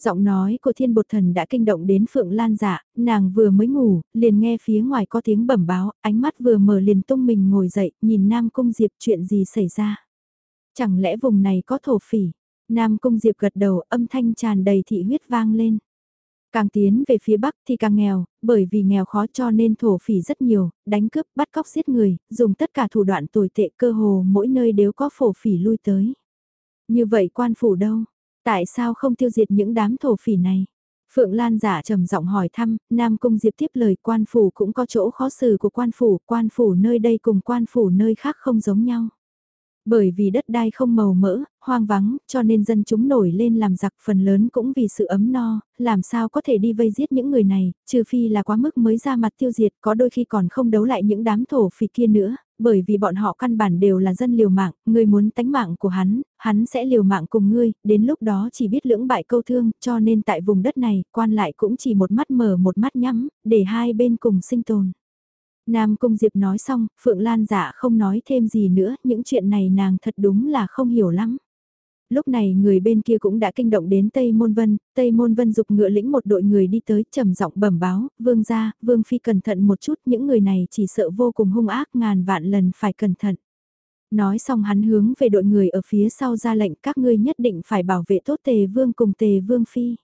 Giọng nói của thiên bột thần đã kinh động đến Phượng Lan dạ, nàng vừa mới ngủ, liền nghe phía ngoài có tiếng bẩm báo, ánh mắt vừa mở liền tung mình ngồi dậy, nhìn Nam Cung Diệp chuyện gì xảy ra. Chẳng lẽ vùng này có thổ phỉ? Nam Cung Diệp gật đầu âm thanh tràn đầy thị huyết vang lên. Càng tiến về phía Bắc thì càng nghèo, bởi vì nghèo khó cho nên thổ phỉ rất nhiều, đánh cướp, bắt cóc giết người, dùng tất cả thủ đoạn tồi tệ cơ hồ mỗi nơi đều có phổ phỉ lui tới. Như vậy quan phủ đâu? Tại sao không tiêu diệt những đám thổ phỉ này? Phượng Lan giả trầm giọng hỏi thăm, Nam Cung Diệp tiếp lời quan phủ cũng có chỗ khó xử của quan phủ, quan phủ nơi đây cùng quan phủ nơi khác không giống nhau. Bởi vì đất đai không màu mỡ, hoang vắng, cho nên dân chúng nổi lên làm giặc phần lớn cũng vì sự ấm no, làm sao có thể đi vây giết những người này, trừ phi là quá mức mới ra mặt tiêu diệt, có đôi khi còn không đấu lại những đám thổ phỉ kia nữa, bởi vì bọn họ căn bản đều là dân liều mạng, người muốn tánh mạng của hắn, hắn sẽ liều mạng cùng ngươi, đến lúc đó chỉ biết lưỡng bại câu thương, cho nên tại vùng đất này, quan lại cũng chỉ một mắt mở một mắt nhắm, để hai bên cùng sinh tồn. Nam Cung Diệp nói xong, Phượng Lan dạ không nói thêm gì nữa, những chuyện này nàng thật đúng là không hiểu lắm. Lúc này người bên kia cũng đã kinh động đến Tây Môn Vân, Tây Môn Vân dục ngựa lĩnh một đội người đi tới trầm giọng bẩm báo, vương gia, vương phi cẩn thận một chút, những người này chỉ sợ vô cùng hung ác ngàn vạn lần phải cẩn thận. Nói xong hắn hướng về đội người ở phía sau ra lệnh các ngươi nhất định phải bảo vệ tốt tề vương cùng tề vương phi.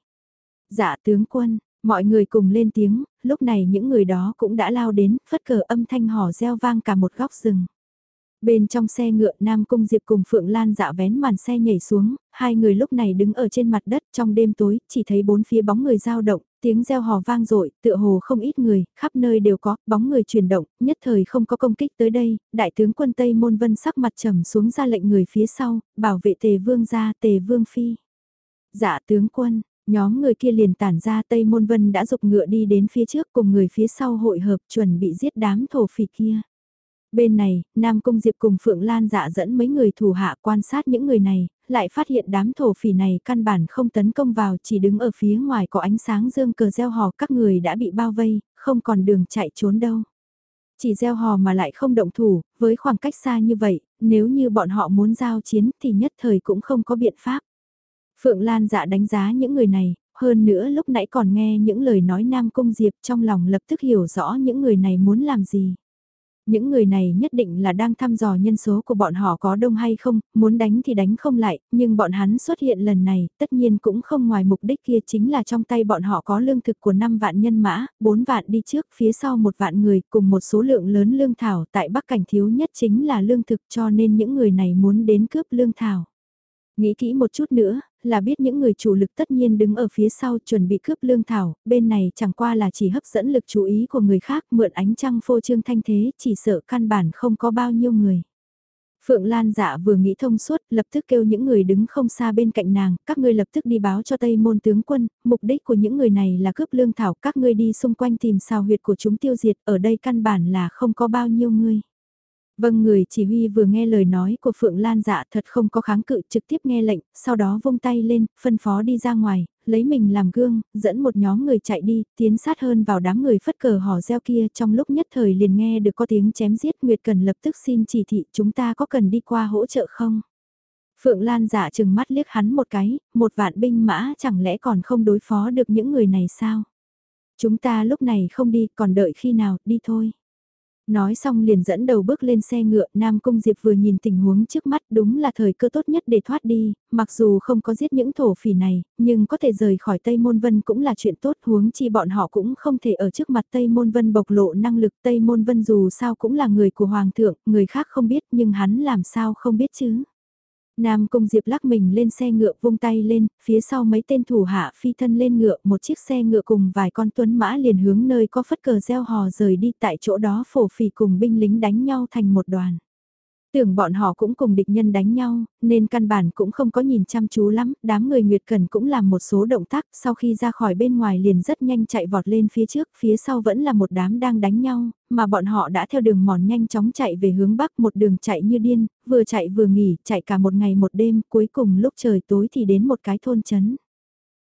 Dạ tướng quân, Mọi người cùng lên tiếng, lúc này những người đó cũng đã lao đến, phất cờ âm thanh hò reo vang cả một góc rừng. Bên trong xe ngựa Nam Cung Diệp cùng Phượng Lan dạ vén màn xe nhảy xuống, hai người lúc này đứng ở trên mặt đất trong đêm tối, chỉ thấy bốn phía bóng người dao động, tiếng reo hò vang dội tựa hồ không ít người, khắp nơi đều có, bóng người chuyển động, nhất thời không có công kích tới đây, đại tướng quân Tây Môn Vân sắc mặt trầm xuống ra lệnh người phía sau, bảo vệ tề vương gia tề vương phi. Dạ tướng quân, nhóm người kia liền tản ra Tây Môn Vân đã dục ngựa đi đến phía trước cùng người phía sau hội hợp chuẩn bị giết đám thổ phỉ kia. Bên này, Nam Cung Diệp cùng Phượng Lan dạ dẫn mấy người thủ hạ quan sát những người này, lại phát hiện đám thổ phỉ này căn bản không tấn công vào chỉ đứng ở phía ngoài có ánh sáng dương cờ gieo hò các người đã bị bao vây, không còn đường chạy trốn đâu. Chỉ gieo hò mà lại không động thủ, với khoảng cách xa như vậy, nếu như bọn họ muốn giao chiến thì nhất thời cũng không có biện pháp. Phượng Lan dạ đánh giá những người này, hơn nữa lúc nãy còn nghe những lời nói Nam Cung Diệp trong lòng lập tức hiểu rõ những người này muốn làm gì. Những người này nhất định là đang thăm dò nhân số của bọn họ có đông hay không, muốn đánh thì đánh không lại, nhưng bọn hắn xuất hiện lần này, tất nhiên cũng không ngoài mục đích kia chính là trong tay bọn họ có lương thực của 5 vạn nhân mã, 4 vạn đi trước, phía sau một vạn người, cùng một số lượng lớn lương thảo, tại Bắc Cảnh thiếu nhất chính là lương thực cho nên những người này muốn đến cướp lương thảo. Nghĩ kỹ một chút nữa, là biết những người chủ lực tất nhiên đứng ở phía sau chuẩn bị cướp lương thảo, bên này chẳng qua là chỉ hấp dẫn lực chú ý của người khác mượn ánh trăng phô trương thanh thế, chỉ sợ căn bản không có bao nhiêu người. Phượng Lan dạ vừa nghĩ thông suốt, lập tức kêu những người đứng không xa bên cạnh nàng, các ngươi lập tức đi báo cho Tây môn tướng quân, mục đích của những người này là cướp lương thảo, các ngươi đi xung quanh tìm sao huyệt của chúng tiêu diệt, ở đây căn bản là không có bao nhiêu người. Vâng người chỉ huy vừa nghe lời nói của Phượng Lan dạ thật không có kháng cự trực tiếp nghe lệnh, sau đó vung tay lên, phân phó đi ra ngoài, lấy mình làm gương, dẫn một nhóm người chạy đi, tiến sát hơn vào đám người phất cờ hò reo kia trong lúc nhất thời liền nghe được có tiếng chém giết Nguyệt Cần lập tức xin chỉ thị chúng ta có cần đi qua hỗ trợ không? Phượng Lan dạ chừng mắt liếc hắn một cái, một vạn binh mã chẳng lẽ còn không đối phó được những người này sao? Chúng ta lúc này không đi còn đợi khi nào, đi thôi. Nói xong liền dẫn đầu bước lên xe ngựa, Nam Cung Diệp vừa nhìn tình huống trước mắt đúng là thời cơ tốt nhất để thoát đi, mặc dù không có giết những thổ phỉ này, nhưng có thể rời khỏi Tây Môn Vân cũng là chuyện tốt huống chi bọn họ cũng không thể ở trước mặt Tây Môn Vân bộc lộ năng lực Tây Môn Vân dù sao cũng là người của Hoàng thượng, người khác không biết nhưng hắn làm sao không biết chứ. Nam Cung Diệp lắc mình lên xe ngựa vung tay lên, phía sau mấy tên thủ hạ phi thân lên ngựa, một chiếc xe ngựa cùng vài con tuấn mã liền hướng nơi có phất cờ gieo hò rời đi tại chỗ đó phổ phì cùng binh lính đánh nhau thành một đoàn. Tưởng bọn họ cũng cùng địch nhân đánh nhau, nên căn bản cũng không có nhìn chăm chú lắm, đám người Nguyệt Cần cũng làm một số động tác, sau khi ra khỏi bên ngoài liền rất nhanh chạy vọt lên phía trước, phía sau vẫn là một đám đang đánh nhau, mà bọn họ đã theo đường mòn nhanh chóng chạy về hướng bắc một đường chạy như điên, vừa chạy vừa nghỉ, chạy cả một ngày một đêm, cuối cùng lúc trời tối thì đến một cái thôn chấn.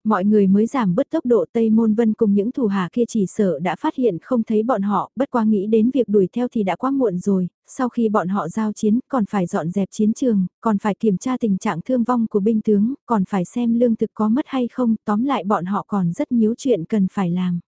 Mọi người mới giảm bớt tốc độ Tây Môn Vân cùng những thủ hạ kia chỉ sợ đã phát hiện không thấy bọn họ, bất quá nghĩ đến việc đuổi theo thì đã quá muộn rồi, sau khi bọn họ giao chiến còn phải dọn dẹp chiến trường, còn phải kiểm tra tình trạng thương vong của binh tướng, còn phải xem lương thực có mất hay không, tóm lại bọn họ còn rất nhiều chuyện cần phải làm.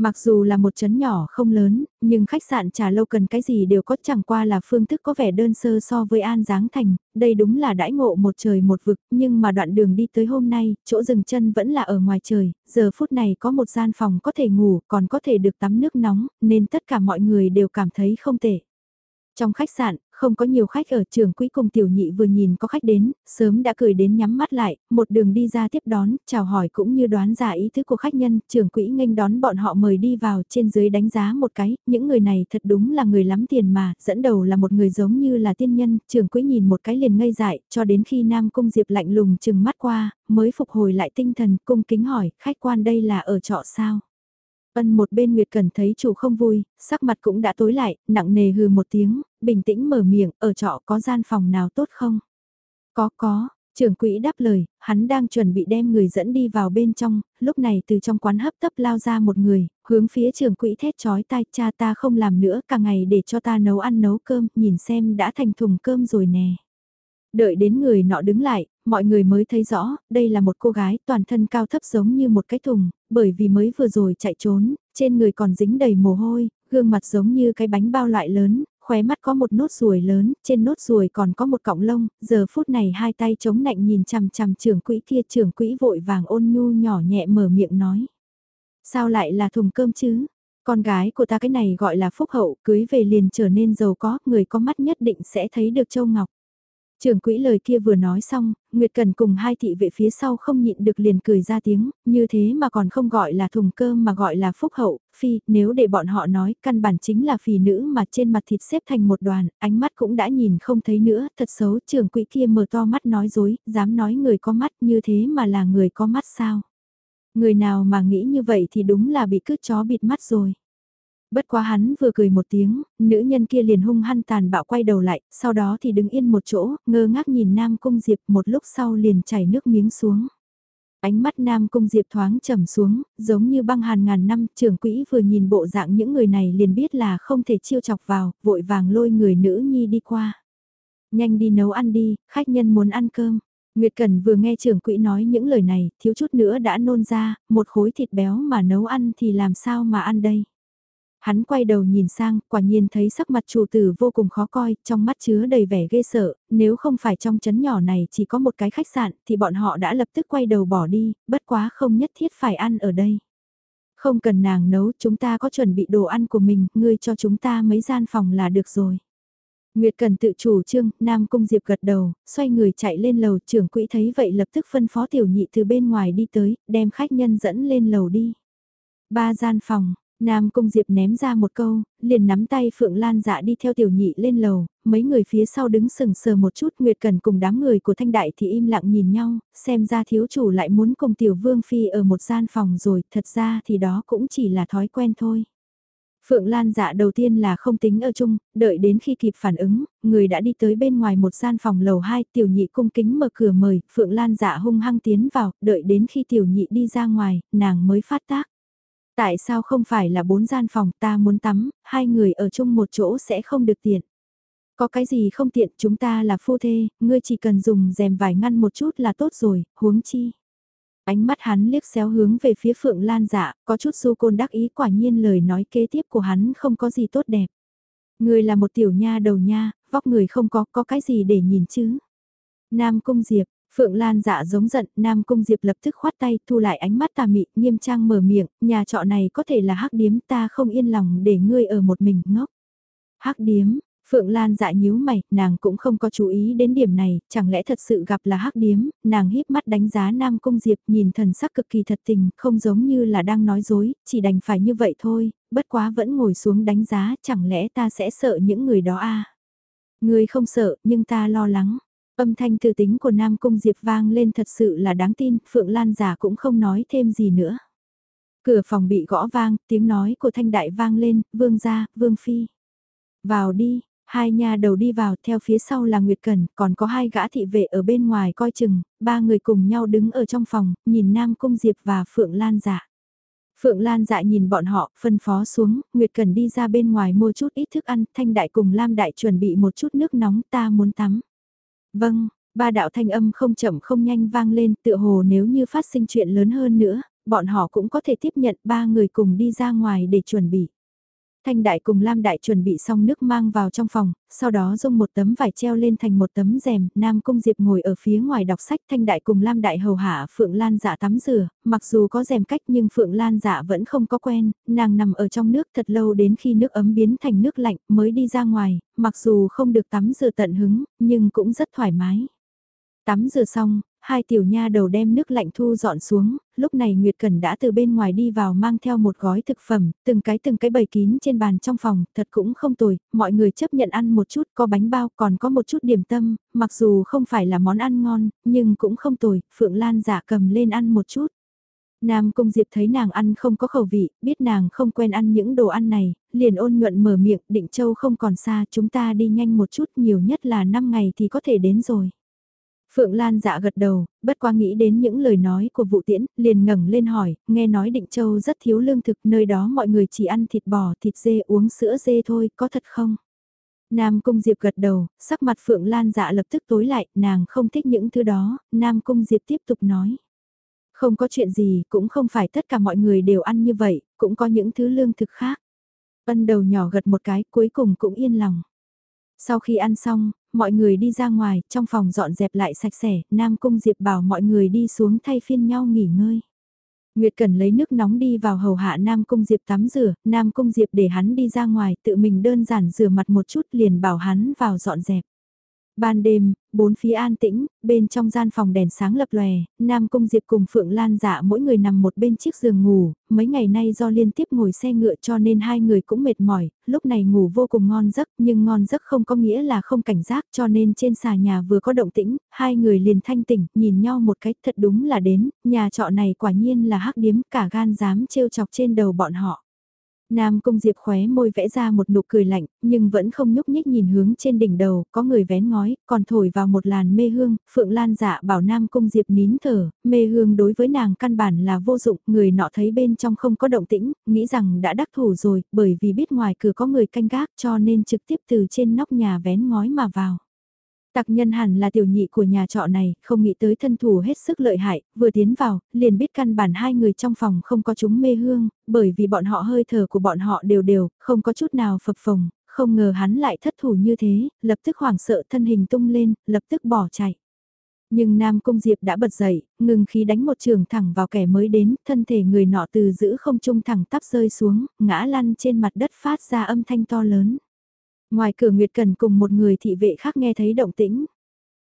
Mặc dù là một chấn nhỏ không lớn, nhưng khách sạn trà lâu cần cái gì đều có chẳng qua là phương thức có vẻ đơn sơ so với An Giáng Thành, đây đúng là đãi ngộ một trời một vực, nhưng mà đoạn đường đi tới hôm nay, chỗ dừng chân vẫn là ở ngoài trời, giờ phút này có một gian phòng có thể ngủ, còn có thể được tắm nước nóng, nên tất cả mọi người đều cảm thấy không tệ. Trong khách sạn, không có nhiều khách ở trường quỹ cùng tiểu nhị vừa nhìn có khách đến, sớm đã cười đến nhắm mắt lại, một đường đi ra tiếp đón, chào hỏi cũng như đoán giả ý thức của khách nhân, trường quỹ nghênh đón bọn họ mời đi vào trên dưới đánh giá một cái, những người này thật đúng là người lắm tiền mà, dẫn đầu là một người giống như là tiên nhân, trường quỹ nhìn một cái liền ngây dại, cho đến khi Nam Cung Diệp lạnh lùng chừng mắt qua, mới phục hồi lại tinh thần, cung kính hỏi, khách quan đây là ở trọ sao? Ân một bên Nguyệt Cần thấy chủ không vui, sắc mặt cũng đã tối lại, nặng nề hừ một tiếng, bình tĩnh mở miệng, ở trọ có gian phòng nào tốt không? Có có, trưởng quỹ đáp lời, hắn đang chuẩn bị đem người dẫn đi vào bên trong, lúc này từ trong quán hấp tấp lao ra một người, hướng phía trưởng quỹ thét chói tai cha ta không làm nữa cả ngày để cho ta nấu ăn nấu cơm, nhìn xem đã thành thùng cơm rồi nè. Đợi đến người nọ đứng lại, mọi người mới thấy rõ, đây là một cô gái toàn thân cao thấp giống như một cái thùng, bởi vì mới vừa rồi chạy trốn, trên người còn dính đầy mồ hôi, gương mặt giống như cái bánh bao loại lớn, khóe mắt có một nốt ruồi lớn, trên nốt ruồi còn có một cọng lông, giờ phút này hai tay chống nạnh nhìn chằm chằm trưởng quỹ kia trưởng quỹ vội vàng ôn nhu nhỏ nhẹ mở miệng nói. Sao lại là thùng cơm chứ? Con gái của ta cái này gọi là phúc hậu, cưới về liền trở nên giàu có, người có mắt nhất định sẽ thấy được châu ngọc. Trưởng quỹ lời kia vừa nói xong, Nguyệt Cần cùng hai thị vệ phía sau không nhịn được liền cười ra tiếng, như thế mà còn không gọi là thùng cơm mà gọi là phúc hậu, phi, nếu để bọn họ nói, căn bản chính là phì nữ mà trên mặt thịt xếp thành một đoàn, ánh mắt cũng đã nhìn không thấy nữa, thật xấu, trưởng quỹ kia mở to mắt nói dối, dám nói người có mắt như thế mà là người có mắt sao. Người nào mà nghĩ như vậy thì đúng là bị cứ chó bịt mắt rồi. Bất quá hắn vừa cười một tiếng, nữ nhân kia liền hung hăng tàn bạo quay đầu lại, sau đó thì đứng yên một chỗ, ngơ ngác nhìn Nam Cung Diệp một lúc sau liền chảy nước miếng xuống. Ánh mắt Nam Cung Diệp thoáng trầm xuống, giống như băng hàn ngàn năm, trưởng quỹ vừa nhìn bộ dạng những người này liền biết là không thể chiêu chọc vào, vội vàng lôi người nữ nhi đi qua. Nhanh đi nấu ăn đi, khách nhân muốn ăn cơm. Nguyệt Cần vừa nghe trưởng quỹ nói những lời này, thiếu chút nữa đã nôn ra, một khối thịt béo mà nấu ăn thì làm sao mà ăn đây. Hắn quay đầu nhìn sang, quả nhiên thấy sắc mặt chủ tử vô cùng khó coi, trong mắt chứa đầy vẻ ghê sợ, nếu không phải trong chấn nhỏ này chỉ có một cái khách sạn thì bọn họ đã lập tức quay đầu bỏ đi, bất quá không nhất thiết phải ăn ở đây. Không cần nàng nấu, chúng ta có chuẩn bị đồ ăn của mình, ngươi cho chúng ta mấy gian phòng là được rồi. Nguyệt Cần tự chủ trương, Nam Cung Diệp gật đầu, xoay người chạy lên lầu, trưởng quỹ thấy vậy lập tức phân phó tiểu nhị từ bên ngoài đi tới, đem khách nhân dẫn lên lầu đi. Ba gian phòng, Nam Cung Diệp ném ra một câu, liền nắm tay Phượng Lan dạ đi theo tiểu nhị lên lầu, mấy người phía sau đứng sừng sờ một chút Nguyệt Cần cùng đám người của Thanh Đại thì im lặng nhìn nhau, xem ra thiếu chủ lại muốn cùng tiểu vương phi ở một gian phòng rồi, thật ra thì đó cũng chỉ là thói quen thôi. Phượng Lan dạ đầu tiên là không tính ở chung, đợi đến khi kịp phản ứng, người đã đi tới bên ngoài một gian phòng lầu 2, tiểu nhị cung kính mở cửa mời, Phượng Lan dạ hung hăng tiến vào, đợi đến khi tiểu nhị đi ra ngoài, nàng mới phát tác. Tại sao không phải là bốn gian phòng ta muốn tắm, hai người ở chung một chỗ sẽ không được tiện. Có cái gì không tiện chúng ta là phu thê, ngươi chỉ cần dùng rèm vải ngăn một chút là tốt rồi, huống chi. Ánh mắt hắn liếc xéo hướng về phía Phượng Lan dạ, có chút du côn đắc ý quả nhiên lời nói kế tiếp của hắn không có gì tốt đẹp. Ngươi là một tiểu nha đầu nha, vóc người không có, có cái gì để nhìn chứ. Nam Cung Diệp, Phượng Lan dạ giống giận, Nam Cung Diệp lập tức khoát tay, thu lại ánh mắt tà mị, nghiêm trang mở miệng, nhà trọ này có thể là hắc điếm, ta không yên lòng để ngươi ở một mình ngốc. Hắc điếm, Phượng Lan dạ nhíu mày, nàng cũng không có chú ý đến điểm này, chẳng lẽ thật sự gặp là hắc điếm, nàng híp mắt đánh giá Nam Cung Diệp nhìn thần sắc cực kỳ thật tình, không giống như là đang nói dối, chỉ đành phải như vậy thôi, bất quá vẫn ngồi xuống đánh giá, chẳng lẽ ta sẽ sợ những người đó à? ngươi không sợ, nhưng ta lo lắng. Âm thanh từ tính của Nam Cung Diệp vang lên thật sự là đáng tin, Phượng Lan giả cũng không nói thêm gì nữa. Cửa phòng bị gõ vang, tiếng nói của thanh đại vang lên, vương gia, vương phi. Vào đi, hai nhà đầu đi vào theo phía sau là Nguyệt Cần, còn có hai gã thị vệ ở bên ngoài coi chừng, ba người cùng nhau đứng ở trong phòng, nhìn Nam Cung Diệp và Phượng Lan giả. Phượng Lan dạ nhìn bọn họ, phân phó xuống, Nguyệt Cần đi ra bên ngoài mua chút ít thức ăn, Thanh Đại cùng Lam Đại chuẩn bị một chút nước nóng ta muốn tắm. Vâng, ba đạo thanh âm không chậm không nhanh vang lên tựa hồ nếu như phát sinh chuyện lớn hơn nữa, bọn họ cũng có thể tiếp nhận ba người cùng đi ra ngoài để chuẩn bị. Thanh Đại cùng Lam Đại chuẩn bị xong nước mang vào trong phòng, sau đó dùng một tấm vải treo lên thành một tấm rèm, Nam Cung Diệp ngồi ở phía ngoài đọc sách Thanh Đại cùng Lam Đại hầu hạ Phượng Lan dạ tắm rửa, mặc dù có rèm cách nhưng Phượng Lan dạ vẫn không có quen, nàng nằm ở trong nước thật lâu đến khi nước ấm biến thành nước lạnh mới đi ra ngoài, mặc dù không được tắm rửa tận hứng, nhưng cũng rất thoải mái. Tắm rửa xong, hai tiểu nha đầu đem nước lạnh thu dọn xuống, lúc này Nguyệt Cần đã từ bên ngoài đi vào mang theo một gói thực phẩm, từng cái từng cái bày kín trên bàn trong phòng, thật cũng không tồi, mọi người chấp nhận ăn một chút, có bánh bao, còn có một chút điểm tâm, mặc dù không phải là món ăn ngon, nhưng cũng không tồi, Phượng Lan giả cầm lên ăn một chút. Nam Cung Diệp thấy nàng ăn không có khẩu vị, biết nàng không quen ăn những đồ ăn này, liền ôn nhuận mở miệng, định châu không còn xa, chúng ta đi nhanh một chút, nhiều nhất là 5 ngày thì có thể đến rồi. Phượng Lan dạ gật đầu, bất qua nghĩ đến những lời nói của vụ tiễn, liền ngẩng lên hỏi, nghe nói Định Châu rất thiếu lương thực, nơi đó mọi người chỉ ăn thịt bò, thịt dê uống sữa dê thôi, có thật không? Nam Cung Diệp gật đầu, sắc mặt Phượng Lan dạ lập tức tối lại, nàng không thích những thứ đó, Nam Cung Diệp tiếp tục nói. Không có chuyện gì, cũng không phải tất cả mọi người đều ăn như vậy, cũng có những thứ lương thực khác. Ân đầu nhỏ gật một cái, cuối cùng cũng yên lòng. Sau khi ăn xong, mọi người đi ra ngoài, trong phòng dọn dẹp lại sạch sẽ, Nam Cung Diệp bảo mọi người đi xuống thay phiên nhau nghỉ ngơi. Nguyệt Cần lấy nước nóng đi vào hầu hạ Nam Cung Diệp tắm rửa, Nam Cung Diệp để hắn đi ra ngoài, tự mình đơn giản rửa mặt một chút liền bảo hắn vào dọn dẹp. Ban đêm, bốn phía an tĩnh, bên trong gian phòng đèn sáng lập lòe, Nam Cung Diệp cùng Phượng Lan dạ mỗi người nằm một bên chiếc giường ngủ, mấy ngày nay do liên tiếp ngồi xe ngựa cho nên hai người cũng mệt mỏi, lúc này ngủ vô cùng ngon giấc nhưng ngon giấc không có nghĩa là không cảnh giác cho nên trên xà nhà vừa có động tĩnh, hai người liền thanh tỉnh, nhìn nhau một cách thật đúng là đến, nhà trọ này quả nhiên là hắc điếm cả gan dám trêu chọc trên đầu bọn họ. Nam Cung Diệp khóe môi vẽ ra một nụ cười lạnh, nhưng vẫn không nhúc nhích nhìn hướng trên đỉnh đầu, có người vén ngói, còn thổi vào một làn mê hương, Phượng Lan dạ bảo Nam Cung Diệp nín thở, mê hương đối với nàng căn bản là vô dụng, người nọ thấy bên trong không có động tĩnh, nghĩ rằng đã đắc thủ rồi, bởi vì biết ngoài cửa có người canh gác cho nên trực tiếp từ trên nóc nhà vén ngói mà vào. Tạc nhân hẳn là tiểu nhị của nhà trọ này, không nghĩ tới thân thủ hết sức lợi hại, vừa tiến vào, liền biết căn bản hai người trong phòng không có chúng mê hương, bởi vì bọn họ hơi thở của bọn họ đều đều, không có chút nào phập phồng, không ngờ hắn lại thất thủ như thế, lập tức hoảng sợ thân hình tung lên, lập tức bỏ chạy. Nhưng Nam Cung Diệp đã bật dậy, ngừng khí đánh một trường thẳng vào kẻ mới đến, thân thể người nọ từ giữ không trung thẳng tắp rơi xuống, ngã lăn trên mặt đất phát ra âm thanh to lớn. Ngoài cửa Nguyệt Cần cùng một người thị vệ khác nghe thấy động tĩnh.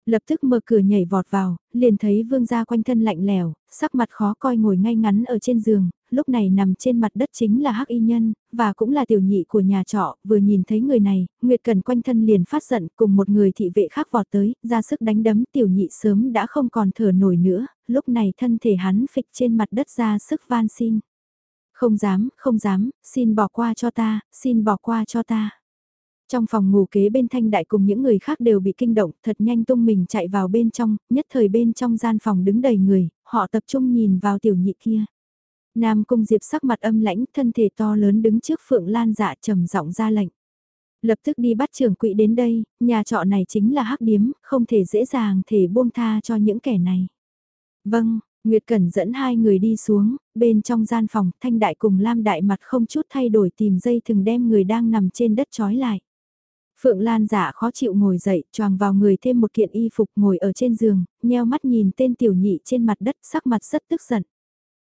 Lập tức mở cửa nhảy vọt vào, liền thấy vương gia quanh thân lạnh lèo, sắc mặt khó coi ngồi ngay ngắn ở trên giường, lúc này nằm trên mặt đất chính là hắc y nhân, và cũng là tiểu nhị của nhà trọ, vừa nhìn thấy người này, Nguyệt Cần quanh thân liền phát giận cùng một người thị vệ khác vọt tới, ra sức đánh đấm tiểu nhị sớm đã không còn thở nổi nữa, lúc này thân thể hắn phịch trên mặt đất ra sức van xin. Không dám, không dám, xin bỏ qua cho ta, xin bỏ qua cho ta. Trong phòng ngủ kế bên thanh đại cùng những người khác đều bị kinh động, thật nhanh tung mình chạy vào bên trong, nhất thời bên trong gian phòng đứng đầy người, họ tập trung nhìn vào tiểu nhị kia. Nam cung diệp sắc mặt âm lãnh, thân thể to lớn đứng trước phượng lan dạ trầm giọng ra lệnh. Lập tức đi bắt trưởng quỹ đến đây, nhà trọ này chính là hắc điếm, không thể dễ dàng thể buông tha cho những kẻ này. Vâng, Nguyệt Cẩn dẫn hai người đi xuống, bên trong gian phòng, Thanh Đại cùng Lam Đại mặt không chút thay đổi tìm dây thừng đem người đang nằm trên đất trói lại. Phượng Lan giả khó chịu ngồi dậy, choàng vào người thêm một kiện y phục ngồi ở trên giường, nheo mắt nhìn tên tiểu nhị trên mặt đất sắc mặt rất tức giận.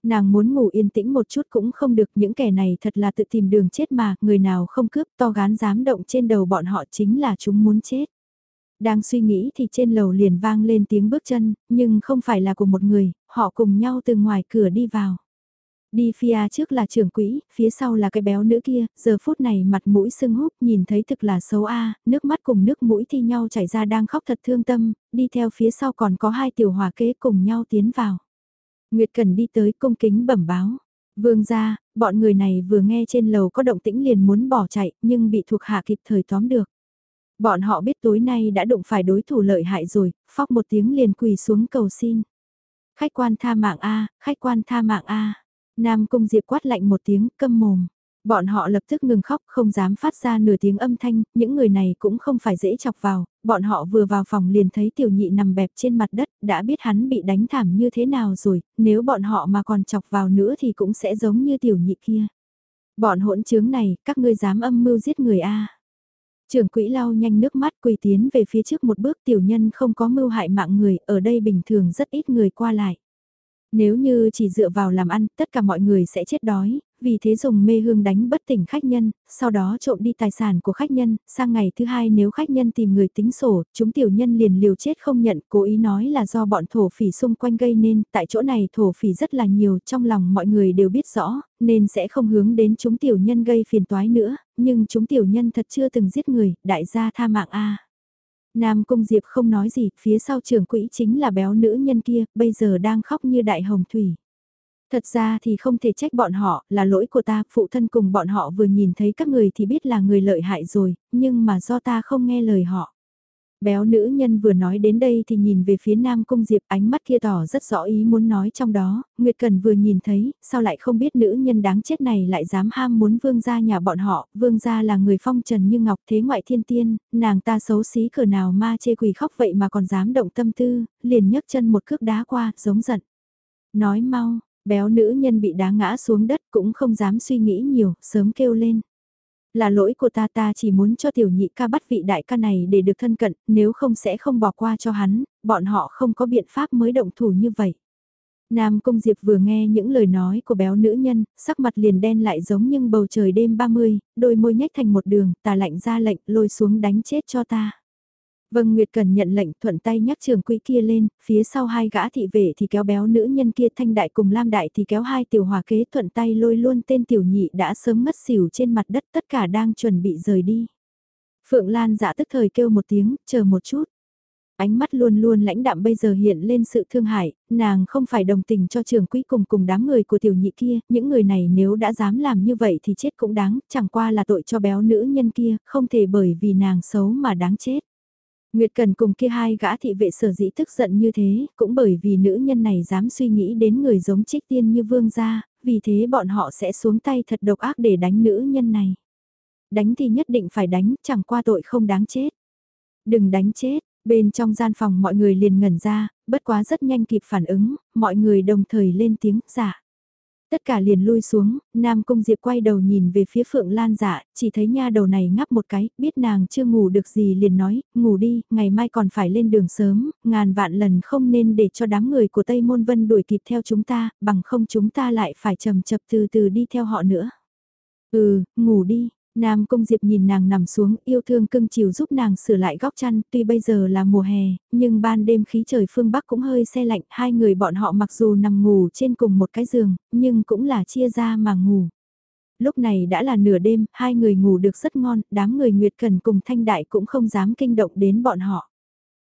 Nàng muốn ngủ yên tĩnh một chút cũng không được những kẻ này thật là tự tìm đường chết mà, người nào không cướp to gán dám động trên đầu bọn họ chính là chúng muốn chết. Đang suy nghĩ thì trên lầu liền vang lên tiếng bước chân, nhưng không phải là của một người, họ cùng nhau từ ngoài cửa đi vào. Đi phía trước là trưởng quỹ, phía sau là cái béo nữ kia, giờ phút này mặt mũi sưng húp nhìn thấy thực là xấu a nước mắt cùng nước mũi thi nhau chảy ra đang khóc thật thương tâm, đi theo phía sau còn có hai tiểu hòa kế cùng nhau tiến vào. Nguyệt Cần đi tới cung kính bẩm báo. Vương ra, bọn người này vừa nghe trên lầu có động tĩnh liền muốn bỏ chạy nhưng bị thuộc hạ kịp thời tóm được. Bọn họ biết tối nay đã đụng phải đối thủ lợi hại rồi, phóc một tiếng liền quỳ xuống cầu xin. Khách quan tha mạng A, khách quan tha mạng A. Nam Cung Diệp quát lạnh một tiếng, câm mồm. Bọn họ lập tức ngừng khóc, không dám phát ra nửa tiếng âm thanh, những người này cũng không phải dễ chọc vào, bọn họ vừa vào phòng liền thấy tiểu nhị nằm bẹp trên mặt đất, đã biết hắn bị đánh thảm như thế nào rồi, nếu bọn họ mà còn chọc vào nữa thì cũng sẽ giống như tiểu nhị kia. Bọn hỗn trướng này, các ngươi dám âm mưu giết người a Trưởng quỹ lau nhanh nước mắt quỳ tiến về phía trước một bước tiểu nhân không có mưu hại mạng người, ở đây bình thường rất ít người qua lại. Nếu như chỉ dựa vào làm ăn, tất cả mọi người sẽ chết đói, vì thế dùng mê hương đánh bất tỉnh khách nhân, sau đó trộm đi tài sản của khách nhân, sang ngày thứ hai nếu khách nhân tìm người tính sổ, chúng tiểu nhân liền liều chết không nhận, cố ý nói là do bọn thổ phỉ xung quanh gây nên, tại chỗ này thổ phỉ rất là nhiều, trong lòng mọi người đều biết rõ, nên sẽ không hướng đến chúng tiểu nhân gây phiền toái nữa, nhưng chúng tiểu nhân thật chưa từng giết người, đại gia tha mạng a. Nam Cung Diệp không nói gì, phía sau trưởng quỹ chính là béo nữ nhân kia, bây giờ đang khóc như đại hồng thủy. Thật ra thì không thể trách bọn họ, là lỗi của ta, phụ thân cùng bọn họ vừa nhìn thấy các người thì biết là người lợi hại rồi, nhưng mà do ta không nghe lời họ. Béo nữ nhân vừa nói đến đây thì nhìn về phía Nam Cung Diệp ánh mắt kia tỏ rất rõ ý muốn nói trong đó, Nguyệt Cần vừa nhìn thấy, sao lại không biết nữ nhân đáng chết này lại dám ham muốn vương gia nhà bọn họ, vương gia là người phong trần như ngọc thế ngoại thiên tiên, nàng ta xấu xí cỡ nào ma chê quỷ khóc vậy mà còn dám động tâm tư, liền nhấc chân một cước đá qua, giống giận. Nói mau, béo nữ nhân bị đá ngã xuống đất cũng không dám suy nghĩ nhiều, sớm kêu lên. Là lỗi của ta ta chỉ muốn cho tiểu nhị ca bắt vị đại ca này để được thân cận, nếu không sẽ không bỏ qua cho hắn, bọn họ không có biện pháp mới động thủ như vậy. Nam công Diệp vừa nghe những lời nói của béo nữ nhân, sắc mặt liền đen lại giống như bầu trời đêm 30, đôi môi nhếch thành một đường, tà lạnh ra lệnh lôi xuống đánh chết cho ta. Vâng Nguyệt Cần nhận lệnh thuận tay nhắc trường quỹ kia lên, phía sau hai gã thị vệ thì kéo béo nữ nhân kia thanh đại cùng lam đại thì kéo hai tiểu hòa kế thuận tay lôi luôn tên tiểu nhị đã sớm ngất xỉu trên mặt đất tất cả đang chuẩn bị rời đi. Phượng Lan dạ tức thời kêu một tiếng, chờ một chút. Ánh mắt luôn luôn lãnh đạm bây giờ hiện lên sự thương hại, nàng không phải đồng tình cho trường quý cùng cùng đám người của tiểu nhị kia, những người này nếu đã dám làm như vậy thì chết cũng đáng, chẳng qua là tội cho béo nữ nhân kia, không thể bởi vì nàng xấu mà đáng chết. Nguyệt Cần cùng kia hai gã thị vệ sở dĩ tức giận như thế, cũng bởi vì nữ nhân này dám suy nghĩ đến người giống trích tiên như vương gia, vì thế bọn họ sẽ xuống tay thật độc ác để đánh nữ nhân này. Đánh thì nhất định phải đánh, chẳng qua tội không đáng chết. Đừng đánh chết, bên trong gian phòng mọi người liền ngẩn ra, bất quá rất nhanh kịp phản ứng, mọi người đồng thời lên tiếng, giả. Tất cả liền lui xuống, Nam Cung Diệp quay đầu nhìn về phía Phượng Lan dạ, chỉ thấy nha đầu này ngắp một cái, biết nàng chưa ngủ được gì liền nói, ngủ đi, ngày mai còn phải lên đường sớm, ngàn vạn lần không nên để cho đám người của Tây Môn Vân đuổi kịp theo chúng ta, bằng không chúng ta lại phải chậm chập từ từ đi theo họ nữa. Ừ, ngủ đi, Nam Cung Diệp nhìn nàng nằm xuống yêu thương cưng chiều giúp nàng sửa lại góc chăn, tuy bây giờ là mùa hè, nhưng ban đêm khí trời phương Bắc cũng hơi xe lạnh, hai người bọn họ mặc dù nằm ngủ trên cùng một cái giường, nhưng cũng là chia ra mà ngủ. Lúc này đã là nửa đêm, hai người ngủ được rất ngon, đám người Nguyệt Cần cùng Thanh Đại cũng không dám kinh động đến bọn họ.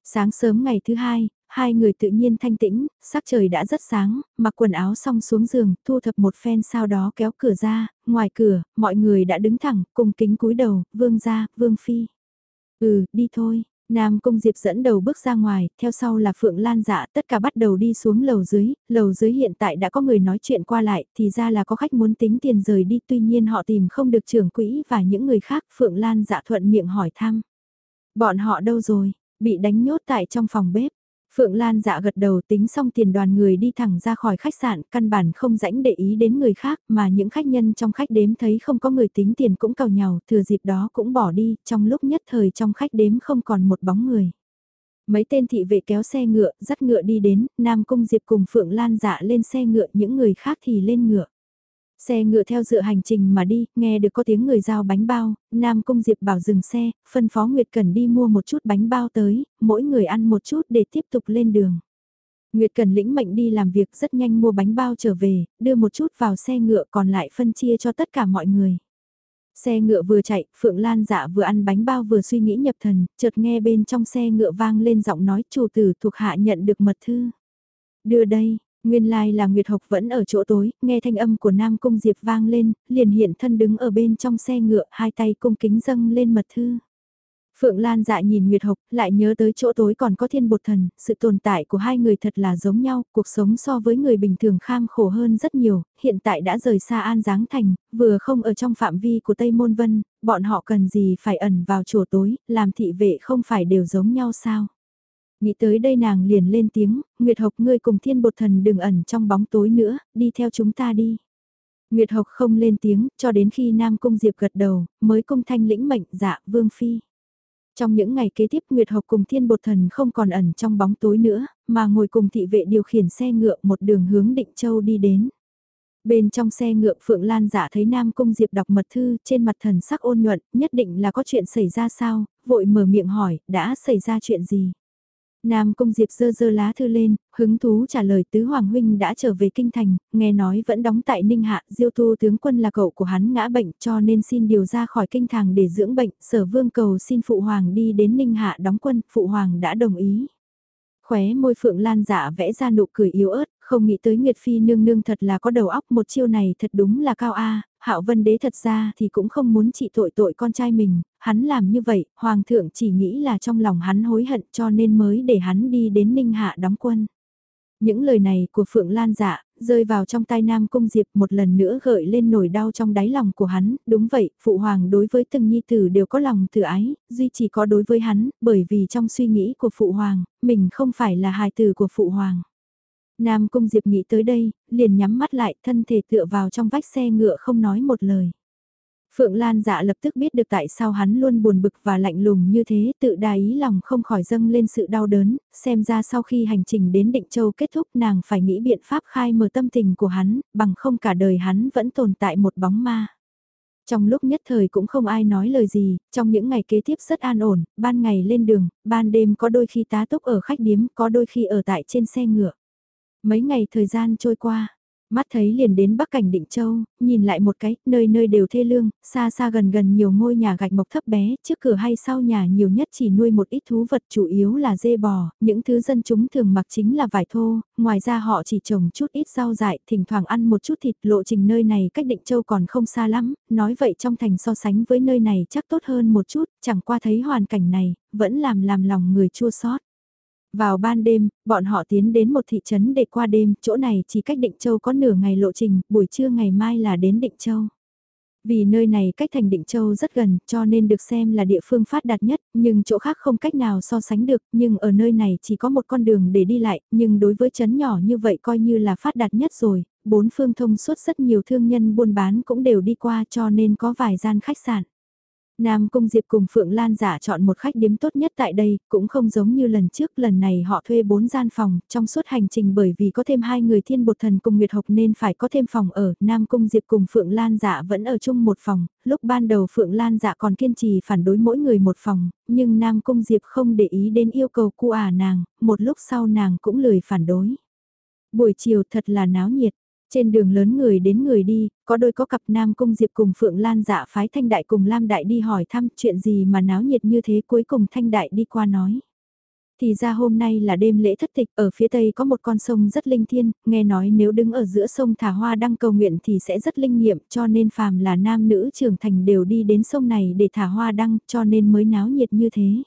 Sáng sớm ngày thứ hai, hai người tự nhiên thanh tĩnh, sắc trời đã rất sáng, mặc quần áo xong xuống giường, thu thập một phen sau đó kéo cửa ra, ngoài cửa, mọi người đã đứng thẳng, cùng kính cúi đầu, vương gia, vương phi. Ừ, đi thôi. Nam Cung Diệp dẫn đầu bước ra ngoài, theo sau là Phượng Lan dạ, tất cả bắt đầu đi xuống lầu dưới, lầu dưới hiện tại đã có người nói chuyện qua lại, thì ra là có khách muốn tính tiền rời đi, tuy nhiên họ tìm không được trưởng quỹ và những người khác, Phượng Lan dạ thuận miệng hỏi thăm. Bọn họ đâu rồi, bị đánh nhốt tại trong phòng bếp. Phượng Lan dạ gật đầu tính xong tiền đoàn người đi thẳng ra khỏi khách sạn, căn bản không rãnh để ý đến người khác mà những khách nhân trong khách đếm thấy không có người tính tiền cũng cào nhào, thừa dịp đó cũng bỏ đi, trong lúc nhất thời trong khách đếm không còn một bóng người. Mấy tên thị vệ kéo xe ngựa, dắt ngựa đi đến, Nam Cung Diệp cùng Phượng Lan dạ lên xe ngựa, những người khác thì lên ngựa. Xe ngựa theo dựa hành trình mà đi, nghe được có tiếng người giao bánh bao, Nam Cung Diệp bảo dừng xe, phân phó Nguyệt Cần đi mua một chút bánh bao tới, mỗi người ăn một chút để tiếp tục lên đường. Nguyệt Cần lĩnh mệnh đi làm việc rất nhanh mua bánh bao trở về, đưa một chút vào xe ngựa còn lại phân chia cho tất cả mọi người. Xe ngựa vừa chạy, Phượng Lan dạ vừa ăn bánh bao vừa suy nghĩ nhập thần, chợt nghe bên trong xe ngựa vang lên giọng nói chủ tử thuộc hạ nhận được mật thư. Đưa đây, Nguyên lai là Nguyệt Hộc vẫn ở chỗ tối, nghe thanh âm của Nam Cung Diệp vang lên, liền hiện thân đứng ở bên trong xe ngựa, hai tay cung kính dâng lên mật thư. Phượng Lan dạ nhìn Nguyệt Hộc, lại nhớ tới chỗ tối còn có thiên bột thần, sự tồn tại của hai người thật là giống nhau, cuộc sống so với người bình thường kham khổ hơn rất nhiều, hiện tại đã rời xa An Giáng Thành, vừa không ở trong phạm vi của Tây Môn Vân, bọn họ cần gì phải ẩn vào chỗ tối, làm thị vệ không phải đều giống nhau sao? Nghĩ tới đây nàng liền lên tiếng, Nguyệt Hộc ngươi cùng thiên bột thần đừng ẩn trong bóng tối nữa, đi theo chúng ta đi. Nguyệt Hộc không lên tiếng, cho đến khi Nam Cung Diệp gật đầu, mới cung thanh lĩnh mệnh dạ Vương Phi. Trong những ngày kế tiếp Nguyệt Hộc cùng thiên bột thần không còn ẩn trong bóng tối nữa, mà ngồi cùng thị vệ điều khiển xe ngựa một đường hướng định châu đi đến. Bên trong xe ngựa Phượng Lan giả thấy Nam Cung Diệp đọc mật thư trên mặt thần sắc ôn nhuận, nhất định là có chuyện xảy ra sao, vội mở miệng hỏi, đã xảy ra chuyện gì? Nam Cung Diệp dơ dơ lá thư lên, hứng thú trả lời tứ Hoàng Huynh đã trở về Kinh Thành, nghe nói vẫn đóng tại Ninh Hạ, diêu thu tướng quân là cậu của hắn ngã bệnh cho nên xin điều ra khỏi Kinh Thành để dưỡng bệnh, sở vương cầu xin Phụ Hoàng đi đến Ninh Hạ đóng quân, Phụ Hoàng đã đồng ý. Khóe môi Phượng Lan dạ vẽ ra nụ cười yếu ớt, không nghĩ tới Nguyệt Phi nương nương thật là có đầu óc một chiêu này thật đúng là cao A, Hạo Vân Đế thật ra thì cũng không muốn trị tội tội con trai mình, hắn làm như vậy, Hoàng thượng chỉ nghĩ là trong lòng hắn hối hận cho nên mới để hắn đi đến Ninh Hạ đóng quân. Những lời này của Phượng Lan dạ, rơi vào trong tai Nam Cung Diệp một lần nữa gợi lên nỗi đau trong đáy lòng của hắn, đúng vậy, Phụ Hoàng đối với từng nhi tử đều có lòng từ ái, duy chỉ có đối với hắn, bởi vì trong suy nghĩ của Phụ Hoàng, mình không phải là hài tử của Phụ Hoàng. Nam Cung Diệp nghĩ tới đây, liền nhắm mắt lại thân thể tựa vào trong vách xe ngựa không nói một lời. Phượng Lan dạ lập tức biết được tại sao hắn luôn buồn bực và lạnh lùng như thế, tự đà ý lòng không khỏi dâng lên sự đau đớn, xem ra sau khi hành trình đến Định Châu kết thúc nàng phải nghĩ biện pháp khai mở tâm tình của hắn, bằng không cả đời hắn vẫn tồn tại một bóng ma. Trong lúc nhất thời cũng không ai nói lời gì, trong những ngày kế tiếp rất an ổn, ban ngày lên đường, ban đêm có đôi khi tá túc ở khách điếm, có đôi khi ở tại trên xe ngựa. Mấy ngày thời gian trôi qua, Mắt thấy liền đến Bắc Cảnh Định Châu, nhìn lại một cái, nơi nơi đều thê lương, xa xa gần gần nhiều ngôi nhà gạch mộc thấp bé, trước cửa hay sau nhà nhiều nhất chỉ nuôi một ít thú vật chủ yếu là dê bò, những thứ dân chúng thường mặc chính là vải thô, ngoài ra họ chỉ trồng chút ít rau dại, thỉnh thoảng ăn một chút thịt, lộ trình nơi này cách Định Châu còn không xa lắm, nói vậy trong thành so sánh với nơi này chắc tốt hơn một chút, chẳng qua thấy hoàn cảnh này, vẫn làm làm lòng người chua xót. Vào ban đêm, bọn họ tiến đến một thị trấn để qua đêm, chỗ này chỉ cách Định Châu có nửa ngày lộ trình, buổi trưa ngày mai là đến Định Châu. Vì nơi này cách thành Định Châu rất gần, cho nên được xem là địa phương phát đạt nhất, nhưng chỗ khác không cách nào so sánh được, nhưng ở nơi này chỉ có một con đường để đi lại, nhưng đối với trấn nhỏ như vậy coi như là phát đạt nhất rồi, bốn phương thông suốt rất nhiều thương nhân buôn bán cũng đều đi qua cho nên có vài gian khách sạn. Nam Cung Diệp cùng Phượng Lan giả chọn một khách điếm tốt nhất tại đây, cũng không giống như lần trước, lần này họ thuê 4 gian phòng, trong suốt hành trình bởi vì có thêm hai người thiên bột thần cùng Nguyệt Học nên phải có thêm phòng ở, Nam Cung Diệp cùng Phượng Lan giả vẫn ở chung một phòng, lúc ban đầu Phượng Lan giả còn kiên trì phản đối mỗi người một phòng, nhưng Nam Cung Diệp không để ý đến yêu cầu cu à nàng, một lúc sau nàng cũng lười phản đối. Buổi chiều thật là náo nhiệt, trên đường lớn người đến người đi, có đôi có cặp Nam Cung Diệp cùng Phượng Lan dạ phái Thanh Đại cùng Lam Đại đi hỏi thăm chuyện gì mà náo nhiệt như thế cuối cùng Thanh Đại đi qua nói. Thì ra hôm nay là đêm lễ thất tịch, ở phía tây có một con sông rất linh thiên, nghe nói nếu đứng ở giữa sông thả hoa đăng cầu nguyện thì sẽ rất linh nghiệm cho nên phàm là nam nữ trưởng thành đều đi đến sông này để thả hoa đăng cho nên mới náo nhiệt như thế.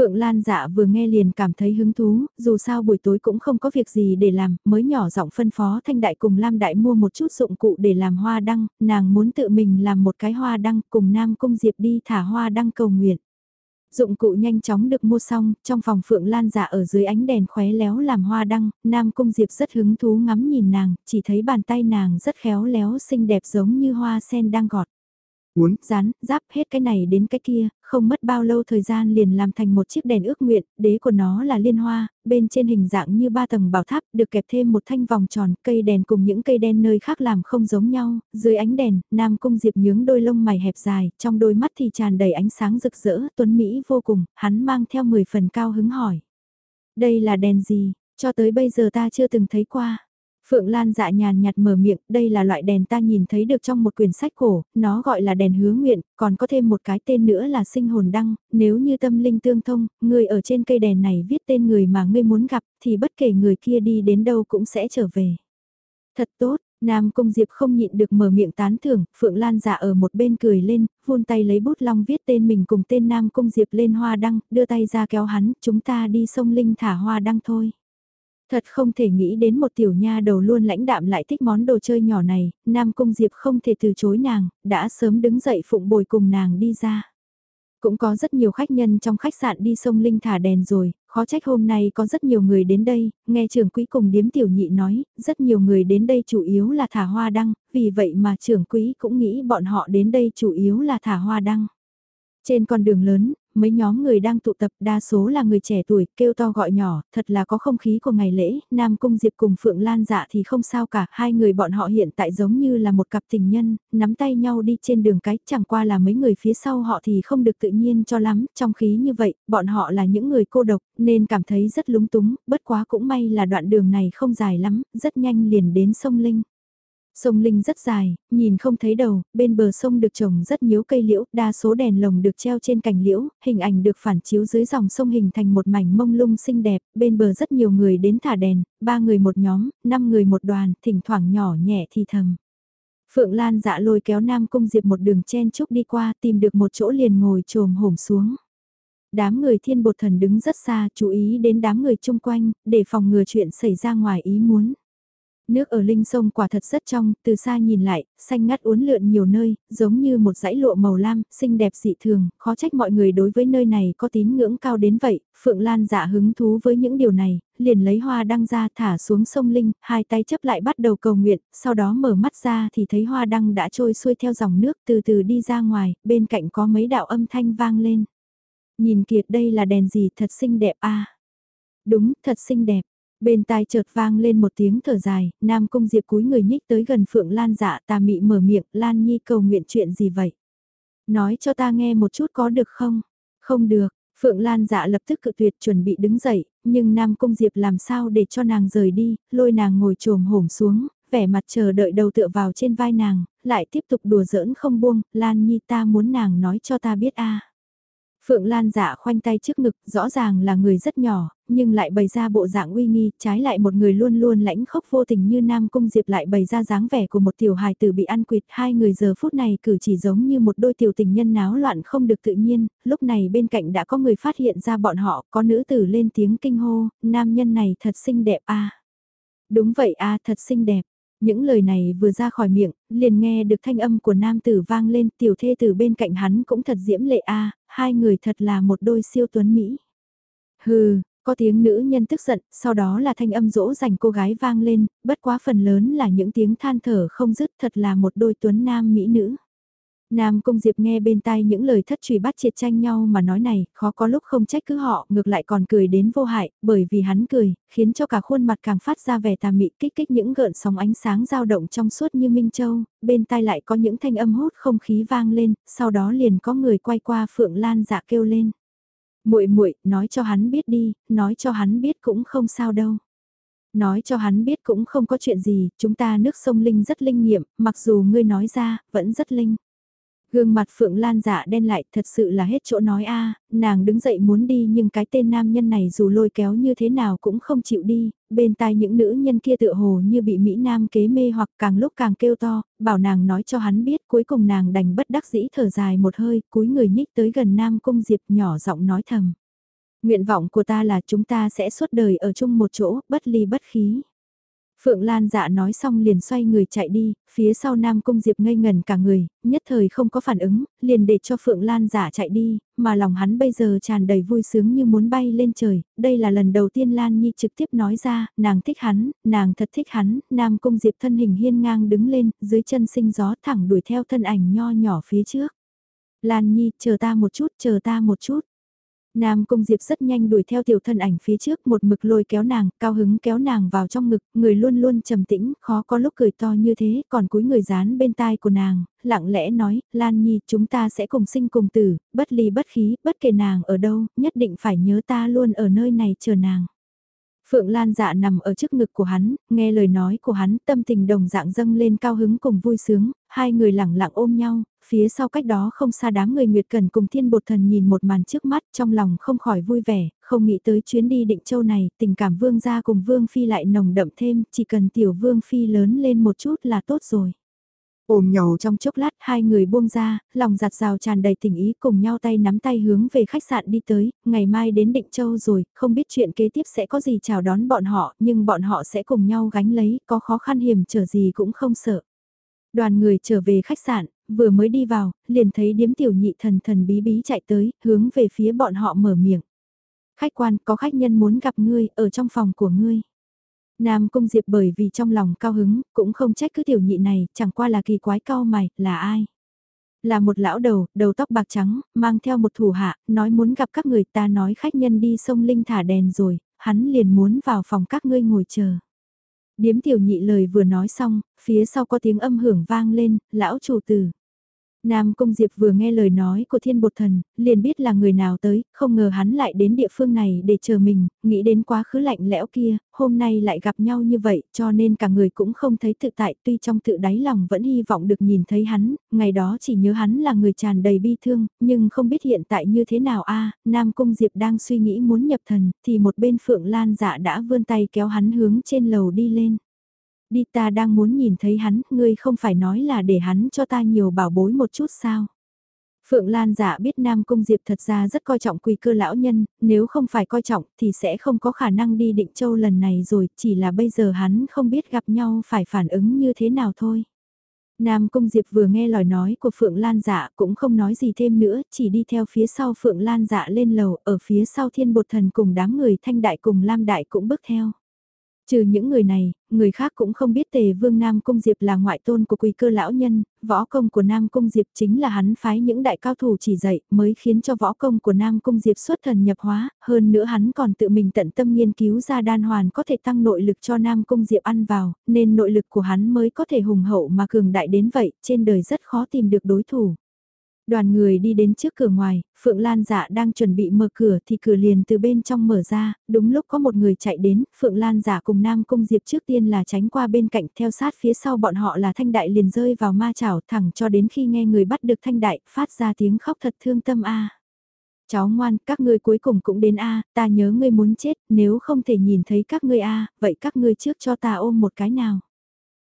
Phượng Lan dạ vừa nghe liền cảm thấy hứng thú, dù sao buổi tối cũng không có việc gì để làm, mới nhỏ giọng phân phó Thanh Đại cùng Lam Đại mua một chút dụng cụ để làm hoa đăng, nàng muốn tự mình làm một cái hoa đăng cùng Nam Cung Diệp đi thả hoa đăng cầu nguyện. Dụng cụ nhanh chóng được mua xong, trong phòng Phượng Lan dạ ở dưới ánh đèn khóe léo làm hoa đăng, Nam Cung Diệp rất hứng thú ngắm nhìn nàng, chỉ thấy bàn tay nàng rất khéo léo xinh đẹp giống như hoa sen đang gọt uốn, dán, giáp hết cái này đến cái kia, không mất bao lâu thời gian liền làm thành một chiếc đèn ước nguyện, đế của nó là liên hoa, bên trên hình dạng như ba tầng bảo tháp, được kẹp thêm một thanh vòng tròn, cây đèn cùng những cây đen nơi khác làm không giống nhau, dưới ánh đèn, Nam Cung Diệp nhướng đôi lông mày hẹp dài, trong đôi mắt thì tràn đầy ánh sáng rực rỡ, tuấn Mỹ vô cùng, hắn mang theo 10 phần cao hứng hỏi. Đây là đèn gì, cho tới bây giờ ta chưa từng thấy qua. Phượng Lan dạ nhàn nhạt mở miệng, đây là loại đèn ta nhìn thấy được trong một quyển sách cổ, nó gọi là đèn hứa nguyện, còn có thêm một cái tên nữa là sinh hồn đăng, nếu như tâm linh tương thông, người ở trên cây đèn này viết tên người mà ngươi muốn gặp, thì bất kể người kia đi đến đâu cũng sẽ trở về. Thật tốt, Nam Cung Diệp không nhịn được mở miệng tán thưởng, Phượng Lan dạ ở một bên cười lên, vươn tay lấy bút long viết tên mình cùng tên Nam Cung Diệp lên hoa đăng, đưa tay ra kéo hắn, chúng ta đi sông Linh thả hoa đăng thôi. Thật không thể nghĩ đến một tiểu nha đầu luôn lãnh đạm lại thích món đồ chơi nhỏ này, Nam Cung Diệp không thể từ chối nàng, đã sớm đứng dậy phụng bồi cùng nàng đi ra. Cũng có rất nhiều khách nhân trong khách sạn đi sông Linh thả đèn rồi, khó trách hôm nay có rất nhiều người đến đây, nghe trưởng quỹ cùng điếm tiểu nhị nói, rất nhiều người đến đây chủ yếu là thả hoa đăng, vì vậy mà trưởng quỹ cũng nghĩ bọn họ đến đây chủ yếu là thả hoa đăng. Trên con đường lớn, mấy nhóm người đang tụ tập đa số là người trẻ tuổi, kêu to gọi nhỏ, thật là có không khí của ngày lễ, Nam Cung Diệp cùng Phượng Lan dạ thì không sao cả, hai người bọn họ hiện tại giống như là một cặp tình nhân, nắm tay nhau đi trên đường cái, chẳng qua là mấy người phía sau họ thì không được tự nhiên cho lắm, trong khí như vậy, bọn họ là những người cô độc, nên cảm thấy rất lúng túng, bất quá cũng may là đoạn đường này không dài lắm, rất nhanh liền đến sông Linh. Sông Linh rất dài, nhìn không thấy đầu, bên bờ sông được trồng rất nhiều cây liễu, đa số đèn lồng được treo trên cành liễu, hình ảnh được phản chiếu dưới dòng sông hình thành một mảnh mông lung xinh đẹp, bên bờ rất nhiều người đến thả đèn, ba người một nhóm, năm người một đoàn, thỉnh thoảng nhỏ nhẹ thì thầm. Phượng Lan dạ lôi kéo Nam Cung Diệp một đường chen chúc đi qua tìm được một chỗ liền ngồi trồm hổm xuống. Đám người thiên bột thần đứng rất xa chú ý đến đám người chung quanh, để phòng ngừa chuyện xảy ra ngoài ý muốn. Nước ở linh sông quả thật rất trong, từ xa nhìn lại, xanh ngắt uốn lượn nhiều nơi, giống như một dãy lụa màu lam, xinh đẹp dị thường, khó trách mọi người đối với nơi này có tín ngưỡng cao đến vậy. Phượng Lan dạ hứng thú với những điều này, liền lấy hoa đăng ra thả xuống sông Linh, hai tay chấp lại bắt đầu cầu nguyện, sau đó mở mắt ra thì thấy hoa đăng đã trôi xuôi theo dòng nước từ từ đi ra ngoài, bên cạnh có mấy đạo âm thanh vang lên. Nhìn kiệt đây là đèn gì thật xinh đẹp a Đúng, thật xinh đẹp. Bên tai chợt vang lên một tiếng thở dài, Nam Cung Diệp cúi người nhích tới gần Phượng Lan dạ tà mị mở miệng, Lan Nhi cầu nguyện chuyện gì vậy? Nói cho ta nghe một chút có được không? Không được, Phượng Lan dạ lập tức cự tuyệt chuẩn bị đứng dậy, nhưng Nam Cung Diệp làm sao để cho nàng rời đi, lôi nàng ngồi trồm hổm xuống, vẻ mặt chờ đợi đầu tựa vào trên vai nàng, lại tiếp tục đùa giỡn không buông, Lan Nhi ta muốn nàng nói cho ta biết a. Phượng Lan dạ khoanh tay trước ngực, rõ ràng là người rất nhỏ, nhưng lại bày ra bộ dạng uy nghi, trái lại một người luôn luôn lãnh khốc vô tình như Nam Cung Diệp lại bày ra dáng vẻ của một tiểu hài tử bị ăn quỵt. Hai người giờ phút này cử chỉ giống như một đôi tiểu tình nhân náo loạn không được tự nhiên, lúc này bên cạnh đã có người phát hiện ra bọn họ, có nữ tử lên tiếng kinh hô, nam nhân này thật xinh đẹp a Đúng vậy a thật xinh đẹp. Những lời này vừa ra khỏi miệng, liền nghe được thanh âm của nam tử vang lên tiểu thê từ bên cạnh hắn cũng thật diễm lệ a hai người thật là một đôi siêu tuấn Mỹ. Hừ, có tiếng nữ nhân tức giận, sau đó là thanh âm dỗ dành cô gái vang lên, bất quá phần lớn là những tiếng than thở không dứt thật là một đôi tuấn nam mỹ nữ. Nam Cung Diệp nghe bên tai những lời thất trùy bắt triệt tranh nhau mà nói này, khó có lúc không trách cứ họ, ngược lại còn cười đến vô hại, bởi vì hắn cười, khiến cho cả khuôn mặt càng phát ra vẻ tà mị kích kích những gợn sóng ánh sáng dao động trong suốt như Minh Châu, bên tai lại có những thanh âm hút không khí vang lên, sau đó liền có người quay qua Phượng Lan dạ kêu lên. muội muội nói cho hắn biết đi, nói cho hắn biết cũng không sao đâu. Nói cho hắn biết cũng không có chuyện gì, chúng ta nước sông Linh rất linh nghiệm, mặc dù ngươi nói ra, vẫn rất linh. Gương mặt Phượng Lan dạ đen lại thật sự là hết chỗ nói a nàng đứng dậy muốn đi nhưng cái tên nam nhân này dù lôi kéo như thế nào cũng không chịu đi, bên tai những nữ nhân kia tựa hồ như bị Mỹ Nam kế mê hoặc càng lúc càng kêu to, bảo nàng nói cho hắn biết cuối cùng nàng đành bất đắc dĩ thở dài một hơi, cúi người nhích tới gần Nam Cung Diệp nhỏ giọng nói thầm. Nguyện vọng của ta là chúng ta sẽ suốt đời ở chung một chỗ, bất ly bất khí. Phượng Lan dạ nói xong liền xoay người chạy đi, phía sau Nam Cung Diệp ngây ngần cả người, nhất thời không có phản ứng, liền để cho Phượng Lan dạ chạy đi, mà lòng hắn bây giờ tràn đầy vui sướng như muốn bay lên trời, đây là lần đầu tiên Lan Nhi trực tiếp nói ra, nàng thích hắn, nàng thật thích hắn, Nam Cung Diệp thân hình hiên ngang đứng lên, dưới chân sinh gió thẳng đuổi theo thân ảnh nho nhỏ phía trước. Lan Nhi, chờ ta một chút, chờ ta một chút. Nam Cung Diệp rất nhanh đuổi theo tiểu thân ảnh phía trước một mực lôi kéo nàng, cao hứng kéo nàng vào trong ngực, người luôn luôn trầm tĩnh, khó có lúc cười to như thế, còn cúi người dán bên tai của nàng, lặng lẽ nói, Lan Nhi chúng ta sẽ cùng sinh cùng tử, bất ly bất khí, bất kể nàng ở đâu, nhất định phải nhớ ta luôn ở nơi này chờ nàng. Phượng Lan dạ nằm ở trước ngực của hắn, nghe lời nói của hắn, tâm tình đồng dạng dâng lên cao hứng cùng vui sướng, hai người lẳng lặng ôm nhau, phía sau cách đó không xa đám người Nguyệt Cần cùng thiên bột thần nhìn một màn trước mắt trong lòng không khỏi vui vẻ, không nghĩ tới chuyến đi định châu này, tình cảm vương gia cùng vương phi lại nồng đậm thêm, chỉ cần tiểu vương phi lớn lên một chút là tốt rồi. Ôm nhau trong chốc lát hai người buông ra, lòng giặt rào tràn đầy tình ý cùng nhau tay nắm tay hướng về khách sạn đi tới, ngày mai đến Định Châu rồi, không biết chuyện kế tiếp sẽ có gì chào đón bọn họ, nhưng bọn họ sẽ cùng nhau gánh lấy, có khó khăn hiểm trở gì cũng không sợ. Đoàn người trở về khách sạn, vừa mới đi vào, liền thấy điếm tiểu nhị thần thần bí bí chạy tới, hướng về phía bọn họ mở miệng. Khách quan, có khách nhân muốn gặp ngươi, ở trong phòng của ngươi. Nam Cung Diệp bởi vì trong lòng cao hứng, cũng không trách cứ tiểu nhị này, chẳng qua là kỳ quái cao mày, là ai? Là một lão đầu, đầu tóc bạc trắng, mang theo một thủ hạ, nói muốn gặp các người ta nói khách nhân đi sông Linh thả đèn rồi, hắn liền muốn vào phòng các ngươi ngồi chờ. Điếm tiểu nhị lời vừa nói xong, phía sau có tiếng âm hưởng vang lên, lão chủ tử. Nam Cung Diệp vừa nghe lời nói của thiên bột thần, liền biết là người nào tới, không ngờ hắn lại đến địa phương này để chờ mình, nghĩ đến quá khứ lạnh lẽo kia, hôm nay lại gặp nhau như vậy, cho nên cả người cũng không thấy tự tại, tuy trong tự đáy lòng vẫn hy vọng được nhìn thấy hắn, ngày đó chỉ nhớ hắn là người tràn đầy bi thương, nhưng không biết hiện tại như thế nào a Nam Cung Diệp đang suy nghĩ muốn nhập thần, thì một bên Phượng Lan dạ đã vươn tay kéo hắn hướng trên lầu đi lên. Đi ta đang muốn nhìn thấy hắn, ngươi không phải nói là để hắn cho ta nhiều bảo bối một chút sao? Phượng Lan giả dạ biết Nam Cung Diệp thật ra rất coi trọng quỳ cơ lão nhân, nếu không phải coi trọng thì sẽ không có khả năng đi định châu lần này rồi, chỉ là bây giờ hắn không biết gặp nhau phải phản ứng như thế nào thôi. Nam Cung Diệp vừa nghe lời nói của Phượng Lan dạ cũng không nói gì thêm nữa, chỉ đi theo phía sau Phượng Lan dạ lên lầu, ở phía sau thiên bột thần cùng đám người thanh đại cùng Lam đại cũng bước theo. Trừ những người này, người khác cũng không biết tề vương Nam Cung Diệp là ngoại tôn của quỳ cơ lão nhân, võ công của Nam Cung Diệp chính là hắn phái những đại cao thủ chỉ dạy mới khiến cho võ công của Nam Cung Diệp xuất thần nhập hóa, hơn nữa hắn còn tự mình tận tâm nghiên cứu ra đan hoàn có thể tăng nội lực cho Nam Cung Diệp ăn vào, nên nội lực của hắn mới có thể hùng hậu mà cường đại đến vậy, trên đời rất khó tìm được đối thủ. Đoàn người đi đến trước cửa ngoài, Phượng Lan dạ đang chuẩn bị mở cửa thì cửa liền từ bên trong mở ra, đúng lúc có một người chạy đến, Phượng Lan dạ cùng Nam Cung Diệp trước tiên là tránh qua bên cạnh theo sát phía sau bọn họ là Thanh Đại liền rơi vào ma chảo thẳng cho đến khi nghe người bắt được Thanh Đại phát ra tiếng khóc thật thương tâm a. Cháu ngoan, các ngươi cuối cùng cũng đến a, ta nhớ ngươi muốn chết, nếu không thể nhìn thấy các ngươi a, vậy các ngươi trước cho ta ôm một cái nào.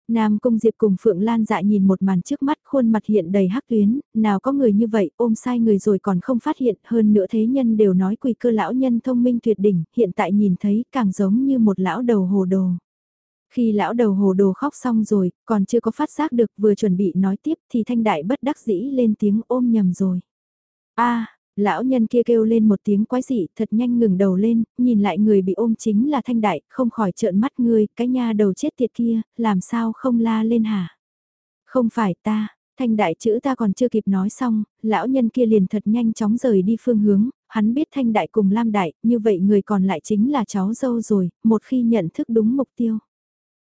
Nam Cung Diệp cùng Phượng Lan dạ nhìn một màn trước mắt khuôn mặt hiện đầy hắc tuyến, nào có người như vậy ôm sai người rồi còn không phát hiện hơn nữa thế nhân đều nói quỳ cơ lão nhân thông minh tuyệt đỉnh, hiện tại nhìn thấy càng giống như một lão đầu hồ đồ. Khi lão đầu hồ đồ khóc xong rồi, còn chưa có phát giác được vừa chuẩn bị nói tiếp thì thanh đại bất đắc dĩ lên tiếng ôm nhầm rồi. a Lão nhân kia kêu lên một tiếng quái dị, thật nhanh ngừng đầu lên, nhìn lại người bị ôm chính là thanh đại, không khỏi trợn mắt ngươi, cái nha đầu chết tiệt kia, làm sao không la lên hả? Không phải ta, thanh đại chữ ta còn chưa kịp nói xong, lão nhân kia liền thật nhanh chóng rời đi phương hướng, hắn biết thanh đại cùng lam đại, như vậy người còn lại chính là cháu dâu rồi, một khi nhận thức đúng mục tiêu.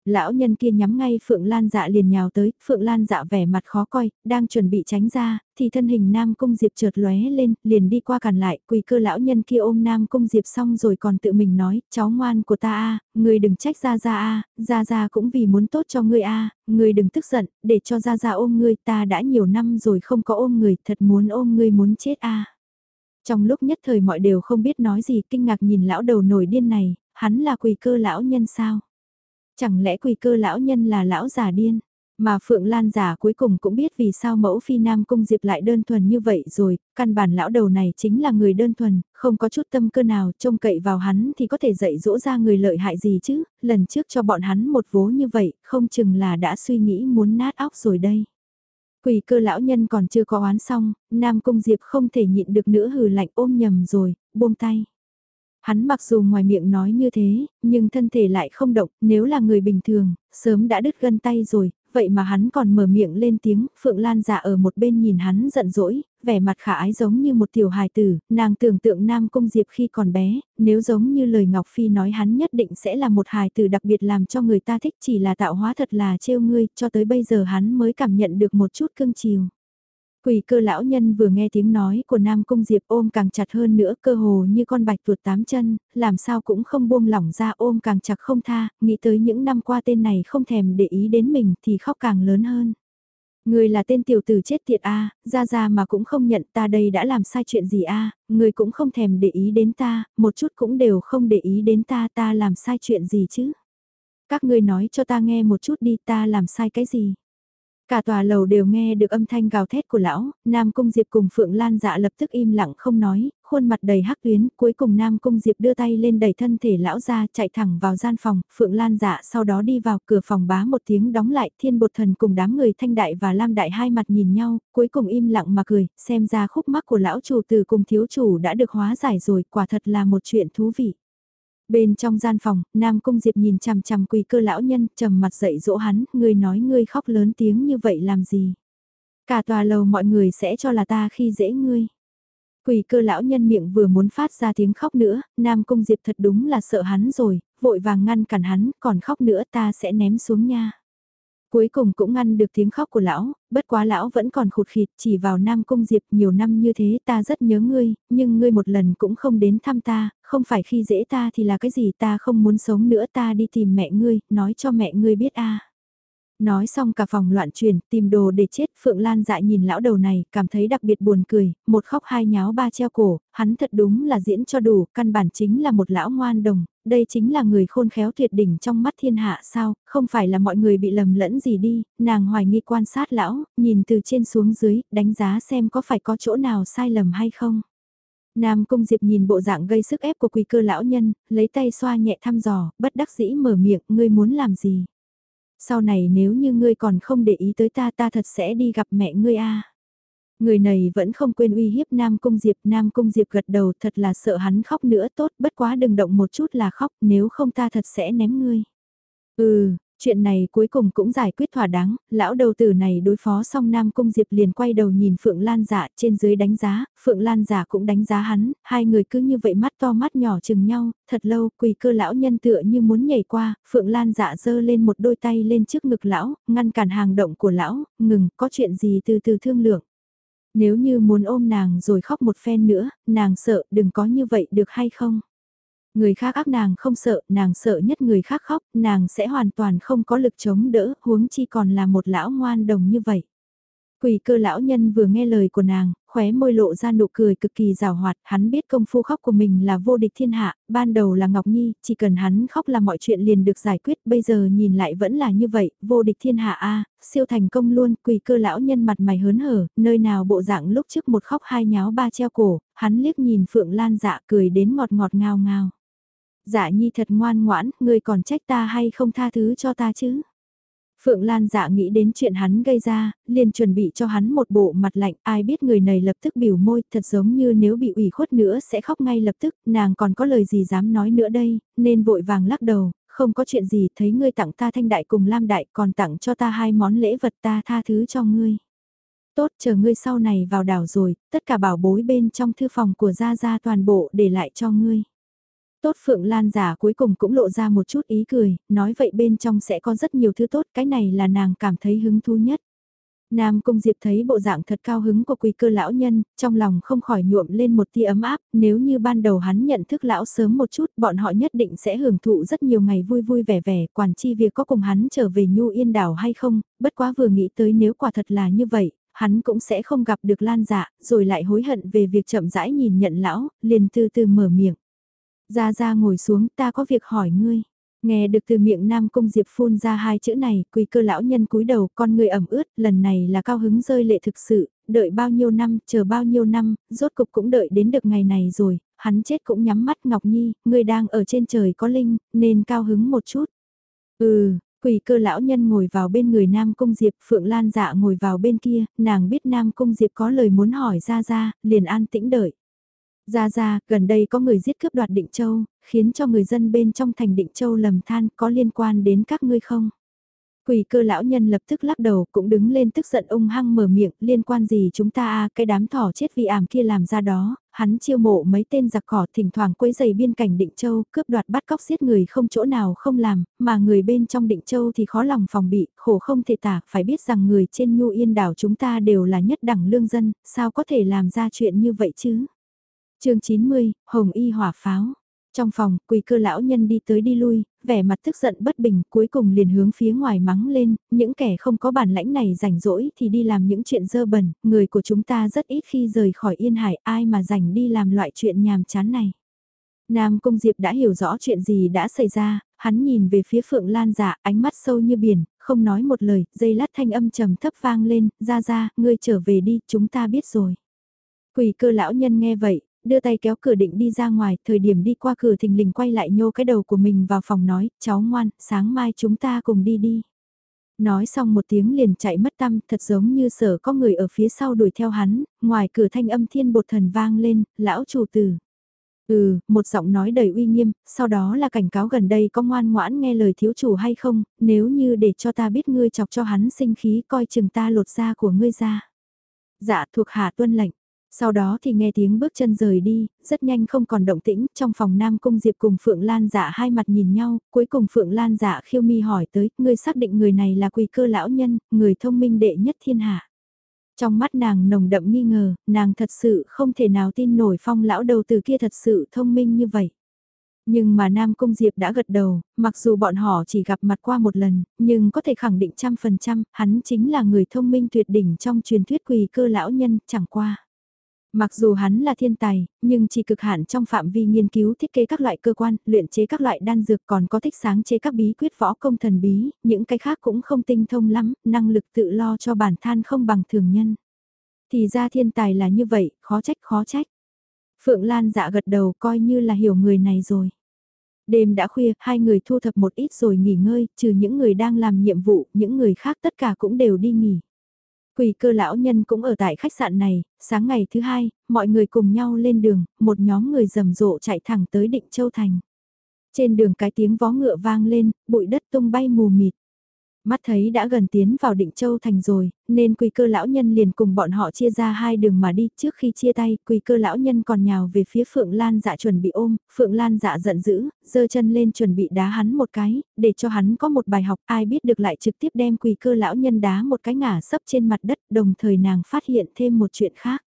Lão nhân kia nhắm ngay Phượng Lan dạ liền nhào tới, Phượng Lan dạ vẻ mặt khó coi, đang chuẩn bị tránh ra, thì thân hình Nam Cung Diệp trượt lóe lên, liền đi qua cản lại, quỳ cơ lão nhân kia ôm Nam Cung Diệp xong rồi còn tự mình nói, cháu ngoan của ta a, người đừng trách ra ra a, ra ra cũng vì muốn tốt cho ngươi a, à, người đừng tức giận, để cho ra ra ôm ngươi, ta đã nhiều năm rồi không có ôm người, thật muốn ôm ngươi muốn chết a. Trong lúc nhất thời mọi đều không biết nói gì, kinh ngạc nhìn lão đầu nổi điên này, hắn là quỳ cơ lão nhân sao? Chẳng lẽ quỳ cơ lão nhân là lão già điên? Mà Phượng Lan giả cuối cùng cũng biết vì sao mẫu phi Nam Cung Diệp lại đơn thuần như vậy rồi, căn bản lão đầu này chính là người đơn thuần, không có chút tâm cơ nào, trông cậy vào hắn thì có thể dạy dỗ ra người lợi hại gì chứ, lần trước cho bọn hắn một vố như vậy, không chừng là đã suy nghĩ muốn nát óc rồi đây. Quỳ cơ lão nhân còn chưa có oán xong, Nam Cung Diệp không thể nhịn được nữa hừ lạnh ôm nhầm rồi, buông tay. Hắn mặc dù ngoài miệng nói như thế, nhưng thân thể lại không động, nếu là người bình thường, sớm đã đứt gân tay rồi, vậy mà hắn còn mở miệng lên tiếng, Phượng Lan giả ở một bên nhìn hắn giận dỗi, vẻ mặt khả ái giống như một tiểu hài tử, nàng tưởng tượng Nam Cung Diệp khi còn bé, nếu giống như lời Ngọc Phi nói hắn nhất định sẽ là một hài tử đặc biệt làm cho người ta thích chỉ là tạo hóa thật là trêu ngươi, cho tới bây giờ hắn mới cảm nhận được một chút cưng chiều. Quỷ cơ lão nhân vừa nghe tiếng nói của Nam Cung Diệp ôm càng chặt hơn nữa cơ hồ như con bạch tuột tám chân, làm sao cũng không buông lỏng ra ôm càng chặt không tha, nghĩ tới những năm qua tên này không thèm để ý đến mình thì khóc càng lớn hơn. Người là tên tiểu tử chết tiệt a, ra ra mà cũng không nhận ta đây đã làm sai chuyện gì a, người cũng không thèm để ý đến ta, một chút cũng đều không để ý đến ta ta làm sai chuyện gì chứ. Các ngươi nói cho ta nghe một chút đi ta làm sai cái gì. Cả tòa lầu đều nghe được âm thanh gào thét của lão, Nam Cung Diệp cùng Phượng Lan dạ lập tức im lặng không nói, khuôn mặt đầy hắc tuyến, cuối cùng Nam Cung Diệp đưa tay lên đẩy thân thể lão ra chạy thẳng vào gian phòng, Phượng Lan dạ sau đó đi vào cửa phòng bá một tiếng đóng lại, thiên bột thần cùng đám người thanh đại và lam đại hai mặt nhìn nhau, cuối cùng im lặng mà cười, xem ra khúc mắc của lão chủ từ cùng thiếu chủ đã được hóa giải rồi, quả thật là một chuyện thú vị. Bên trong gian phòng, Nam Cung Diệp nhìn chằm chằm quỳ cơ lão nhân, trầm mặt dậy dỗ hắn, ngươi nói ngươi khóc lớn tiếng như vậy làm gì? Cả tòa lầu mọi người sẽ cho là ta khi dễ ngươi. Quỳ cơ lão nhân miệng vừa muốn phát ra tiếng khóc nữa, Nam Cung Diệp thật đúng là sợ hắn rồi, vội vàng ngăn cản hắn, còn khóc nữa ta sẽ ném xuống nha. Cuối cùng cũng ngăn được tiếng khóc của lão, bất quá lão vẫn còn khụt khịt chỉ vào Nam Cung Diệp nhiều năm như thế ta rất nhớ ngươi, nhưng ngươi một lần cũng không đến thăm ta, không phải khi dễ ta thì là cái gì ta không muốn sống nữa ta đi tìm mẹ ngươi, nói cho mẹ ngươi biết a. Nói xong cả phòng loạn truyền, tìm đồ để chết, Phượng Lan dại nhìn lão đầu này, cảm thấy đặc biệt buồn cười, một khóc hai nháo ba treo cổ, hắn thật đúng là diễn cho đủ, căn bản chính là một lão ngoan đồng, đây chính là người khôn khéo tuyệt đỉnh trong mắt thiên hạ sao, không phải là mọi người bị lầm lẫn gì đi, nàng hoài nghi quan sát lão, nhìn từ trên xuống dưới, đánh giá xem có phải có chỗ nào sai lầm hay không. Nam Cung Diệp nhìn bộ dạng gây sức ép của quỳ cơ lão nhân, lấy tay xoa nhẹ thăm dò, bất đắc dĩ mở miệng, ngươi muốn làm gì? Sau này nếu như ngươi còn không để ý tới ta ta thật sẽ đi gặp mẹ ngươi a. Người này vẫn không quên uy hiếp Nam Cung Diệp, Nam Cung Diệp gật đầu thật là sợ hắn khóc nữa tốt, bất quá đừng động một chút là khóc, nếu không ta thật sẽ ném ngươi. Ừ, Chuyện này cuối cùng cũng giải quyết thỏa đáng, lão đầu tử này đối phó xong Nam Cung Diệp liền quay đầu nhìn Phượng Lan giả trên dưới đánh giá, Phượng Lan giả cũng đánh giá hắn, hai người cứ như vậy mắt to mắt nhỏ chừng nhau, thật lâu quỳ cơ lão nhân tựa như muốn nhảy qua, Phượng Lan giả giơ lên một đôi tay lên trước ngực lão, ngăn cản hàng động của lão, ngừng, có chuyện gì từ từ thương lượng. Nếu như muốn ôm nàng rồi khóc một phen nữa, nàng sợ đừng có như vậy được hay không? Người khác ác nàng không sợ, nàng sợ nhất người khác khóc, nàng sẽ hoàn toàn không có lực chống đỡ, huống chi còn là một lão ngoan đồng như vậy. Quỳ cơ lão nhân vừa nghe lời của nàng, khóe môi lộ ra nụ cười cực kỳ rào hoạt, hắn biết công phu khóc của mình là vô địch thiên hạ, ban đầu là Ngọc Nhi, chỉ cần hắn khóc là mọi chuyện liền được giải quyết, bây giờ nhìn lại vẫn là như vậy, vô địch thiên hạ a siêu thành công luôn, quỳ cơ lão nhân mặt mày hớn hở, nơi nào bộ dạng lúc trước một khóc hai nháo ba treo cổ, hắn liếc nhìn Phượng Lan dạ cười đến ngọt ngọt ngào ngào. Dạ nhi thật ngoan ngoãn, ngươi còn trách ta hay không tha thứ cho ta chứ? Phượng Lan dạ nghĩ đến chuyện hắn gây ra, liền chuẩn bị cho hắn một bộ mặt lạnh, ai biết người này lập tức biểu môi, thật giống như nếu bị ủy khuất nữa sẽ khóc ngay lập tức, nàng còn có lời gì dám nói nữa đây, nên vội vàng lắc đầu, không có chuyện gì, thấy ngươi tặng ta thanh đại cùng lam đại, còn tặng cho ta hai món lễ vật ta tha thứ cho ngươi. Tốt, chờ ngươi sau này vào đảo rồi, tất cả bảo bối bên trong thư phòng của Gia Gia toàn bộ để lại cho ngươi. Tốt Phượng Lan giả cuối cùng cũng lộ ra một chút ý cười, nói vậy bên trong sẽ có rất nhiều thứ tốt, cái này là nàng cảm thấy hứng thú nhất. Nam Cung Diệp thấy bộ dạng thật cao hứng của quỳ cơ lão nhân, trong lòng không khỏi nhuộm lên một tia ấm áp, nếu như ban đầu hắn nhận thức lão sớm một chút, bọn họ nhất định sẽ hưởng thụ rất nhiều ngày vui vui vẻ vẻ, quản chi việc có cùng hắn trở về Nhu Yên đảo hay không, bất quá vừa nghĩ tới nếu quả thật là như vậy, hắn cũng sẽ không gặp được Lan dạ, rồi lại hối hận về việc chậm rãi nhìn nhận lão, liền từ từ mở miệng. Ra ra ngồi xuống ta có việc hỏi ngươi. Nghe được từ miệng Nam Cung Diệp phun ra hai chữ này, quỳ cơ lão nhân cúi đầu, con người ẩm ướt, lần này là cao hứng rơi lệ thực sự, đợi bao nhiêu năm, chờ bao nhiêu năm, rốt cục cũng đợi đến được ngày này rồi, hắn chết cũng nhắm mắt Ngọc Nhi, người đang ở trên trời có linh, nên cao hứng một chút. Ừ, quỳ cơ lão nhân ngồi vào bên người Nam Cung Diệp, Phượng Lan dạ ngồi vào bên kia, nàng biết Nam Cung Diệp có lời muốn hỏi ra ra, liền an tĩnh đợi. Ra ra, gần đây có người giết cướp đoạt Định Châu, khiến cho người dân bên trong thành Định Châu lầm than có liên quan đến các ngươi không? Quỷ cơ lão nhân lập tức lắc đầu cũng đứng lên tức giận ung hăng mở miệng liên quan gì chúng ta a cái đám thỏ chết vì ảm kia làm ra đó, hắn chiêu mộ mấy tên giặc cỏ thỉnh thoảng quấy giày biên cảnh Định Châu cướp đoạt bắt cóc giết người không chỗ nào không làm, mà người bên trong Định Châu thì khó lòng phòng bị, khổ không thể tả, phải biết rằng người trên nhu yên đảo chúng ta đều là nhất đẳng lương dân, sao có thể làm ra chuyện như vậy chứ? Chương 90, Hồng Y hỏa pháo. Trong phòng, quỳ cơ lão nhân đi tới đi lui, vẻ mặt tức giận bất bình, cuối cùng liền hướng phía ngoài mắng lên, những kẻ không có bản lãnh này rảnh rỗi thì đi làm những chuyện dơ bẩn, người của chúng ta rất ít khi rời khỏi Yên Hải, ai mà rảnh đi làm loại chuyện nhàm chán này. Nam Cung Diệp đã hiểu rõ chuyện gì đã xảy ra, hắn nhìn về phía Phượng Lan dạ, ánh mắt sâu như biển, không nói một lời, dây lát thanh âm trầm thấp vang lên, ra ra, ngươi trở về đi, chúng ta biết rồi. Quỷ cơ lão nhân nghe vậy, đưa tay kéo cửa định đi ra ngoài, thời điểm đi qua cửa thình lình quay lại nhô cái đầu của mình vào phòng nói, cháu ngoan, sáng mai chúng ta cùng đi đi. Nói xong một tiếng liền chạy mất tâm, thật giống như sở có người ở phía sau đuổi theo hắn, ngoài cửa thanh âm thiên bột thần vang lên, lão chủ tử. Ừ, một giọng nói đầy uy nghiêm, sau đó là cảnh cáo gần đây có ngoan ngoãn nghe lời thiếu chủ hay không, nếu như để cho ta biết ngươi chọc cho hắn sinh khí coi chừng ta lột da của ngươi ra. Dạ thuộc hạ tuân lệnh, sau đó thì nghe tiếng bước chân rời đi, rất nhanh không còn động tĩnh, trong phòng Nam Cung Diệp cùng Phượng Lan dạ hai mặt nhìn nhau, cuối cùng Phượng Lan dạ khiêu mi hỏi tới, ngươi xác định người này là quỳ cơ lão nhân, người thông minh đệ nhất thiên hạ. Trong mắt nàng nồng đậm nghi ngờ, nàng thật sự không thể nào tin nổi phong lão đầu từ kia thật sự thông minh như vậy. Nhưng mà Nam Cung Diệp đã gật đầu, mặc dù bọn họ chỉ gặp mặt qua một lần, nhưng có thể khẳng định trăm phần trăm, hắn chính là người thông minh tuyệt đỉnh trong truyền thuyết quỳ cơ lão nhân, chẳng qua. Mặc dù hắn là thiên tài, nhưng chỉ cực hạn trong phạm vi nghiên cứu thiết kế các loại cơ quan, luyện chế các loại đan dược còn có thích sáng chế các bí quyết võ công thần bí, những cái khác cũng không tinh thông lắm, năng lực tự lo cho bản thân không bằng thường nhân. Thì ra thiên tài là như vậy, khó trách khó trách. Phượng Lan dạ gật đầu coi như là hiểu người này rồi. Đêm đã khuya, hai người thu thập một ít rồi nghỉ ngơi, trừ những người đang làm nhiệm vụ, những người khác tất cả cũng đều đi nghỉ. Quỳ cơ lão nhân cũng ở tại khách sạn này, sáng ngày thứ hai, mọi người cùng nhau lên đường, một nhóm người rầm rộ chạy thẳng tới Định Châu Thành. Trên đường cái tiếng vó ngựa vang lên, bụi đất tung bay mù mịt. Mắt thấy đã gần tiến vào định châu thành rồi, nên quỳ cơ lão nhân liền cùng bọn họ chia ra hai đường mà đi. Trước khi chia tay, quỳ cơ lão nhân còn nhào về phía Phượng Lan dạ chuẩn bị ôm, Phượng Lan dạ giận dữ, giơ chân lên chuẩn bị đá hắn một cái, để cho hắn có một bài học. Ai biết được lại trực tiếp đem quỳ cơ lão nhân đá một cái ngả sấp trên mặt đất, đồng thời nàng phát hiện thêm một chuyện khác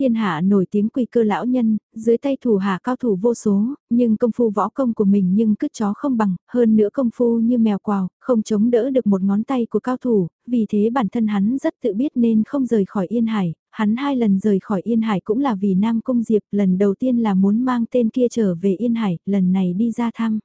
thiên hạ nổi tiếng quỳ cơ lão nhân, dưới tay thủ hạ cao thủ vô số, nhưng công phu võ công của mình nhưng cứt chó không bằng, hơn nữa công phu như mèo quào, không chống đỡ được một ngón tay của cao thủ, vì thế bản thân hắn rất tự biết nên không rời khỏi Yên Hải, hắn hai lần rời khỏi Yên Hải cũng là vì Nam Cung Diệp, lần đầu tiên là muốn mang tên kia trở về Yên Hải, lần này đi ra thăm.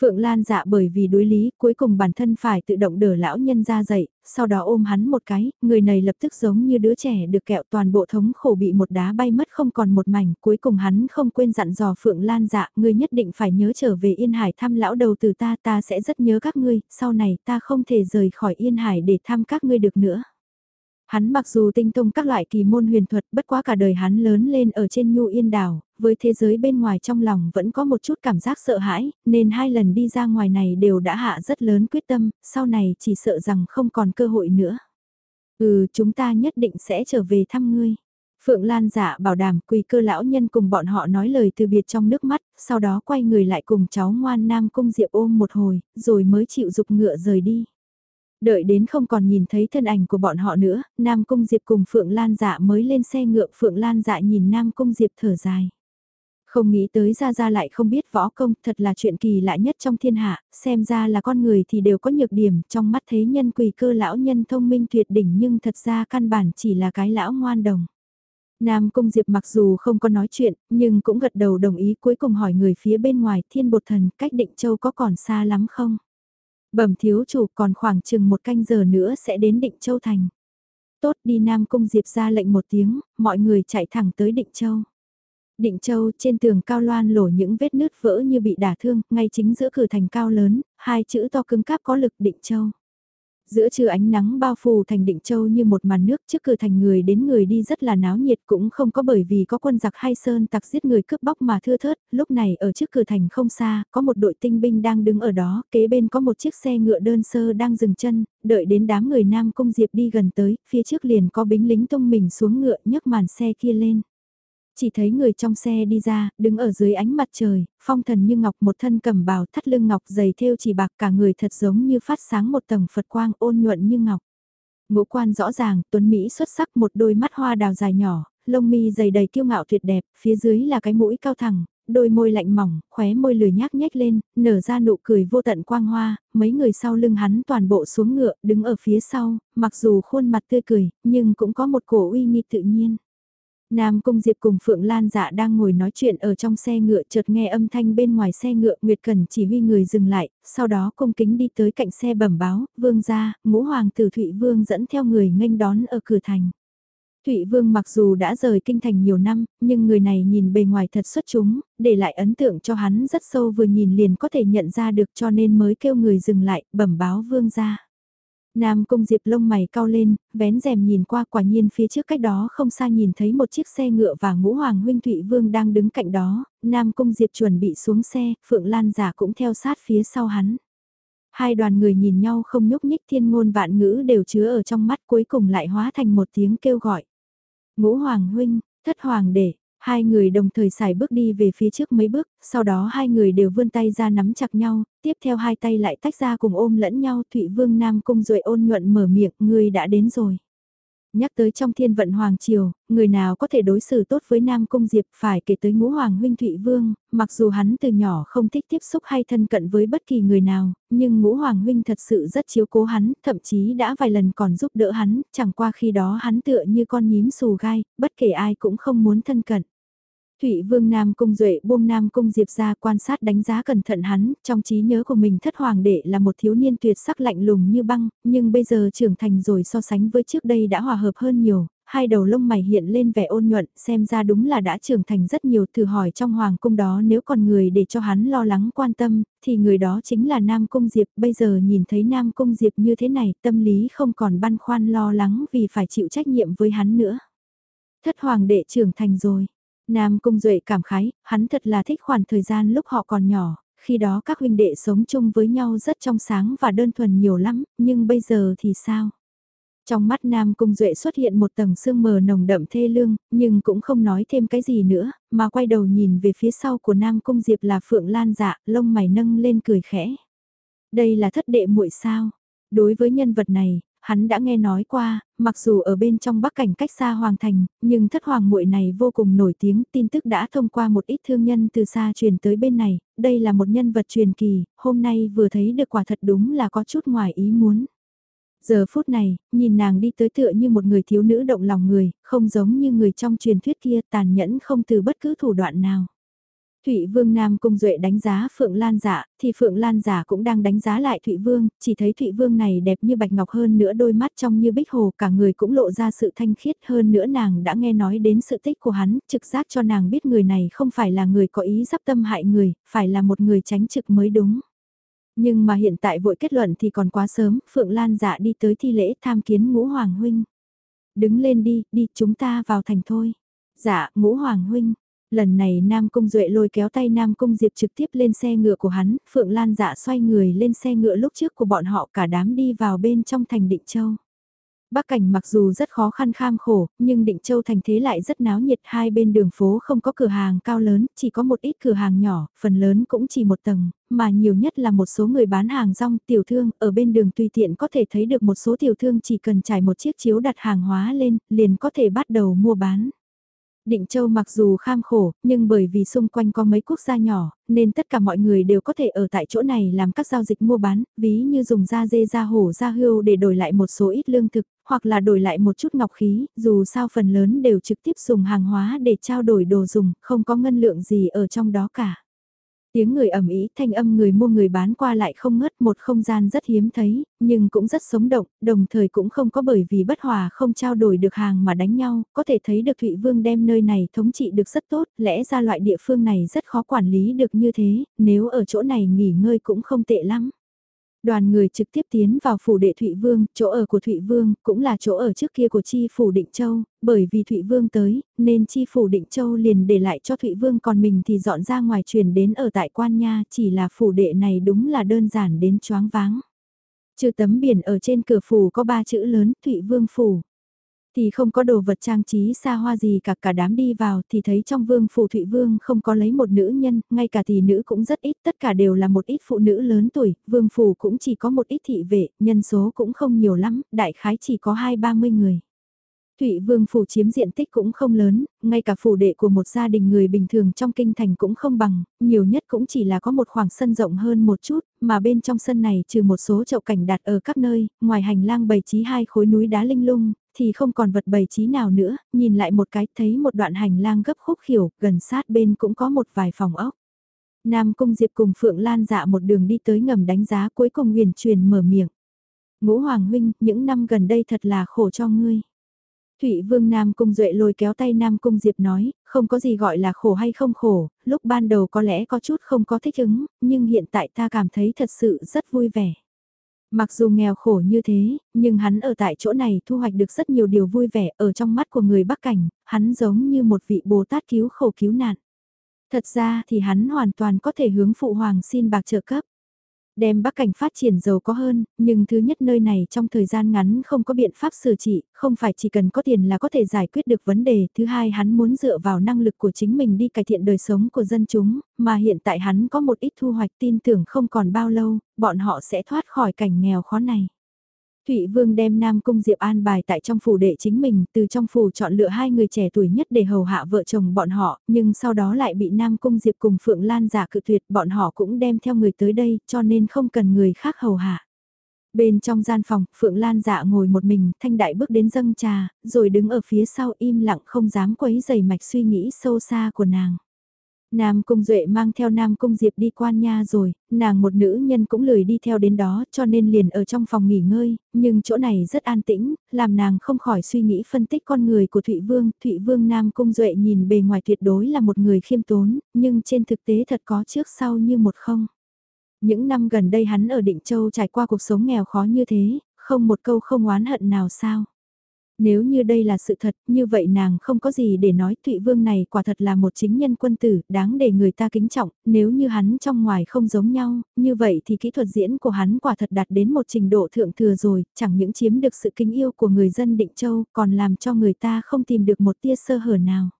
Phượng Lan dạ bởi vì đối lý, cuối cùng bản thân phải tự động đỡ lão nhân ra dậy, sau đó ôm hắn một cái, người này lập tức giống như đứa trẻ được kẹo toàn bộ thống khổ bị một đá bay mất không còn một mảnh, cuối cùng hắn không quên dặn dò Phượng Lan dạ, ngươi nhất định phải nhớ trở về Yên Hải thăm lão đầu từ ta, ta sẽ rất nhớ các ngươi, sau này ta không thể rời khỏi Yên Hải để thăm các ngươi được nữa. Hắn mặc dù tinh thông các loại kỳ môn huyền thuật bất quá cả đời hắn lớn lên ở trên nhu yên đảo, với thế giới bên ngoài trong lòng vẫn có một chút cảm giác sợ hãi, nên hai lần đi ra ngoài này đều đã hạ rất lớn quyết tâm, sau này chỉ sợ rằng không còn cơ hội nữa. Ừ, chúng ta nhất định sẽ trở về thăm ngươi. Phượng Lan dạ bảo đảm quỳ cơ lão nhân cùng bọn họ nói lời từ biệt trong nước mắt, sau đó quay người lại cùng cháu ngoan nam cung diệp ôm một hồi, rồi mới chịu dục ngựa rời đi. Đợi đến không còn nhìn thấy thân ảnh của bọn họ nữa, Nam Cung Diệp cùng Phượng Lan dạ mới lên xe ngựa Phượng Lan dạ nhìn Nam Cung Diệp thở dài. Không nghĩ tới ra ra lại không biết võ công, thật là chuyện kỳ lạ nhất trong thiên hạ, xem ra là con người thì đều có nhược điểm, trong mắt thế nhân quỳ cơ lão nhân thông minh tuyệt đỉnh nhưng thật ra căn bản chỉ là cái lão ngoan đồng. Nam Cung Diệp mặc dù không có nói chuyện, nhưng cũng gật đầu đồng ý cuối cùng hỏi người phía bên ngoài thiên bột thần cách định châu có còn xa lắm không? Bẩm thiếu chủ còn khoảng chừng một canh giờ nữa sẽ đến Định Châu Thành. Tốt đi Nam Cung Diệp ra lệnh một tiếng, mọi người chạy thẳng tới Định Châu. Định Châu trên tường cao loan lổ những vết nứt vỡ như bị đả thương, ngay chính giữa cửa thành cao lớn, hai chữ to cứng cáp có lực Định Châu. Giữa trưa ánh nắng bao phủ thành định châu như một màn nước trước cửa thành người đến người đi rất là náo nhiệt cũng không có bởi vì có quân giặc hay sơn tặc giết người cướp bóc mà thưa thớt, lúc này ở trước cửa thành không xa, có một đội tinh binh đang đứng ở đó, kế bên có một chiếc xe ngựa đơn sơ đang dừng chân, đợi đến đám người Nam Cung Diệp đi gần tới, phía trước liền có bính lính tung mình xuống ngựa nhấc màn xe kia lên chỉ thấy người trong xe đi ra, đứng ở dưới ánh mặt trời, phong thần như ngọc một thân cầm bào thắt lưng ngọc dày thêu chỉ bạc cả người thật giống như phát sáng một tầng Phật quang ôn nhuận như ngọc. Ngũ quan rõ ràng, tuấn Mỹ xuất sắc một đôi mắt hoa đào dài nhỏ, lông mi dày đầy kiêu ngạo tuyệt đẹp, phía dưới là cái mũi cao thẳng, đôi môi lạnh mỏng, khóe môi lười nhác nhếch lên, nở ra nụ cười vô tận quang hoa, mấy người sau lưng hắn toàn bộ xuống ngựa, đứng ở phía sau, mặc dù khuôn mặt tươi cười, nhưng cũng có một cổ uy nghi tự nhiên. Nam Cung Diệp cùng Phượng Lan dạ đang ngồi nói chuyện ở trong xe ngựa chợt nghe âm thanh bên ngoài xe ngựa Nguyệt Cần chỉ huy người dừng lại, sau đó cung kính đi tới cạnh xe bẩm báo, vương gia, ngũ hoàng tử Thụy Vương dẫn theo người nghênh đón ở cửa thành. Thụy Vương mặc dù đã rời kinh thành nhiều năm, nhưng người này nhìn bề ngoài thật xuất chúng, để lại ấn tượng cho hắn rất sâu vừa nhìn liền có thể nhận ra được cho nên mới kêu người dừng lại, bẩm báo vương gia. Nam Cung Diệp lông mày cao lên, vén rèm nhìn qua quả nhiên phía trước cách đó không xa nhìn thấy một chiếc xe ngựa và ngũ hoàng huynh Thụy Vương đang đứng cạnh đó, Nam Cung Diệp chuẩn bị xuống xe, Phượng Lan giả cũng theo sát phía sau hắn. Hai đoàn người nhìn nhau không nhúc nhích thiên ngôn vạn ngữ đều chứa ở trong mắt cuối cùng lại hóa thành một tiếng kêu gọi. Ngũ hoàng huynh, thất hoàng đệ, Hai người đồng thời xài bước đi về phía trước mấy bước, sau đó hai người đều vươn tay ra nắm chặt nhau, tiếp theo hai tay lại tách ra cùng ôm lẫn nhau Thụy Vương Nam Cung Duệ ôn nhuận mở miệng, người đã đến rồi. Nhắc tới trong thiên vận Hoàng Triều, người nào có thể đối xử tốt với Nam Cung Diệp phải kể tới ngũ Hoàng Huynh Thụy Vương, mặc dù hắn từ nhỏ không thích tiếp xúc hay thân cận với bất kỳ người nào, nhưng ngũ Hoàng Huynh thật sự rất chiếu cố hắn, thậm chí đã vài lần còn giúp đỡ hắn, chẳng qua khi đó hắn tựa như con nhím xù gai, bất kể ai cũng không muốn thân cận. Thụy Vương Nam Cung Duệ buông Nam Cung Diệp ra quan sát đánh giá cẩn thận hắn, trong trí nhớ của mình thất hoàng đệ là một thiếu niên tuyệt sắc lạnh lùng như băng, nhưng bây giờ trưởng thành rồi so sánh với trước đây đã hòa hợp hơn nhiều, hai đầu lông mày hiện lên vẻ ôn nhuận, xem ra đúng là đã trưởng thành rất nhiều thử hỏi trong hoàng cung đó nếu còn người để cho hắn lo lắng quan tâm, thì người đó chính là Nam Cung Diệp, bây giờ nhìn thấy Nam Cung Diệp như thế này, tâm lý không còn băn khoăn lo lắng vì phải chịu trách nhiệm với hắn nữa. Thất hoàng đệ trưởng thành rồi. Nam Cung Duệ cảm khái, hắn thật là thích khoản thời gian lúc họ còn nhỏ, khi đó các huynh đệ sống chung với nhau rất trong sáng và đơn thuần nhiều lắm, nhưng bây giờ thì sao? Trong mắt Nam Cung Duệ xuất hiện một tầng sương mờ nồng đậm thê lương, nhưng cũng không nói thêm cái gì nữa, mà quay đầu nhìn về phía sau của Nam Cung Diệp là Phượng Lan dạ, lông mày nâng lên cười khẽ. Đây là thất đệ muội sao? Đối với nhân vật này, hắn đã nghe nói qua, mặc dù ở bên trong bắc cảnh cách xa hoàng thành, nhưng thất hoàng muội này vô cùng nổi tiếng, tin tức đã thông qua một ít thương nhân từ xa truyền tới bên này, đây là một nhân vật truyền kỳ, hôm nay vừa thấy được quả thật đúng là có chút ngoài ý muốn. Giờ phút này, nhìn nàng đi tới tựa như một người thiếu nữ động lòng người, không giống như người trong truyền thuyết kia tàn nhẫn không từ bất cứ thủ đoạn nào. Thụy Vương Nam Cung Duệ đánh giá Phượng Lan giả, thì Phượng Lan giả cũng đang đánh giá lại Thụy Vương, chỉ thấy Thụy Vương này đẹp như bạch ngọc hơn nữa đôi mắt trong như bích hồ cả người cũng lộ ra sự thanh khiết hơn nữa nàng đã nghe nói đến sự tích của hắn, trực giác cho nàng biết người này không phải là người có ý dắp tâm hại người, phải là một người tránh trực mới đúng. Nhưng mà hiện tại vội kết luận thì còn quá sớm, Phượng Lan dạ đi tới thi lễ tham kiến ngũ hoàng huynh. Đứng lên đi, đi chúng ta vào thành thôi. Dạ, ngũ hoàng huynh. Lần này Nam Cung Duệ lôi kéo tay Nam Cung Diệp trực tiếp lên xe ngựa của hắn, Phượng Lan dạ xoay người lên xe ngựa lúc trước của bọn họ cả đám đi vào bên trong thành Định Châu. Bắc Cảnh mặc dù rất khó khăn kham khổ, nhưng Định Châu thành thế lại rất náo nhiệt hai bên đường phố không có cửa hàng cao lớn, chỉ có một ít cửa hàng nhỏ, phần lớn cũng chỉ một tầng, mà nhiều nhất là một số người bán hàng rong tiểu thương, ở bên đường tùy tiện có thể thấy được một số tiểu thương chỉ cần trải một chiếc chiếu đặt hàng hóa lên, liền có thể bắt đầu mua bán. Định Châu mặc dù kham khổ, nhưng bởi vì xung quanh có mấy quốc gia nhỏ, nên tất cả mọi người đều có thể ở tại chỗ này làm các giao dịch mua bán, ví như dùng da dê da hổ da hươu để đổi lại một số ít lương thực, hoặc là đổi lại một chút ngọc khí, dù sao phần lớn đều trực tiếp dùng hàng hóa để trao đổi đồ dùng, không có ngân lượng gì ở trong đó cả. Tiếng người ầm ý, thanh âm người mua người bán qua lại không ngớt một không gian rất hiếm thấy, nhưng cũng rất sống động, đồng thời cũng không có bởi vì bất hòa không trao đổi được hàng mà đánh nhau, có thể thấy được Thụy Vương đem nơi này thống trị được rất tốt, lẽ ra loại địa phương này rất khó quản lý được như thế, nếu ở chỗ này nghỉ ngơi cũng không tệ lắm. Đoàn người trực tiếp tiến vào phủ đệ Thụy Vương, chỗ ở của Thụy Vương, cũng là chỗ ở trước kia của Chi Phủ Định Châu, bởi vì Thụy Vương tới, nên Chi Phủ Định Châu liền để lại cho Thụy Vương còn mình thì dọn ra ngoài truyền đến ở tại Quan Nha, chỉ là phủ đệ này đúng là đơn giản đến choáng váng. Trừ tấm biển ở trên cửa phủ có ba chữ lớn Thụy Vương Phủ. Thì không có đồ vật trang trí xa hoa gì cả cả đám đi vào thì thấy trong vương phủ thụy vương không có lấy một nữ nhân, ngay cả tỷ nữ cũng rất ít, tất cả đều là một ít phụ nữ lớn tuổi, vương phủ cũng chỉ có một ít thị vệ, nhân số cũng không nhiều lắm, đại khái chỉ có hai ba mươi người. Thụy Vương phủ chiếm diện tích cũng không lớn, ngay cả phủ đệ của một gia đình người bình thường trong kinh thành cũng không bằng, nhiều nhất cũng chỉ là có một khoảng sân rộng hơn một chút, mà bên trong sân này trừ một số chậu cảnh đặt ở các nơi, ngoài hành lang bày trí hai khối núi đá linh lung, thì không còn vật bày trí nào nữa, nhìn lại một cái thấy một đoạn hành lang gấp khúc khỉu, gần sát bên cũng có một vài phòng ốc. Nam Cung Diệp cùng Phượng Lan dạ một đường đi tới ngầm đánh giá cuối cùng huyền truyền mở miệng. Ngũ Hoàng Huynh, những năm gần đây thật là khổ cho ngươi. Thụy Vương Nam Cung Duệ lôi kéo tay Nam Cung Diệp nói, không có gì gọi là khổ hay không khổ, lúc ban đầu có lẽ có chút không có thích ứng, nhưng hiện tại ta cảm thấy thật sự rất vui vẻ. Mặc dù nghèo khổ như thế, nhưng hắn ở tại chỗ này thu hoạch được rất nhiều điều vui vẻ ở trong mắt của người Bắc Cảnh, hắn giống như một vị Bồ Tát cứu khổ cứu nạn. Thật ra thì hắn hoàn toàn có thể hướng Phụ Hoàng xin bạc trợ cấp. Đem Bắc Cảnh phát triển giàu có hơn, nhưng thứ nhất nơi này trong thời gian ngắn không có biện pháp xử trị, không phải chỉ cần có tiền là có thể giải quyết được vấn đề. Thứ hai hắn muốn dựa vào năng lực của chính mình đi cải thiện đời sống của dân chúng, mà hiện tại hắn có một ít thu hoạch tin tưởng không còn bao lâu, bọn họ sẽ thoát khỏi cảnh nghèo khó này. Thụy Vương đem Nam Cung Diệp an bài tại trong phủ đệ chính mình, từ trong phủ chọn lựa hai người trẻ tuổi nhất để hầu hạ vợ chồng bọn họ, nhưng sau đó lại bị Nam Cung Diệp cùng Phượng Lan giả cự tuyệt, bọn họ cũng đem theo người tới đây, cho nên không cần người khác hầu hạ. Bên trong gian phòng, Phượng Lan dạ ngồi một mình, thanh đại bước đến dâng trà, rồi đứng ở phía sau im lặng không dám quấy giày mạch suy nghĩ sâu xa của nàng. Nam Cung Duệ mang theo Nam Cung Diệp đi quan nha rồi, nàng một nữ nhân cũng lười đi theo đến đó cho nên liền ở trong phòng nghỉ ngơi, nhưng chỗ này rất an tĩnh, làm nàng không khỏi suy nghĩ phân tích con người của Thụy Vương. Thụy Vương Nam Cung Duệ nhìn bề ngoài tuyệt đối là một người khiêm tốn, nhưng trên thực tế thật có trước sau như một không. Những năm gần đây hắn ở Định Châu trải qua cuộc sống nghèo khó như thế, không một câu không oán hận nào sao. Nếu như đây là sự thật, như vậy nàng không có gì để nói Thụy Vương này quả thật là một chính nhân quân tử, đáng để người ta kính trọng, nếu như hắn trong ngoài không giống nhau, như vậy thì kỹ thuật diễn của hắn quả thật đạt đến một trình độ thượng thừa rồi, chẳng những chiếm được sự kính yêu của người dân Định Châu, còn làm cho người ta không tìm được một tia sơ hở nào.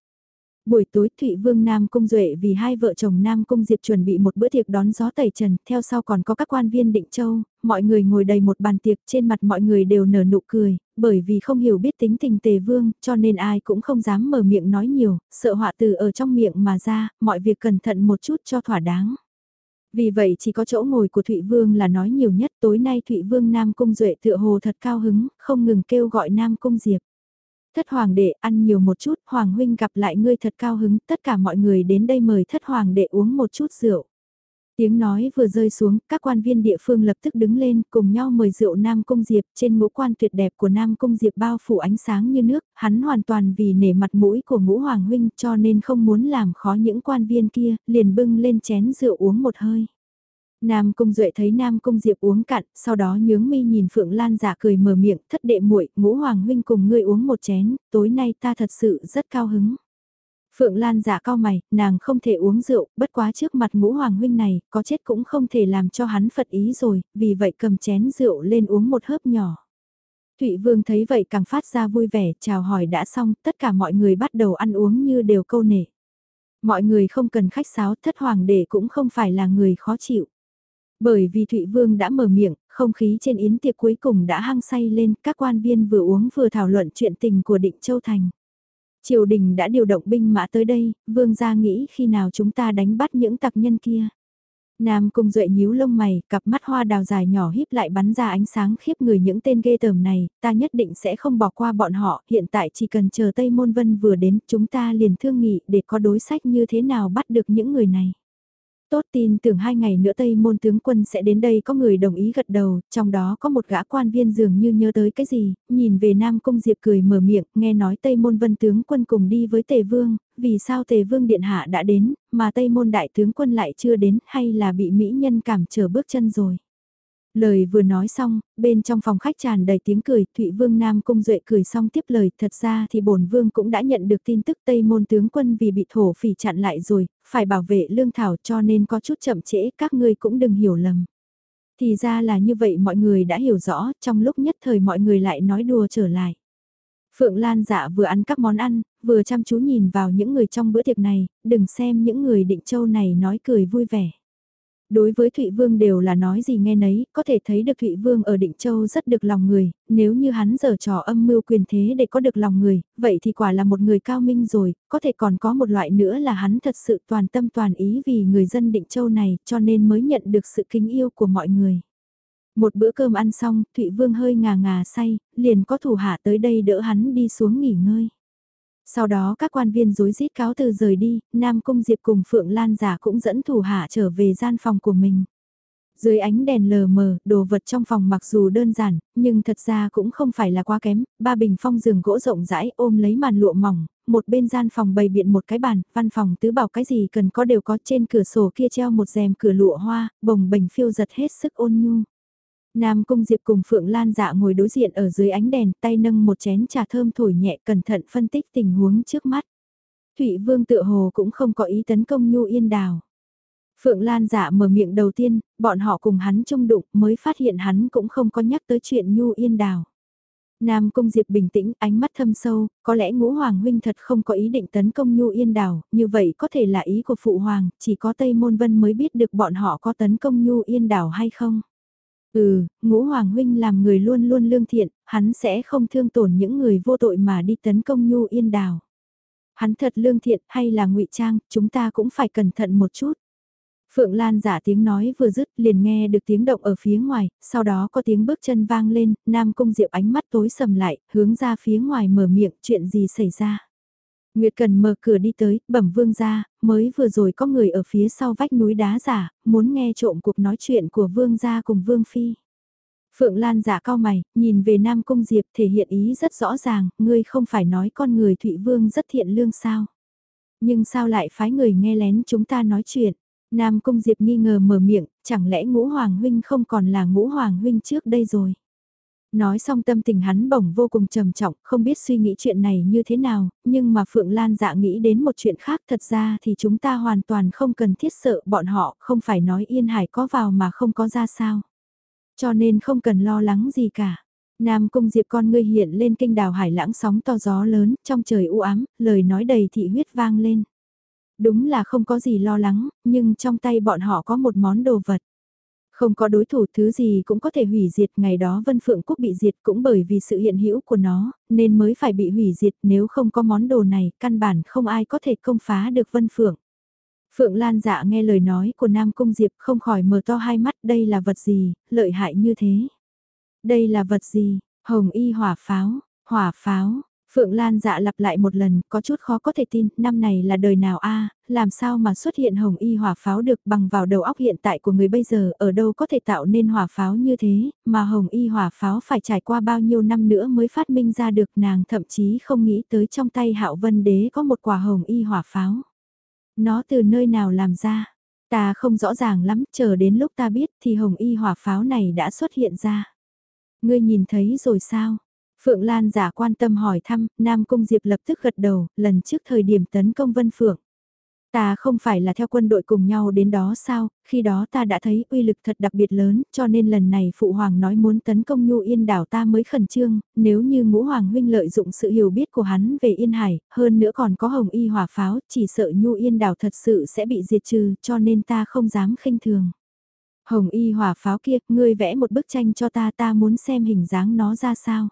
Buổi tối Thụy Vương Nam Cung Duệ vì hai vợ chồng Nam Cung Diệp chuẩn bị một bữa tiệc đón gió tẩy trần, theo sau còn có các quan viên định châu, mọi người ngồi đầy một bàn tiệc trên mặt mọi người đều nở nụ cười, bởi vì không hiểu biết tính tình tề vương, cho nên ai cũng không dám mở miệng nói nhiều, sợ họa từ ở trong miệng mà ra, mọi việc cẩn thận một chút cho thỏa đáng. Vì vậy chỉ có chỗ ngồi của Thụy Vương là nói nhiều nhất tối nay Thụy Vương Nam Cung Duệ tựa hồ thật cao hứng, không ngừng kêu gọi Nam Cung Diệp. Thất hoàng đệ ăn nhiều một chút, hoàng huynh gặp lại ngươi thật cao hứng, tất cả mọi người đến đây mời thất hoàng đệ uống một chút rượu. Tiếng nói vừa rơi xuống, các quan viên địa phương lập tức đứng lên, cùng nhau mời rượu Nam Cung Diệp, trên ngũ quan tuyệt đẹp của Nam Cung Diệp bao phủ ánh sáng như nước, hắn hoàn toàn vì nể mặt mũi của ngũ hoàng huynh cho nên không muốn làm khó những quan viên kia, liền bưng lên chén rượu uống một hơi. Nam Cung Duệ thấy Nam Cung Diệp uống cạn, sau đó nhướng mi nhìn Phượng Lan giả cười mở miệng, thất đệ muội, ngũ hoàng huynh cùng ngươi uống một chén, tối nay ta thật sự rất cao hứng. Phượng Lan giả cao mày, nàng không thể uống rượu, bất quá trước mặt ngũ hoàng huynh này, có chết cũng không thể làm cho hắn phật ý rồi, vì vậy cầm chén rượu lên uống một hớp nhỏ. Thụy Vương thấy vậy càng phát ra vui vẻ, chào hỏi đã xong, tất cả mọi người bắt đầu ăn uống như đều câu nể. Mọi người không cần khách sáo, thất hoàng đệ cũng không phải là người khó chịu. Bởi vì Thụy Vương đã mở miệng, không khí trên yến tiệc cuối cùng đã hăng say lên, các quan viên vừa uống vừa thảo luận chuyện tình của Định Châu Thành. Triều đình đã điều động binh mã tới đây, Vương gia nghĩ khi nào chúng ta đánh bắt những tặc nhân kia. Nam Cung Duệ nhíu lông mày, cặp mắt hoa đào dài nhỏ híp lại bắn ra ánh sáng khiếp người những tên ghê tởm này, ta nhất định sẽ không bỏ qua bọn họ, hiện tại chỉ cần chờ Tây Môn Vân vừa đến, chúng ta liền thương nghị để có đối sách như thế nào bắt được những người này. Tốt tin tưởng hai ngày nữa Tây môn tướng quân sẽ đến đây có người đồng ý gật đầu, trong đó có một gã quan viên dường như nhớ tới cái gì, nhìn về Nam Cung Diệp cười mở miệng, nghe nói Tây môn vân tướng quân cùng đi với Tề Vương, vì sao Tề Vương Điện Hạ đã đến, mà Tây môn đại tướng quân lại chưa đến hay là bị Mỹ nhân cảm trở bước chân rồi. Lời vừa nói xong, bên trong phòng khách tràn đầy tiếng cười, Thụy Vương Nam Cung Duệ cười xong tiếp lời, thật ra thì bổn Vương cũng đã nhận được tin tức Tây Môn tướng quân vì bị thổ phỉ chặn lại rồi, phải bảo vệ lương thảo cho nên có chút chậm trễ, các ngươi cũng đừng hiểu lầm. Thì ra là như vậy mọi người đã hiểu rõ, trong lúc nhất thời mọi người lại nói đùa trở lại. Phượng Lan dạ vừa ăn các món ăn, vừa chăm chú nhìn vào những người trong bữa tiệc này, đừng xem những người định châu này nói cười vui vẻ. Đối với Thụy Vương đều là nói gì nghe nấy, có thể thấy được Thụy Vương ở Định Châu rất được lòng người, nếu như hắn giở trò âm mưu quyền thế để có được lòng người, vậy thì quả là một người cao minh rồi, có thể còn có một loại nữa là hắn thật sự toàn tâm toàn ý vì người dân Định Châu này cho nên mới nhận được sự kính yêu của mọi người. Một bữa cơm ăn xong, Thụy Vương hơi ngà ngà say, liền có thủ hạ tới đây đỡ hắn đi xuống nghỉ ngơi. Sau đó các quan viên dối rít cáo từ rời đi, Nam Cung Diệp cùng Phượng Lan giả cũng dẫn thủ hạ trở về gian phòng của mình. Dưới ánh đèn lờ mờ, đồ vật trong phòng mặc dù đơn giản, nhưng thật ra cũng không phải là quá kém, ba bình phong giường gỗ rộng rãi ôm lấy màn lụa mỏng, một bên gian phòng bày biện một cái bàn, văn phòng tứ bảo cái gì cần có đều có trên cửa sổ kia treo một rèm cửa lụa hoa, bồng bềnh phiêu giật hết sức ôn nhu. Nam Cung Diệp cùng Phượng Lan dạ ngồi đối diện ở dưới ánh đèn, tay nâng một chén trà thơm thổi nhẹ cẩn thận phân tích tình huống trước mắt. Thụy Vương tự hồ cũng không có ý tấn công Nhu Yên Đào. Phượng Lan dạ mở miệng đầu tiên, bọn họ cùng hắn chung đụng mới phát hiện hắn cũng không có nhắc tới chuyện Nhu Yên Đào. Nam Cung Diệp bình tĩnh, ánh mắt thâm sâu, có lẽ ngũ hoàng huynh thật không có ý định tấn công Nhu Yên Đào, như vậy có thể là ý của phụ hoàng, chỉ có Tây Môn Vân mới biết được bọn họ có tấn công Nhu Yên Đào hay không. Ừ, ngũ hoàng huynh làm người luôn luôn lương thiện, hắn sẽ không thương tổn những người vô tội mà đi tấn công Nhu Yên Đào. Hắn thật lương thiện hay là ngụy trang, chúng ta cũng phải cẩn thận một chút. Phượng Lan giả tiếng nói vừa dứt liền nghe được tiếng động ở phía ngoài, sau đó có tiếng bước chân vang lên, Nam Cung Diệp ánh mắt tối sầm lại, hướng ra phía ngoài mở miệng, chuyện gì xảy ra. Nguyệt Cần mở cửa đi tới, bẩm vương gia, mới vừa rồi có người ở phía sau vách núi đá giả, muốn nghe trộm cuộc nói chuyện của vương gia cùng vương phi. Phượng Lan giả cao mày, nhìn về Nam Cung Diệp thể hiện ý rất rõ ràng, ngươi không phải nói con người Thụy Vương rất thiện lương sao. Nhưng sao lại phái người nghe lén chúng ta nói chuyện. Nam Cung Diệp nghi ngờ mở miệng, chẳng lẽ ngũ hoàng huynh không còn là ngũ hoàng huynh trước đây rồi. Nói xong tâm tình hắn bổng vô cùng trầm trọng, không biết suy nghĩ chuyện này như thế nào, nhưng mà Phượng Lan dạ nghĩ đến một chuyện khác thật ra thì chúng ta hoàn toàn không cần thiết sợ bọn họ, không phải nói Yên Hải có vào mà không có ra sao. Cho nên không cần lo lắng gì cả. Nam Cung Diệp con ngươi hiện lên kinh đào hải lãng sóng to gió lớn, trong trời u ám, lời nói đầy thị huyết vang lên. Đúng là không có gì lo lắng, nhưng trong tay bọn họ có một món đồ vật. Không có đối thủ thứ gì cũng có thể hủy diệt ngày đó Vân Phượng Quốc bị diệt cũng bởi vì sự hiện hữu của nó, nên mới phải bị hủy diệt nếu không có món đồ này, căn bản không ai có thể công phá được Vân Phượng. Phượng Lan dạ nghe lời nói của Nam Cung Diệp không khỏi mở to hai mắt đây là vật gì, lợi hại như thế. Đây là vật gì, hồng y hỏa pháo, hỏa pháo, Phượng Lan dạ lặp lại một lần, có chút khó có thể tin, năm này là đời nào a làm sao mà xuất hiện hồng y hỏa pháo được bằng vào đầu óc hiện tại của người bây giờ, ở đâu có thể tạo nên hỏa pháo như thế, mà hồng y hỏa pháo phải trải qua bao nhiêu năm nữa mới phát minh ra được nàng thậm chí không nghĩ tới trong tay hạo vân đế có một quả hồng y hỏa pháo. Nó từ nơi nào làm ra? Ta không rõ ràng lắm, chờ đến lúc ta biết thì hồng y hỏa pháo này đã xuất hiện ra. Ngươi nhìn thấy rồi sao? Phượng Lan giả quan tâm hỏi thăm, Nam Cung Diệp lập tức gật đầu, lần trước thời điểm tấn công Vân Phượng. Ta không phải là theo quân đội cùng nhau đến đó sao, khi đó ta đã thấy uy lực thật đặc biệt lớn, cho nên lần này Phụ Hoàng nói muốn tấn công Nhu Yên đảo ta mới khẩn trương, nếu như ngũ Hoàng huynh lợi dụng sự hiểu biết của hắn về Yên Hải, hơn nữa còn có hồng y hỏa pháo, chỉ sợ Nhu Yên đảo thật sự sẽ bị diệt trừ, cho nên ta không dám khinh thường. Hồng y hỏa pháo kia, ngươi vẽ một bức tranh cho ta ta muốn xem hình dáng nó ra sao.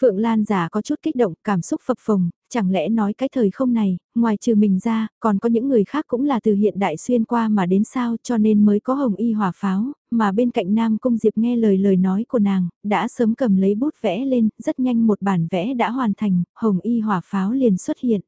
Phượng Lan giả có chút kích động, cảm xúc phập phồng, chẳng lẽ nói cái thời không này, ngoài trừ mình ra, còn có những người khác cũng là từ hiện đại xuyên qua mà đến sao cho nên mới có hồng y hỏa pháo, mà bên cạnh Nam Cung Diệp nghe lời lời nói của nàng, đã sớm cầm lấy bút vẽ lên, rất nhanh một bản vẽ đã hoàn thành, hồng y hỏa pháo liền xuất hiện.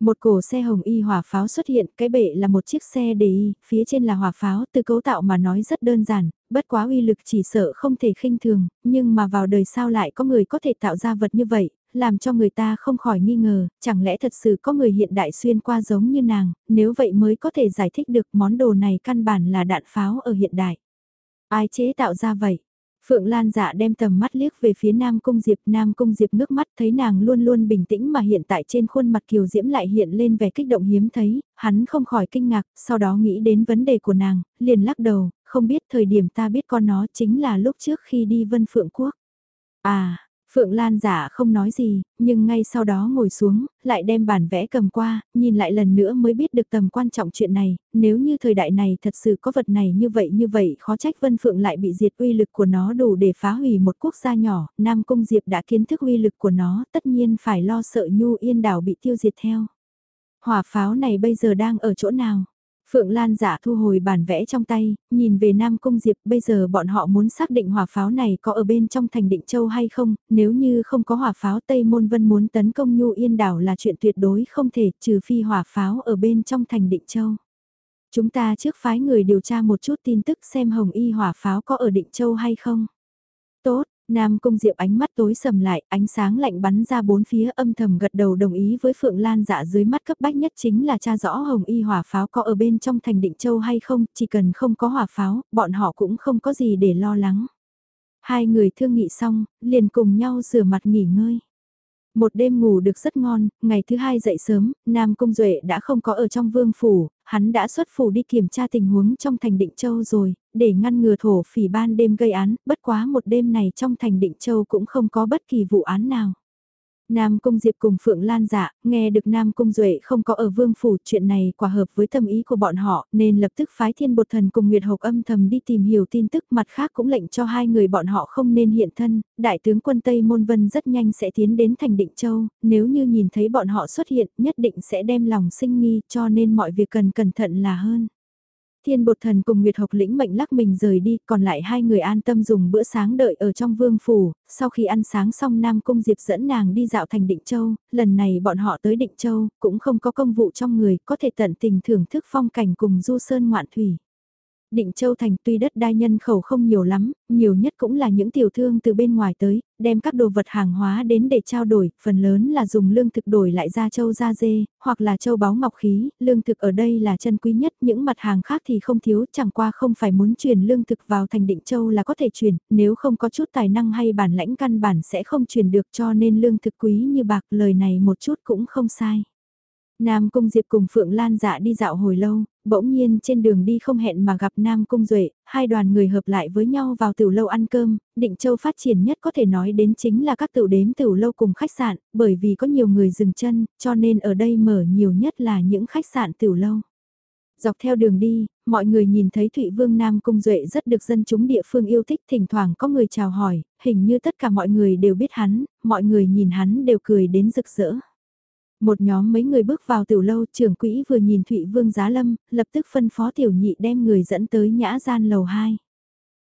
Một cổ xe hồng y hỏa pháo xuất hiện, cái bệ là một chiếc xe đề y, phía trên là hỏa pháo, từ cấu tạo mà nói rất đơn giản, bất quá uy lực chỉ sợ không thể khinh thường, nhưng mà vào đời sau lại có người có thể tạo ra vật như vậy, làm cho người ta không khỏi nghi ngờ, chẳng lẽ thật sự có người hiện đại xuyên qua giống như nàng, nếu vậy mới có thể giải thích được món đồ này căn bản là đạn pháo ở hiện đại. Ai chế tạo ra vậy? Phượng Lan dạ đem tầm mắt liếc về phía Nam Cung Diệp, Nam Cung Diệp ngước mắt thấy nàng luôn luôn bình tĩnh mà hiện tại trên khuôn mặt kiều diễm lại hiện lên vẻ kích động hiếm thấy, hắn không khỏi kinh ngạc, sau đó nghĩ đến vấn đề của nàng, liền lắc đầu, không biết thời điểm ta biết con nó chính là lúc trước khi đi Vân Phượng Quốc. À, Phượng Lan giả không nói gì, nhưng ngay sau đó ngồi xuống, lại đem bản vẽ cầm qua, nhìn lại lần nữa mới biết được tầm quan trọng chuyện này, nếu như thời đại này thật sự có vật này như vậy như vậy khó trách Vân Phượng lại bị diệt uy lực của nó đủ để phá hủy một quốc gia nhỏ, Nam Cung Diệp đã kiến thức uy lực của nó, tất nhiên phải lo sợ Nhu Yên đảo bị tiêu diệt theo. Hỏa pháo này bây giờ đang ở chỗ nào? Phượng Lan giả thu hồi bản vẽ trong tay, nhìn về Nam Cung Diệp bây giờ bọn họ muốn xác định hỏa pháo này có ở bên trong thành định châu hay không, nếu như không có hỏa pháo Tây Môn Vân muốn tấn công Nhu Yên đảo là chuyện tuyệt đối không thể trừ phi hỏa pháo ở bên trong thành định châu. Chúng ta trước phái người điều tra một chút tin tức xem Hồng Y hỏa pháo có ở định châu hay không. Tốt, Nam Cung Diệp ánh mắt tối sầm lại, ánh sáng lạnh bắn ra bốn phía âm thầm gật đầu đồng ý với Phượng Lan dạ dưới mắt cấp bách nhất chính là cha rõ Hồng Y hỏa pháo có ở bên trong thành định châu hay không, chỉ cần không có hỏa pháo, bọn họ cũng không có gì để lo lắng. Hai người thương nghị xong, liền cùng nhau rửa mặt nghỉ ngơi. Một đêm ngủ được rất ngon, ngày thứ hai dậy sớm, Nam Cung Duệ đã không có ở trong vương phủ, hắn đã xuất phủ đi kiểm tra tình huống trong thành Định Châu rồi, để ngăn ngừa thổ phỉ ban đêm gây án, bất quá một đêm này trong thành Định Châu cũng không có bất kỳ vụ án nào. Nam Cung Diệp cùng Phượng Lan dạ, nghe được Nam Cung Duệ không có ở vương phủ, chuyện này quả hợp với tâm ý của bọn họ, nên lập tức phái thiên bột thần cùng Nguyệt Hộc âm thầm đi tìm hiểu tin tức mặt khác cũng lệnh cho hai người bọn họ không nên hiện thân, đại tướng quân Tây Môn Vân rất nhanh sẽ tiến đến thành Định Châu, nếu như nhìn thấy bọn họ xuất hiện nhất định sẽ đem lòng sinh nghi cho nên mọi việc cần cẩn thận là hơn. Thiên bột thần cùng Nguyệt Học lĩnh mệnh lắc mình rời đi, còn lại hai người an tâm dùng bữa sáng đợi ở trong vương phủ, sau khi ăn sáng xong Nam Cung Diệp dẫn nàng đi dạo thành Định Châu, lần này bọn họ tới Định Châu, cũng không có công vụ trong người, có thể tận tình thưởng thức phong cảnh cùng du sơn ngoạn thủy. Định Châu Thành tuy đất đai nhân khẩu không nhiều lắm, nhiều nhất cũng là những tiểu thương từ bên ngoài tới, đem các đồ vật hàng hóa đến để trao đổi, phần lớn là dùng lương thực đổi lại ra châu da dê, hoặc là châu báu ngọc khí, lương thực ở đây là chân quý nhất, những mặt hàng khác thì không thiếu, chẳng qua không phải muốn chuyển lương thực vào thành Định Châu là có thể chuyển, nếu không có chút tài năng hay bản lãnh căn bản sẽ không chuyển được cho nên lương thực quý như bạc lời này một chút cũng không sai. Nam Cung Diệp cùng Phượng Lan dạ đi dạo hồi lâu, bỗng nhiên trên đường đi không hẹn mà gặp Nam Cung Duệ, hai đoàn người hợp lại với nhau vào tiểu lâu ăn cơm, Định Châu phát triển nhất có thể nói đến chính là các tiểu đếm tiểu lâu cùng khách sạn, bởi vì có nhiều người dừng chân, cho nên ở đây mở nhiều nhất là những khách sạn tiểu lâu. Dọc theo đường đi, mọi người nhìn thấy Thụy Vương Nam Cung Duệ rất được dân chúng địa phương yêu thích, thỉnh thoảng có người chào hỏi, hình như tất cả mọi người đều biết hắn, mọi người nhìn hắn đều cười đến rực rỡ. Một nhóm mấy người bước vào tiểu lâu trưởng quỹ vừa nhìn Thụy Vương Giá Lâm, lập tức phân phó tiểu nhị đem người dẫn tới nhã gian lầu 2.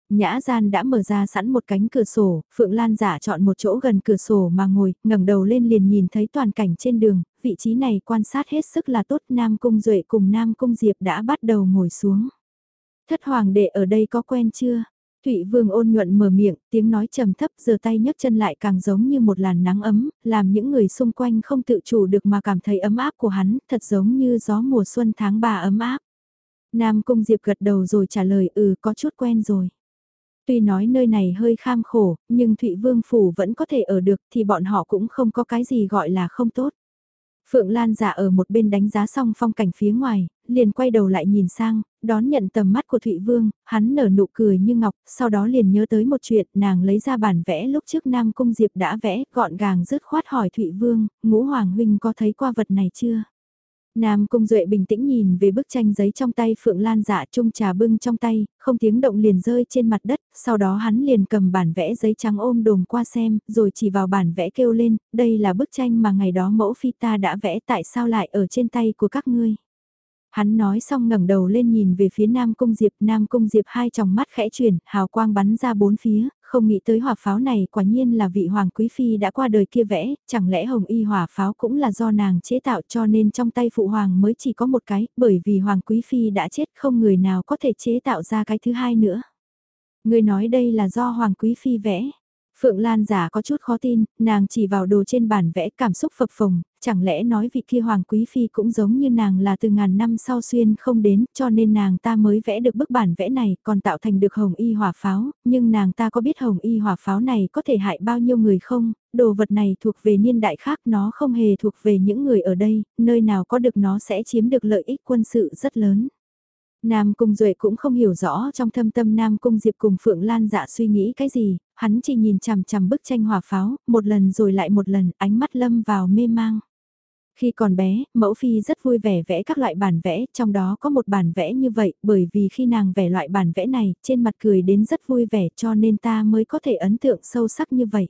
Nhã gian đã mở ra sẵn một cánh cửa sổ, Phượng Lan giả chọn một chỗ gần cửa sổ mà ngồi, ngẩng đầu lên liền nhìn thấy toàn cảnh trên đường, vị trí này quan sát hết sức là tốt Nam Cung Duệ cùng Nam Cung Diệp đã bắt đầu ngồi xuống. Thất hoàng đệ ở đây có quen chưa? Thụy Vương ôn nhuận mở miệng, tiếng nói trầm thấp giơ tay nhấc chân lại càng giống như một làn nắng ấm, làm những người xung quanh không tự chủ được mà cảm thấy ấm áp của hắn, thật giống như gió mùa xuân tháng 3 ấm áp. Nam Cung Diệp gật đầu rồi trả lời ừ có chút quen rồi. Tuy nói nơi này hơi kham khổ, nhưng Thụy Vương Phủ vẫn có thể ở được thì bọn họ cũng không có cái gì gọi là không tốt. Phượng Lan giả ở một bên đánh giá xong phong cảnh phía ngoài, liền quay đầu lại nhìn sang, đón nhận tầm mắt của Thụy Vương, hắn nở nụ cười như ngọc, sau đó liền nhớ tới một chuyện, nàng lấy ra bản vẽ lúc trước Nam Cung Diệp đã vẽ, gọn gàng dứt khoát hỏi Thụy Vương, ngũ Hoàng Huynh có thấy qua vật này chưa? Nam Cung Duệ bình tĩnh nhìn về bức tranh giấy trong tay Phượng Lan dạ chung trà bưng trong tay, không tiếng động liền rơi trên mặt đất, sau đó hắn liền cầm bản vẽ giấy trắng ôm đồm qua xem, rồi chỉ vào bản vẽ kêu lên, đây là bức tranh mà ngày đó mẫu phi ta đã vẽ tại sao lại ở trên tay của các ngươi. Hắn nói xong ngẩng đầu lên nhìn về phía Nam Cung Diệp, Nam Cung Diệp hai tròng mắt khẽ chuyển, hào quang bắn ra bốn phía, không nghĩ tới hỏa pháo này quả nhiên là vị hoàng quý phi đã qua đời kia vẽ, chẳng lẽ hồng y hỏa pháo cũng là do nàng chế tạo cho nên trong tay phụ hoàng mới chỉ có một cái, bởi vì hoàng quý phi đã chết không người nào có thể chế tạo ra cái thứ hai nữa. Người nói đây là do hoàng quý phi vẽ. Phượng Lan giả có chút khó tin, nàng chỉ vào đồ trên bản vẽ cảm xúc phập phồng, chẳng lẽ nói vị kia Hoàng Quý Phi cũng giống như nàng là từ ngàn năm sau xuyên không đến cho nên nàng ta mới vẽ được bức bản vẽ này còn tạo thành được hồng y hỏa pháo, nhưng nàng ta có biết hồng y hỏa pháo này có thể hại bao nhiêu người không, đồ vật này thuộc về niên đại khác nó không hề thuộc về những người ở đây, nơi nào có được nó sẽ chiếm được lợi ích quân sự rất lớn. Nam Cung Duệ cũng không hiểu rõ trong thâm tâm Nam Cung Diệp cùng Phượng Lan dạ suy nghĩ cái gì, hắn chỉ nhìn chằm chằm bức tranh hỏa pháo, một lần rồi lại một lần, ánh mắt lâm vào mê mang. Khi còn bé, mẫu phi rất vui vẻ vẽ các loại bản vẽ, trong đó có một bản vẽ như vậy, bởi vì khi nàng vẽ loại bản vẽ này, trên mặt cười đến rất vui vẻ cho nên ta mới có thể ấn tượng sâu sắc như vậy.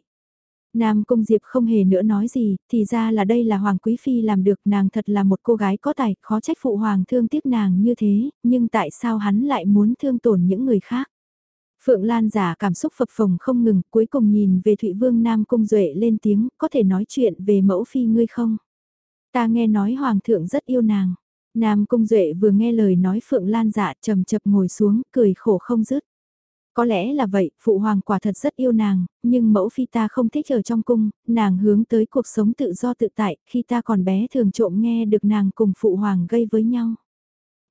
Nam Cung Diệp không hề nữa nói gì, thì ra là đây là Hoàng Quý Phi làm được nàng thật là một cô gái có tài, khó trách phụ hoàng thương tiếc nàng như thế, nhưng tại sao hắn lại muốn thương tổn những người khác? Phượng Lan giả cảm xúc phập phồng không ngừng, cuối cùng nhìn về Thụy Vương Nam Cung Duệ lên tiếng, có thể nói chuyện về mẫu phi ngươi không? Ta nghe nói Hoàng thượng rất yêu nàng. Nam Cung Duệ vừa nghe lời nói Phượng Lan dạ trầm chập ngồi xuống, cười khổ không dứt. Có lẽ là vậy, phụ hoàng quả thật rất yêu nàng, nhưng mẫu phi ta không thích ở trong cung, nàng hướng tới cuộc sống tự do tự tại, khi ta còn bé thường trộm nghe được nàng cùng phụ hoàng gây với nhau.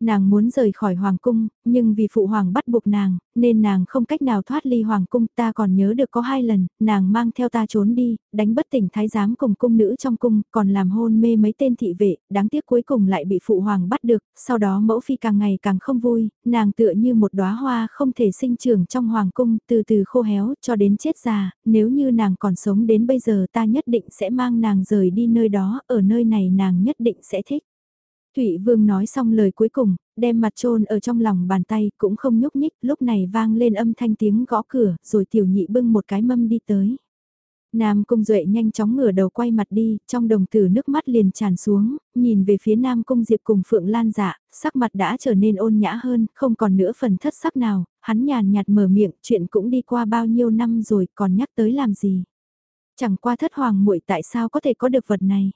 Nàng muốn rời khỏi hoàng cung, nhưng vì phụ hoàng bắt buộc nàng, nên nàng không cách nào thoát ly hoàng cung. Ta còn nhớ được có hai lần, nàng mang theo ta trốn đi, đánh bất tỉnh thái giám cùng cung nữ trong cung, còn làm hôn mê mấy tên thị vệ, đáng tiếc cuối cùng lại bị phụ hoàng bắt được. Sau đó mẫu phi càng ngày càng không vui, nàng tựa như một đóa hoa không thể sinh trưởng trong hoàng cung, từ từ khô héo cho đến chết già. Nếu như nàng còn sống đến bây giờ ta nhất định sẽ mang nàng rời đi nơi đó, ở nơi này nàng nhất định sẽ thích. Thụy Vương nói xong lời cuối cùng, đem mặt trôn ở trong lòng bàn tay cũng không nhúc nhích, lúc này vang lên âm thanh tiếng gõ cửa, rồi tiểu nhị bưng một cái mâm đi tới. Nam Cung Duệ nhanh chóng ngửa đầu quay mặt đi, trong đồng tử nước mắt liền tràn xuống, nhìn về phía Nam Cung Diệp cùng Phượng Lan dạ, sắc mặt đã trở nên ôn nhã hơn, không còn nữa phần thất sắc nào, hắn nhàn nhạt mở miệng, chuyện cũng đi qua bao nhiêu năm rồi, còn nhắc tới làm gì. Chẳng qua thất hoàng muội tại sao có thể có được vật này.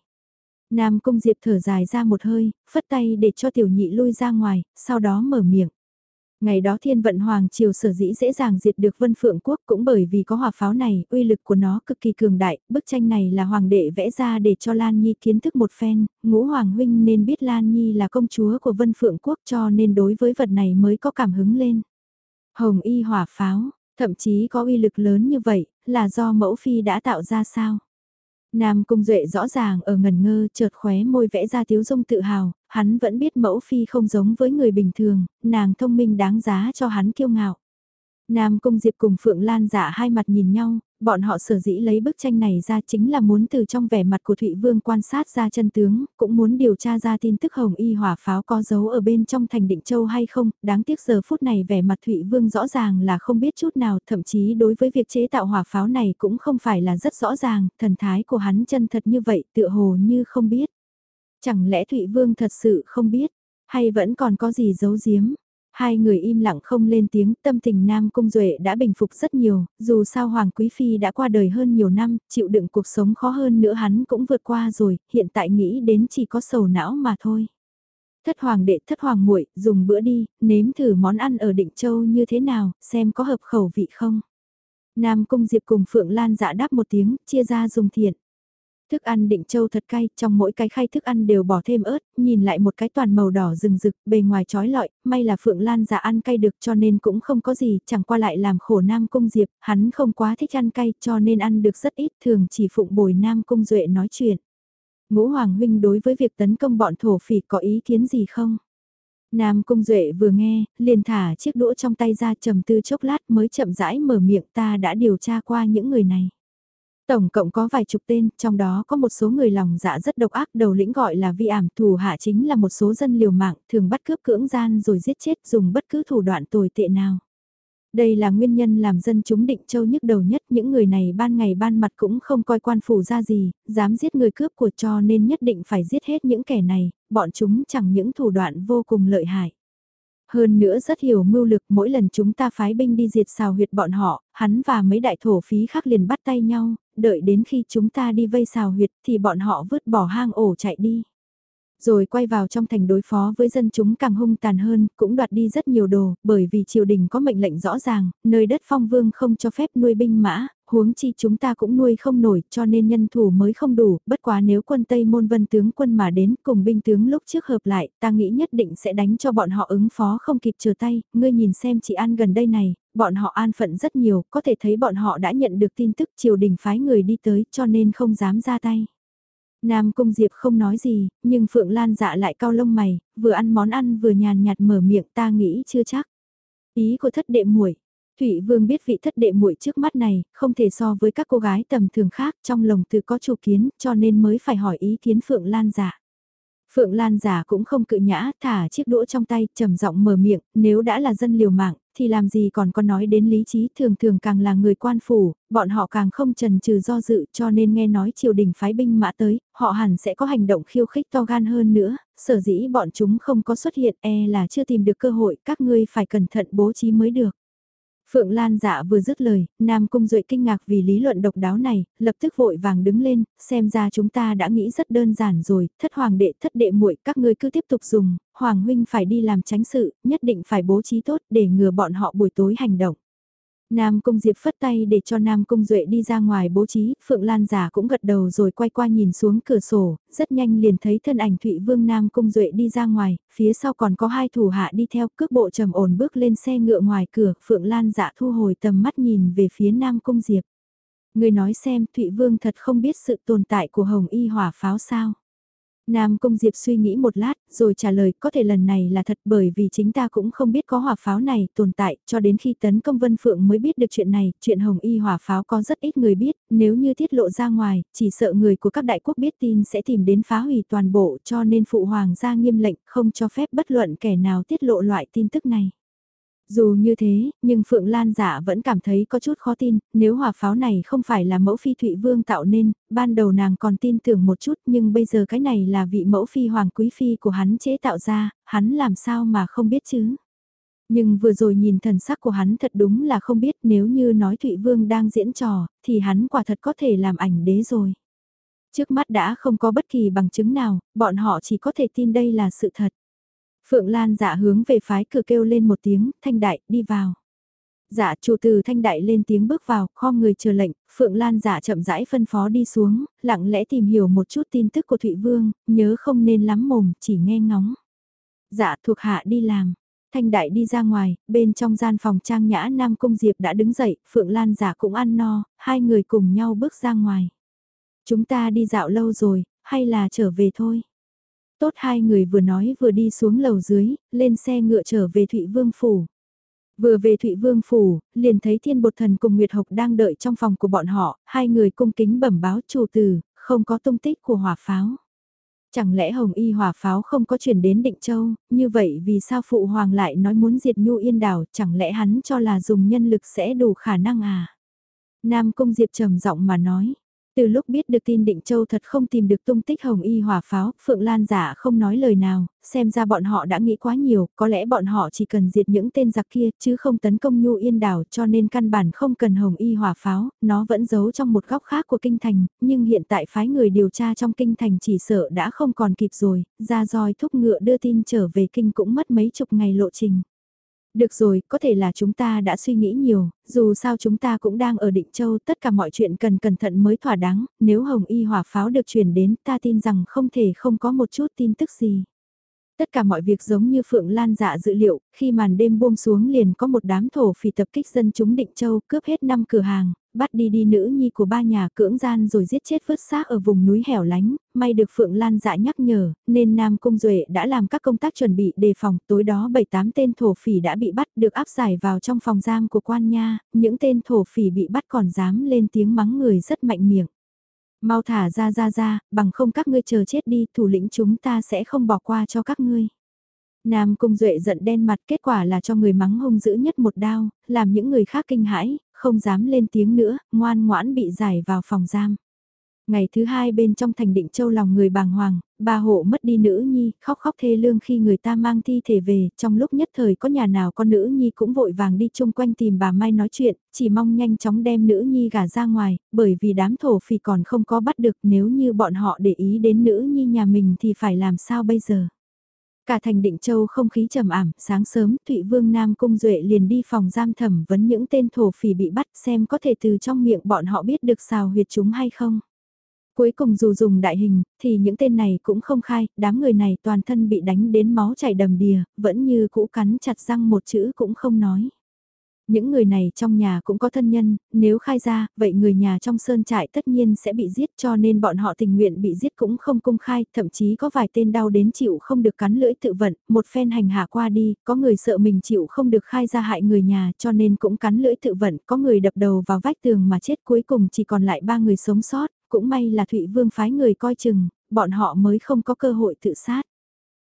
Nam Cung Diệp thở dài ra một hơi, phất tay để cho tiểu nhị lui ra ngoài, sau đó mở miệng. Ngày đó thiên vận hoàng triều sở dĩ dễ dàng diệt được vân phượng quốc cũng bởi vì có hỏa pháo này, uy lực của nó cực kỳ cường đại, bức tranh này là hoàng đệ vẽ ra để cho Lan Nhi kiến thức một phen, ngũ hoàng huynh nên biết Lan Nhi là công chúa của vân phượng quốc cho nên đối với vật này mới có cảm hứng lên. Hồng y hỏa pháo, thậm chí có uy lực lớn như vậy, là do mẫu phi đã tạo ra sao? Nam Cung Duệ rõ ràng ở ngần ngơ chợt khóe môi vẽ ra tiếu dung tự hào, hắn vẫn biết mẫu phi không giống với người bình thường, nàng thông minh đáng giá cho hắn kiêu ngạo. Nam Cung Diệp cùng Phượng Lan giả hai mặt nhìn nhau, bọn họ sở dĩ lấy bức tranh này ra chính là muốn từ trong vẻ mặt của Thụy Vương quan sát ra chân tướng, cũng muốn điều tra ra tin tức hồng y hỏa pháo có giấu ở bên trong thành định châu hay không, đáng tiếc giờ phút này vẻ mặt Thụy Vương rõ ràng là không biết chút nào, thậm chí đối với việc chế tạo hỏa pháo này cũng không phải là rất rõ ràng, thần thái của hắn chân thật như vậy tựa hồ như không biết. Chẳng lẽ Thụy Vương thật sự không biết, hay vẫn còn có gì giấu giếm? Hai người im lặng không lên tiếng, tâm tình Nam Cung Duệ đã bình phục rất nhiều, dù sao Hoàng Quý Phi đã qua đời hơn nhiều năm, chịu đựng cuộc sống khó hơn nữa hắn cũng vượt qua rồi, hiện tại nghĩ đến chỉ có sầu não mà thôi. Thất Hoàng đệ thất Hoàng muội dùng bữa đi, nếm thử món ăn ở Định Châu như thế nào, xem có hợp khẩu vị không. Nam Cung Diệp cùng Phượng Lan dạ đáp một tiếng, chia ra dùng thiện. Thức ăn định châu thật cay, trong mỗi cái khay thức ăn đều bỏ thêm ớt, nhìn lại một cái toàn màu đỏ rừng rực, bề ngoài trói lọi, may là Phượng Lan giả ăn cay được cho nên cũng không có gì, chẳng qua lại làm khổ Nam Cung Diệp, hắn không quá thích ăn cay cho nên ăn được rất ít, thường chỉ phụng bồi Nam Cung Duệ nói chuyện. Ngũ Hoàng Huynh đối với việc tấn công bọn thổ phỉ có ý kiến gì không? Nam Cung Duệ vừa nghe, liền thả chiếc đũa trong tay ra trầm tư chốc lát mới chậm rãi mở miệng ta đã điều tra qua những người này. Tổng cộng có vài chục tên, trong đó có một số người lòng dạ rất độc ác đầu lĩnh gọi là vi ảm thủ hạ chính là một số dân liều mạng thường bắt cướp cưỡng gian rồi giết chết dùng bất cứ thủ đoạn tồi tệ nào. Đây là nguyên nhân làm dân chúng định châu nhức đầu nhất những người này ban ngày ban mặt cũng không coi quan phủ ra gì, dám giết người cướp của cho nên nhất định phải giết hết những kẻ này, bọn chúng chẳng những thủ đoạn vô cùng lợi hại. Hơn nữa rất hiểu mưu lực mỗi lần chúng ta phái binh đi diệt xào huyệt bọn họ, hắn và mấy đại thổ phí khác liền bắt tay nhau, đợi đến khi chúng ta đi vây xào huyệt thì bọn họ vứt bỏ hang ổ chạy đi. Rồi quay vào trong thành đối phó với dân chúng càng hung tàn hơn, cũng đoạt đi rất nhiều đồ, bởi vì triều đình có mệnh lệnh rõ ràng, nơi đất phong vương không cho phép nuôi binh mã, huống chi chúng ta cũng nuôi không nổi cho nên nhân thủ mới không đủ, bất quá nếu quân Tây Môn Vân tướng quân mà đến cùng binh tướng lúc trước hợp lại, ta nghĩ nhất định sẽ đánh cho bọn họ ứng phó không kịp chờ tay, ngươi nhìn xem chị An gần đây này, bọn họ an phận rất nhiều, có thể thấy bọn họ đã nhận được tin tức triều đình phái người đi tới cho nên không dám ra tay. Nam Cung Diệp không nói gì, nhưng Phượng Lan dạ lại cao lông mày, vừa ăn món ăn vừa nhàn nhạt mở miệng ta nghĩ chưa chắc. Ý của thất đệ muội Thụy Vương biết vị thất đệ muội trước mắt này, không thể so với các cô gái tầm thường khác, trong lòng tự có chủ kiến, cho nên mới phải hỏi ý kiến Phượng Lan giả. Phượng Lan giả cũng không cự nhã, thả chiếc đũa trong tay, trầm giọng mở miệng, nếu đã là dân liều mạng, thì làm gì còn có nói đến lý trí, thường thường càng là người quan phủ, bọn họ càng không trần trừ do dự, cho nên nghe nói triều đình phái binh mã tới, họ hẳn sẽ có hành động khiêu khích to gan hơn nữa, sở dĩ bọn chúng không có xuất hiện e là chưa tìm được cơ hội, các ngươi phải cẩn thận bố trí mới được. Phượng Lan dạ vừa dứt lời, Nam Cung Duệ kinh ngạc vì lý luận độc đáo này, lập tức vội vàng đứng lên, xem ra chúng ta đã nghĩ rất đơn giản rồi, thất hoàng đệ thất đệ muội các ngươi cứ tiếp tục dùng, hoàng huynh phải đi làm tránh sự, nhất định phải bố trí tốt để ngừa bọn họ buổi tối hành động. Nam Cung Diệp phất tay để cho Nam Cung Duệ đi ra ngoài bố trí, Phượng Lan giả cũng gật đầu rồi quay qua nhìn xuống cửa sổ, rất nhanh liền thấy thân ảnh Thụy Vương Nam Cung Duệ đi ra ngoài, phía sau còn có hai thủ hạ đi theo cước bộ trầm ổn bước lên xe ngựa ngoài cửa, Phượng Lan giả thu hồi tầm mắt nhìn về phía Nam Cung Diệp. Người nói xem Thụy Vương thật không biết sự tồn tại của Hồng Y hỏa pháo sao. Nam Cung Diệp suy nghĩ một lát, rồi trả lời có thể lần này là thật bởi vì chính ta cũng không biết có hỏa pháo này tồn tại, cho đến khi tấn công Vân Phượng mới biết được chuyện này, chuyện Hồng Y hỏa pháo có rất ít người biết, nếu như tiết lộ ra ngoài, chỉ sợ người của các đại quốc biết tin sẽ tìm đến phá hủy toàn bộ cho nên Phụ Hoàng ra nghiêm lệnh không cho phép bất luận kẻ nào tiết lộ loại tin tức này. Dù như thế, nhưng Phượng Lan giả vẫn cảm thấy có chút khó tin, nếu hỏa pháo này không phải là mẫu phi Thụy Vương tạo nên, ban đầu nàng còn tin tưởng một chút nhưng bây giờ cái này là vị mẫu phi hoàng quý phi của hắn chế tạo ra, hắn làm sao mà không biết chứ. Nhưng vừa rồi nhìn thần sắc của hắn thật đúng là không biết nếu như nói Thụy Vương đang diễn trò, thì hắn quả thật có thể làm ảnh đế rồi. Trước mắt đã không có bất kỳ bằng chứng nào, bọn họ chỉ có thể tin đây là sự thật. Phượng Lan dạ hướng về phái cửa kêu lên một tiếng, thanh đại, đi vào. Dạ chủ từ thanh đại lên tiếng bước vào, kho người chờ lệnh, Phượng Lan dạ chậm rãi phân phó đi xuống, lặng lẽ tìm hiểu một chút tin tức của Thụy Vương, nhớ không nên lắm mồm, chỉ nghe ngóng. Dạ thuộc hạ đi làm. Thanh đại đi ra ngoài, bên trong gian phòng trang nhã Nam Cung Diệp đã đứng dậy, Phượng Lan giả cũng ăn no, hai người cùng nhau bước ra ngoài. Chúng ta đi dạo lâu rồi, hay là trở về thôi? Tốt hai người vừa nói vừa đi xuống lầu dưới, lên xe ngựa trở về Thụy Vương Phủ. Vừa về Thụy Vương Phủ, liền thấy Thiên Bột Thần cùng Nguyệt Hộc đang đợi trong phòng của bọn họ, hai người cung kính bẩm báo chủ tử, không có tung tích của hỏa pháo. Chẳng lẽ Hồng Y hỏa pháo không có chuyển đến Định Châu, như vậy vì sao Phụ Hoàng lại nói muốn diệt Nhu Yên Đảo, chẳng lẽ hắn cho là dùng nhân lực sẽ đủ khả năng à? Nam Cung Diệp trầm giọng mà nói, từ lúc biết được tin Định Châu thật không tìm được tung tích hồng y hỏa pháo, Phượng Lan giả không nói lời nào, xem ra bọn họ đã nghĩ quá nhiều, có lẽ bọn họ chỉ cần diệt những tên giặc kia chứ không tấn công Nhu Yên đảo cho nên căn bản không cần hồng y hỏa pháo, nó vẫn giấu trong một góc khác của kinh thành, nhưng hiện tại phái người điều tra trong kinh thành chỉ sợ đã không còn kịp rồi, ra roi thúc ngựa đưa tin trở về kinh cũng mất mấy chục ngày lộ trình. Được rồi, có thể là chúng ta đã suy nghĩ nhiều, dù sao chúng ta cũng đang ở Định Châu, tất cả mọi chuyện cần cẩn thận mới thỏa đáng, nếu Hồng Y hỏa pháo được chuyển đến ta tin rằng không thể không có một chút tin tức gì. Tất cả mọi việc giống như Phượng Lan dạ dự liệu, khi màn đêm buông xuống liền có một đám thổ phỉ tập kích dân chúng Định Châu cướp hết 5 cửa hàng, bắt đi đi nữ nhi của ba nhà cưỡng gian rồi giết chết vứt xác ở vùng núi hẻo lánh, may được Phượng Lan dạ nhắc nhở, nên Nam Cung Duệ đã làm các công tác chuẩn bị đề phòng, tối đó 7-8 tên thổ phỉ đã bị bắt được áp giải vào trong phòng giam của quan nha, những tên thổ phỉ bị bắt còn dám lên tiếng mắng người rất mạnh miệng. Mau thả ra ra ra, bằng không các ngươi chờ chết đi, thủ lĩnh chúng ta sẽ không bỏ qua cho các ngươi. Nam Cung Duệ giận đen mặt kết quả là cho người mắng hung dữ nhất một đao, làm những người khác kinh hãi, không dám lên tiếng nữa, ngoan ngoãn bị giải vào phòng giam. Ngày thứ hai bên trong thành định châu lòng người bàng hoàng, bà hộ mất đi nữ nhi, khóc khóc thê lương khi người ta mang thi thể về, trong lúc nhất thời có nhà nào con nữ nhi cũng vội vàng đi chung quanh tìm bà Mai nói chuyện, chỉ mong nhanh chóng đem nữ nhi gả ra ngoài, bởi vì đám thổ phỉ còn không có bắt được nếu như bọn họ để ý đến nữ nhi nhà mình thì phải làm sao bây giờ. Cả thành định châu không khí trầm ảm, sáng sớm Thụy Vương Nam Cung Duệ liền đi phòng giam thẩm vấn những tên thổ phỉ bị bắt xem có thể từ trong miệng bọn họ biết được xào huyệt chúng hay không. Cuối cùng dù dùng đại hình, thì những tên này cũng không khai, đám người này toàn thân bị đánh đến máu chảy đầm đìa, vẫn như cũ cắn chặt răng một chữ cũng không nói. Những người này trong nhà cũng có thân nhân, nếu khai ra, vậy người nhà trong sơn trại tất nhiên sẽ bị giết cho nên bọn họ tình nguyện bị giết cũng không công khai, thậm chí có vài tên đau đến chịu không được cắn lưỡi tự vận, một phen hành hạ qua đi, có người sợ mình chịu không được khai ra hại người nhà cho nên cũng cắn lưỡi tự vận, có người đập đầu vào vách tường mà chết cuối cùng chỉ còn lại ba người sống sót, cũng may là Thụy Vương phái người coi chừng, bọn họ mới không có cơ hội tự sát.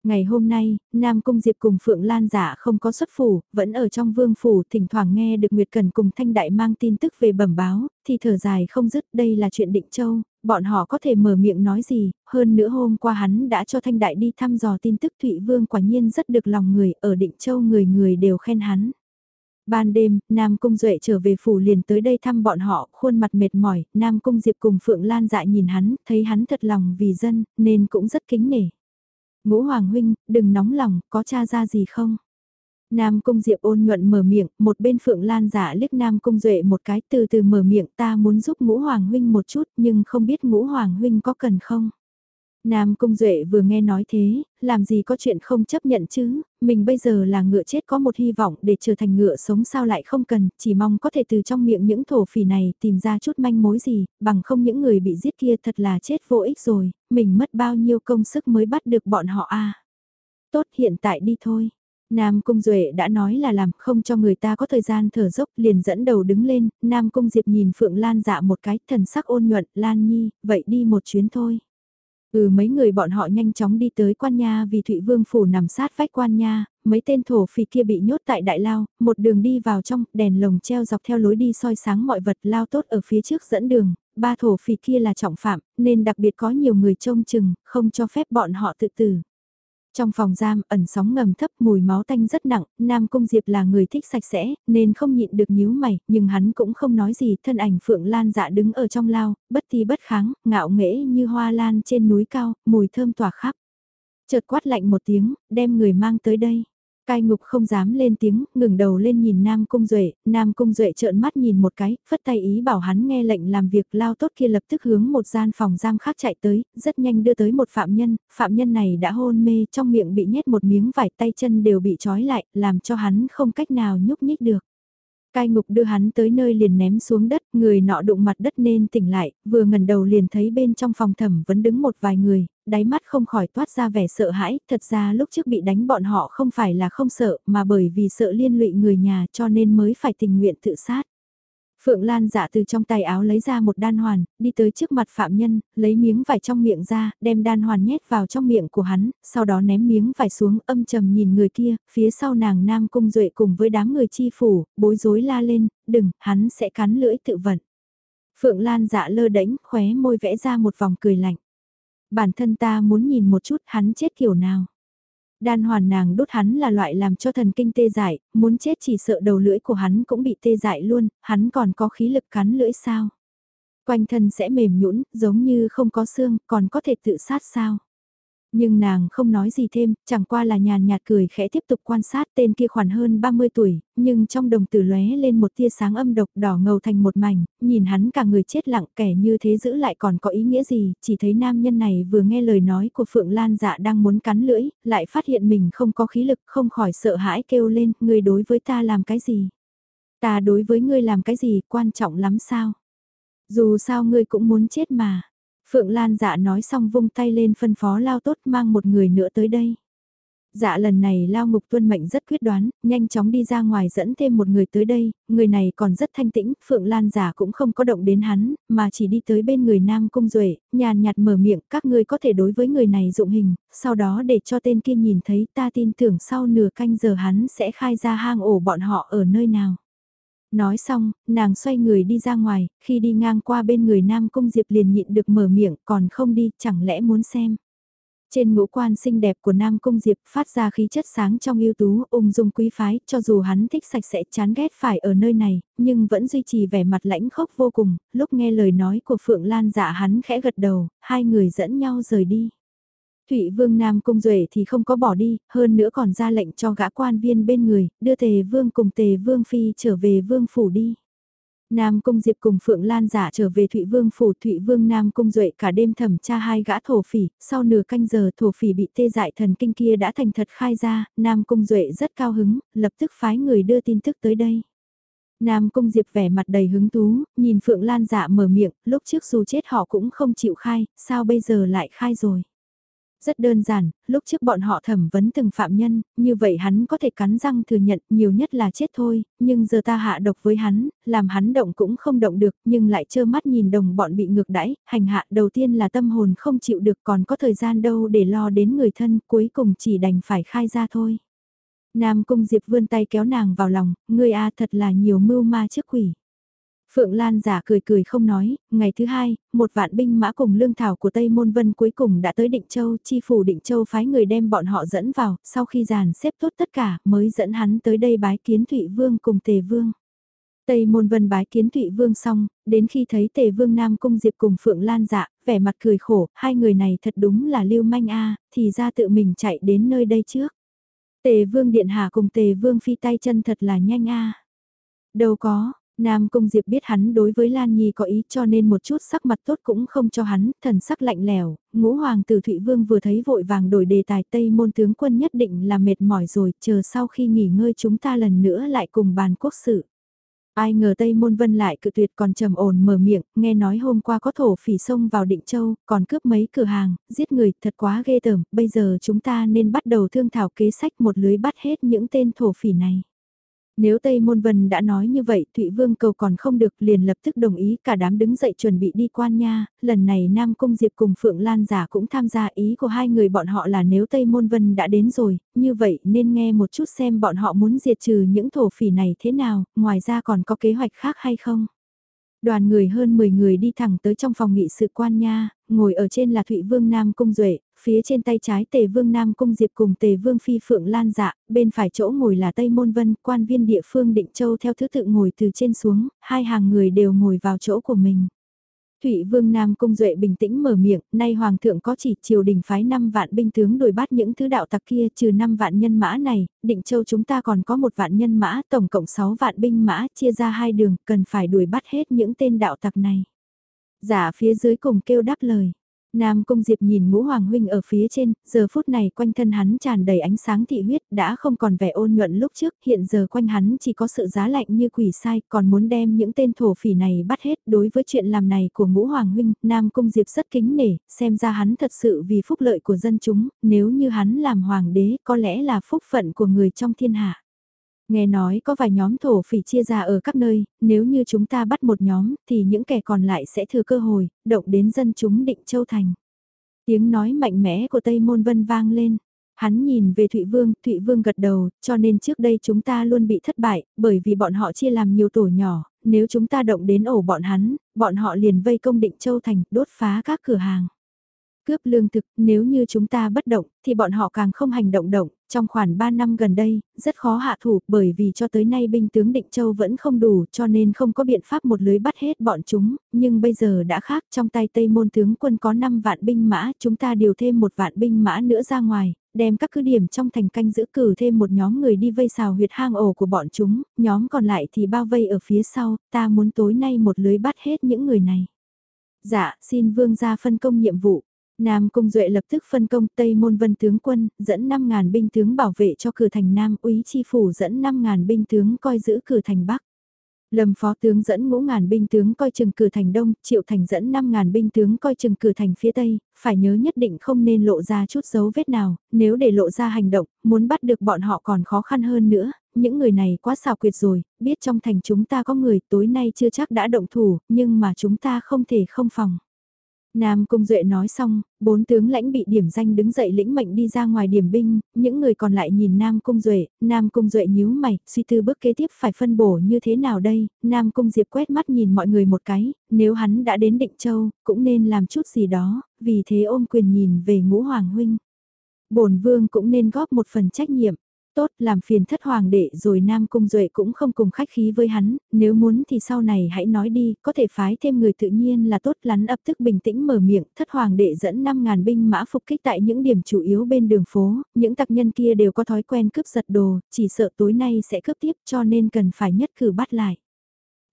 Ngày hôm nay, Nam Cung Diệp cùng Phượng Lan giả không có xuất phủ, vẫn ở trong vương phủ, thỉnh thoảng nghe được Nguyệt Cần cùng Thanh Đại mang tin tức về bẩm báo, thì thở dài không dứt đây là chuyện định châu, bọn họ có thể mở miệng nói gì, hơn nữa hôm qua hắn đã cho Thanh Đại đi thăm dò tin tức Thụy Vương quả nhiên rất được lòng người, ở định châu người người đều khen hắn. Ban đêm, Nam Cung Duệ trở về phủ liền tới đây thăm bọn họ, khuôn mặt mệt mỏi, Nam Cung Diệp cùng Phượng Lan dại nhìn hắn, thấy hắn thật lòng vì dân, nên cũng rất kính nể. Ngũ Hoàng Huynh, đừng nóng lòng, có cha ra gì không? Nam Cung Diệp ôn nhuận mở miệng, một bên Phượng Lan giả liếc Nam Cung Duệ một cái từ từ mở miệng ta muốn giúp Ngũ Hoàng Huynh một chút nhưng không biết Ngũ Hoàng Huynh có cần không? Nam Cung Duệ vừa nghe nói thế, làm gì có chuyện không chấp nhận chứ, mình bây giờ là ngựa chết có một hy vọng để trở thành ngựa sống sao lại không cần, chỉ mong có thể từ trong miệng những thổ phỉ này tìm ra chút manh mối gì, bằng không những người bị giết kia thật là chết vô ích rồi, mình mất bao nhiêu công sức mới bắt được bọn họ a Tốt hiện tại đi thôi. Nam Cung Duệ đã nói là làm không cho người ta có thời gian thở dốc liền dẫn đầu đứng lên, Nam Cung Diệp nhìn Phượng Lan dạ một cái thần sắc ôn nhuận, Lan Nhi, vậy đi một chuyến thôi. Ừ mấy người bọn họ nhanh chóng đi tới quan nha vì Thụy Vương Phủ nằm sát vách quan nha, mấy tên thổ phỉ kia bị nhốt tại đại lao, một đường đi vào trong, đèn lồng treo dọc theo lối đi soi sáng mọi vật lao tốt ở phía trước dẫn đường, ba thổ phỉ kia là trọng phạm, nên đặc biệt có nhiều người trông chừng, không cho phép bọn họ tự tử. Trong phòng giam ẩn sóng ngầm thấp mùi máu tanh rất nặng, Nam Cung Diệp là người thích sạch sẽ, nên không nhịn được nhíu mày, nhưng hắn cũng không nói gì, thân ảnh Phượng Lan dạ đứng ở trong lao, bất thi bất kháng, ngạo nghễ như hoa lan trên núi cao, mùi thơm tỏa khắp. Chợt quát lạnh một tiếng, đem người mang tới đây. Cai ngục không dám lên tiếng, ngừng đầu lên nhìn Nam Cung Duệ, Nam Cung Duệ trợn mắt nhìn một cái, phất tay ý bảo hắn nghe lệnh làm việc lao tốt kia lập tức hướng một gian phòng giam khác chạy tới, rất nhanh đưa tới một phạm nhân, phạm nhân này đã hôn mê trong miệng bị nhét một miếng vải tay chân đều bị trói lại, làm cho hắn không cách nào nhúc nhích được. Cai ngục đưa hắn tới nơi liền ném xuống đất, người nọ đụng mặt đất nên tỉnh lại, vừa ngẩng đầu liền thấy bên trong phòng thẩm vẫn đứng một vài người, đáy mắt không khỏi toát ra vẻ sợ hãi, thật ra lúc trước bị đánh bọn họ không phải là không sợ, mà bởi vì sợ liên lụy người nhà cho nên mới phải tình nguyện tự sát. Phượng Lan dạ từ trong tay áo lấy ra một đan hoàn, đi tới trước mặt phạm nhân, lấy miếng vải trong miệng ra, đem đan hoàn nhét vào trong miệng của hắn, sau đó ném miếng vải xuống âm trầm nhìn người kia, phía sau nàng Nam Cung Duệ cùng với đám người chi phủ, bối rối la lên, đừng, hắn sẽ cắn lưỡi tự vận. Phượng Lan dạ lơ đễnh khóe môi vẽ ra một vòng cười lạnh. Bản thân ta muốn nhìn một chút hắn chết kiểu nào. Đan hoàn nàng đốt hắn là loại làm cho thần kinh tê dại, muốn chết chỉ sợ đầu lưỡi của hắn cũng bị tê dại luôn, hắn còn có khí lực cắn lưỡi sao. Quanh thân sẽ mềm nhũn giống như không có xương, còn có thể tự sát sao. Nhưng nàng không nói gì thêm, chẳng qua là nhàn nhạt cười khẽ tiếp tục quan sát tên kia khoảng hơn 30 tuổi, nhưng trong đồng tử lóe lên một tia sáng âm độc đỏ ngầu thành một mảnh, nhìn hắn cả người chết lặng kẻ như thế giữ lại còn có ý nghĩa gì, chỉ thấy nam nhân này vừa nghe lời nói của Phượng Lan dạ đang muốn cắn lưỡi, lại phát hiện mình không có khí lực không khỏi sợ hãi kêu lên, người đối với ta làm cái gì? Ta đối với ngươi làm cái gì quan trọng lắm sao? Dù sao ngươi cũng muốn chết mà. Phượng Lan dạ nói xong vung tay lên phân phó lao tốt mang một người nữa tới đây. Dạ lần này lao ngục tuân mệnh rất quyết đoán, nhanh chóng đi ra ngoài dẫn thêm một người tới đây, người này còn rất thanh tĩnh, Phượng Lan giả cũng không có động đến hắn, mà chỉ đi tới bên người Nam Cung Duệ, nhàn nhạt mở miệng, các ngươi có thể đối với người này dụng hình, sau đó để cho tên kia nhìn thấy ta tin tưởng sau nửa canh giờ hắn sẽ khai ra hang ổ bọn họ ở nơi nào. Nói xong, nàng xoay người đi ra ngoài, khi đi ngang qua bên người Nam Cung Diệp liền nhịn được mở miệng còn không đi, chẳng lẽ muốn xem. Trên ngũ quan xinh đẹp của Nam Cung Diệp phát ra khí chất sáng trong yêu tú, ung dung quý phái, cho dù hắn thích sạch sẽ chán ghét phải ở nơi này, nhưng vẫn duy trì vẻ mặt lãnh khốc vô cùng, lúc nghe lời nói của Phượng Lan dạ hắn khẽ gật đầu, hai người dẫn nhau rời đi. Thụy Vương Nam Cung Duệ thì không có bỏ đi, hơn nữa còn ra lệnh cho gã quan viên bên người, đưa Tề Vương cùng Tề Vương Phi trở về Vương Phủ đi. Nam Cung Diệp cùng Phượng Lan giả trở về Thụy Vương Phủ Thụy Vương Nam Cung Duệ cả đêm thẩm tra hai gã thổ phỉ, sau nửa canh giờ thổ phỉ bị tê dại thần kinh kia đã thành thật khai ra, Nam Cung Duệ rất cao hứng, lập tức phái người đưa tin tức tới đây. Nam Cung Diệp vẻ mặt đầy hứng thú, nhìn Phượng Lan dạ mở miệng, lúc trước dù chết họ cũng không chịu khai, sao bây giờ lại khai rồi. Rất đơn giản, lúc trước bọn họ thẩm vấn từng phạm nhân, như vậy hắn có thể cắn răng thừa nhận nhiều nhất là chết thôi, nhưng giờ ta hạ độc với hắn, làm hắn động cũng không động được, nhưng lại trơ mắt nhìn đồng bọn bị ngược đãi, hành hạ đầu tiên là tâm hồn không chịu được còn có thời gian đâu để lo đến người thân, cuối cùng chỉ đành phải khai ra thôi. Nam Cung Diệp vươn tay kéo nàng vào lòng, ngươi a thật là nhiều mưu ma trước quỷ. Phượng Lan giả cười cười không nói, ngày thứ hai, một vạn binh mã cùng lương thảo của Tây Môn Vân cuối cùng đã tới Định Châu, chi phủ Định Châu phái người đem bọn họ dẫn vào, sau khi giàn xếp tốt tất cả, mới dẫn hắn tới đây bái kiến Thụy Vương cùng Tề Vương. Tây Môn Vân bái kiến Thụy Vương xong, đến khi thấy Tề Vương Nam Cung Diệp cùng Phượng Lan dạ, vẻ mặt cười khổ, hai người này thật đúng là lưu manh a thì ra tự mình chạy đến nơi đây trước. Tề Vương Điện Hạ cùng Tề Vương Phi tay chân thật là nhanh a Đâu có, Nam Cung Diệp biết hắn đối với Lan Nhi có ý cho nên một chút sắc mặt tốt cũng không cho hắn, thần sắc lạnh lèo, ngũ hoàng tử Thụy Vương vừa thấy vội vàng đổi đề tài Tây môn tướng quân nhất định là mệt mỏi rồi, chờ sau khi nghỉ ngơi chúng ta lần nữa lại cùng bàn quốc sự. Ai ngờ Tây Môn Vân lại cự tuyệt còn trầm ổn mở miệng, nghe nói hôm qua có thổ phỉ xông vào Định Châu, còn cướp mấy cửa hàng, giết người, thật quá ghê tởm, bây giờ chúng ta nên bắt đầu thương thảo kế sách một lưới bắt hết những tên thổ phỉ này. Nếu Tây Môn Vân đã nói như vậy, Thụy Vương cầu còn không được liền lập tức đồng ý cả đám đứng dậy chuẩn bị đi quan nha, lần này Nam Cung Diệp cùng Phượng Lan giả cũng tham gia ý của hai người bọn họ là nếu Tây Môn Vân đã đến rồi, như vậy nên nghe một chút xem bọn họ muốn diệt trừ những thổ phỉ này thế nào, ngoài ra còn có kế hoạch khác hay không. Đoàn người hơn 10 người đi thẳng tới trong phòng nghị sự quan nha, ngồi ở trên là Thụy Vương Nam Cung Duệ, phía trên tay trái Tề Vương Nam Cung Diệp cùng Tề Vương Phi Phượng Lan dạ, bên phải chỗ ngồi là Tây Môn Vân, quan viên địa phương Định Châu theo thứ tự ngồi từ trên xuống, hai hàng người đều ngồi vào chỗ của mình. Thụy Vương Nam Cung Duệ bình tĩnh mở miệng, nay Hoàng thượng có chỉ triều đình phái 5 vạn binh tướng đuổi bắt những thứ đạo tặc kia trừ 5 vạn nhân mã này, định châu chúng ta còn có một vạn nhân mã, tổng cộng 6 vạn binh mã chia ra hai đường, cần phải đuổi bắt hết những tên đạo tặc này. Giả phía dưới cùng kêu đáp lời. Nam Cung Diệp nhìn ngũ hoàng huynh ở phía trên, giờ phút này quanh thân hắn tràn đầy ánh sáng thị huyết đã không còn vẻ ôn nhuận lúc trước, hiện giờ quanh hắn chỉ có sự giá lạnh như quỷ sai, còn muốn đem những tên thổ phỉ này bắt hết đối với chuyện làm này của ngũ hoàng huynh, Nam Cung Diệp rất kính nể, xem ra hắn thật sự vì phúc lợi của dân chúng, nếu như hắn làm hoàng đế có lẽ là phúc phận của người trong thiên hạ. Nghe nói có vài nhóm thổ phỉ chia ra ở các nơi, nếu như chúng ta bắt một nhóm thì những kẻ còn lại sẽ thừa cơ hội, động đến dân chúng định châu thành. Tiếng nói mạnh mẽ của Tây Môn Vân vang lên. Hắn nhìn về Thụy Vương, Thụy Vương gật đầu, cho nên trước đây chúng ta luôn bị thất bại, bởi vì bọn họ chia làm nhiều tổ nhỏ, nếu chúng ta động đến ổ bọn hắn, bọn họ liền vây công định châu thành, đốt phá các cửa hàng. Cướp lương thực, nếu như chúng ta bất động, thì bọn họ càng không hành động động, trong khoảng 3 năm gần đây, rất khó hạ thủ bởi vì cho tới nay binh tướng Định Châu vẫn không đủ cho nên không có biện pháp một lưới bắt hết bọn chúng, nhưng bây giờ đã khác trong tay Tây Môn tướng quân có 5 vạn binh mã, chúng ta điều thêm một vạn binh mã nữa ra ngoài, đem các cứ điểm trong thành canh giữ cử thêm một nhóm người đi vây xào huyệt hang ổ của bọn chúng, nhóm còn lại thì bao vây ở phía sau, ta muốn tối nay một lưới bắt hết những người này. Dạ, xin vương gia phân công nhiệm vụ. Nam Cung Duệ lập tức phân công Tây Môn Vân tướng quân, dẫn 5.000 binh tướng bảo vệ cho cửa thành Nam, úy chi phủ dẫn 5.000 binh tướng coi giữ cửa thành Bắc. Lâm phó tướng dẫn ngũ ngàn binh tướng coi chừng cửa thành đông, triệu thành dẫn năm ngàn binh tướng coi chừng cửa thành phía tây, phải nhớ nhất định không nên lộ ra chút dấu vết nào, nếu để lộ ra hành động, muốn bắt được bọn họ còn khó khăn hơn nữa, những người này quá xào quyệt rồi, biết trong thành chúng ta có người tối nay chưa chắc đã động thủ, nhưng mà chúng ta không thể không phòng. Nam Cung Duệ nói xong, bốn tướng lãnh bị điểm danh đứng dậy lĩnh mệnh đi ra ngoài điểm binh, những người còn lại nhìn Nam Cung Duệ, Nam Cung Duệ nhíu mày, suy tư bước kế tiếp phải phân bổ như thế nào đây, Nam Cung Diệp quét mắt nhìn mọi người một cái, nếu hắn đã đến Định Châu, cũng nên làm chút gì đó, vì thế ôm quyền nhìn về ngũ hoàng huynh. bổn vương cũng nên góp một phần trách nhiệm. Tốt, làm phiền thất hoàng đệ rồi Nam Cung Duệ cũng không cùng khách khí với hắn, nếu muốn thì sau này hãy nói đi, có thể phái thêm người tự nhiên là tốt lắn ấp tức bình tĩnh mở miệng, thất hoàng đệ dẫn 5.000 binh mã phục kích tại những điểm chủ yếu bên đường phố, những tặc nhân kia đều có thói quen cướp giật đồ, chỉ sợ tối nay sẽ cướp tiếp cho nên cần phải nhất cử bắt lại.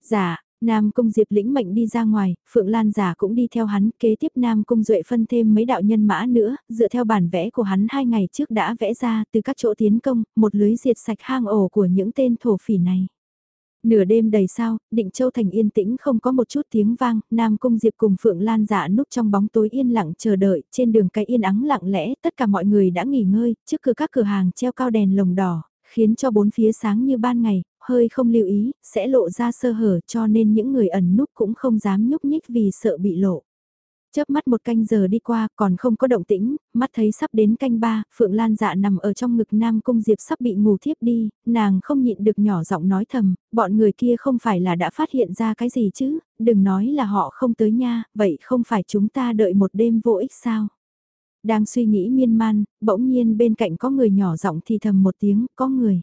Dạ, Nam Cung Diệp lĩnh mệnh đi ra ngoài, Phượng Lan giả cũng đi theo hắn, kế tiếp Nam Cung Duệ phân thêm mấy đạo nhân mã nữa, dựa theo bản vẽ của hắn hai ngày trước đã vẽ ra từ các chỗ tiến công, một lưới diệt sạch hang ổ của những tên thổ phỉ này. Nửa đêm đầy sao, định châu thành yên tĩnh không có một chút tiếng vang, Nam Cung Diệp cùng Phượng Lan giả núp trong bóng tối yên lặng chờ đợi, trên đường cái yên ắng lặng lẽ, tất cả mọi người đã nghỉ ngơi, trước cửa các cửa hàng treo cao đèn lồng đỏ, khiến cho bốn phía sáng như ban ngày, hơi không lưu ý, sẽ lộ ra sơ hở cho nên những người ẩn núp cũng không dám nhúc nhích vì sợ bị lộ. Chớp mắt một canh giờ đi qua còn không có động tĩnh, mắt thấy sắp đến canh ba, Phượng Lan dạ nằm ở trong ngực Nam Cung Diệp sắp bị ngủ thiếp đi, nàng không nhịn được nhỏ giọng nói thầm, bọn người kia không phải là đã phát hiện ra cái gì chứ, đừng nói là họ không tới nha, vậy không phải chúng ta đợi một đêm vô ích sao? Đang suy nghĩ miên man, bỗng nhiên bên cạnh có người nhỏ giọng thì thầm một tiếng, có người.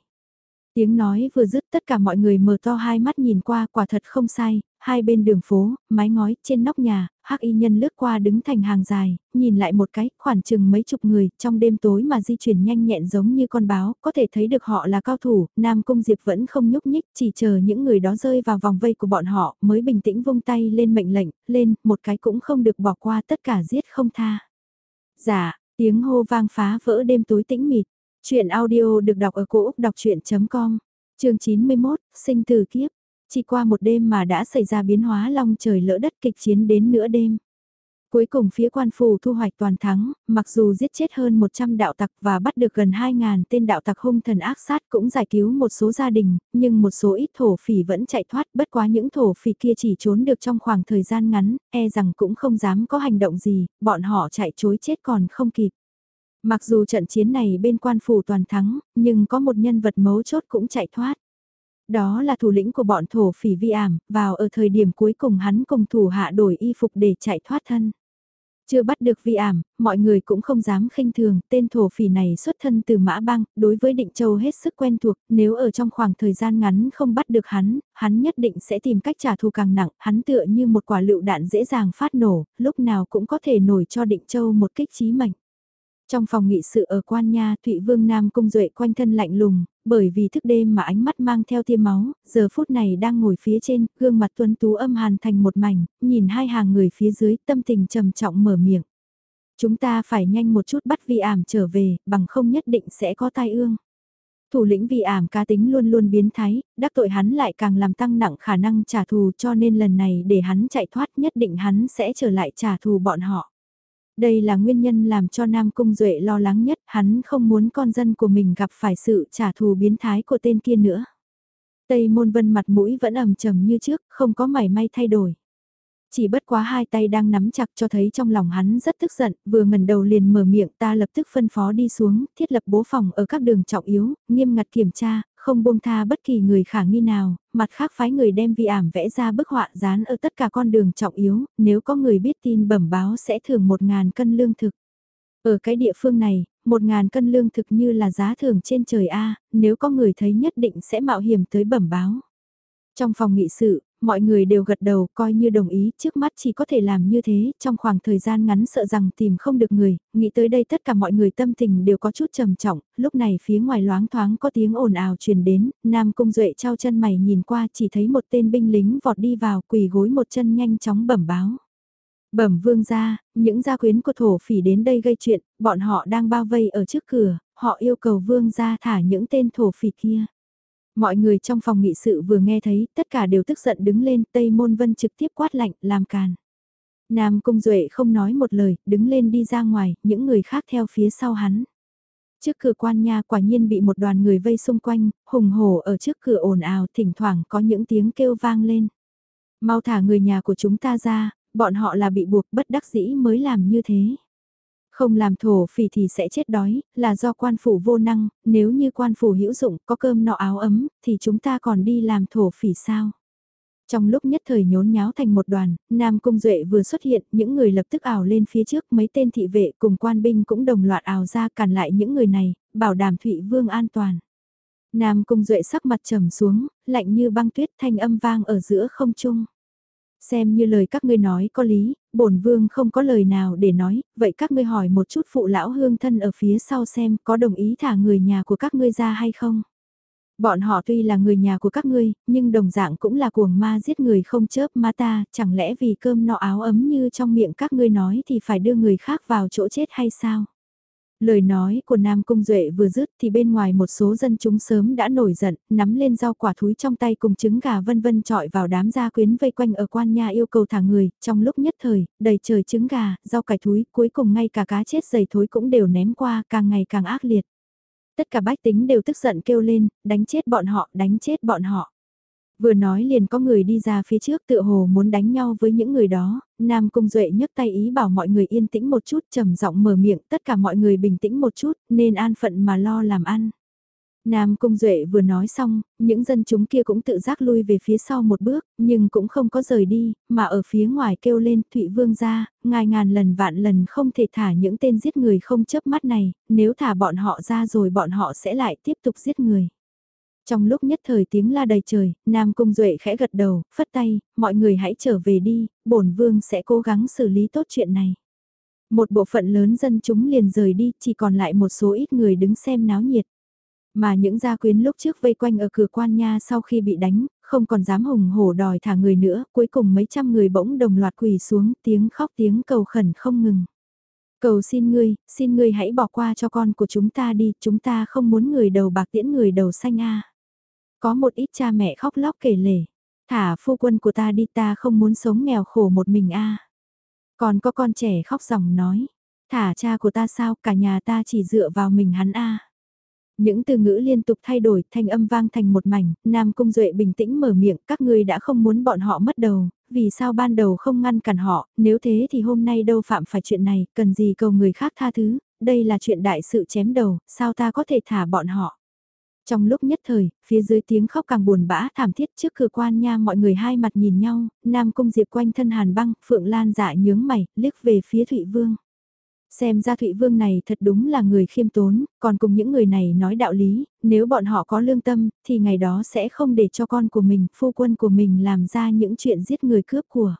Tiếng nói vừa dứt tất cả mọi người mở to hai mắt nhìn qua quả thật không sai, hai bên đường phố, mái ngói, trên nóc nhà, hắc y nhân lướt qua đứng thành hàng dài, nhìn lại một cái, khoảng chừng mấy chục người, trong đêm tối mà di chuyển nhanh nhẹn giống như con báo, có thể thấy được họ là cao thủ, Nam Cung Diệp vẫn không nhúc nhích, chỉ chờ những người đó rơi vào vòng vây của bọn họ, mới bình tĩnh vung tay lên mệnh lệnh, lên, một cái cũng không được bỏ qua tất cả giết không tha. Dạ, tiếng hô vang phá vỡ đêm tối tĩnh mịt. Chuyện audio được đọc ở cổ Úc đọc chuyện.com, trường 91, sinh từ kiếp. Chỉ qua một đêm mà đã xảy ra biến hóa long trời lỡ đất kịch chiến đến nửa đêm. Cuối cùng phía quan phủ thu hoạch toàn thắng, mặc dù giết chết hơn 100 đạo tặc và bắt được gần 2.000 tên đạo tặc hung thần ác sát cũng giải cứu một số gia đình, nhưng một số ít thổ phỉ vẫn chạy thoát bất quá những thổ phỉ kia chỉ trốn được trong khoảng thời gian ngắn, e rằng cũng không dám có hành động gì, bọn họ chạy chối chết còn không kịp. Mặc dù trận chiến này bên quan phủ toàn thắng, nhưng có một nhân vật mấu chốt cũng chạy thoát. Đó là thủ lĩnh của bọn thổ phỉ vi ảm, vào ở thời điểm cuối cùng hắn cùng thủ hạ đổi y phục để chạy thoát thân. Chưa bắt được vi ảm, mọi người cũng không dám khinh thường, tên thổ phỉ này xuất thân từ Mã Bang, đối với Định Châu hết sức quen thuộc, nếu ở trong khoảng thời gian ngắn không bắt được hắn, hắn nhất định sẽ tìm cách trả thù càng nặng, hắn tựa như một quả lựu đạn dễ dàng phát nổ, lúc nào cũng có thể nổi cho Định Châu một kích chí mệnh. Trong phòng nghị sự ở Quan Nha, Thụy Vương Nam Cung Duệ quanh thân lạnh lùng, bởi vì thức đêm mà ánh mắt mang theo tia máu, giờ phút này đang ngồi phía trên, gương mặt tuấn tú âm hàn thành một mảnh, nhìn hai hàng người phía dưới, tâm tình trầm trọng mở miệng. Chúng ta phải nhanh một chút bắt vi ảm trở về, bằng không nhất định sẽ có tai ương. Thủ lĩnh vì ảm cá tính luôn luôn biến thái, đắc tội hắn lại càng làm tăng nặng khả năng trả thù cho nên lần này để hắn chạy thoát nhất định hắn sẽ trở lại trả thù bọn họ. Đây là nguyên nhân làm cho Nam Cung Duệ lo lắng nhất, hắn không muốn con dân của mình gặp phải sự trả thù biến thái của tên kia nữa. Tây Môn Vân mặt mũi vẫn ẩm trầm như trước, không có mảy may thay đổi. Chỉ bất quá hai tay đang nắm chặt cho thấy trong lòng hắn rất tức giận, vừa ngẩn đầu liền mở miệng ta lập tức phân phó đi xuống, thiết lập bố phòng ở các đường trọng yếu, nghiêm ngặt kiểm tra, không buông tha bất kỳ người khả nghi nào, mặt khác phái người đem vi ảm vẽ ra bức họa dán ở tất cả con đường trọng yếu, nếu có người biết tin bẩm báo sẽ thưởng một ngàn cân lương thực. Ở cái địa phương này, một ngàn cân lương thực như là giá thưởng trên trời A, nếu có người thấy nhất định sẽ mạo hiểm tới bẩm báo. Trong phòng nghị sự, mọi người đều gật đầu coi như đồng ý trước mắt chỉ có thể làm như thế trong khoảng thời gian ngắn sợ rằng tìm không được người, nghĩ tới đây tất cả mọi người tâm tình đều có chút trầm trọng, lúc này phía ngoài loáng thoáng có tiếng ồn ào truyền đến, Nam Cung Duệ trao chân mày nhìn qua chỉ thấy một tên binh lính vọt đi vào quỳ gối một chân nhanh chóng bẩm báo. Bẩm vương gia, những gia quyến của thổ phỉ đến đây gây chuyện, bọn họ đang bao vây ở trước cửa, họ yêu cầu vương gia thả những tên thổ phỉ kia. Mọi người trong phòng nghị sự vừa nghe thấy, tất cả đều tức giận đứng lên, Tây Môn Vân trực tiếp quát lạnh, làm càn. Nam Cung Duệ không nói một lời, đứng lên đi ra ngoài, những người khác theo phía sau hắn. Trước cửa quan nhà quả nhiên bị một đoàn người vây xung quanh, hùng hổ ở trước cửa ồn ào, thỉnh thoảng có những tiếng kêu vang lên. Mau thả người nhà của chúng ta ra, bọn họ là bị buộc bất đắc dĩ mới làm như thế. Không làm thổ phỉ thì sẽ chết đói, là do quan phủ vô năng, nếu như quan phủ hữu dụng có cơm nọ áo ấm, thì chúng ta còn đi làm thổ phỉ sao? Trong lúc nhất thời nhốn nháo thành một đoàn, Nam Cung Duệ vừa xuất hiện, những người lập tức ảo lên phía trước, mấy tên thị vệ cùng quan binh cũng đồng loạt ảo ra cản lại những người này, bảo đảm Thụy Vương an toàn. Nam Cung Duệ sắc mặt trầm xuống, lạnh như băng tuyết thanh âm vang ở giữa không trung. Xem như lời các ngươi nói có lý, bổn vương không có lời nào để nói, vậy các ngươi hỏi một chút phụ lão hương thân ở phía sau xem có đồng ý thả người nhà của các ngươi ra hay không. Bọn họ tuy là người nhà của các ngươi, nhưng đồng dạng cũng là cuồng ma giết người không chớp ma ta, chẳng lẽ vì cơm nọ áo ấm như trong miệng các ngươi nói thì phải đưa người khác vào chỗ chết hay sao? Lời nói của Nam Cung Duệ vừa dứt thì bên ngoài một số dân chúng sớm đã nổi giận, nắm lên rau quả thúi trong tay cùng trứng gà vân vân trọi vào đám gia quyến vây quanh ở quan nhà yêu cầu thả người, trong lúc nhất thời, đầy trời trứng gà, rau cải thúi, cuối cùng ngay cả cá chết dày thối cũng đều ném qua, càng ngày càng ác liệt. Tất cả bách tính đều tức giận kêu lên, đánh chết bọn họ, đánh chết bọn họ. Vừa nói liền có người đi ra phía trước tựa hồ muốn đánh nhau với những người đó, Nam Cung Duệ nhấc tay ý bảo mọi người yên tĩnh một chút trầm giọng mở miệng tất cả mọi người bình tĩnh một chút nên an phận mà lo làm ăn. Nam Cung Duệ vừa nói xong, những dân chúng kia cũng tự giác lui về phía sau một bước, nhưng cũng không có rời đi, mà ở phía ngoài kêu lên Thụy Vương ra, ngài ngàn lần vạn lần không thể thả những tên giết người không chớp mắt này, nếu thả bọn họ ra rồi bọn họ sẽ lại tiếp tục giết người. Trong lúc nhất thời tiếng la đầy trời, Nam Cung Duệ khẽ gật đầu, phất tay, mọi người hãy trở về đi, bổn vương sẽ cố gắng xử lý tốt chuyện này. Một bộ phận lớn dân chúng liền rời đi, chỉ còn lại một số ít người đứng xem náo nhiệt. Mà những gia quyến lúc trước vây quanh ở cửa quan nha sau khi bị đánh, không còn dám hùng hổ đòi thả người nữa, cuối cùng mấy trăm người bỗng đồng loạt quỳ xuống, tiếng khóc tiếng cầu khẩn không ngừng. Cầu xin ngươi, xin ngươi hãy bỏ qua cho con của chúng ta đi, chúng ta không muốn người đầu bạc tiễn người đầu xanh a. Có một ít cha mẹ khóc lóc kể lể. Thả phu quân của ta đi ta không muốn sống nghèo khổ một mình a. Còn có con trẻ khóc ròng nói. Thả cha của ta sao cả nhà ta chỉ dựa vào mình hắn a. Những từ ngữ liên tục thay đổi, thanh âm vang thành một mảnh, Nam Cung Duệ bình tĩnh mở miệng, các ngươi đã không muốn bọn họ mất đầu, vì sao ban đầu không ngăn cản họ, nếu thế thì hôm nay đâu phạm phải chuyện này, cần gì cầu người khác tha thứ, đây là chuyện đại sự chém đầu, sao ta có thể thả bọn họ. Trong lúc nhất thời, phía dưới tiếng khóc càng buồn bã thảm thiết trước cửa quan nha mọi người hai mặt nhìn nhau, Nam Cung Diệp quanh thân hàn băng, Phượng Lan dạ nhướng mày, liếc về phía Thụy Vương. Xem ra Thụy Vương này thật đúng là người khiêm tốn, còn cùng những người này nói đạo lý, nếu bọn họ có lương tâm, thì ngày đó sẽ không để cho con của mình, phu quân của mình làm ra những chuyện giết người cướp của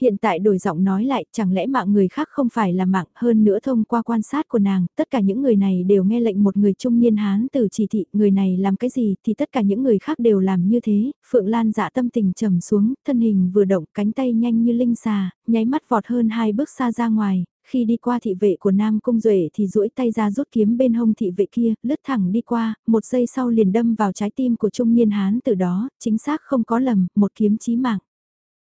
hiện tại đổi giọng nói lại chẳng lẽ mạng người khác không phải là mạng hơn nữa thông qua quan sát của nàng, tất cả những người này đều nghe lệnh một người trung niên Hán từ chỉ thị người này làm cái gì thì tất cả những người khác đều làm như thế, Phượng Lan dạ tâm tình trầm xuống, thân hình vừa động cánh tay nhanh như linh xà, nháy mắt vọt hơn hai bước xa ra ngoài, khi đi qua thị vệ của Nam Cung Duệ thì duỗi tay ra rút kiếm bên hông thị vệ kia, lướt thẳng đi qua, một giây sau liền đâm vào trái tim của trung niên Hán từ đó, chính xác không có lầm, một kiếm chí mạng.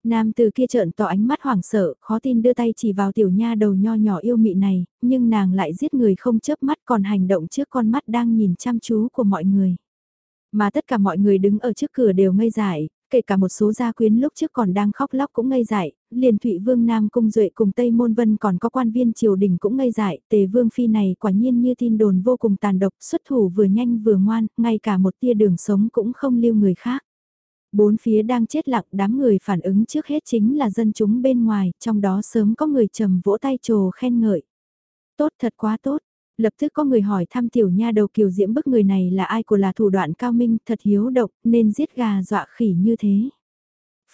Nam từ kia trợn tỏ ánh mắt hoảng sợ, khó tin đưa tay chỉ vào tiểu nha đầu nho nhỏ yêu mị này, nhưng nàng lại giết người không chớp mắt còn hành động trước con mắt đang nhìn chăm chú của mọi người. Mà tất cả mọi người đứng ở trước cửa đều ngây dại, kể cả một số gia quyến lúc trước còn đang khóc lóc cũng ngây dại, liền Thụy Vương Nam Cung Duệ cùng Tây Môn Vân còn có quan viên triều đình cũng ngây dại, Tề Vương Phi này quả nhiên như tin đồn vô cùng tàn độc, xuất thủ vừa nhanh vừa ngoan, ngay cả một tia đường sống cũng không lưu người khác. Bốn phía đang chết lặng đám người phản ứng trước hết chính là dân chúng bên ngoài, trong đó sớm có người trầm vỗ tay trồ khen ngợi. Tốt thật quá tốt, lập tức có người hỏi thăm tiểu nha đầu kiều diễm bức người này là ai của là thủ đoạn cao minh thật hiếu độc nên giết gà dọa khỉ như thế.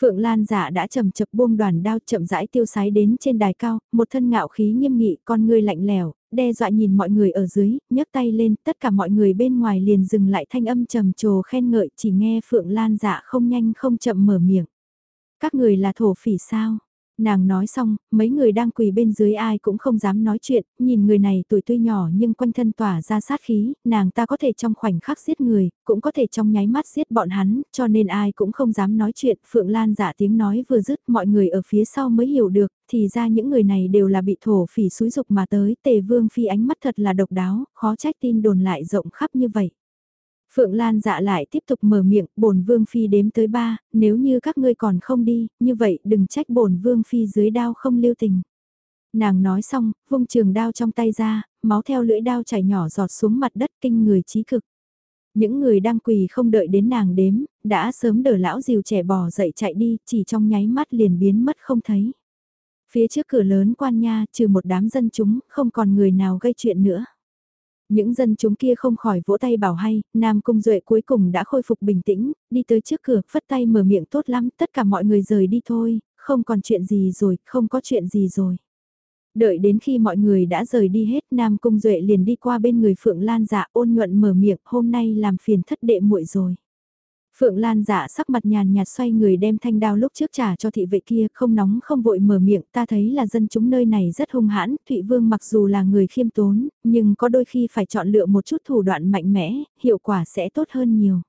Phượng Lan giả đã chậm chập buông đoàn đao chậm rãi tiêu sái đến trên đài cao, một thân ngạo khí nghiêm nghị con người lạnh lèo, đe dọa nhìn mọi người ở dưới, nhấc tay lên, tất cả mọi người bên ngoài liền dừng lại thanh âm trầm trồ khen ngợi, chỉ nghe Phượng Lan dạ không nhanh không chậm mở miệng. Các người là thổ phỉ sao? Nàng nói xong, mấy người đang quỳ bên dưới ai cũng không dám nói chuyện, nhìn người này tuổi tuy nhỏ nhưng quanh thân tỏa ra sát khí, nàng ta có thể trong khoảnh khắc giết người, cũng có thể trong nháy mắt giết bọn hắn, cho nên ai cũng không dám nói chuyện. Phượng Lan giả tiếng nói vừa dứt mọi người ở phía sau mới hiểu được, thì ra những người này đều là bị thổ phỉ xúi dục mà tới, tề vương phi ánh mắt thật là độc đáo, khó trách tin đồn lại rộng khắp như vậy. Phượng Lan dạ lại tiếp tục mở miệng, bổn vương phi đếm tới ba, nếu như các ngươi còn không đi, như vậy đừng trách bổn vương phi dưới đao không lưu tình. Nàng nói xong, vung trường đao trong tay ra, máu theo lưỡi đao chảy nhỏ giọt xuống mặt đất kinh người trí cực. Những người đang quỳ không đợi đến nàng đếm, đã sớm đỡ lão diều trẻ bò dậy chạy đi, chỉ trong nháy mắt liền biến mất không thấy. Phía trước cửa lớn quan nha, trừ một đám dân chúng, không còn người nào gây chuyện nữa. Những dân chúng kia không khỏi vỗ tay bảo hay, Nam Cung Duệ cuối cùng đã khôi phục bình tĩnh, đi tới trước cửa, phất tay mở miệng tốt lắm, tất cả mọi người rời đi thôi, không còn chuyện gì rồi, không có chuyện gì rồi. Đợi đến khi mọi người đã rời đi hết, Nam Cung Duệ liền đi qua bên người Phượng Lan dạ ôn nhuận mở miệng, hôm nay làm phiền thất đệ muội rồi. Phượng Lan dạ sắc mặt nhàn nhạt xoay người đem thanh đao lúc trước trả cho thị vệ kia, không nóng không vội mở miệng, ta thấy là dân chúng nơi này rất hung hãn, Thụy Vương mặc dù là người khiêm tốn, nhưng có đôi khi phải chọn lựa một chút thủ đoạn mạnh mẽ, hiệu quả sẽ tốt hơn nhiều.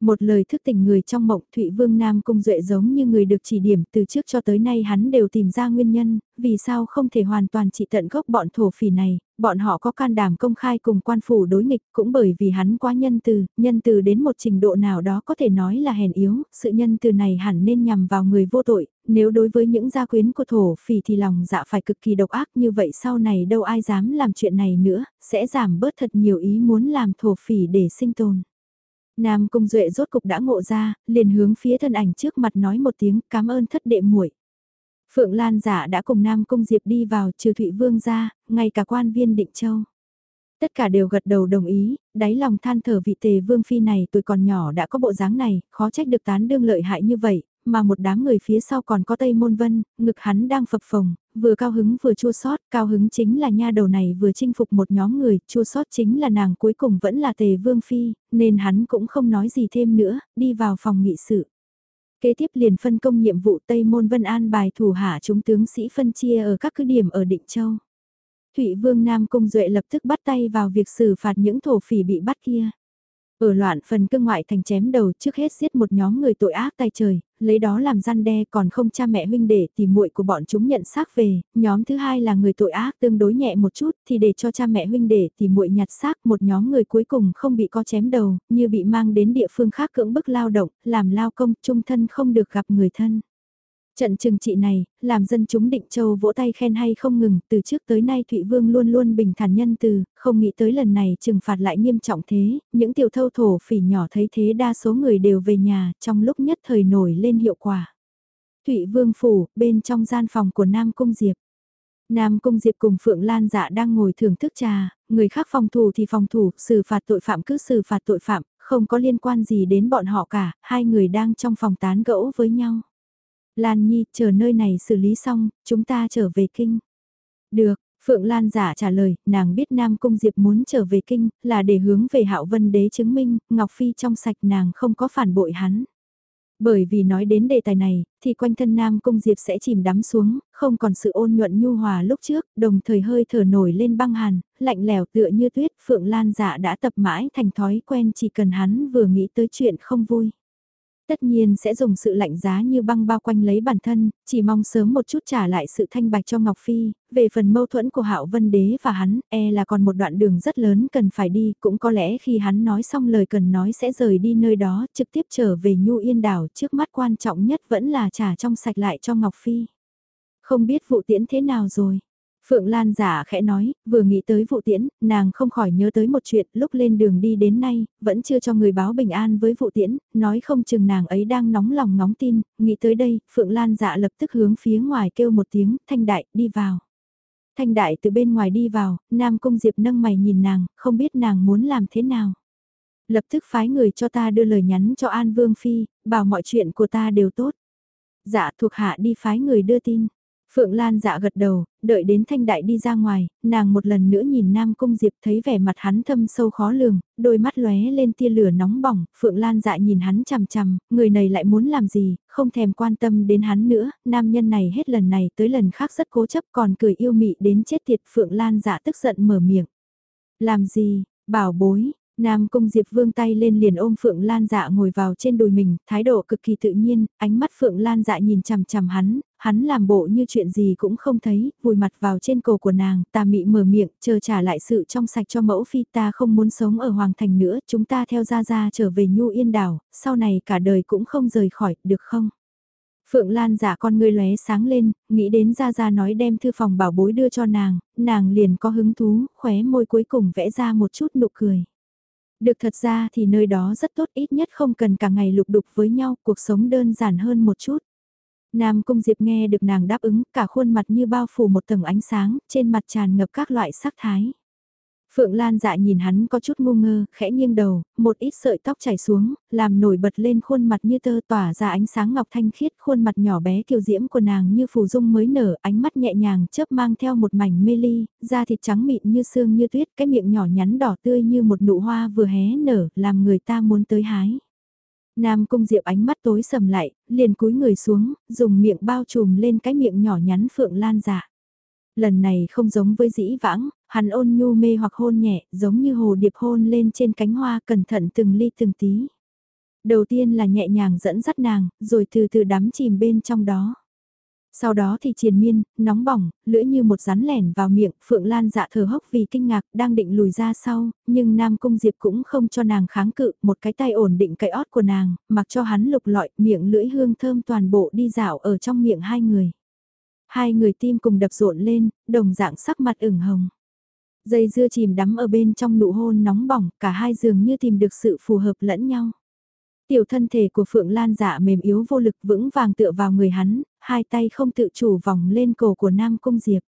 Một lời thức tỉnh người trong mộng Thụy Vương Nam Cung Duệ giống như người được chỉ điểm từ trước cho tới nay hắn đều tìm ra nguyên nhân, vì sao không thể hoàn toàn trị tận gốc bọn thổ phỉ này, bọn họ có can đảm công khai cùng quan phủ đối nghịch cũng bởi vì hắn quá nhân từ, nhân từ đến một trình độ nào đó có thể nói là hèn yếu, sự nhân từ này hẳn nên nhằm vào người vô tội, nếu đối với những gia quyến của thổ phỉ thì lòng dạ phải cực kỳ độc ác như vậy sau này đâu ai dám làm chuyện này nữa, sẽ giảm bớt thật nhiều ý muốn làm thổ phỉ để sinh tồn. Nam Cung Duệ rốt cục đã ngộ ra, liền hướng phía thân ảnh trước mặt nói một tiếng cảm ơn thất đệ muội. Phượng Lan giả đã cùng Nam Cung Diệp đi vào trừ Thụy Vương ra, ngay cả quan viên định châu. Tất cả đều gật đầu đồng ý, đáy lòng than thở vị tề vương phi này tuổi còn nhỏ đã có bộ dáng này, khó trách được tán đương lợi hại như vậy, mà một đám người phía sau còn có Tây Môn Vân, ngực hắn đang phập phồng, vừa cao hứng vừa chua sót, cao hứng chính là nha đầu này vừa chinh phục một nhóm người, chua sót chính là nàng cuối cùng vẫn là tề vương phi, nên hắn cũng không nói gì thêm nữa, đi vào phòng nghị sự. Kế tiếp liền phân công nhiệm vụ Tây Môn Vân An bài thủ hạ chúng tướng sĩ phân chia ở các cứ điểm ở Định Châu. Thụy Vương Nam Cung Duệ lập tức bắt tay vào việc xử phạt những thổ phỉ bị bắt kia. Ở loạn phần cương ngoại thành chém đầu trước hết giết một nhóm người tội ác tay trời, lấy đó làm gian đe còn không cha mẹ huynh để thì muội của bọn chúng nhận xác về, nhóm thứ hai là người tội ác tương đối nhẹ một chút thì để cho cha mẹ huynh để thì muội nhặt xác một nhóm người cuối cùng không bị co chém đầu, như bị mang đến địa phương khác cưỡng bức lao động, làm lao công trung thân không được gặp người thân. Trận trừng trị này, làm dân chúng định châu vỗ tay khen hay không ngừng, từ trước tới nay Thụy Vương luôn luôn bình thản nhân từ, không nghĩ tới lần này trừng phạt lại nghiêm trọng thế, những tiểu thâu thổ phỉ nhỏ thấy thế đa số người đều về nhà, trong lúc nhất thời nổi lên hiệu quả. Thụy Vương Phủ, bên trong gian phòng của Nam Cung Diệp. Nam Cung Diệp cùng Phượng Lan dạ đang ngồi thưởng thức trà, người khác phòng thủ thì phòng thủ, xử phạt tội phạm cứ xử phạt tội phạm, không có liên quan gì đến bọn họ cả, hai người đang trong phòng tán gẫu với nhau. Lan Nhi, chờ nơi này xử lý xong, chúng ta trở về kinh. Được, Phượng Lan giả trả lời, nàng biết Nam Cung Diệp muốn trở về kinh, là để hướng về Hạo Vân Đế chứng minh, Ngọc Phi trong sạch nàng không có phản bội hắn. Bởi vì nói đến đề tài này, thì quanh thân Nam Cung Diệp sẽ chìm đắm xuống, không còn sự ôn nhuận nhu hòa lúc trước, đồng thời hơi thở nổi lên băng hàn, lạnh lèo tựa như tuyết, Phượng Lan dạ đã tập mãi thành thói quen chỉ cần hắn vừa nghĩ tới chuyện không vui. Tất nhiên sẽ dùng sự lạnh giá như băng bao quanh lấy bản thân, chỉ mong sớm một chút trả lại sự thanh bạch cho Ngọc Phi, về phần mâu thuẫn của Hạo Vân Đế và hắn, e là còn một đoạn đường rất lớn cần phải đi, cũng có lẽ khi hắn nói xong lời cần nói sẽ rời đi nơi đó, trực tiếp trở về Nhu Yên Đảo, trước mắt quan trọng nhất vẫn là trả trong sạch lại cho Ngọc Phi. Không biết vụ tiễn thế nào rồi? Phượng Lan giả khẽ nói, vừa nghĩ tới vụ tiễn, nàng không khỏi nhớ tới một chuyện, lúc lên đường đi đến nay, vẫn chưa cho người báo bình an với vụ tiễn, nói không chừng nàng ấy đang nóng lòng ngóng tin, nghĩ tới đây, Phượng Lan dạ lập tức hướng phía ngoài kêu một tiếng, thanh đại, đi vào. Thanh đại từ bên ngoài đi vào, Nam Cung Diệp nâng mày nhìn nàng, không biết nàng muốn làm thế nào. Lập tức phái người cho ta đưa lời nhắn cho An Vương Phi, bảo mọi chuyện của ta đều tốt. Dạ thuộc hạ đi phái người đưa tin. Phượng Lan dạ gật đầu, đợi đến thanh đại đi ra ngoài, nàng một lần nữa nhìn Nam Cung Diệp thấy vẻ mặt hắn thâm sâu khó lường, đôi mắt lóe lên tia lửa nóng bỏng, Phượng Lan dạ nhìn hắn chằm chằm, người này lại muốn làm gì, không thèm quan tâm đến hắn nữa, nam nhân này hết lần này tới lần khác rất cố chấp còn cười yêu mị đến chết tiệt Phượng Lan dạ tức giận mở miệng. Làm gì, bảo bối, Nam Cung Diệp vương tay lên liền ôm Phượng Lan dạ ngồi vào trên đùi mình, thái độ cực kỳ tự nhiên, ánh mắt Phượng Lan dạ nhìn chằm chằm hắn, hắn làm bộ như chuyện gì cũng không thấy, vùi mặt vào trên cổ của nàng, ta mị mở miệng, chờ trả lại sự trong sạch cho mẫu phi ta không muốn sống ở Hoàng Thành nữa, chúng ta theo ra ra trở về Nhu Yên Đảo, sau này cả đời cũng không rời khỏi, được không? Phượng Lan giả con ngươi lóe sáng lên, nghĩ đến Gia Gia nói đem thư phòng bảo bối đưa cho nàng, nàng liền có hứng thú, khóe môi cuối cùng vẽ ra một chút nụ cười. Được thật ra thì nơi đó rất tốt ít nhất không cần cả ngày lục đục với nhau, cuộc sống đơn giản hơn một chút. Nam Cung Diệp nghe được nàng đáp ứng, cả khuôn mặt như bao phủ một tầng ánh sáng, trên mặt tràn ngập các loại sắc thái. Phượng Lan dạ nhìn hắn có chút ngu ngơ, khẽ nghiêng đầu, một ít sợi tóc chảy xuống, làm nổi bật lên khuôn mặt như tơ tỏa ra ánh sáng ngọc thanh khiết, khuôn mặt nhỏ bé kiều diễm của nàng như phù dung mới nở, ánh mắt nhẹ nhàng chớp mang theo một mảnh mê ly, da thịt trắng mịn như xương như tuyết, cái miệng nhỏ nhắn đỏ tươi như một nụ hoa vừa hé nở, làm người ta muốn tới hái. Nam Cung Diệp ánh mắt tối sầm lại, liền cúi người xuống, dùng miệng bao trùm lên cái miệng nhỏ nhắn Phượng Lan dạ. Lần này không giống với dĩ vãng, hắn ôn nhu mê hoặc hôn nhẹ, giống như hồ điệp hôn lên trên cánh hoa cẩn thận từng ly từng tí. Đầu tiên là nhẹ nhàng dẫn dắt nàng, rồi từ từ đắm chìm bên trong đó. Sau đó thì triền miên, nóng bỏng, lưỡi như một rắn lẻn vào miệng, Phượng Lan dạ thở hốc vì kinh ngạc, đang định lùi ra sau, nhưng Nam Cung Diệp cũng không cho nàng kháng cự, một cái tay ổn định cái ót của nàng, mặc cho hắn lục lọi, miệng lưỡi hương thơm toàn bộ đi dạo ở trong miệng hai người. Hai người tim cùng đập rộn lên, đồng dạng sắc mặt ửng hồng. Dây dưa chìm đắm ở bên trong nụ hôn nóng bỏng, cả hai dường như tìm được sự phù hợp lẫn nhau. Tiểu thân thể của Phượng Lan dạ mềm yếu vô lực vững vàng tựa vào người hắn, hai tay không tự chủ vòng lên cổ của Nam Cung Diệp.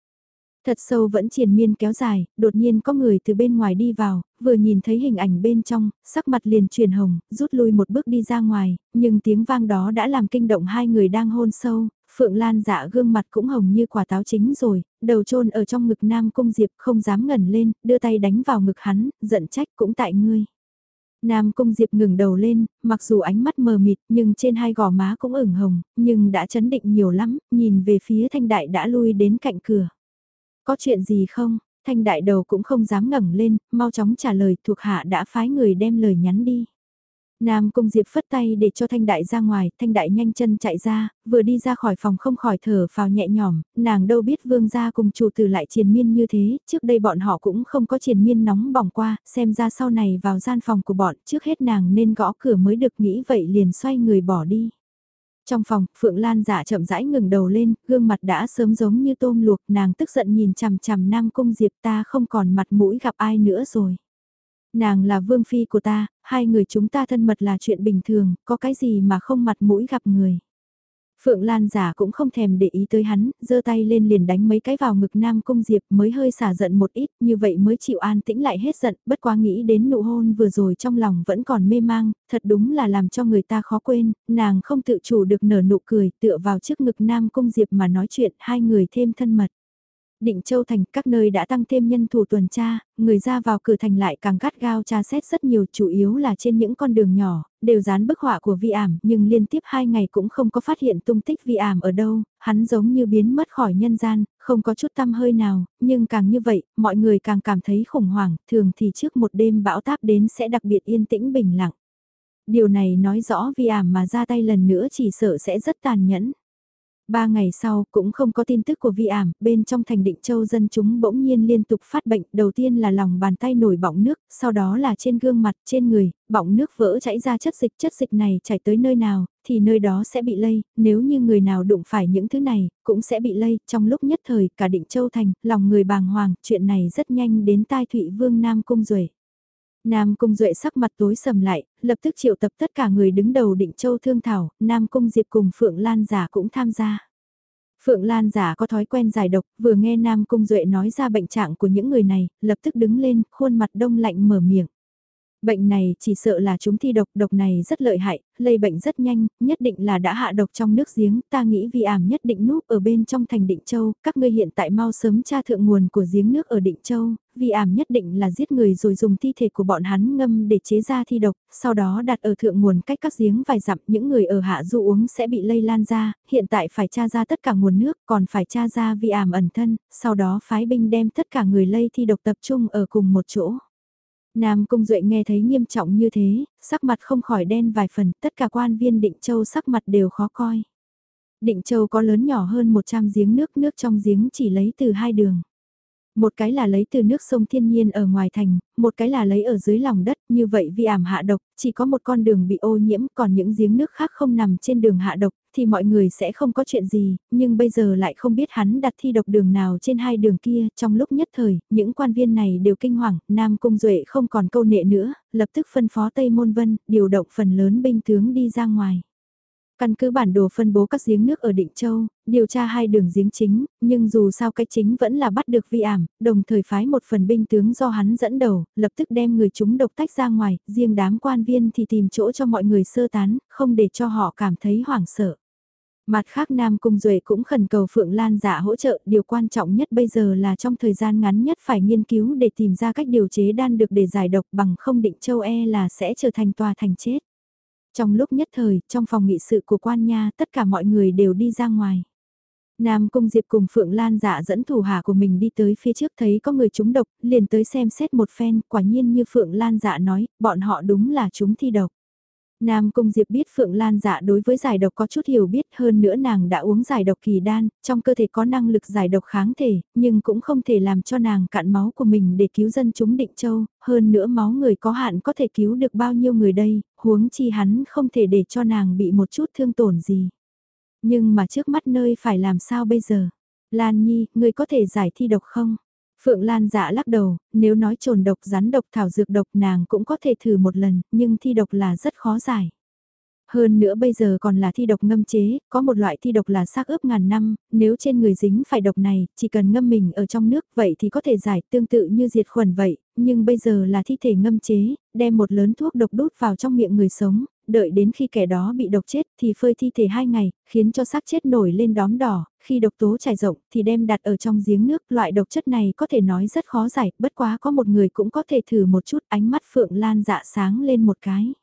Thật sâu vẫn triền miên kéo dài, đột nhiên có người từ bên ngoài đi vào, vừa nhìn thấy hình ảnh bên trong, sắc mặt liền chuyển hồng, rút lui một bước đi ra ngoài, nhưng tiếng vang đó đã làm kinh động hai người đang hôn sâu, Phượng Lan dạ gương mặt cũng hồng như quả táo chính rồi, đầu trôn ở trong ngực Nam Cung Diệp không dám ngẩn lên, đưa tay đánh vào ngực hắn, giận trách cũng tại ngươi. Nam Cung Diệp ngừng đầu lên, mặc dù ánh mắt mờ mịt nhưng trên hai gò má cũng ửng hồng, nhưng đã chấn định nhiều lắm, nhìn về phía thanh đại đã lui đến cạnh cửa. Có chuyện gì không? Thanh đại đầu cũng không dám ngẩng lên, mau chóng trả lời thuộc hạ đã phái người đem lời nhắn đi. Nam Cung Diệp phất tay để cho Thanh Đại ra ngoài, Thanh Đại nhanh chân chạy ra, vừa đi ra khỏi phòng không khỏi thở phào nhẹ nhõm, nàng đâu biết vương gia cùng chủ tử lại triền miên như thế, trước đây bọn họ cũng không có triền miên nóng bỏng qua, xem ra sau này vào gian phòng của bọn, trước hết nàng nên gõ cửa mới được nghĩ vậy liền xoay người bỏ đi. Trong phòng, Phượng Lan giả chậm rãi ngừng đầu lên, gương mặt đã sớm giống như tôm luộc, nàng tức giận nhìn chằm chằm Nam Cung Diệp ta không còn mặt mũi gặp ai nữa rồi. Nàng là vương phi của ta, hai người chúng ta thân mật là chuyện bình thường, có cái gì mà không mặt mũi gặp người. Phượng Lan giả cũng không thèm để ý tới hắn, giơ tay lên liền đánh mấy cái vào ngực Nam Cung Diệp mới hơi xả giận một ít, như vậy mới chịu an tĩnh lại hết giận, bất quá nghĩ đến nụ hôn vừa rồi trong lòng vẫn còn mê mang, thật đúng là làm cho người ta khó quên, nàng không tự chủ được nở nụ cười tựa vào trước ngực Nam Cung Diệp mà nói chuyện hai người thêm thân mật. Định Châu Thành các nơi đã tăng thêm nhân thủ tuần tra, người ra vào cửa thành lại càng gắt gao tra xét rất nhiều chủ yếu là trên những con đường nhỏ, đều dán bức họa của vi ảm nhưng liên tiếp hai ngày cũng không có phát hiện tung tích vi ảm ở đâu, hắn giống như biến mất khỏi nhân gian, không có chút tâm hơi nào, nhưng càng như vậy, mọi người càng cảm thấy khủng hoảng, thường thì trước một đêm bão táp đến sẽ đặc biệt yên tĩnh bình lặng. Điều này nói rõ vi ảm mà ra tay lần nữa chỉ sợ sẽ rất tàn nhẫn. Ba ngày sau cũng không có tin tức của vi ảm, bên trong thành định châu dân chúng bỗng nhiên liên tục phát bệnh, đầu tiên là lòng bàn tay nổi bọng nước, sau đó là trên gương mặt, trên người, bọng nước vỡ chảy ra chất dịch, chất dịch này chảy tới nơi nào, thì nơi đó sẽ bị lây, nếu như người nào đụng phải những thứ này, cũng sẽ bị lây, trong lúc nhất thời, cả định châu thành, lòng người bàng hoàng, chuyện này rất nhanh đến tai Thụy Vương Nam Cung Duệ. Nam Cung Duệ sắc mặt tối sầm lại, lập tức triệu tập tất cả người đứng đầu định châu thương thảo, Nam Cung Diệp cùng Phượng Lan giả cũng tham gia. Phượng Lan giả có thói quen giải độc, vừa nghe Nam Cung Duệ nói ra bệnh trạng của những người này, lập tức đứng lên, khuôn mặt đông lạnh mở miệng. Bệnh này chỉ sợ là chúng thi độc, độc này rất lợi hại, lây bệnh rất nhanh, nhất định là đã hạ độc trong nước giếng, ta nghĩ vì ảm nhất định núp ở bên trong thành Định Châu, các ngươi hiện tại mau sớm tra thượng nguồn của giếng nước ở Định Châu, vì ảm nhất định là giết người rồi dùng thi thể của bọn hắn ngâm để chế ra thi độc, sau đó đặt ở thượng nguồn cách các giếng vài dặm, những người ở hạ du uống sẽ bị lây lan ra, hiện tại phải tra ra tất cả nguồn nước, còn phải tra ra vì ảm ẩn thân, sau đó phái binh đem tất cả người lây thi độc tập trung ở cùng một chỗ. Nam Cung Duệ nghe thấy nghiêm trọng như thế, sắc mặt không khỏi đen vài phần, tất cả quan viên Định Châu sắc mặt đều khó coi. Định Châu có lớn nhỏ hơn 100 giếng nước, nước trong giếng chỉ lấy từ hai đường. Một cái là lấy từ nước sông thiên nhiên ở ngoài thành, một cái là lấy ở dưới lòng đất, như vậy vì ảm hạ độc, chỉ có một con đường bị ô nhiễm, còn những giếng nước khác không nằm trên đường hạ độc, thì mọi người sẽ không có chuyện gì, nhưng bây giờ lại không biết hắn đặt thi độc đường nào trên hai đường kia, trong lúc nhất thời, những quan viên này đều kinh hoàng, Nam Cung Duệ không còn câu nệ nữa, lập tức phân phó Tây Môn Vân, điều động phần lớn binh tướng đi ra ngoài. Căn cứ bản đồ phân bố các giếng nước ở Định Châu, điều tra hai đường giếng chính, nhưng dù sao cái chính vẫn là bắt được vi ảm, đồng thời phái một phần binh tướng do hắn dẫn đầu, lập tức đem người chúng độc tách ra ngoài, riêng đám quan viên thì tìm chỗ cho mọi người sơ tán, không để cho họ cảm thấy hoảng sợ. Mặt khác Nam Cung Duệ cũng khẩn cầu Phượng Lan giả hỗ trợ, điều quan trọng nhất bây giờ là trong thời gian ngắn nhất phải nghiên cứu để tìm ra cách điều chế đan được để giải độc bằng không định châu e là sẽ trở thành tòa thành chết. Trong lúc nhất thời, trong phòng nghị sự của quan nha, tất cả mọi người đều đi ra ngoài. Nam Cung Diệp cùng Phượng Lan dạ dẫn thủ hạ của mình đi tới phía trước thấy có người trúng độc, liền tới xem xét một phen, quả nhiên như Phượng Lan dạ nói, bọn họ đúng là chúng thi độc. Nam Cung Diệp biết Phượng Lan dạ đối với giải độc có chút hiểu biết hơn nữa nàng đã uống giải độc kỳ đan, trong cơ thể có năng lực giải độc kháng thể, nhưng cũng không thể làm cho nàng cạn máu của mình để cứu dân chúng định châu, hơn nữa máu người có hạn có thể cứu được bao nhiêu người đây, huống chi hắn không thể để cho nàng bị một chút thương tổn gì. Nhưng mà trước mắt nơi phải làm sao bây giờ? Lan Nhi, người có thể giải thi độc không? Phượng Lan dạ lắc đầu, nếu nói trồn độc rắn độc thảo dược độc nàng cũng có thể thử một lần, nhưng thi độc là rất khó giải. Hơn nữa bây giờ còn là thi độc ngâm chế, có một loại thi độc là xác ướp ngàn năm, nếu trên người dính phải độc này, chỉ cần ngâm mình ở trong nước vậy thì có thể giải tương tự như diệt khuẩn vậy, nhưng bây giờ là thi thể ngâm chế, đem một lớn thuốc độc đút vào trong miệng người sống, đợi đến khi kẻ đó bị độc chết thì phơi thi thể hai ngày, khiến cho xác chết nổi lên đóm đỏ, khi độc tố trải rộng thì đem đặt ở trong giếng nước, loại độc chất này có thể nói rất khó giải, bất quá có một người cũng có thể thử một chút ánh mắt Phượng Lan dạ sáng lên một cái.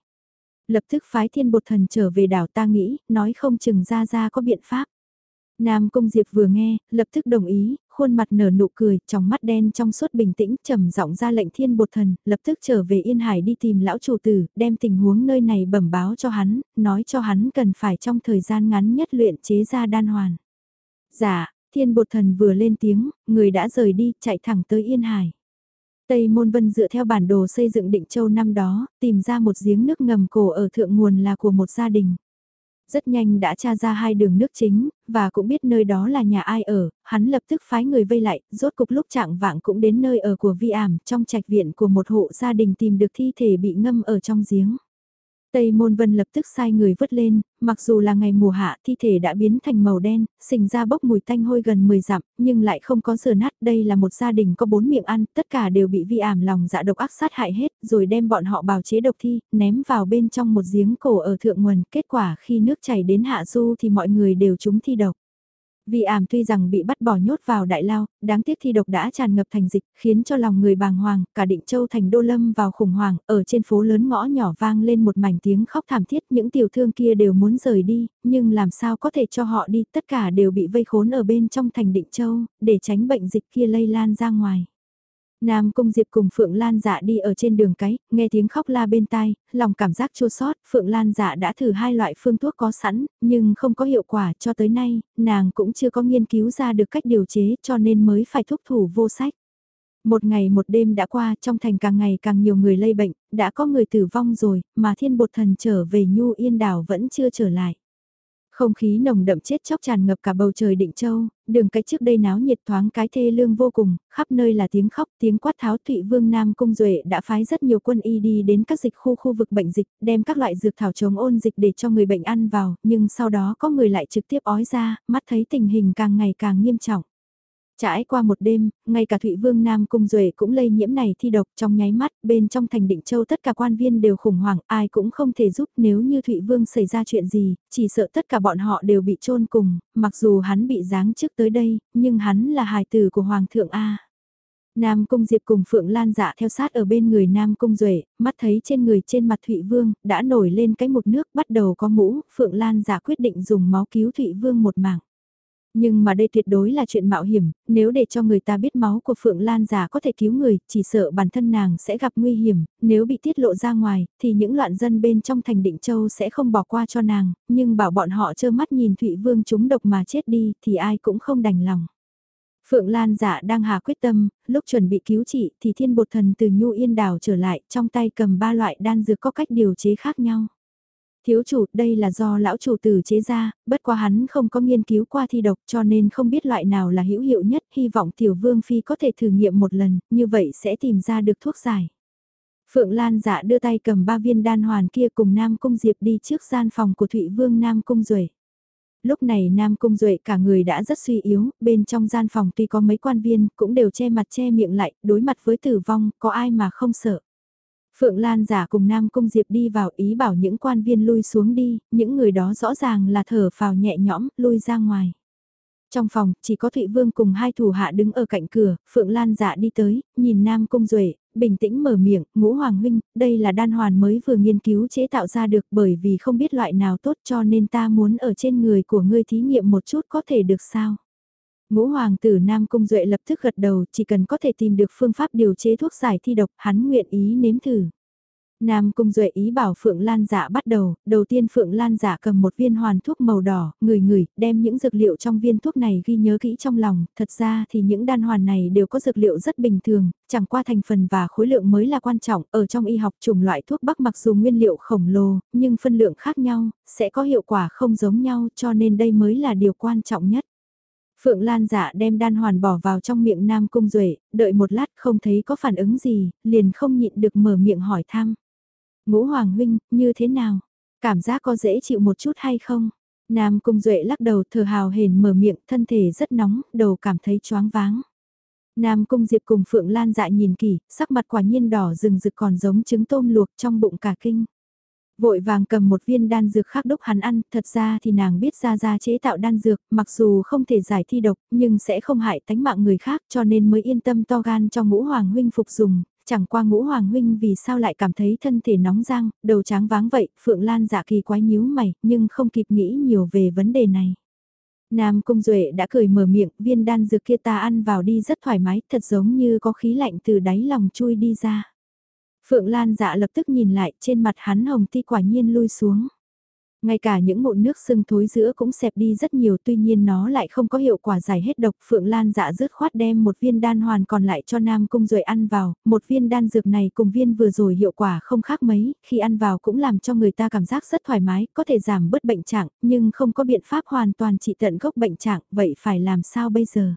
Lập tức phái thiên bột thần trở về đảo ta nghĩ, nói không chừng ra ra có biện pháp. Nam Cung Diệp vừa nghe, lập tức đồng ý, khuôn mặt nở nụ cười, trong mắt đen trong suốt bình tĩnh, trầm giọng ra lệnh thiên bột thần, lập tức trở về Yên Hải đi tìm lão chủ tử, đem tình huống nơi này bẩm báo cho hắn, nói cho hắn cần phải trong thời gian ngắn nhất luyện chế ra đan hoàn. Dạ, thiên bột thần vừa lên tiếng, người đã rời đi, chạy thẳng tới Yên Hải. Tây Môn Vân dựa theo bản đồ xây dựng định châu năm đó, tìm ra một giếng nước ngầm cổ ở thượng nguồn là của một gia đình. Rất nhanh đã tra ra hai đường nước chính, và cũng biết nơi đó là nhà ai ở, hắn lập tức phái người vây lại, rốt cục lúc trạng vạng cũng đến nơi ở của vi ảm, trong trạch viện của một hộ gia đình tìm được thi thể bị ngâm ở trong giếng. Tây Môn Vân lập tức sai người vứt lên, mặc dù là ngày mùa hạ thi thể đã biến thành màu đen, sình ra bốc mùi tanh hôi gần 10 dặm, nhưng lại không có sửa nát. Đây là một gia đình có bốn miệng ăn, tất cả đều bị vi ảm lòng dạ độc ác sát hại hết, rồi đem bọn họ bào chế độc thi, ném vào bên trong một giếng cổ ở thượng nguồn. Kết quả khi nước chảy đến hạ du thì mọi người đều trúng thi độc. Vì ảm tuy rằng bị bắt bỏ nhốt vào đại lao, đáng tiếc thi độc đã tràn ngập thành dịch, khiến cho lòng người bàng hoàng, cả định châu thành đô lâm vào khủng hoảng, ở trên phố lớn ngõ nhỏ vang lên một mảnh tiếng khóc thảm thiết, những tiểu thương kia đều muốn rời đi, nhưng làm sao có thể cho họ đi, tất cả đều bị vây khốn ở bên trong thành định châu, để tránh bệnh dịch kia lây lan ra ngoài. Nam Cung Diệp cùng Phượng Lan dạ đi ở trên đường cái, nghe tiếng khóc la bên tai, lòng cảm giác chua sót, Phượng Lan dạ đã thử hai loại phương thuốc có sẵn, nhưng không có hiệu quả cho tới nay, nàng cũng chưa có nghiên cứu ra được cách điều chế cho nên mới phải thúc thủ vô sách. Một ngày một đêm đã qua, trong thành càng ngày càng nhiều người lây bệnh, đã có người tử vong rồi, mà thiên bột thần trở về Nhu Yên Đảo vẫn chưa trở lại. Không khí nồng đậm chết chóc tràn ngập cả bầu trời định châu, đường cái trước đây náo nhiệt thoáng cái thê lương vô cùng, khắp nơi là tiếng khóc, tiếng quát tháo Thụy Vương Nam Cung Duệ đã phái rất nhiều quân y đi đến các dịch khu khu vực bệnh dịch, đem các loại dược thảo chống ôn dịch để cho người bệnh ăn vào, nhưng sau đó có người lại trực tiếp ói ra, mắt thấy tình hình càng ngày càng nghiêm trọng. Trải qua một đêm, ngay cả Thụy Vương Nam Cung Duệ cũng lây nhiễm này thi độc trong nháy mắt, bên trong thành định châu tất cả quan viên đều khủng hoảng, ai cũng không thể giúp nếu như Thụy Vương xảy ra chuyện gì, chỉ sợ tất cả bọn họ đều bị trôn cùng, mặc dù hắn bị giáng trước tới đây, nhưng hắn là hài tử của Hoàng thượng A. Nam Cung Diệp cùng Phượng Lan dạ theo sát ở bên người Nam Cung Duệ, mắt thấy trên người trên mặt Thụy Vương, đã nổi lên cái một nước bắt đầu có mũ, Phượng Lan dạ quyết định dùng máu cứu Thụy Vương một mạng. Nhưng mà đây tuyệt đối là chuyện mạo hiểm, nếu để cho người ta biết máu của Phượng Lan giả có thể cứu người, chỉ sợ bản thân nàng sẽ gặp nguy hiểm, nếu bị tiết lộ ra ngoài, thì những loạn dân bên trong thành định châu sẽ không bỏ qua cho nàng, nhưng bảo bọn họ trơ mắt nhìn Thụy Vương chúng độc mà chết đi thì ai cũng không đành lòng. Phượng Lan giả đang hà quyết tâm, lúc chuẩn bị cứu trị thì thiên bột thần từ Nhu Yên đảo trở lại trong tay cầm ba loại đan dược có cách điều chế khác nhau. Thiếu chủ, đây là do lão chủ tử chế ra, bất quá hắn không có nghiên cứu qua thi độc cho nên không biết loại nào là hữu hiệu nhất, hy vọng tiểu vương phi có thể thử nghiệm một lần, như vậy sẽ tìm ra được thuốc giải. Phượng Lan dạ đưa tay cầm ba viên đan hoàn kia cùng Nam Cung Diệp đi trước gian phòng của Thụy Vương Nam Cung Duệ. Lúc này Nam Cung Duệ cả người đã rất suy yếu, bên trong gian phòng tuy có mấy quan viên cũng đều che mặt che miệng lại, đối mặt với tử vong, có ai mà không sợ. Phượng Lan giả cùng Nam Cung Diệp đi vào ý bảo những quan viên lui xuống đi, những người đó rõ ràng là thở phào nhẹ nhõm, lui ra ngoài. Trong phòng, chỉ có Thụy Vương cùng hai thủ hạ đứng ở cạnh cửa, Phượng Lan dạ đi tới, nhìn Nam Cung Duệ, bình tĩnh mở miệng, ngũ hoàng huynh, đây là đan hoàn mới vừa nghiên cứu chế tạo ra được bởi vì không biết loại nào tốt cho nên ta muốn ở trên người của ngươi thí nghiệm một chút có thể được sao. Ngũ hoàng tử Nam Cung Duệ lập tức gật đầu chỉ cần có thể tìm được phương pháp điều chế thuốc giải thi độc hắn nguyện ý nếm thử. Nam Cung Duệ ý bảo Phượng Lan giả bắt đầu, đầu tiên Phượng Lan giả cầm một viên hoàn thuốc màu đỏ, người người, đem những dược liệu trong viên thuốc này ghi nhớ kỹ trong lòng, thật ra thì những đan hoàn này đều có dược liệu rất bình thường, chẳng qua thành phần và khối lượng mới là quan trọng, ở trong y học chủng loại thuốc bắc mặc dù nguyên liệu khổng lồ, nhưng phân lượng khác nhau, sẽ có hiệu quả không giống nhau cho nên đây mới là điều quan trọng nhất. Phượng Lan dạ đem đan hoàn bỏ vào trong miệng Nam Cung Duệ, đợi một lát không thấy có phản ứng gì, liền không nhịn được mở miệng hỏi thăm. Ngũ Hoàng Huynh, như thế nào? Cảm giác có dễ chịu một chút hay không? Nam Cung Duệ lắc đầu thờ hào hền mở miệng, thân thể rất nóng, đầu cảm thấy choáng váng. Nam Cung Diệp cùng Phượng Lan dạ nhìn kỹ, sắc mặt quả nhiên đỏ rừng rực còn giống trứng tôm luộc trong bụng cả kinh. Vội vàng cầm một viên đan dược khác đúc hắn ăn, thật ra thì nàng biết ra ra chế tạo đan dược, mặc dù không thể giải thi độc, nhưng sẽ không hại tánh mạng người khác cho nên mới yên tâm to gan cho ngũ hoàng huynh phục dùng, chẳng qua ngũ hoàng huynh vì sao lại cảm thấy thân thể nóng rang, đầu tráng váng vậy, Phượng Lan dạ kỳ quái nhíu mày, nhưng không kịp nghĩ nhiều về vấn đề này. Nam Cung Duệ đã cười mở miệng, viên đan dược kia ta ăn vào đi rất thoải mái, thật giống như có khí lạnh từ đáy lòng chui đi ra. Phượng Lan dạ lập tức nhìn lại trên mặt hắn hồng ti quả nhiên lui xuống. Ngay cả những mụn nước sưng thối giữa cũng xẹp đi rất nhiều tuy nhiên nó lại không có hiệu quả giải hết độc. Phượng Lan dạ dứt khoát đem một viên đan hoàn còn lại cho Nam Cung rồi ăn vào, một viên đan dược này cùng viên vừa rồi hiệu quả không khác mấy, khi ăn vào cũng làm cho người ta cảm giác rất thoải mái, có thể giảm bớt bệnh trạng, nhưng không có biện pháp hoàn toàn trị tận gốc bệnh trạng, vậy phải làm sao bây giờ?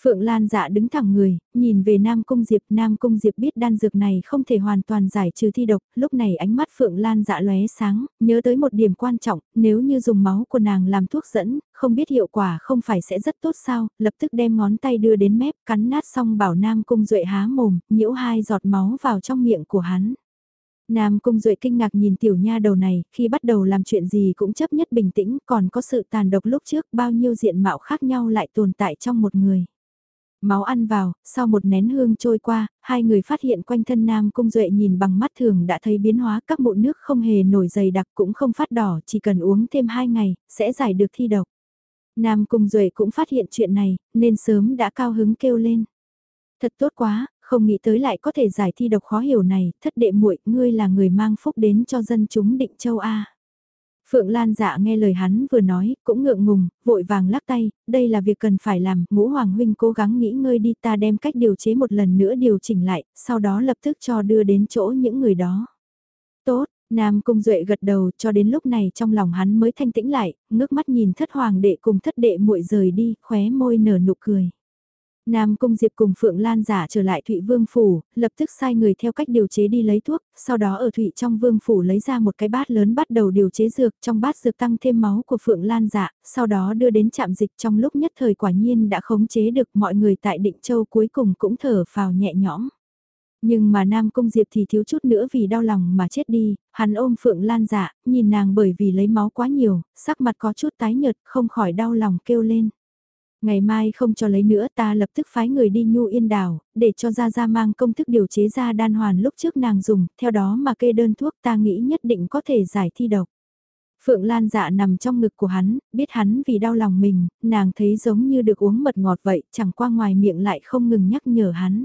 Phượng Lan dạ đứng thẳng người, nhìn về Nam Cung Diệp, Nam Cung Diệp biết đan dược này không thể hoàn toàn giải trừ thi độc, lúc này ánh mắt Phượng Lan dạ lóe sáng, nhớ tới một điểm quan trọng, nếu như dùng máu của nàng làm thuốc dẫn, không biết hiệu quả không phải sẽ rất tốt sao, lập tức đem ngón tay đưa đến mép, cắn nát xong bảo Nam Cung Duệ há mồm, nhiễu hai giọt máu vào trong miệng của hắn. Nam Cung Duệ kinh ngạc nhìn tiểu nha đầu này, khi bắt đầu làm chuyện gì cũng chấp nhất bình tĩnh, còn có sự tàn độc lúc trước bao nhiêu diện mạo khác nhau lại tồn tại trong một người. Máu ăn vào, sau một nén hương trôi qua, hai người phát hiện quanh thân Nam Cung Duệ nhìn bằng mắt thường đã thấy biến hóa các mụn nước không hề nổi dày đặc cũng không phát đỏ, chỉ cần uống thêm hai ngày, sẽ giải được thi độc. Nam Cung Duệ cũng phát hiện chuyện này, nên sớm đã cao hứng kêu lên. Thật tốt quá, không nghĩ tới lại có thể giải thi độc khó hiểu này, thất đệ muội ngươi là người mang phúc đến cho dân chúng định châu A. Phượng Lan dạ nghe lời hắn vừa nói, cũng ngượng ngùng, vội vàng lắc tay, đây là việc cần phải làm, ngũ hoàng huynh cố gắng nghĩ ngơi đi ta đem cách điều chế một lần nữa điều chỉnh lại, sau đó lập tức cho đưa đến chỗ những người đó. Tốt, Nam Cung Duệ gật đầu cho đến lúc này trong lòng hắn mới thanh tĩnh lại, ngước mắt nhìn thất hoàng đệ cùng thất đệ muội rời đi, khóe môi nở nụ cười. Nam Cung Diệp cùng Phượng Lan giả trở lại Thụy Vương Phủ, lập tức sai người theo cách điều chế đi lấy thuốc, sau đó ở Thụy trong Vương Phủ lấy ra một cái bát lớn bắt đầu điều chế dược, trong bát dược tăng thêm máu của Phượng Lan giả, sau đó đưa đến trạm dịch trong lúc nhất thời quả nhiên đã khống chế được mọi người tại Định Châu cuối cùng cũng thở phào nhẹ nhõm. Nhưng mà Nam Cung Diệp thì thiếu chút nữa vì đau lòng mà chết đi, hắn ôm Phượng Lan giả, nhìn nàng bởi vì lấy máu quá nhiều, sắc mặt có chút tái nhợt, không khỏi đau lòng kêu lên. Ngày mai không cho lấy nữa ta lập tức phái người đi nhu yên đảo, để cho Gia Gia mang công thức điều chế ra đan hoàn lúc trước nàng dùng, theo đó mà kê đơn thuốc ta nghĩ nhất định có thể giải thi độc. Phượng Lan dạ nằm trong ngực của hắn, biết hắn vì đau lòng mình, nàng thấy giống như được uống mật ngọt vậy, chẳng qua ngoài miệng lại không ngừng nhắc nhở hắn.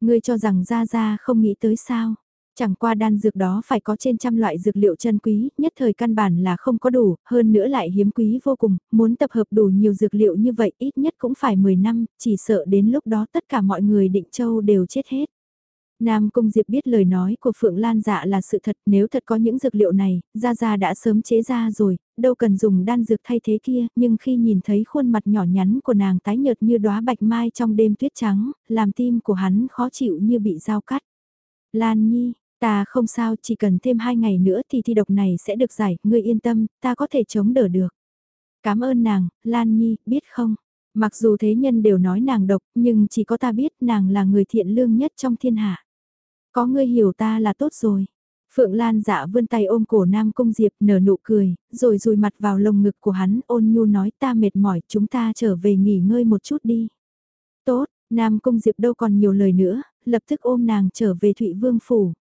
Ngươi cho rằng Gia Gia không nghĩ tới sao? Chẳng qua đan dược đó phải có trên trăm loại dược liệu chân quý, nhất thời căn bản là không có đủ, hơn nữa lại hiếm quý vô cùng, muốn tập hợp đủ nhiều dược liệu như vậy ít nhất cũng phải 10 năm, chỉ sợ đến lúc đó tất cả mọi người định châu đều chết hết. Nam Cung Diệp biết lời nói của Phượng Lan dạ là sự thật, nếu thật có những dược liệu này, Gia Gia đã sớm chế ra rồi, đâu cần dùng đan dược thay thế kia, nhưng khi nhìn thấy khuôn mặt nhỏ nhắn của nàng tái nhợt như đóa bạch mai trong đêm tuyết trắng, làm tim của hắn khó chịu như bị dao cắt. Lan Nhi, Ta không sao, chỉ cần thêm hai ngày nữa thì thi độc này sẽ được giải, ngươi yên tâm, ta có thể chống đỡ được. Cảm ơn nàng, Lan Nhi, biết không? Mặc dù thế nhân đều nói nàng độc, nhưng chỉ có ta biết nàng là người thiện lương nhất trong thiên hạ. Có ngươi hiểu ta là tốt rồi. Phượng Lan dạ vươn tay ôm cổ Nam Cung Diệp nở nụ cười, rồi rùi mặt vào lồng ngực của hắn ôn nhu nói ta mệt mỏi chúng ta trở về nghỉ ngơi một chút đi. Tốt, Nam Cung Diệp đâu còn nhiều lời nữa, lập tức ôm nàng trở về Thụy Vương Phủ.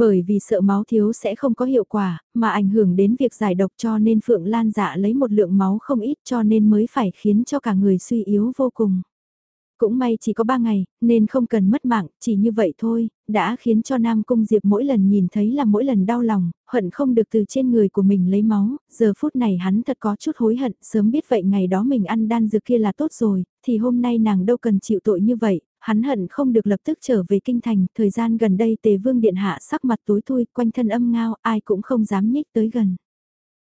Bởi vì sợ máu thiếu sẽ không có hiệu quả, mà ảnh hưởng đến việc giải độc cho nên Phượng Lan dạ lấy một lượng máu không ít cho nên mới phải khiến cho cả người suy yếu vô cùng. Cũng may chỉ có ba ngày, nên không cần mất mạng, chỉ như vậy thôi, đã khiến cho Nam Cung Diệp mỗi lần nhìn thấy là mỗi lần đau lòng, hận không được từ trên người của mình lấy máu, giờ phút này hắn thật có chút hối hận, sớm biết vậy ngày đó mình ăn đan dược kia là tốt rồi, thì hôm nay nàng đâu cần chịu tội như vậy, hắn hận không được lập tức trở về kinh thành, thời gian gần đây tề vương điện hạ sắc mặt tối thui, quanh thân âm ngao, ai cũng không dám nhích tới gần.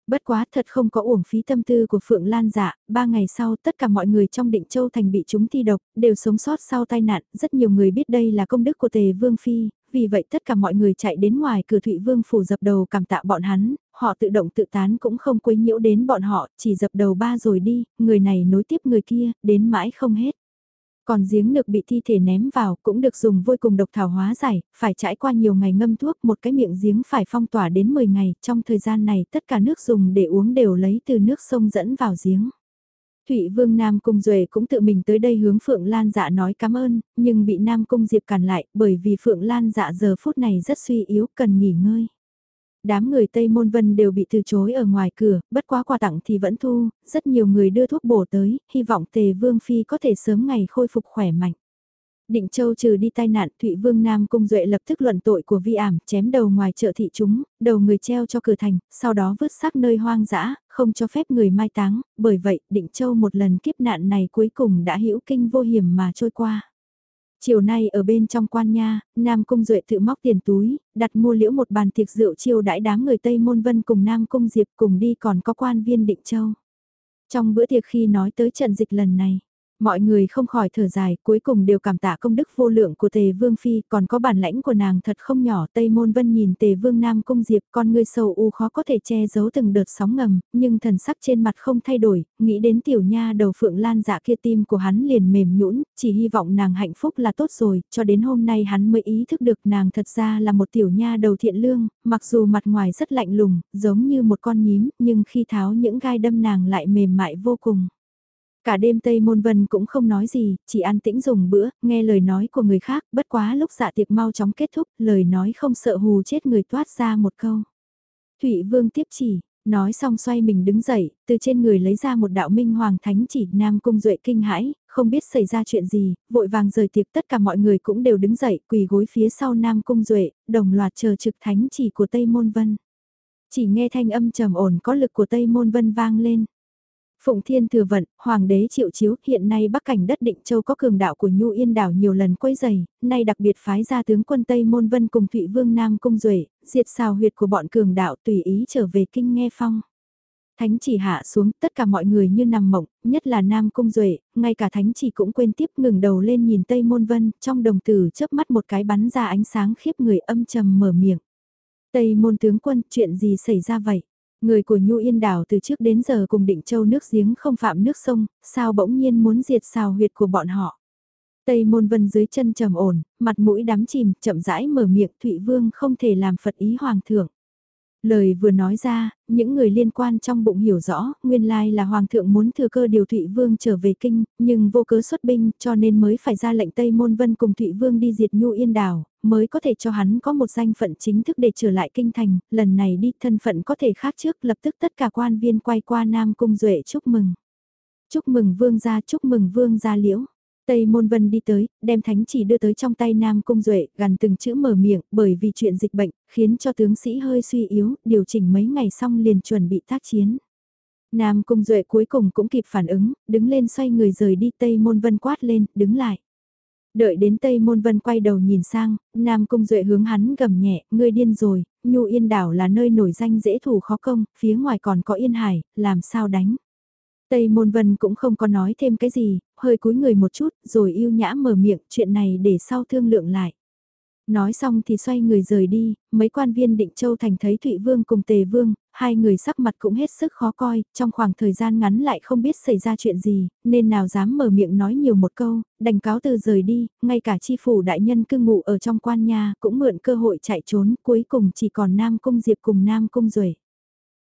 Bất quá thật không có uổng phí tâm tư của Phượng Lan dạ, ba ngày sau tất cả mọi người trong định châu thành bị chúng thi độc, đều sống sót sau tai nạn, rất nhiều người biết đây là công đức của tề vương phi, vì vậy tất cả mọi người chạy đến ngoài cửa Thụy Vương phủ dập đầu cảm tạ bọn hắn, họ tự động tự tán cũng không quấy nhiễu đến bọn họ, chỉ dập đầu ba rồi đi, người này nối tiếp người kia, đến mãi không hết. Còn giếng nực bị thi thể ném vào cũng được dùng vôi cùng độc thảo hóa giải, phải trải qua nhiều ngày ngâm thuốc một cái miệng giếng phải phong tỏa đến 10 ngày, trong thời gian này tất cả nước dùng để uống đều lấy từ nước sông dẫn vào giếng. Thụy Vương Nam Cung Duệ cũng tự mình tới đây hướng Phượng Lan dạ nói cảm ơn, nhưng bị Nam Cung Diệp cản lại bởi vì Phượng Lan dạ giờ phút này rất suy yếu cần nghỉ ngơi. Đám người Tây Môn Vân đều bị từ chối ở ngoài cửa, bất quá quà tặng thì vẫn thu, rất nhiều người đưa thuốc bổ tới, hy vọng Tề Vương Phi có thể sớm ngày khôi phục khỏe mạnh. Định Châu trừ đi tai nạn, Thụy Vương Nam Cung Duệ lập tức luận tội của vi ảm, chém đầu ngoài chợ thị chúng, đầu người treo cho cửa thành, sau đó vứt xác nơi hoang dã, không cho phép người mai táng, bởi vậy, Định Châu một lần kiếp nạn này cuối cùng đã hữu kinh vô hiểm mà trôi qua. Chiều nay ở bên trong quan nha, Nam Cung Duệ tự móc tiền túi, đặt mua liễu một bàn tiệc rượu chiêu đãi đám người Tây Môn Vân cùng Nam Cung Diệp cùng đi còn có quan viên Định Châu. Trong bữa tiệc khi nói tới trận dịch lần này, Mọi người không khỏi thở dài, cuối cùng đều cảm tạ công đức vô lượng của Tề Vương Phi, còn có bản lãnh của nàng thật không nhỏ. Tây Môn Vân nhìn Tề Vương Nam Cung Diệp, con ngươi sâu u khó có thể che giấu từng đợt sóng ngầm, nhưng thần sắc trên mặt không thay đổi, nghĩ đến tiểu nha đầu phượng lan dạ kia tim của hắn liền mềm nhũn, chỉ hy vọng nàng hạnh phúc là tốt rồi, cho đến hôm nay hắn mới ý thức được nàng thật ra là một tiểu nha đầu thiện lương, mặc dù mặt ngoài rất lạnh lùng, giống như một con nhím, nhưng khi tháo những gai đâm nàng lại mềm mại vô cùng. Cả đêm Tây Môn Vân cũng không nói gì, chỉ an tĩnh dùng bữa, nghe lời nói của người khác, bất quá lúc dạ tiệc mau chóng kết thúc, lời nói không sợ hù chết người toát ra một câu. Thụy Vương tiếp chỉ, nói xong xoay mình đứng dậy, từ trên người lấy ra một đạo minh hoàng thánh chỉ, Nam Cung Duệ kinh hãi, không biết xảy ra chuyện gì, vội vàng rời tiệc tất cả mọi người cũng đều đứng dậy, quỳ gối phía sau Nam Cung Duệ, đồng loạt chờ trực thánh chỉ của Tây Môn Vân. Chỉ nghe thanh âm trầm ổn có lực của Tây Môn Vân vang lên. Phụng Thiên thừa vận, Hoàng đế triệu chiếu, hiện nay bắc cảnh đất định châu có cường đạo của Nhu Yên đảo nhiều lần quấy dày, nay đặc biệt phái ra tướng quân Tây Môn Vân cùng Thụy Vương Nam Cung Duệ, diệt xào huyệt của bọn cường đạo tùy ý trở về kinh nghe phong. Thánh chỉ hạ xuống, tất cả mọi người như nằm mộng, nhất là Nam Cung Duệ, ngay cả thánh chỉ cũng quên tiếp ngừng đầu lên nhìn Tây Môn Vân, trong đồng tử chớp mắt một cái bắn ra ánh sáng khiếp người âm trầm mở miệng. Tây Môn tướng quân, chuyện gì xảy ra vậy? Người của Nhu Yên đảo từ trước đến giờ cùng định châu nước giếng không phạm nước sông, sao bỗng nhiên muốn diệt xào huyệt của bọn họ. Tây môn vân dưới chân trầm ổn, mặt mũi đắm chìm, chậm rãi mở miệng Thụy Vương không thể làm Phật ý Hoàng thượng. Lời vừa nói ra, những người liên quan trong bụng hiểu rõ, nguyên lai là Hoàng thượng muốn thừa cơ điều Thụy Vương trở về kinh, nhưng vô cớ xuất binh cho nên mới phải ra lệnh Tây Môn Vân cùng Thụy Vương đi diệt Nhu Yên Đảo, mới có thể cho hắn có một danh phận chính thức để trở lại kinh thành, lần này đi thân phận có thể khác trước lập tức tất cả quan viên quay qua Nam Cung Duệ chúc mừng. Chúc mừng Vương gia chúc mừng Vương gia liễu. Tây Môn Vân đi tới, đem thánh chỉ đưa tới trong tay Nam Cung Duệ, gần từng chữ mở miệng, bởi vì chuyện dịch bệnh, khiến cho tướng sĩ hơi suy yếu, điều chỉnh mấy ngày xong liền chuẩn bị tác chiến. Nam Cung Duệ cuối cùng cũng kịp phản ứng, đứng lên xoay người rời đi Tây Môn Vân quát lên, đứng lại. Đợi đến Tây Môn Vân quay đầu nhìn sang, Nam Cung Duệ hướng hắn gầm nhẹ, ngươi điên rồi, Nhu Yên Đảo là nơi nổi danh dễ thủ khó công, phía ngoài còn có Yên Hải, làm sao đánh. Tây Môn Vân cũng không có nói thêm cái gì, hơi cúi người một chút, rồi yêu nhã mở miệng, chuyện này để sau thương lượng lại. Nói xong thì xoay người rời đi, mấy quan viên định châu thành thấy Thụy Vương cùng Tề Vương, hai người sắc mặt cũng hết sức khó coi, trong khoảng thời gian ngắn lại không biết xảy ra chuyện gì, nên nào dám mở miệng nói nhiều một câu, đành cáo từ rời đi, ngay cả chi phủ đại nhân cư ngụ ở trong quan nhà cũng mượn cơ hội chạy trốn, cuối cùng chỉ còn Nam Cung Diệp cùng Nam Cung Duệ.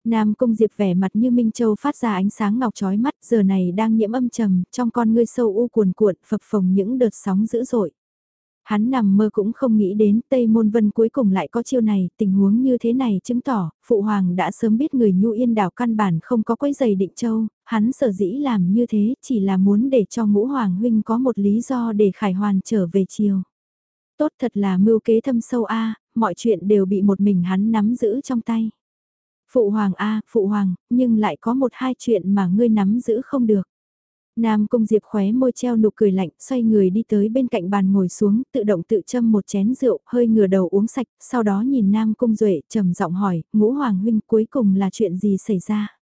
Nam Cung Diệp vẻ mặt như Minh Châu phát ra ánh sáng ngọc trói mắt, giờ này đang nhiễm âm trầm, trong con ngươi sâu u cuồn cuộn, phập phồng những đợt sóng dữ dội. Hắn nằm mơ cũng không nghĩ đến Tây Môn Vân cuối cùng lại có chiêu này, tình huống như thế này chứng tỏ, Phụ Hoàng đã sớm biết người nhu yên đảo căn bản không có quấy giày định châu, hắn sở dĩ làm như thế chỉ là muốn để cho ngũ Hoàng huynh có một lý do để khải hoàn trở về chiều. Tốt thật là mưu kế thâm sâu a mọi chuyện đều bị một mình hắn nắm giữ trong tay. Phụ Hoàng a Phụ Hoàng, nhưng lại có một hai chuyện mà ngươi nắm giữ không được. Nam Cung Diệp khóe môi treo nụ cười lạnh, xoay người đi tới bên cạnh bàn ngồi xuống, tự động tự châm một chén rượu, hơi ngửa đầu uống sạch, sau đó nhìn Nam Cung Duệ, trầm giọng hỏi, ngũ hoàng huynh cuối cùng là chuyện gì xảy ra?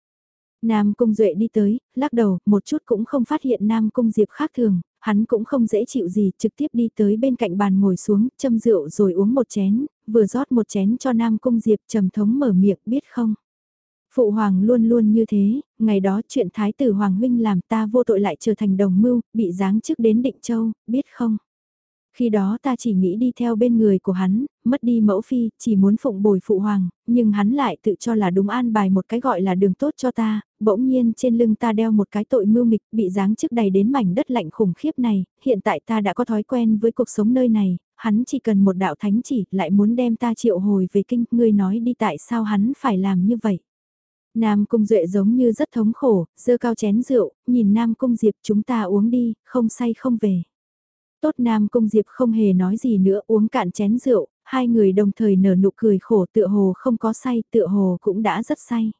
Nam Cung Duệ đi tới, lắc đầu, một chút cũng không phát hiện Nam Cung Diệp khác thường, hắn cũng không dễ chịu gì, trực tiếp đi tới bên cạnh bàn ngồi xuống, châm rượu rồi uống một chén, vừa rót một chén cho Nam Cung Diệp trầm thống mở miệng, biết không? Phụ hoàng luôn luôn như thế, ngày đó chuyện thái tử hoàng huynh làm ta vô tội lại trở thành đồng mưu, bị giáng chức đến định châu, biết không? Khi đó ta chỉ nghĩ đi theo bên người của hắn, mất đi mẫu phi, chỉ muốn phụng bồi phụ hoàng, nhưng hắn lại tự cho là đúng an bài một cái gọi là đường tốt cho ta, bỗng nhiên trên lưng ta đeo một cái tội mưu mịch, bị giáng chức đầy đến mảnh đất lạnh khủng khiếp này, hiện tại ta đã có thói quen với cuộc sống nơi này, hắn chỉ cần một đạo thánh chỉ, lại muốn đem ta triệu hồi về kinh, ngươi nói đi tại sao hắn phải làm như vậy. Nam Cung Duệ giống như rất thống khổ, dơ cao chén rượu, nhìn Nam Cung Diệp chúng ta uống đi, không say không về. Tốt Nam Cung Diệp không hề nói gì nữa uống cạn chén rượu, hai người đồng thời nở nụ cười khổ tựa hồ không có say, tựa hồ cũng đã rất say.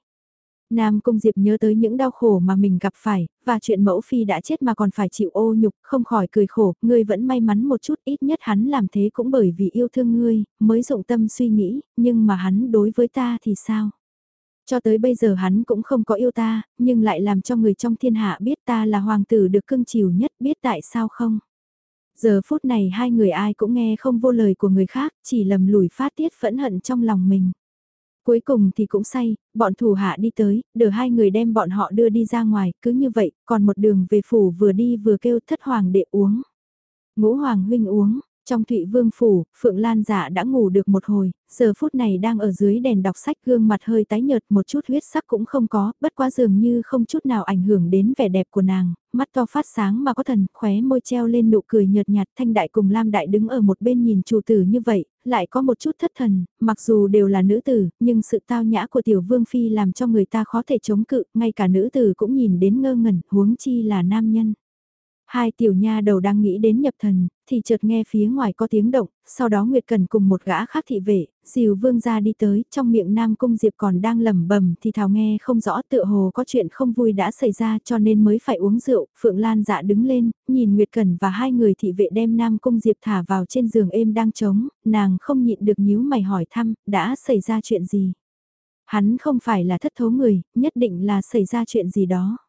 Nam Cung Diệp nhớ tới những đau khổ mà mình gặp phải, và chuyện mẫu phi đã chết mà còn phải chịu ô nhục, không khỏi cười khổ, ngươi vẫn may mắn một chút, ít nhất hắn làm thế cũng bởi vì yêu thương ngươi, mới dụng tâm suy nghĩ, nhưng mà hắn đối với ta thì sao? Cho tới bây giờ hắn cũng không có yêu ta, nhưng lại làm cho người trong thiên hạ biết ta là hoàng tử được cưng chiều nhất, biết tại sao không? Giờ phút này hai người ai cũng nghe không vô lời của người khác, chỉ lầm lùi phát tiết phẫn hận trong lòng mình. Cuối cùng thì cũng say, bọn thủ hạ đi tới, đưa hai người đem bọn họ đưa đi ra ngoài, cứ như vậy, còn một đường về phủ vừa đi vừa kêu thất hoàng đệ uống. Ngũ hoàng huynh uống, trong Thụy Vương Phủ, Phượng Lan dạ đã ngủ được một hồi, giờ phút này đang ở dưới đèn đọc sách gương mặt hơi tái nhợt một chút huyết sắc cũng không có, bất quá dường như không chút nào ảnh hưởng đến vẻ đẹp của nàng, mắt to phát sáng mà có thần, khóe môi treo lên nụ cười nhợt nhạt thanh đại cùng Lam đại đứng ở một bên nhìn chủ tử như vậy, lại có một chút thất thần, mặc dù đều là nữ tử, nhưng sự tao nhã của tiểu vương phi làm cho người ta khó thể chống cự, ngay cả nữ tử cũng nhìn đến ngơ ngẩn, huống chi là nam nhân. Hai tiểu nha đầu đang nghĩ đến nhập thần, thì chợt nghe phía ngoài có tiếng động, sau đó Nguyệt Cần cùng một gã khác thị vệ, dìu vương ra đi tới, trong miệng Nam Cung Diệp còn đang lẩm bẩm thì thào nghe không rõ tựa hồ có chuyện không vui đã xảy ra cho nên mới phải uống rượu, Phượng Lan dạ đứng lên, nhìn Nguyệt Cần và hai người thị vệ đem Nam Cung Diệp thả vào trên giường êm đang trống, nàng không nhịn được nhíu mày hỏi thăm, đã xảy ra chuyện gì? Hắn không phải là thất thố người, nhất định là xảy ra chuyện gì đó.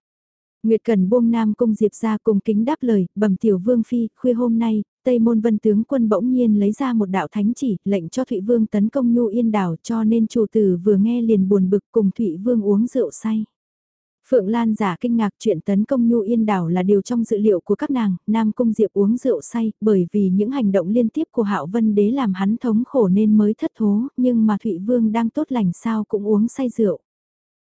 Nguyệt Cần buông Nam Cung Diệp ra cùng kính đáp lời, bẩm tiểu vương phi, khuya hôm nay, Tây Môn Vân tướng quân bỗng nhiên lấy ra một đạo thánh chỉ, lệnh cho Thụy Vương tấn công Nhu Yên đảo cho nên chủ tử vừa nghe liền buồn bực cùng Thụy Vương uống rượu say. Phượng Lan giả kinh ngạc chuyện tấn công Nhu Yên đảo là điều trong dự liệu của các nàng, Nam Cung Diệp uống rượu say, bởi vì những hành động liên tiếp của Hạo Vân Đế làm hắn thống khổ nên mới thất thố, nhưng mà Thụy Vương đang tốt lành sao cũng uống say rượu.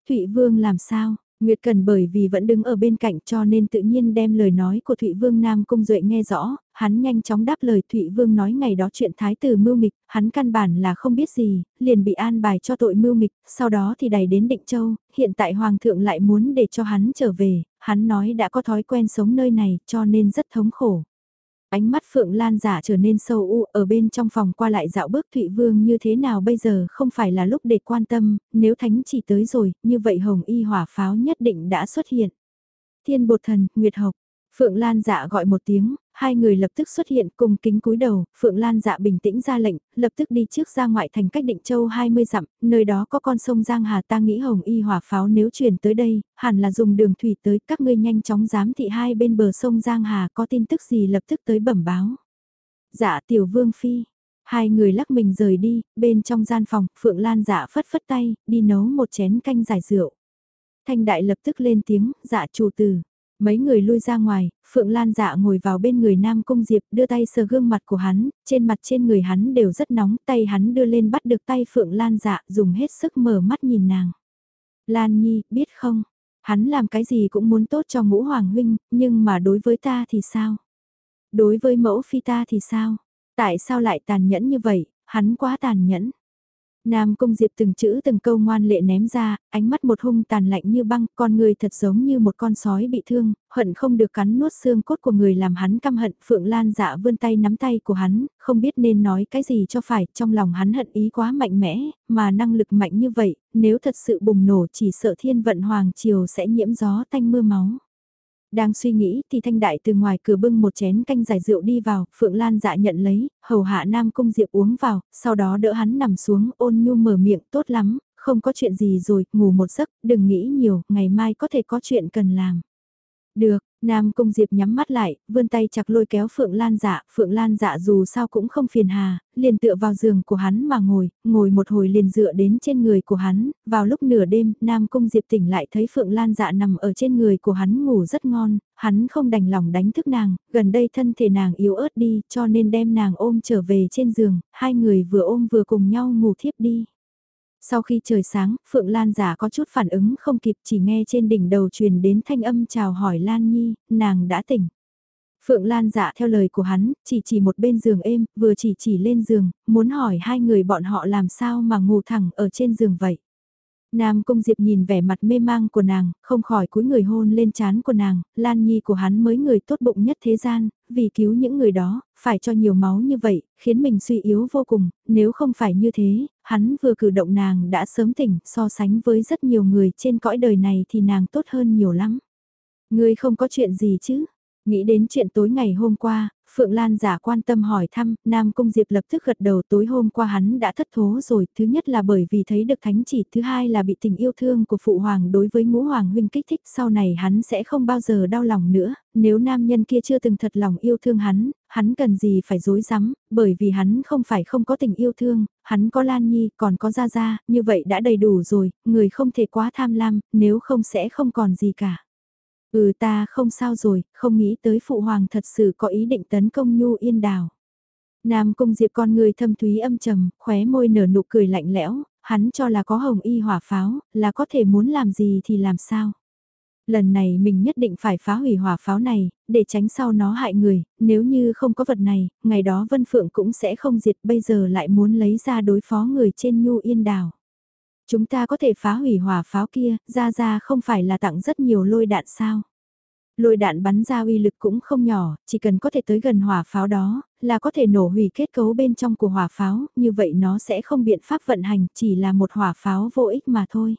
Thụy Vương làm sao? Nguyệt Cần bởi vì vẫn đứng ở bên cạnh cho nên tự nhiên đem lời nói của Thụy Vương Nam Cung Duệ nghe rõ, hắn nhanh chóng đáp lời Thụy Vương nói ngày đó chuyện thái tử mưu mịch, hắn căn bản là không biết gì, liền bị an bài cho tội mưu mịch, sau đó thì đẩy đến Định Châu, hiện tại Hoàng thượng lại muốn để cho hắn trở về, hắn nói đã có thói quen sống nơi này cho nên rất thống khổ. Ánh mắt Phượng Lan giả trở nên sâu u ở bên trong phòng qua lại dạo bước Thụy Vương như thế nào bây giờ không phải là lúc để quan tâm, nếu thánh chỉ tới rồi, như vậy hồng y hỏa pháo nhất định đã xuất hiện. Thiên bột thần, Nguyệt Học, Phượng Lan dạ gọi một tiếng, hai người lập tức xuất hiện cùng kính cúi đầu, Phượng Lan dạ bình tĩnh ra lệnh, lập tức đi trước ra ngoại thành cách định châu 20 dặm, nơi đó có con sông Giang Hà ta nghĩ hồng y hỏa pháo nếu chuyển tới đây, hẳn là dùng đường thủy tới các ngươi nhanh chóng giám thị hai bên bờ sông Giang Hà có tin tức gì lập tức tới bẩm báo. Dạ tiểu vương phi, hai người lắc mình rời đi, bên trong gian phòng, Phượng Lan dạ phất phất tay, đi nấu một chén canh giải rượu. Thanh đại lập tức lên tiếng, dạ chủ tử. Mấy người lui ra ngoài, Phượng Lan dạ ngồi vào bên người Nam Cung Diệp đưa tay sờ gương mặt của hắn, trên mặt trên người hắn đều rất nóng, tay hắn đưa lên bắt được tay Phượng Lan dạ dùng hết sức mở mắt nhìn nàng. Lan Nhi, biết không, hắn làm cái gì cũng muốn tốt cho ngũ hoàng huynh, nhưng mà đối với ta thì sao? Đối với mẫu phi ta thì sao? Tại sao lại tàn nhẫn như vậy, hắn quá tàn nhẫn. Nam Cung Diệp từng chữ từng câu ngoan lệ ném ra, ánh mắt một hung tàn lạnh như băng, con người thật giống như một con sói bị thương, hận không được cắn nuốt xương cốt của người làm hắn căm hận. Phượng Lan dạ vươn tay nắm tay của hắn, không biết nên nói cái gì cho phải, trong lòng hắn hận ý quá mạnh mẽ, mà năng lực mạnh như vậy, nếu thật sự bùng nổ chỉ sợ thiên vận hoàng triều sẽ nhiễm gió tanh mưa máu. Đang suy nghĩ thì thanh đại từ ngoài cửa bưng một chén canh giải rượu đi vào, Phượng Lan dạ nhận lấy, hầu hạ Nam Cung Diệp uống vào, sau đó đỡ hắn nằm xuống ôn nhu mở miệng tốt lắm, không có chuyện gì rồi, ngủ một giấc, đừng nghĩ nhiều, ngày mai có thể có chuyện cần làm. Được, Nam Cung Diệp nhắm mắt lại, vươn tay chặt lôi kéo Phượng Lan dạ, Phượng Lan dạ dù sao cũng không phiền hà, liền tựa vào giường của hắn mà ngồi, ngồi một hồi liền dựa đến trên người của hắn, vào lúc nửa đêm, Nam Cung Diệp tỉnh lại thấy Phượng Lan dạ nằm ở trên người của hắn ngủ rất ngon, hắn không đành lòng đánh thức nàng, gần đây thân thể nàng yếu ớt đi, cho nên đem nàng ôm trở về trên giường, hai người vừa ôm vừa cùng nhau ngủ thiếp đi. Sau khi trời sáng, Phượng Lan giả có chút phản ứng không kịp chỉ nghe trên đỉnh đầu truyền đến thanh âm chào hỏi Lan Nhi, nàng đã tỉnh. Phượng Lan dạ theo lời của hắn, chỉ chỉ một bên giường êm, vừa chỉ chỉ lên giường, muốn hỏi hai người bọn họ làm sao mà ngủ thẳng ở trên giường vậy. Nam Cung Diệp nhìn vẻ mặt mê mang của nàng, không khỏi cúi người hôn lên trán của nàng, Lan Nhi của hắn mới người tốt bụng nhất thế gian, vì cứu những người đó, phải cho nhiều máu như vậy, khiến mình suy yếu vô cùng, nếu không phải như thế, hắn vừa cử động nàng đã sớm tỉnh, so sánh với rất nhiều người trên cõi đời này thì nàng tốt hơn nhiều lắm. Ngươi không có chuyện gì chứ? Nghĩ đến chuyện tối ngày hôm qua, Phượng Lan giả quan tâm hỏi thăm, Nam Cung Diệp lập tức gật đầu tối hôm qua hắn đã thất thố rồi, thứ nhất là bởi vì thấy được thánh chỉ, thứ hai là bị tình yêu thương của Phụ Hoàng đối với ngũ Hoàng huynh kích thích, sau này hắn sẽ không bao giờ đau lòng nữa, nếu nam nhân kia chưa từng thật lòng yêu thương hắn, hắn cần gì phải dối rắm bởi vì hắn không phải không có tình yêu thương, hắn có Lan Nhi, còn có Gia Gia, như vậy đã đầy đủ rồi, người không thể quá tham lam, nếu không sẽ không còn gì cả. Ừ ta không sao rồi, không nghĩ tới phụ hoàng thật sự có ý định tấn công Nhu Yên Đào. Nam Cung Diệp con người thâm thúy âm trầm, khóe môi nở nụ cười lạnh lẽo, hắn cho là có hồng y hỏa pháo, là có thể muốn làm gì thì làm sao. Lần này mình nhất định phải phá hủy hỏa pháo này, để tránh sau nó hại người, nếu như không có vật này, ngày đó Vân Phượng cũng sẽ không diệt bây giờ lại muốn lấy ra đối phó người trên Nhu Yên Đào. Chúng ta có thể phá hủy hỏa pháo kia, ra ra không phải là tặng rất nhiều lôi đạn sao. Lôi đạn bắn ra uy lực cũng không nhỏ, chỉ cần có thể tới gần hỏa pháo đó, là có thể nổ hủy kết cấu bên trong của hỏa pháo, như vậy nó sẽ không biện pháp vận hành, chỉ là một hỏa pháo vô ích mà thôi.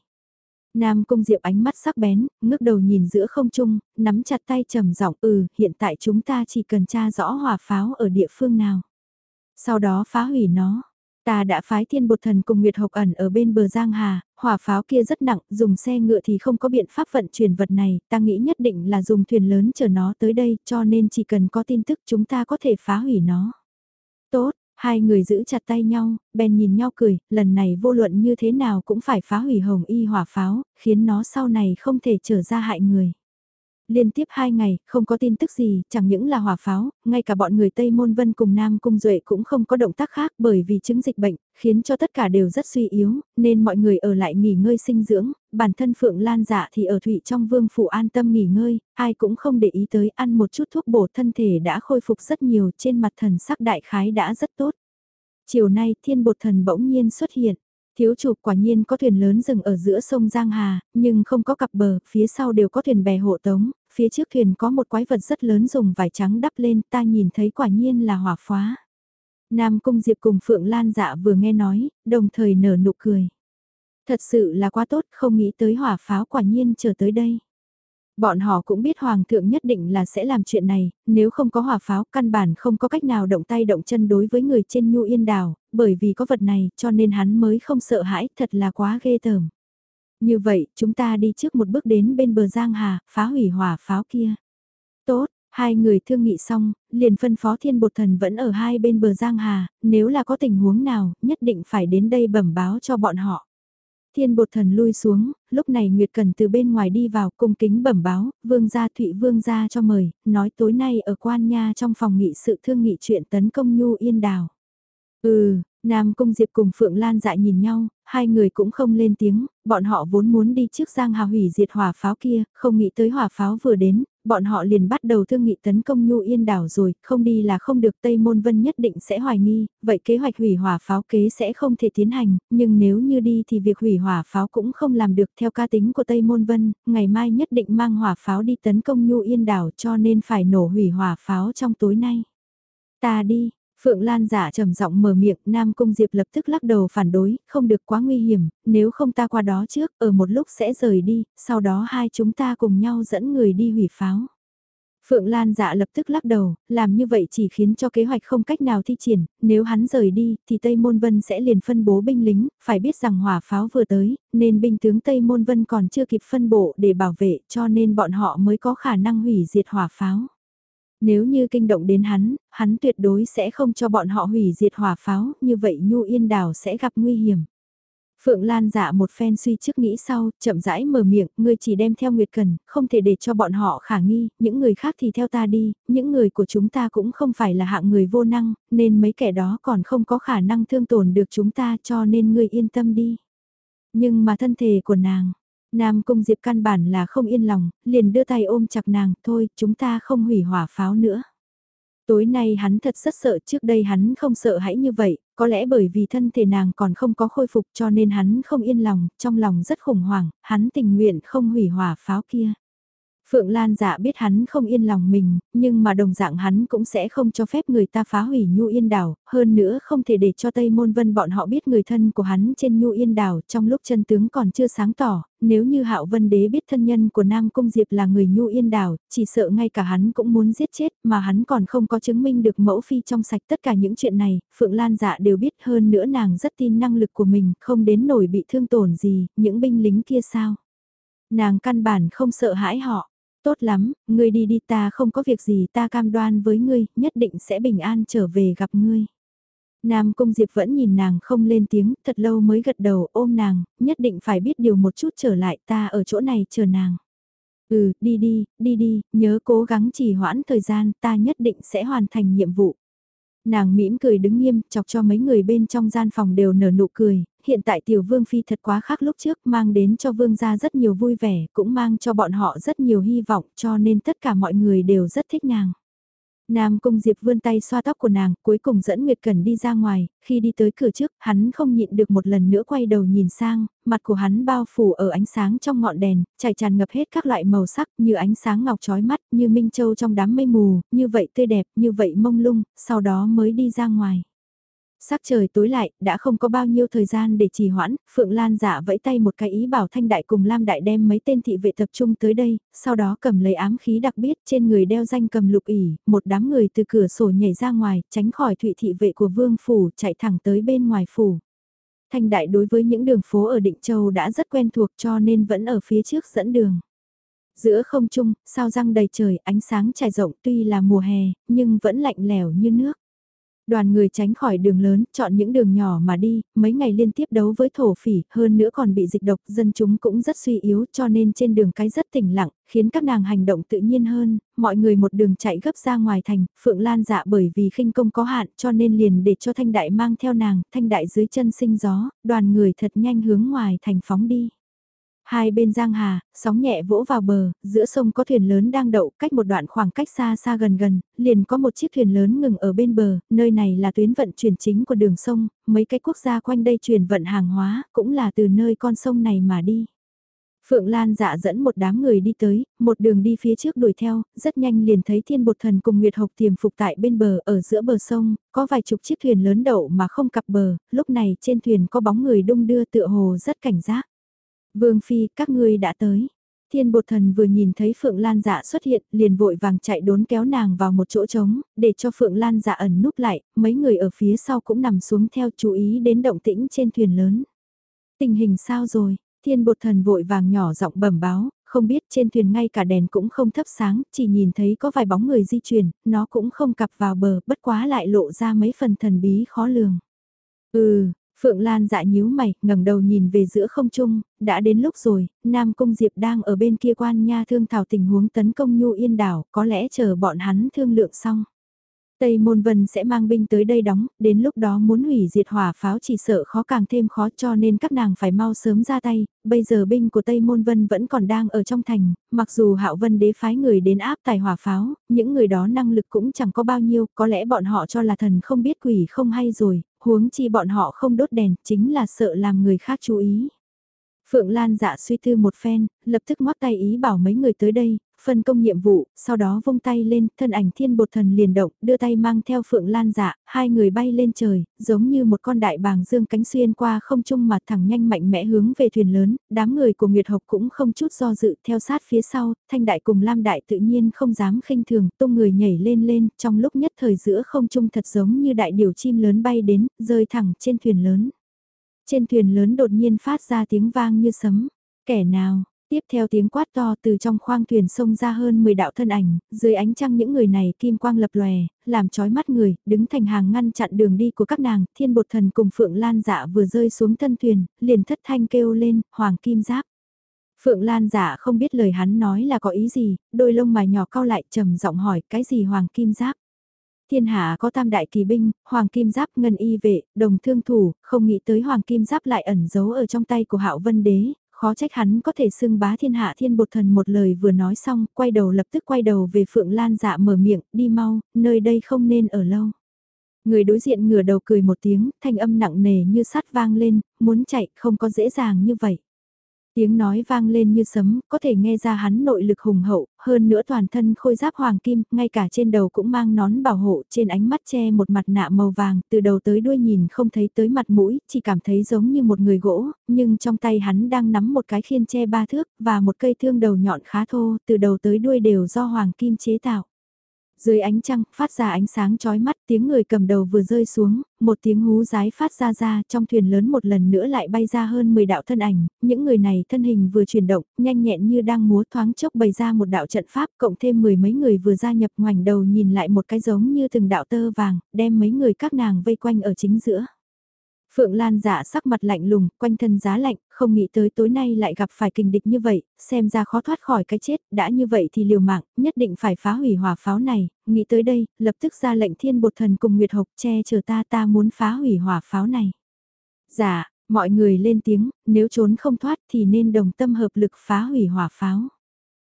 Nam Cung Diệp ánh mắt sắc bén, ngước đầu nhìn giữa không trung, nắm chặt tay trầm giọng ừ, hiện tại chúng ta chỉ cần tra rõ hỏa pháo ở địa phương nào. Sau đó phá hủy nó, Ta đã phái thiên bột thần cùng Nguyệt Hộc ẩn ở bên bờ Giang Hà, hỏa pháo kia rất nặng, dùng xe ngựa thì không có biện pháp vận chuyển vật này, ta nghĩ nhất định là dùng thuyền lớn chở nó tới đây, cho nên chỉ cần có tin tức chúng ta có thể phá hủy nó. Tốt, hai người giữ chặt tay nhau, bèn nhìn nhau cười, lần này vô luận như thế nào cũng phải phá hủy hồng y hỏa pháo, khiến nó sau này không thể trở ra hại người. Liên tiếp hai ngày, không có tin tức gì, chẳng những là hỏa pháo, ngay cả bọn người Tây Môn Vân cùng Nam Cung Duệ cũng không có động tác khác bởi vì chứng dịch bệnh, khiến cho tất cả đều rất suy yếu, nên mọi người ở lại nghỉ ngơi sinh dưỡng, bản thân Phượng Lan dạ thì ở Thụy trong vương phủ an tâm nghỉ ngơi, ai cũng không để ý tới ăn một chút thuốc bổ thân thể đã khôi phục rất nhiều trên mặt thần sắc đại khái đã rất tốt. Chiều nay thiên bột thần bỗng nhiên xuất hiện. Thiếu chủ quả nhiên có thuyền lớn dừng ở giữa sông Giang Hà, nhưng không có cặp bờ, phía sau đều có thuyền bè hộ tống, phía trước thuyền có một quái vật rất lớn dùng vải trắng đắp lên, ta nhìn thấy quả nhiên là hỏa phá. Nam Cung Diệp cùng Phượng Lan dạ vừa nghe nói, đồng thời nở nụ cười. Thật sự là quá tốt, không nghĩ tới hỏa pháo quả nhiên chờ tới đây. Bọn họ cũng biết Hoàng thượng nhất định là sẽ làm chuyện này, nếu không có hỏa pháo căn bản không có cách nào động tay động chân đối với người trên nhu yên đảo, bởi vì có vật này cho nên hắn mới không sợ hãi, thật là quá ghê tởm. Như vậy, chúng ta đi trước một bước đến bên bờ Giang Hà, phá hủy hỏa pháo kia. Tốt, hai người thương nghị xong, liền phân phó thiên bột thần vẫn ở hai bên bờ Giang Hà, nếu là có tình huống nào, nhất định phải đến đây bẩm báo cho bọn họ. Thiên bột thần lui xuống, lúc này Nguyệt Cần từ bên ngoài đi vào cung kính bẩm báo, vương gia thụy vương gia cho mời, nói tối nay ở quan nha trong phòng nghị sự thương nghị chuyện tấn công Nhu Yên Đào. Ừ, Nam Cung Diệp cùng Phượng Lan dại nhìn nhau, hai người cũng không lên tiếng, bọn họ vốn muốn đi trước Giang Hà hủy diệt hỏa pháo kia, không nghĩ tới hỏa pháo vừa đến, bọn họ liền bắt đầu thương nghị tấn công Nhu Yên đảo rồi, không đi là không được Tây Môn Vân nhất định sẽ hoài nghi, vậy kế hoạch hủy hỏa pháo kế sẽ không thể tiến hành, nhưng nếu như đi thì việc hủy hỏa pháo cũng không làm được theo ca tính của Tây Môn Vân, ngày mai nhất định mang hỏa pháo đi tấn công Nhu Yên đảo cho nên phải nổ hủy hỏa pháo trong tối nay. Ta đi, Phượng Lan giả trầm giọng mở miệng, Nam Cung Diệp lập tức lắc đầu phản đối, không được quá nguy hiểm, nếu không ta qua đó trước, ở một lúc sẽ rời đi, sau đó hai chúng ta cùng nhau dẫn người đi hủy pháo. Phượng Lan dạ lập tức lắc đầu, làm như vậy chỉ khiến cho kế hoạch không cách nào thi triển, nếu hắn rời đi thì Tây Môn Vân sẽ liền phân bố binh lính, phải biết rằng hỏa pháo vừa tới, nên binh tướng Tây Môn Vân còn chưa kịp phân bộ để bảo vệ cho nên bọn họ mới có khả năng hủy diệt hỏa pháo. Nếu như kinh động đến hắn, hắn tuyệt đối sẽ không cho bọn họ hủy diệt hỏa pháo, như vậy Nhu Yên đào sẽ gặp nguy hiểm. Phượng Lan dạ một phen suy trước nghĩ sau, chậm rãi mở miệng, ngươi chỉ đem theo Nguyệt Cần, không thể để cho bọn họ khả nghi, những người khác thì theo ta đi, những người của chúng ta cũng không phải là hạng người vô năng, nên mấy kẻ đó còn không có khả năng thương tổn được chúng ta cho nên ngươi yên tâm đi. Nhưng mà thân thể của nàng, Nam Cung Diệp căn bản là không yên lòng, liền đưa tay ôm chặt nàng, thôi, chúng ta không hủy hỏa pháo nữa. Tối nay hắn thật rất sợ trước đây hắn không sợ hãi như vậy, Có lẽ bởi vì thân thể nàng còn không có khôi phục cho nên hắn không yên lòng, trong lòng rất khủng hoảng, hắn tình nguyện không hủy hỏa pháo kia. Phượng Lan dạ biết hắn không yên lòng mình, nhưng mà đồng dạng hắn cũng sẽ không cho phép người ta phá hủy Nhu Yên Đảo, hơn nữa không thể để cho Tây Môn Vân bọn họ biết người thân của hắn trên Nhu Yên Đảo trong lúc chân tướng còn chưa sáng tỏ, nếu như Hạo Vân Đế biết thân nhân của Nam Cung Diệp là người Nhu Yên Đảo, chỉ sợ ngay cả hắn cũng muốn giết chết mà hắn còn không có chứng minh được mẫu phi trong sạch tất cả những chuyện này, Phượng Lan dạ đều biết hơn nữa nàng rất tin năng lực của mình, không đến nổi bị thương tổn gì, những binh lính kia sao. Nàng căn bản không sợ hãi họ Tốt lắm, ngươi đi đi ta không có việc gì ta cam đoan với ngươi, nhất định sẽ bình an trở về gặp ngươi. Nam Cung Diệp vẫn nhìn nàng không lên tiếng, thật lâu mới gật đầu ôm nàng, nhất định phải biết điều một chút trở lại ta ở chỗ này chờ nàng. Ừ, đi đi, đi đi, nhớ cố gắng trì hoãn thời gian, ta nhất định sẽ hoàn thành nhiệm vụ. Nàng mỉm cười đứng nghiêm, chọc cho mấy người bên trong gian phòng đều nở nụ cười, hiện tại tiểu vương phi thật quá khác lúc trước, mang đến cho vương gia rất nhiều vui vẻ, cũng mang cho bọn họ rất nhiều hy vọng, cho nên tất cả mọi người đều rất thích nàng. Nam Cung Diệp vươn tay xoa tóc của nàng, cuối cùng dẫn Nguyệt Cần đi ra ngoài, khi đi tới cửa trước, hắn không nhịn được một lần nữa quay đầu nhìn sang, mặt của hắn bao phủ ở ánh sáng trong ngọn đèn, trải tràn ngập hết các loại màu sắc như ánh sáng ngọc trói mắt, như minh châu trong đám mây mù, như vậy tươi đẹp, như vậy mông lung, sau đó mới đi ra ngoài. Sắc trời tối lại, đã không có bao nhiêu thời gian để trì hoãn, Phượng Lan giả vẫy tay một cái ý bảo Thanh Đại cùng Lam Đại đem mấy tên thị vệ tập trung tới đây, sau đó cầm lấy ám khí đặc biệt trên người đeo danh cầm lục ỉ, một đám người từ cửa sổ nhảy ra ngoài, tránh khỏi thụy thị vệ của Vương Phủ, chạy thẳng tới bên ngoài Phủ. Thanh Đại đối với những đường phố ở Định Châu đã rất quen thuộc cho nên vẫn ở phía trước dẫn đường. Giữa không trung, sao răng đầy trời, ánh sáng trải rộng tuy là mùa hè, nhưng vẫn lạnh lẽo như nước. Đoàn người tránh khỏi đường lớn, chọn những đường nhỏ mà đi, mấy ngày liên tiếp đấu với thổ phỉ, hơn nữa còn bị dịch độc, dân chúng cũng rất suy yếu cho nên trên đường cái rất tỉnh lặng, khiến các nàng hành động tự nhiên hơn, mọi người một đường chạy gấp ra ngoài thành, Phượng Lan dạ bởi vì khinh công có hạn cho nên liền để cho Thanh Đại mang theo nàng, Thanh Đại dưới chân sinh gió, đoàn người thật nhanh hướng ngoài thành phóng đi. Hai bên giang hà, sóng nhẹ vỗ vào bờ, giữa sông có thuyền lớn đang đậu cách một đoạn khoảng cách xa xa gần gần, liền có một chiếc thuyền lớn ngừng ở bên bờ, nơi này là tuyến vận chuyển chính của đường sông, mấy cái quốc gia quanh đây chuyển vận hàng hóa, cũng là từ nơi con sông này mà đi. Phượng Lan dạ dẫn một đám người đi tới, một đường đi phía trước đuổi theo, rất nhanh liền thấy thiên bột thần cùng Nguyệt Hộc tiềm phục tại bên bờ ở giữa bờ sông, có vài chục chiếc thuyền lớn đậu mà không cặp bờ, lúc này trên thuyền có bóng người đung đưa tựa hồ rất cảnh giác. Vương Phi, các ngươi đã tới. Thiên bột thần vừa nhìn thấy Phượng Lan dạ xuất hiện, liền vội vàng chạy đốn kéo nàng vào một chỗ trống, để cho Phượng Lan dạ ẩn núp lại, mấy người ở phía sau cũng nằm xuống theo chú ý đến động tĩnh trên thuyền lớn. Tình hình sao rồi? Thiên bột thần vội vàng nhỏ giọng bẩm báo, không biết trên thuyền ngay cả đèn cũng không thấp sáng, chỉ nhìn thấy có vài bóng người di chuyển, nó cũng không cặp vào bờ, bất quá lại lộ ra mấy phần thần bí khó lường. Ừ, Phượng Lan dạ nhíu mày, ngẩng đầu nhìn về giữa không trung, đã đến lúc rồi, Nam Cung Diệp đang ở bên kia quan nha thương thảo tình huống tấn công Nhu Yên đảo, có lẽ chờ bọn hắn thương lượng xong. Tây Môn Vân sẽ mang binh tới đây đóng, đến lúc đó muốn hủy diệt hỏa pháo chỉ sợ khó càng thêm khó cho nên các nàng phải mau sớm ra tay, bây giờ binh của Tây Môn Vân vẫn còn đang ở trong thành, mặc dù Hạo Vân đế phái người đến áp tài hỏa pháo, những người đó năng lực cũng chẳng có bao nhiêu, có lẽ bọn họ cho là thần không biết quỷ không hay rồi, huống chi bọn họ không đốt đèn, chính là sợ làm người khác chú ý. Phượng Lan dạ suy tư một phen, lập tức ngoắc tay ý bảo mấy người tới đây, phân công nhiệm vụ, sau đó vung tay lên, thân ảnh thiên bột thần liền động, đưa tay mang theo Phượng Lan dạ, hai người bay lên trời, giống như một con đại bàng dương cánh xuyên qua không trung mà thẳng nhanh mạnh mẽ hướng về thuyền lớn, đám người của Nguyệt Học cũng không chút do dự theo sát phía sau, thanh đại cùng Lam đại tự nhiên không dám khinh thường, tung người nhảy lên lên, trong lúc nhất thời giữa không trung thật giống như đại điều chim lớn bay đến, rơi thẳng trên thuyền lớn. Trên thuyền lớn đột nhiên phát ra tiếng vang như sấm. Kẻ nào, tiếp theo tiếng quát to từ trong khoang thuyền sông ra hơn 10 đạo thân ảnh, dưới ánh trăng những người này kim quang lập lòe, làm chói mắt người, đứng thành hàng ngăn chặn đường đi của các nàng, thiên bột thần cùng Phượng Lan dạ vừa rơi xuống thân thuyền, liền thất thanh kêu lên, hoàng kim giáp. Phượng Lan dạ không biết lời hắn nói là có ý gì, đôi lông mày nhỏ cao lại trầm giọng hỏi cái gì hoàng kim giáp. Thiên hạ có tam đại kỳ binh, hoàng kim giáp ngân y vệ, đồng thương thủ, không nghĩ tới hoàng kim giáp lại ẩn giấu ở trong tay của hạo vân đế, khó trách hắn có thể xưng bá thiên hạ thiên bột thần một lời vừa nói xong, quay đầu lập tức quay đầu về Phượng Lan dạ mở miệng, đi mau, nơi đây không nên ở lâu. Người đối diện ngửa đầu cười một tiếng, thanh âm nặng nề như sắt vang lên, muốn chạy không có dễ dàng như vậy. Tiếng nói vang lên như sấm, có thể nghe ra hắn nội lực hùng hậu, hơn nữa toàn thân khôi giáp hoàng kim, ngay cả trên đầu cũng mang nón bảo hộ, trên ánh mắt che một mặt nạ màu vàng, từ đầu tới đuôi nhìn không thấy tới mặt mũi, chỉ cảm thấy giống như một người gỗ, nhưng trong tay hắn đang nắm một cái khiên che ba thước, và một cây thương đầu nhọn khá thô, từ đầu tới đuôi đều do hoàng kim chế tạo. Dưới ánh trăng, phát ra ánh sáng chói mắt, tiếng người cầm đầu vừa rơi xuống, một tiếng hú rái phát ra ra, trong thuyền lớn một lần nữa lại bay ra hơn 10 đạo thân ảnh, những người này thân hình vừa chuyển động, nhanh nhẹn như đang múa thoáng chốc bày ra một đạo trận pháp, cộng thêm mười mấy người vừa gia nhập ngoảnh đầu nhìn lại một cái giống như từng đạo tơ vàng, đem mấy người các nàng vây quanh ở chính giữa. Phượng Lan giả sắc mặt lạnh lùng, quanh thân giá lạnh, không nghĩ tới tối nay lại gặp phải kình địch như vậy, xem ra khó thoát khỏi cái chết, đã như vậy thì liều mạng, nhất định phải phá hủy hỏa pháo này, nghĩ tới đây, lập tức ra lệnh thiên bột thần cùng Nguyệt Hộc che chở ta ta muốn phá hủy hỏa pháo này. Dạ, mọi người lên tiếng, nếu trốn không thoát thì nên đồng tâm hợp lực phá hủy hỏa pháo.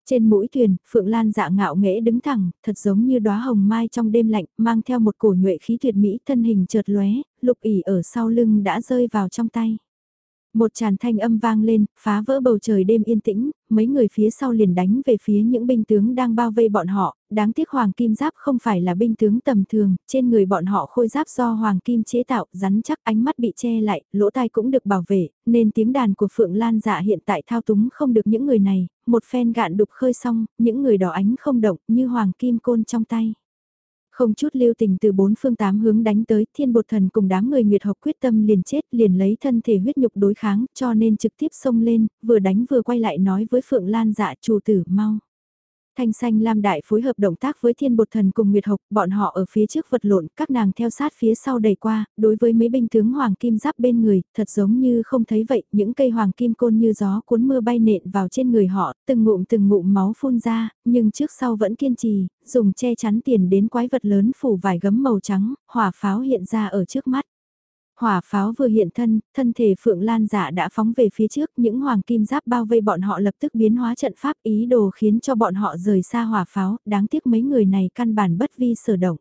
Trên mũi thuyền, Phượng Lan dạ ngạo nghễ đứng thẳng, thật giống như đóa hồng mai trong đêm lạnh, mang theo một cổ nhuệ khí tuyệt mỹ, thân hình chợt lóe, lục ỉ ở sau lưng đã rơi vào trong tay. Một tràn thanh âm vang lên, phá vỡ bầu trời đêm yên tĩnh, mấy người phía sau liền đánh về phía những binh tướng đang bao vây bọn họ, đáng tiếc Hoàng Kim Giáp không phải là binh tướng tầm thường, trên người bọn họ khôi giáp do Hoàng Kim chế tạo, rắn chắc ánh mắt bị che lại, lỗ tai cũng được bảo vệ, nên tiếng đàn của Phượng Lan dạ hiện tại thao túng không được những người này, một phen gạn đục khơi xong, những người đỏ ánh không động như Hoàng Kim Côn trong tay. Không chút lưu tình từ bốn phương tám hướng đánh tới, thiên bột thần cùng đám người nguyệt học quyết tâm liền chết, liền lấy thân thể huyết nhục đối kháng, cho nên trực tiếp xông lên, vừa đánh vừa quay lại nói với Phượng Lan dạ chủ tử mau. Thanh xanh lam đại phối hợp động tác với thiên bột thần cùng Nguyệt Hộc, bọn họ ở phía trước vật lộn, các nàng theo sát phía sau đẩy qua, đối với mấy binh tướng hoàng kim giáp bên người, thật giống như không thấy vậy, những cây hoàng kim côn như gió cuốn mưa bay nện vào trên người họ, từng ngụm từng ngụm máu phun ra, nhưng trước sau vẫn kiên trì, dùng che chắn tiền đến quái vật lớn phủ vải gấm màu trắng, hỏa pháo hiện ra ở trước mắt. Hỏa pháo vừa hiện thân, thân thể Phượng Lan giả đã phóng về phía trước, những hoàng kim giáp bao vây bọn họ lập tức biến hóa trận pháp ý đồ khiến cho bọn họ rời xa hỏa pháo, đáng tiếc mấy người này căn bản bất vi sở động.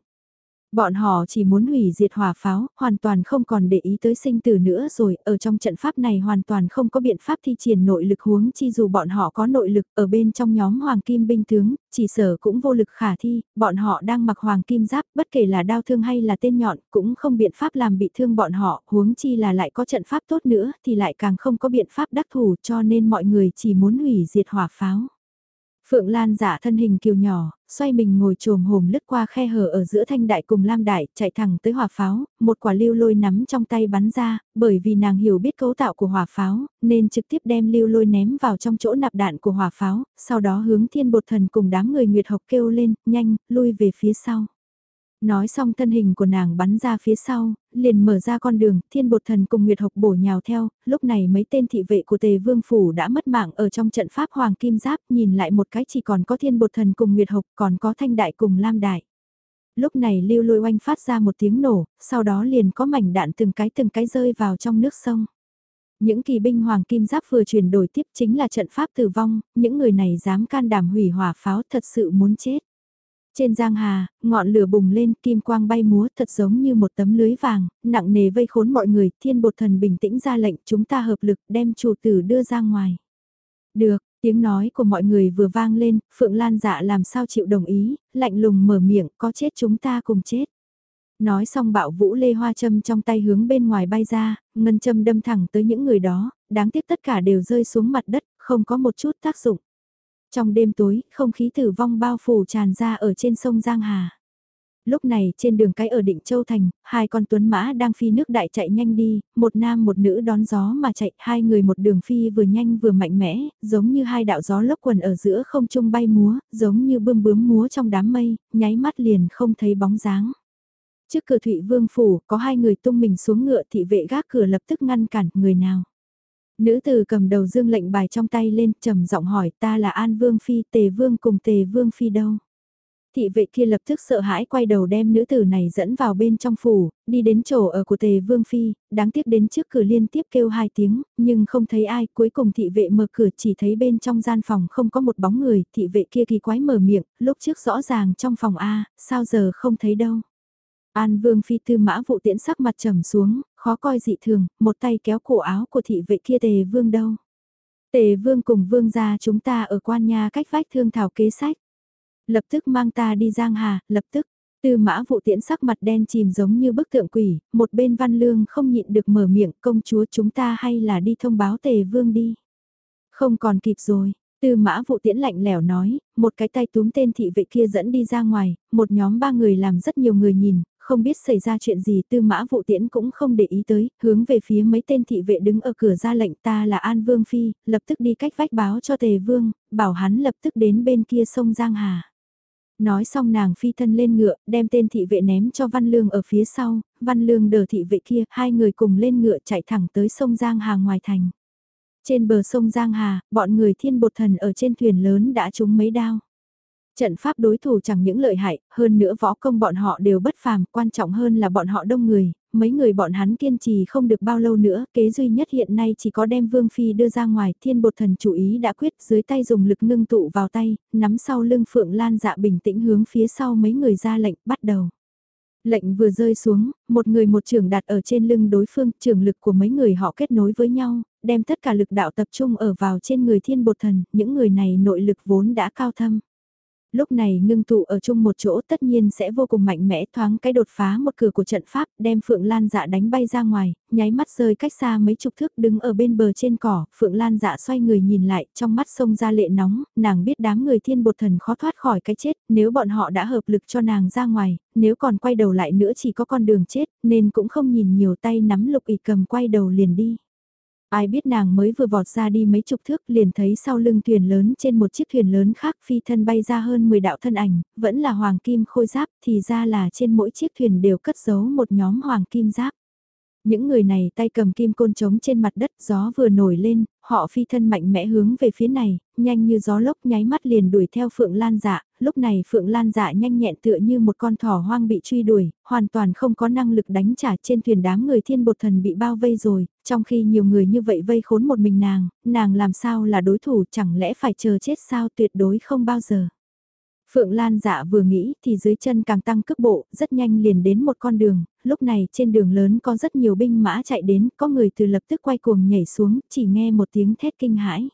Bọn họ chỉ muốn hủy diệt hỏa pháo, hoàn toàn không còn để ý tới sinh tử nữa rồi, ở trong trận pháp này hoàn toàn không có biện pháp thi triển nội lực huống chi dù bọn họ có nội lực ở bên trong nhóm hoàng kim binh tướng, chỉ sở cũng vô lực khả thi, bọn họ đang mặc hoàng kim giáp, bất kể là đao thương hay là tên nhọn, cũng không biện pháp làm bị thương bọn họ, huống chi là lại có trận pháp tốt nữa, thì lại càng không có biện pháp đắc thủ cho nên mọi người chỉ muốn hủy diệt hỏa pháo. Phượng Lan giả thân hình kiều nhỏ, xoay mình ngồi trồm hồm lướt qua khe hở ở giữa thanh đại cùng lam đại, chạy thẳng tới hỏa pháo, một quả lưu lôi nắm trong tay bắn ra, bởi vì nàng hiểu biết cấu tạo của hỏa pháo, nên trực tiếp đem lưu lôi ném vào trong chỗ nạp đạn của hỏa pháo, sau đó hướng thiên bột thần cùng đám người nguyệt học kêu lên, nhanh, lui về phía sau. Nói xong thân hình của nàng bắn ra phía sau, liền mở ra con đường, thiên bột thần cùng Nguyệt Hộc bổ nhào theo, lúc này mấy tên thị vệ của tề vương phủ đã mất mạng ở trong trận pháp Hoàng Kim Giáp, nhìn lại một cái chỉ còn có thiên bột thần cùng Nguyệt Hộc, còn có thanh đại cùng Lam Đại. Lúc này lưu lôi oanh phát ra một tiếng nổ, sau đó liền có mảnh đạn từng cái từng cái rơi vào trong nước sông. Những kỳ binh Hoàng Kim Giáp vừa chuyển đổi tiếp chính là trận pháp tử vong, những người này dám can đảm hủy hỏa pháo thật sự muốn chết. Trên giang hà, ngọn lửa bùng lên, kim quang bay múa thật giống như một tấm lưới vàng, nặng nề vây khốn mọi người, thiên bột thần bình tĩnh ra lệnh chúng ta hợp lực đem chủ tử đưa ra ngoài. Được, tiếng nói của mọi người vừa vang lên, Phượng Lan dạ làm sao chịu đồng ý, lạnh lùng mở miệng, có chết chúng ta cùng chết. Nói xong bạo vũ lê hoa châm trong tay hướng bên ngoài bay ra, ngân châm đâm thẳng tới những người đó, đáng tiếc tất cả đều rơi xuống mặt đất, không có một chút tác dụng. Trong đêm tối, không khí tử vong bao phủ tràn ra ở trên sông Giang Hà. Lúc này trên đường cái ở Định Châu Thành, hai con tuấn mã đang phi nước đại chạy nhanh đi, một nam một nữ đón gió mà chạy, hai người một đường phi vừa nhanh vừa mạnh mẽ, giống như hai đạo gió lốc quần ở giữa không trung bay múa, giống như bươm bướm múa trong đám mây, nháy mắt liền không thấy bóng dáng. Trước cửa Thụy Vương Phủ, có hai người tung mình xuống ngựa thị vệ gác cửa lập tức ngăn cản người nào. Nữ tử cầm đầu dương lệnh bài trong tay lên trầm giọng hỏi ta là An Vương Phi Tề Vương cùng Tề Vương Phi đâu. Thị vệ kia lập tức sợ hãi quay đầu đem nữ tử này dẫn vào bên trong phủ, đi đến chỗ ở của Tề Vương Phi, đáng tiếc đến trước cửa liên tiếp kêu hai tiếng, nhưng không thấy ai, cuối cùng thị vệ mở cửa chỉ thấy bên trong gian phòng không có một bóng người, thị vệ kia kỳ quái mở miệng, lúc trước rõ ràng trong phòng A, sao giờ không thấy đâu. An Vương Phi tư mã vụ tiễn sắc mặt trầm xuống, khó coi dị thường, một tay kéo cổ áo của thị vệ kia tề vương đâu. Tề vương cùng vương gia chúng ta ở quan nhà cách vách thương thảo kế sách. Lập tức mang ta đi Giang Hà, lập tức. Tư mã vụ tiễn sắc mặt đen chìm giống như bức tượng quỷ, một bên văn lương không nhịn được mở miệng công chúa chúng ta hay là đi thông báo tề vương đi. Không còn kịp rồi, Tư mã vụ tiễn lạnh lẻo nói, một cái tay túm tên thị vệ kia dẫn đi ra ngoài, một nhóm ba người làm rất nhiều người nhìn, không biết xảy ra chuyện gì tư mã vụ tiễn cũng không để ý tới, hướng về phía mấy tên thị vệ đứng ở cửa ra lệnh ta là An Vương Phi, lập tức đi cách vách báo cho Tề Vương, bảo hắn lập tức đến bên kia sông Giang Hà. Nói xong nàng phi thân lên ngựa, đem tên thị vệ ném cho Văn Lương ở phía sau, Văn Lương đờ thị vệ kia, hai người cùng lên ngựa chạy thẳng tới sông Giang Hà ngoài thành. Trên bờ sông Giang Hà, bọn người thiên bột thần ở trên thuyền lớn đã trúng mấy đao. Trận pháp đối thủ chẳng những lợi hại, hơn nữa võ công bọn họ đều bất phàm, quan trọng hơn là bọn họ đông người, mấy người bọn hắn kiên trì không được bao lâu nữa, kế duy nhất hiện nay chỉ có đem Vương Phi đưa ra ngoài, thiên bột thần chủ ý đã quyết dưới tay dùng lực ngưng tụ vào tay, nắm sau lưng Phượng Lan dạ bình tĩnh hướng phía sau mấy người ra lệnh, bắt đầu. Lệnh vừa rơi xuống, một người một trường đặt ở trên lưng đối phương, trường lực của mấy người họ kết nối với nhau, đem tất cả lực đạo tập trung ở vào trên người thiên bột thần, những người này nội lực vốn đã cao thâm lúc này ngưng tụ ở chung một chỗ tất nhiên sẽ vô cùng mạnh mẽ thoáng cái đột phá một cửa của trận pháp đem Phượng Lan dạ đánh bay ra ngoài, nháy mắt rơi cách xa mấy chục thước đứng ở bên bờ trên cỏ, Phượng Lan dạ xoay người nhìn lại trong mắt sông ra lệ nóng, nàng biết đám người thiên bột thần khó thoát khỏi cái chết, nếu bọn họ đã hợp lực cho nàng ra ngoài, nếu còn quay đầu lại nữa chỉ có con đường chết nên cũng không nhìn nhiều tay nắm lục ỉ cầm quay đầu liền đi. Ai biết nàng mới vừa vọt ra đi mấy chục thước liền thấy sau lưng thuyền lớn trên một chiếc thuyền lớn khác phi thân bay ra hơn 10 đạo thân ảnh, vẫn là hoàng kim khôi giáp thì ra là trên mỗi chiếc thuyền đều cất giấu một nhóm hoàng kim giáp. Những người này tay cầm kim côn trống trên mặt đất gió vừa nổi lên, họ phi thân mạnh mẽ hướng về phía này, nhanh như gió lốc nháy mắt liền đuổi theo Phượng Lan dạ, lúc này Phượng Lan dạ nhanh nhẹn tựa như một con thỏ hoang bị truy đuổi, hoàn toàn không có năng lực đánh trả trên thuyền đám người thiên bột thần bị bao vây rồi, trong khi nhiều người như vậy vây khốn một mình nàng, nàng làm sao là đối thủ chẳng lẽ phải chờ chết sao tuyệt đối không bao giờ. Phượng Lan dạ vừa nghĩ thì dưới chân càng tăng cước bộ, rất nhanh liền đến một con đường, lúc này trên đường lớn có rất nhiều binh mã chạy đến, có người từ lập tức quay cuồng nhảy xuống, chỉ nghe một tiếng thét kinh hãi.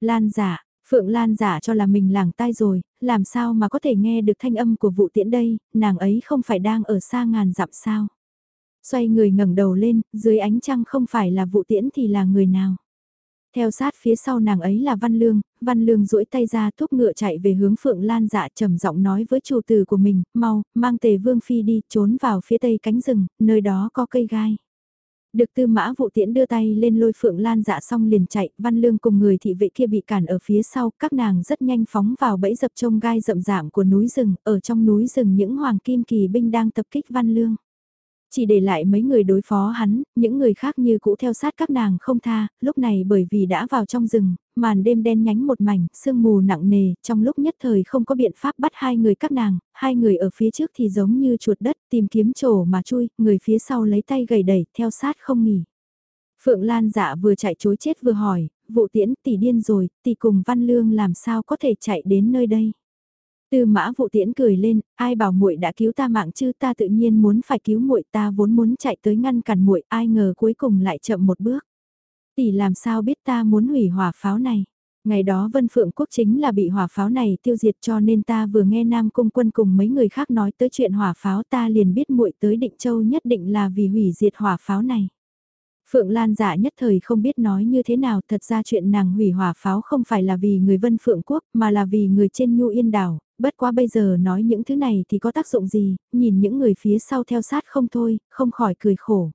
Lan dạ, Phượng Lan giả cho là mình làng tai rồi, làm sao mà có thể nghe được thanh âm của vụ tiễn đây, nàng ấy không phải đang ở xa ngàn dặm sao. Xoay người ngẩng đầu lên, dưới ánh trăng không phải là vụ tiễn thì là người nào. Theo sát phía sau nàng ấy là Văn Lương, Văn Lương duỗi tay ra thúc ngựa chạy về hướng Phượng Lan dạ trầm giọng nói với chủ tử của mình, mau, mang tề vương phi đi, trốn vào phía tây cánh rừng, nơi đó có cây gai. Được tư mã vụ tiễn đưa tay lên lôi Phượng Lan dạ xong liền chạy, Văn Lương cùng người thị vệ kia bị cản ở phía sau, các nàng rất nhanh phóng vào bẫy dập trông gai rậm rạm của núi rừng, ở trong núi rừng những hoàng kim kỳ binh đang tập kích Văn Lương. Chỉ để lại mấy người đối phó hắn, những người khác như cũ theo sát các nàng không tha, lúc này bởi vì đã vào trong rừng, màn đêm đen nhánh một mảnh, sương mù nặng nề, trong lúc nhất thời không có biện pháp bắt hai người các nàng, hai người ở phía trước thì giống như chuột đất tìm kiếm chỗ mà chui, người phía sau lấy tay gầy đẩy, theo sát không nghỉ. Phượng Lan dạ vừa chạy chối chết vừa hỏi, vụ tiễn tỷ điên rồi, tỷ cùng Văn Lương làm sao có thể chạy đến nơi đây. Tư mã vụ tiễn cười lên, ai bảo muội đã cứu ta mạng chứ ta tự nhiên muốn phải cứu muội ta vốn muốn chạy tới ngăn cản muội ai ngờ cuối cùng lại chậm một bước. Tỷ làm sao biết ta muốn hủy hỏa pháo này. Ngày đó Vân Phượng Quốc chính là bị hỏa pháo này tiêu diệt cho nên ta vừa nghe Nam Cung Quân cùng mấy người khác nói tới chuyện hỏa pháo ta liền biết muội tới Định Châu nhất định là vì hủy diệt hỏa pháo này. Phượng Lan giả nhất thời không biết nói như thế nào, thật ra chuyện nàng hủy hỏa pháo không phải là vì người Vân Phượng Quốc mà là vì người trên Nhu Yên Đảo, bất quá bây giờ nói những thứ này thì có tác dụng gì, nhìn những người phía sau theo sát không thôi, không khỏi cười khổ.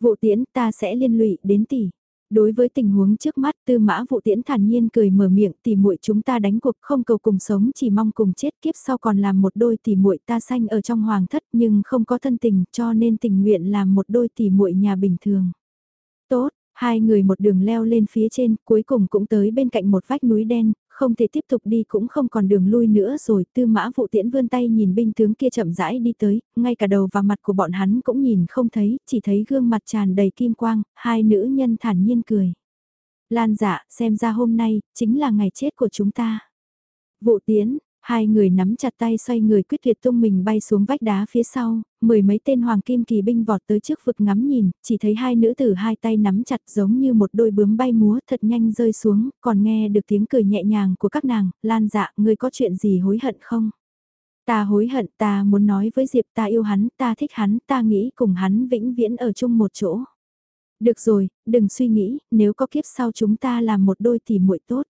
Vụ tiễn ta sẽ liên lụy đến tỷ. Đối với tình huống trước mắt tư mã vụ tiễn thản nhiên cười mở miệng Tỷ muội chúng ta đánh cuộc không cầu cùng sống chỉ mong cùng chết kiếp sau còn làm một đôi Tỷ muội ta sanh ở trong hoàng thất nhưng không có thân tình cho nên tình nguyện làm một đôi tỷ muội nhà bình thường. Tốt, hai người một đường leo lên phía trên cuối cùng cũng tới bên cạnh một vách núi đen, không thể tiếp tục đi cũng không còn đường lui nữa rồi, tư mã vụ tiễn vươn tay nhìn binh tướng kia chậm rãi đi tới, ngay cả đầu và mặt của bọn hắn cũng nhìn không thấy, chỉ thấy gương mặt tràn đầy kim quang, hai nữ nhân thản nhiên cười. Lan dạ, xem ra hôm nay, chính là ngày chết của chúng ta. Vụ tiến, Hai người nắm chặt tay xoay người quyết liệt tung mình bay xuống vách đá phía sau, mười mấy tên hoàng kim kỳ binh vọt tới trước vực ngắm nhìn, chỉ thấy hai nữ tử hai tay nắm chặt giống như một đôi bướm bay múa thật nhanh rơi xuống, còn nghe được tiếng cười nhẹ nhàng của các nàng, lan dạ, ngươi có chuyện gì hối hận không? Ta hối hận, ta muốn nói với Diệp ta yêu hắn, ta thích hắn, ta nghĩ cùng hắn vĩnh viễn ở chung một chỗ. Được rồi, đừng suy nghĩ, nếu có kiếp sau chúng ta làm một đôi thì muội tốt.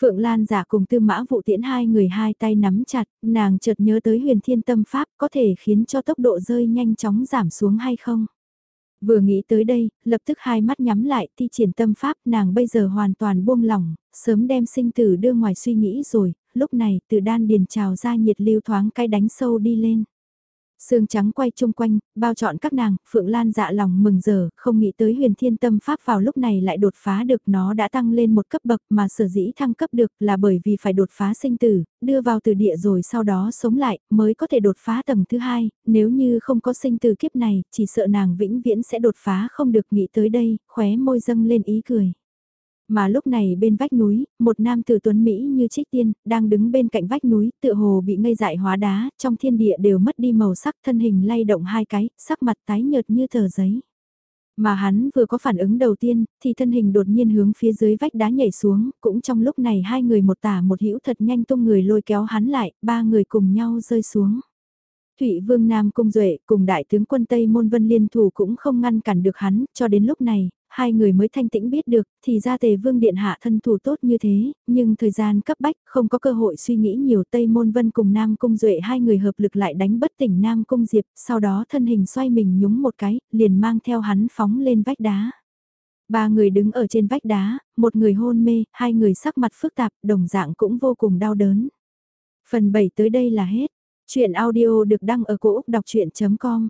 Phượng Lan giả cùng tư mã vụ tiễn hai người hai tay nắm chặt, nàng chợt nhớ tới huyền thiên tâm pháp có thể khiến cho tốc độ rơi nhanh chóng giảm xuống hay không. Vừa nghĩ tới đây, lập tức hai mắt nhắm lại thi triển tâm pháp nàng bây giờ hoàn toàn buông lỏng, sớm đem sinh tử đưa ngoài suy nghĩ rồi, lúc này từ đan điền trào ra nhiệt lưu thoáng cái đánh sâu đi lên. Sương trắng quay chung quanh, bao trọn các nàng, Phượng Lan dạ lòng mừng giờ, không nghĩ tới huyền thiên tâm pháp vào lúc này lại đột phá được nó đã tăng lên một cấp bậc mà sở dĩ thăng cấp được là bởi vì phải đột phá sinh tử, đưa vào từ địa rồi sau đó sống lại, mới có thể đột phá tầng thứ hai, nếu như không có sinh tử kiếp này, chỉ sợ nàng vĩnh viễn sẽ đột phá không được nghĩ tới đây, khóe môi dâng lên ý cười. Mà lúc này bên vách núi, một nam tử tuấn Mỹ như trích tiên, đang đứng bên cạnh vách núi, tựa hồ bị ngây dại hóa đá, trong thiên địa đều mất đi màu sắc thân hình lay động hai cái, sắc mặt tái nhợt như tờ giấy. Mà hắn vừa có phản ứng đầu tiên, thì thân hình đột nhiên hướng phía dưới vách đá nhảy xuống, cũng trong lúc này hai người một tả một hữu thật nhanh tung người lôi kéo hắn lại, ba người cùng nhau rơi xuống. Thụy Vương Nam Cung Duệ cùng đại tướng quân Tây Môn Vân liên thủ cũng không ngăn cản được hắn, cho đến lúc này, hai người mới thanh tĩnh biết được, thì ra tề vương điện hạ thân thủ tốt như thế, nhưng thời gian cấp bách, không có cơ hội suy nghĩ nhiều Tây Môn Vân cùng Nam Cung Duệ hai người hợp lực lại đánh bất tỉnh Nam Cung Diệp, sau đó thân hình xoay mình nhúng một cái, liền mang theo hắn phóng lên vách đá. Ba người đứng ở trên vách đá, một người hôn mê, hai người sắc mặt phức tạp, đồng dạng cũng vô cùng đau đớn. Phần 7 tới đây là hết. Chuyện audio được đăng ở cổ Úc đọc chuyện.com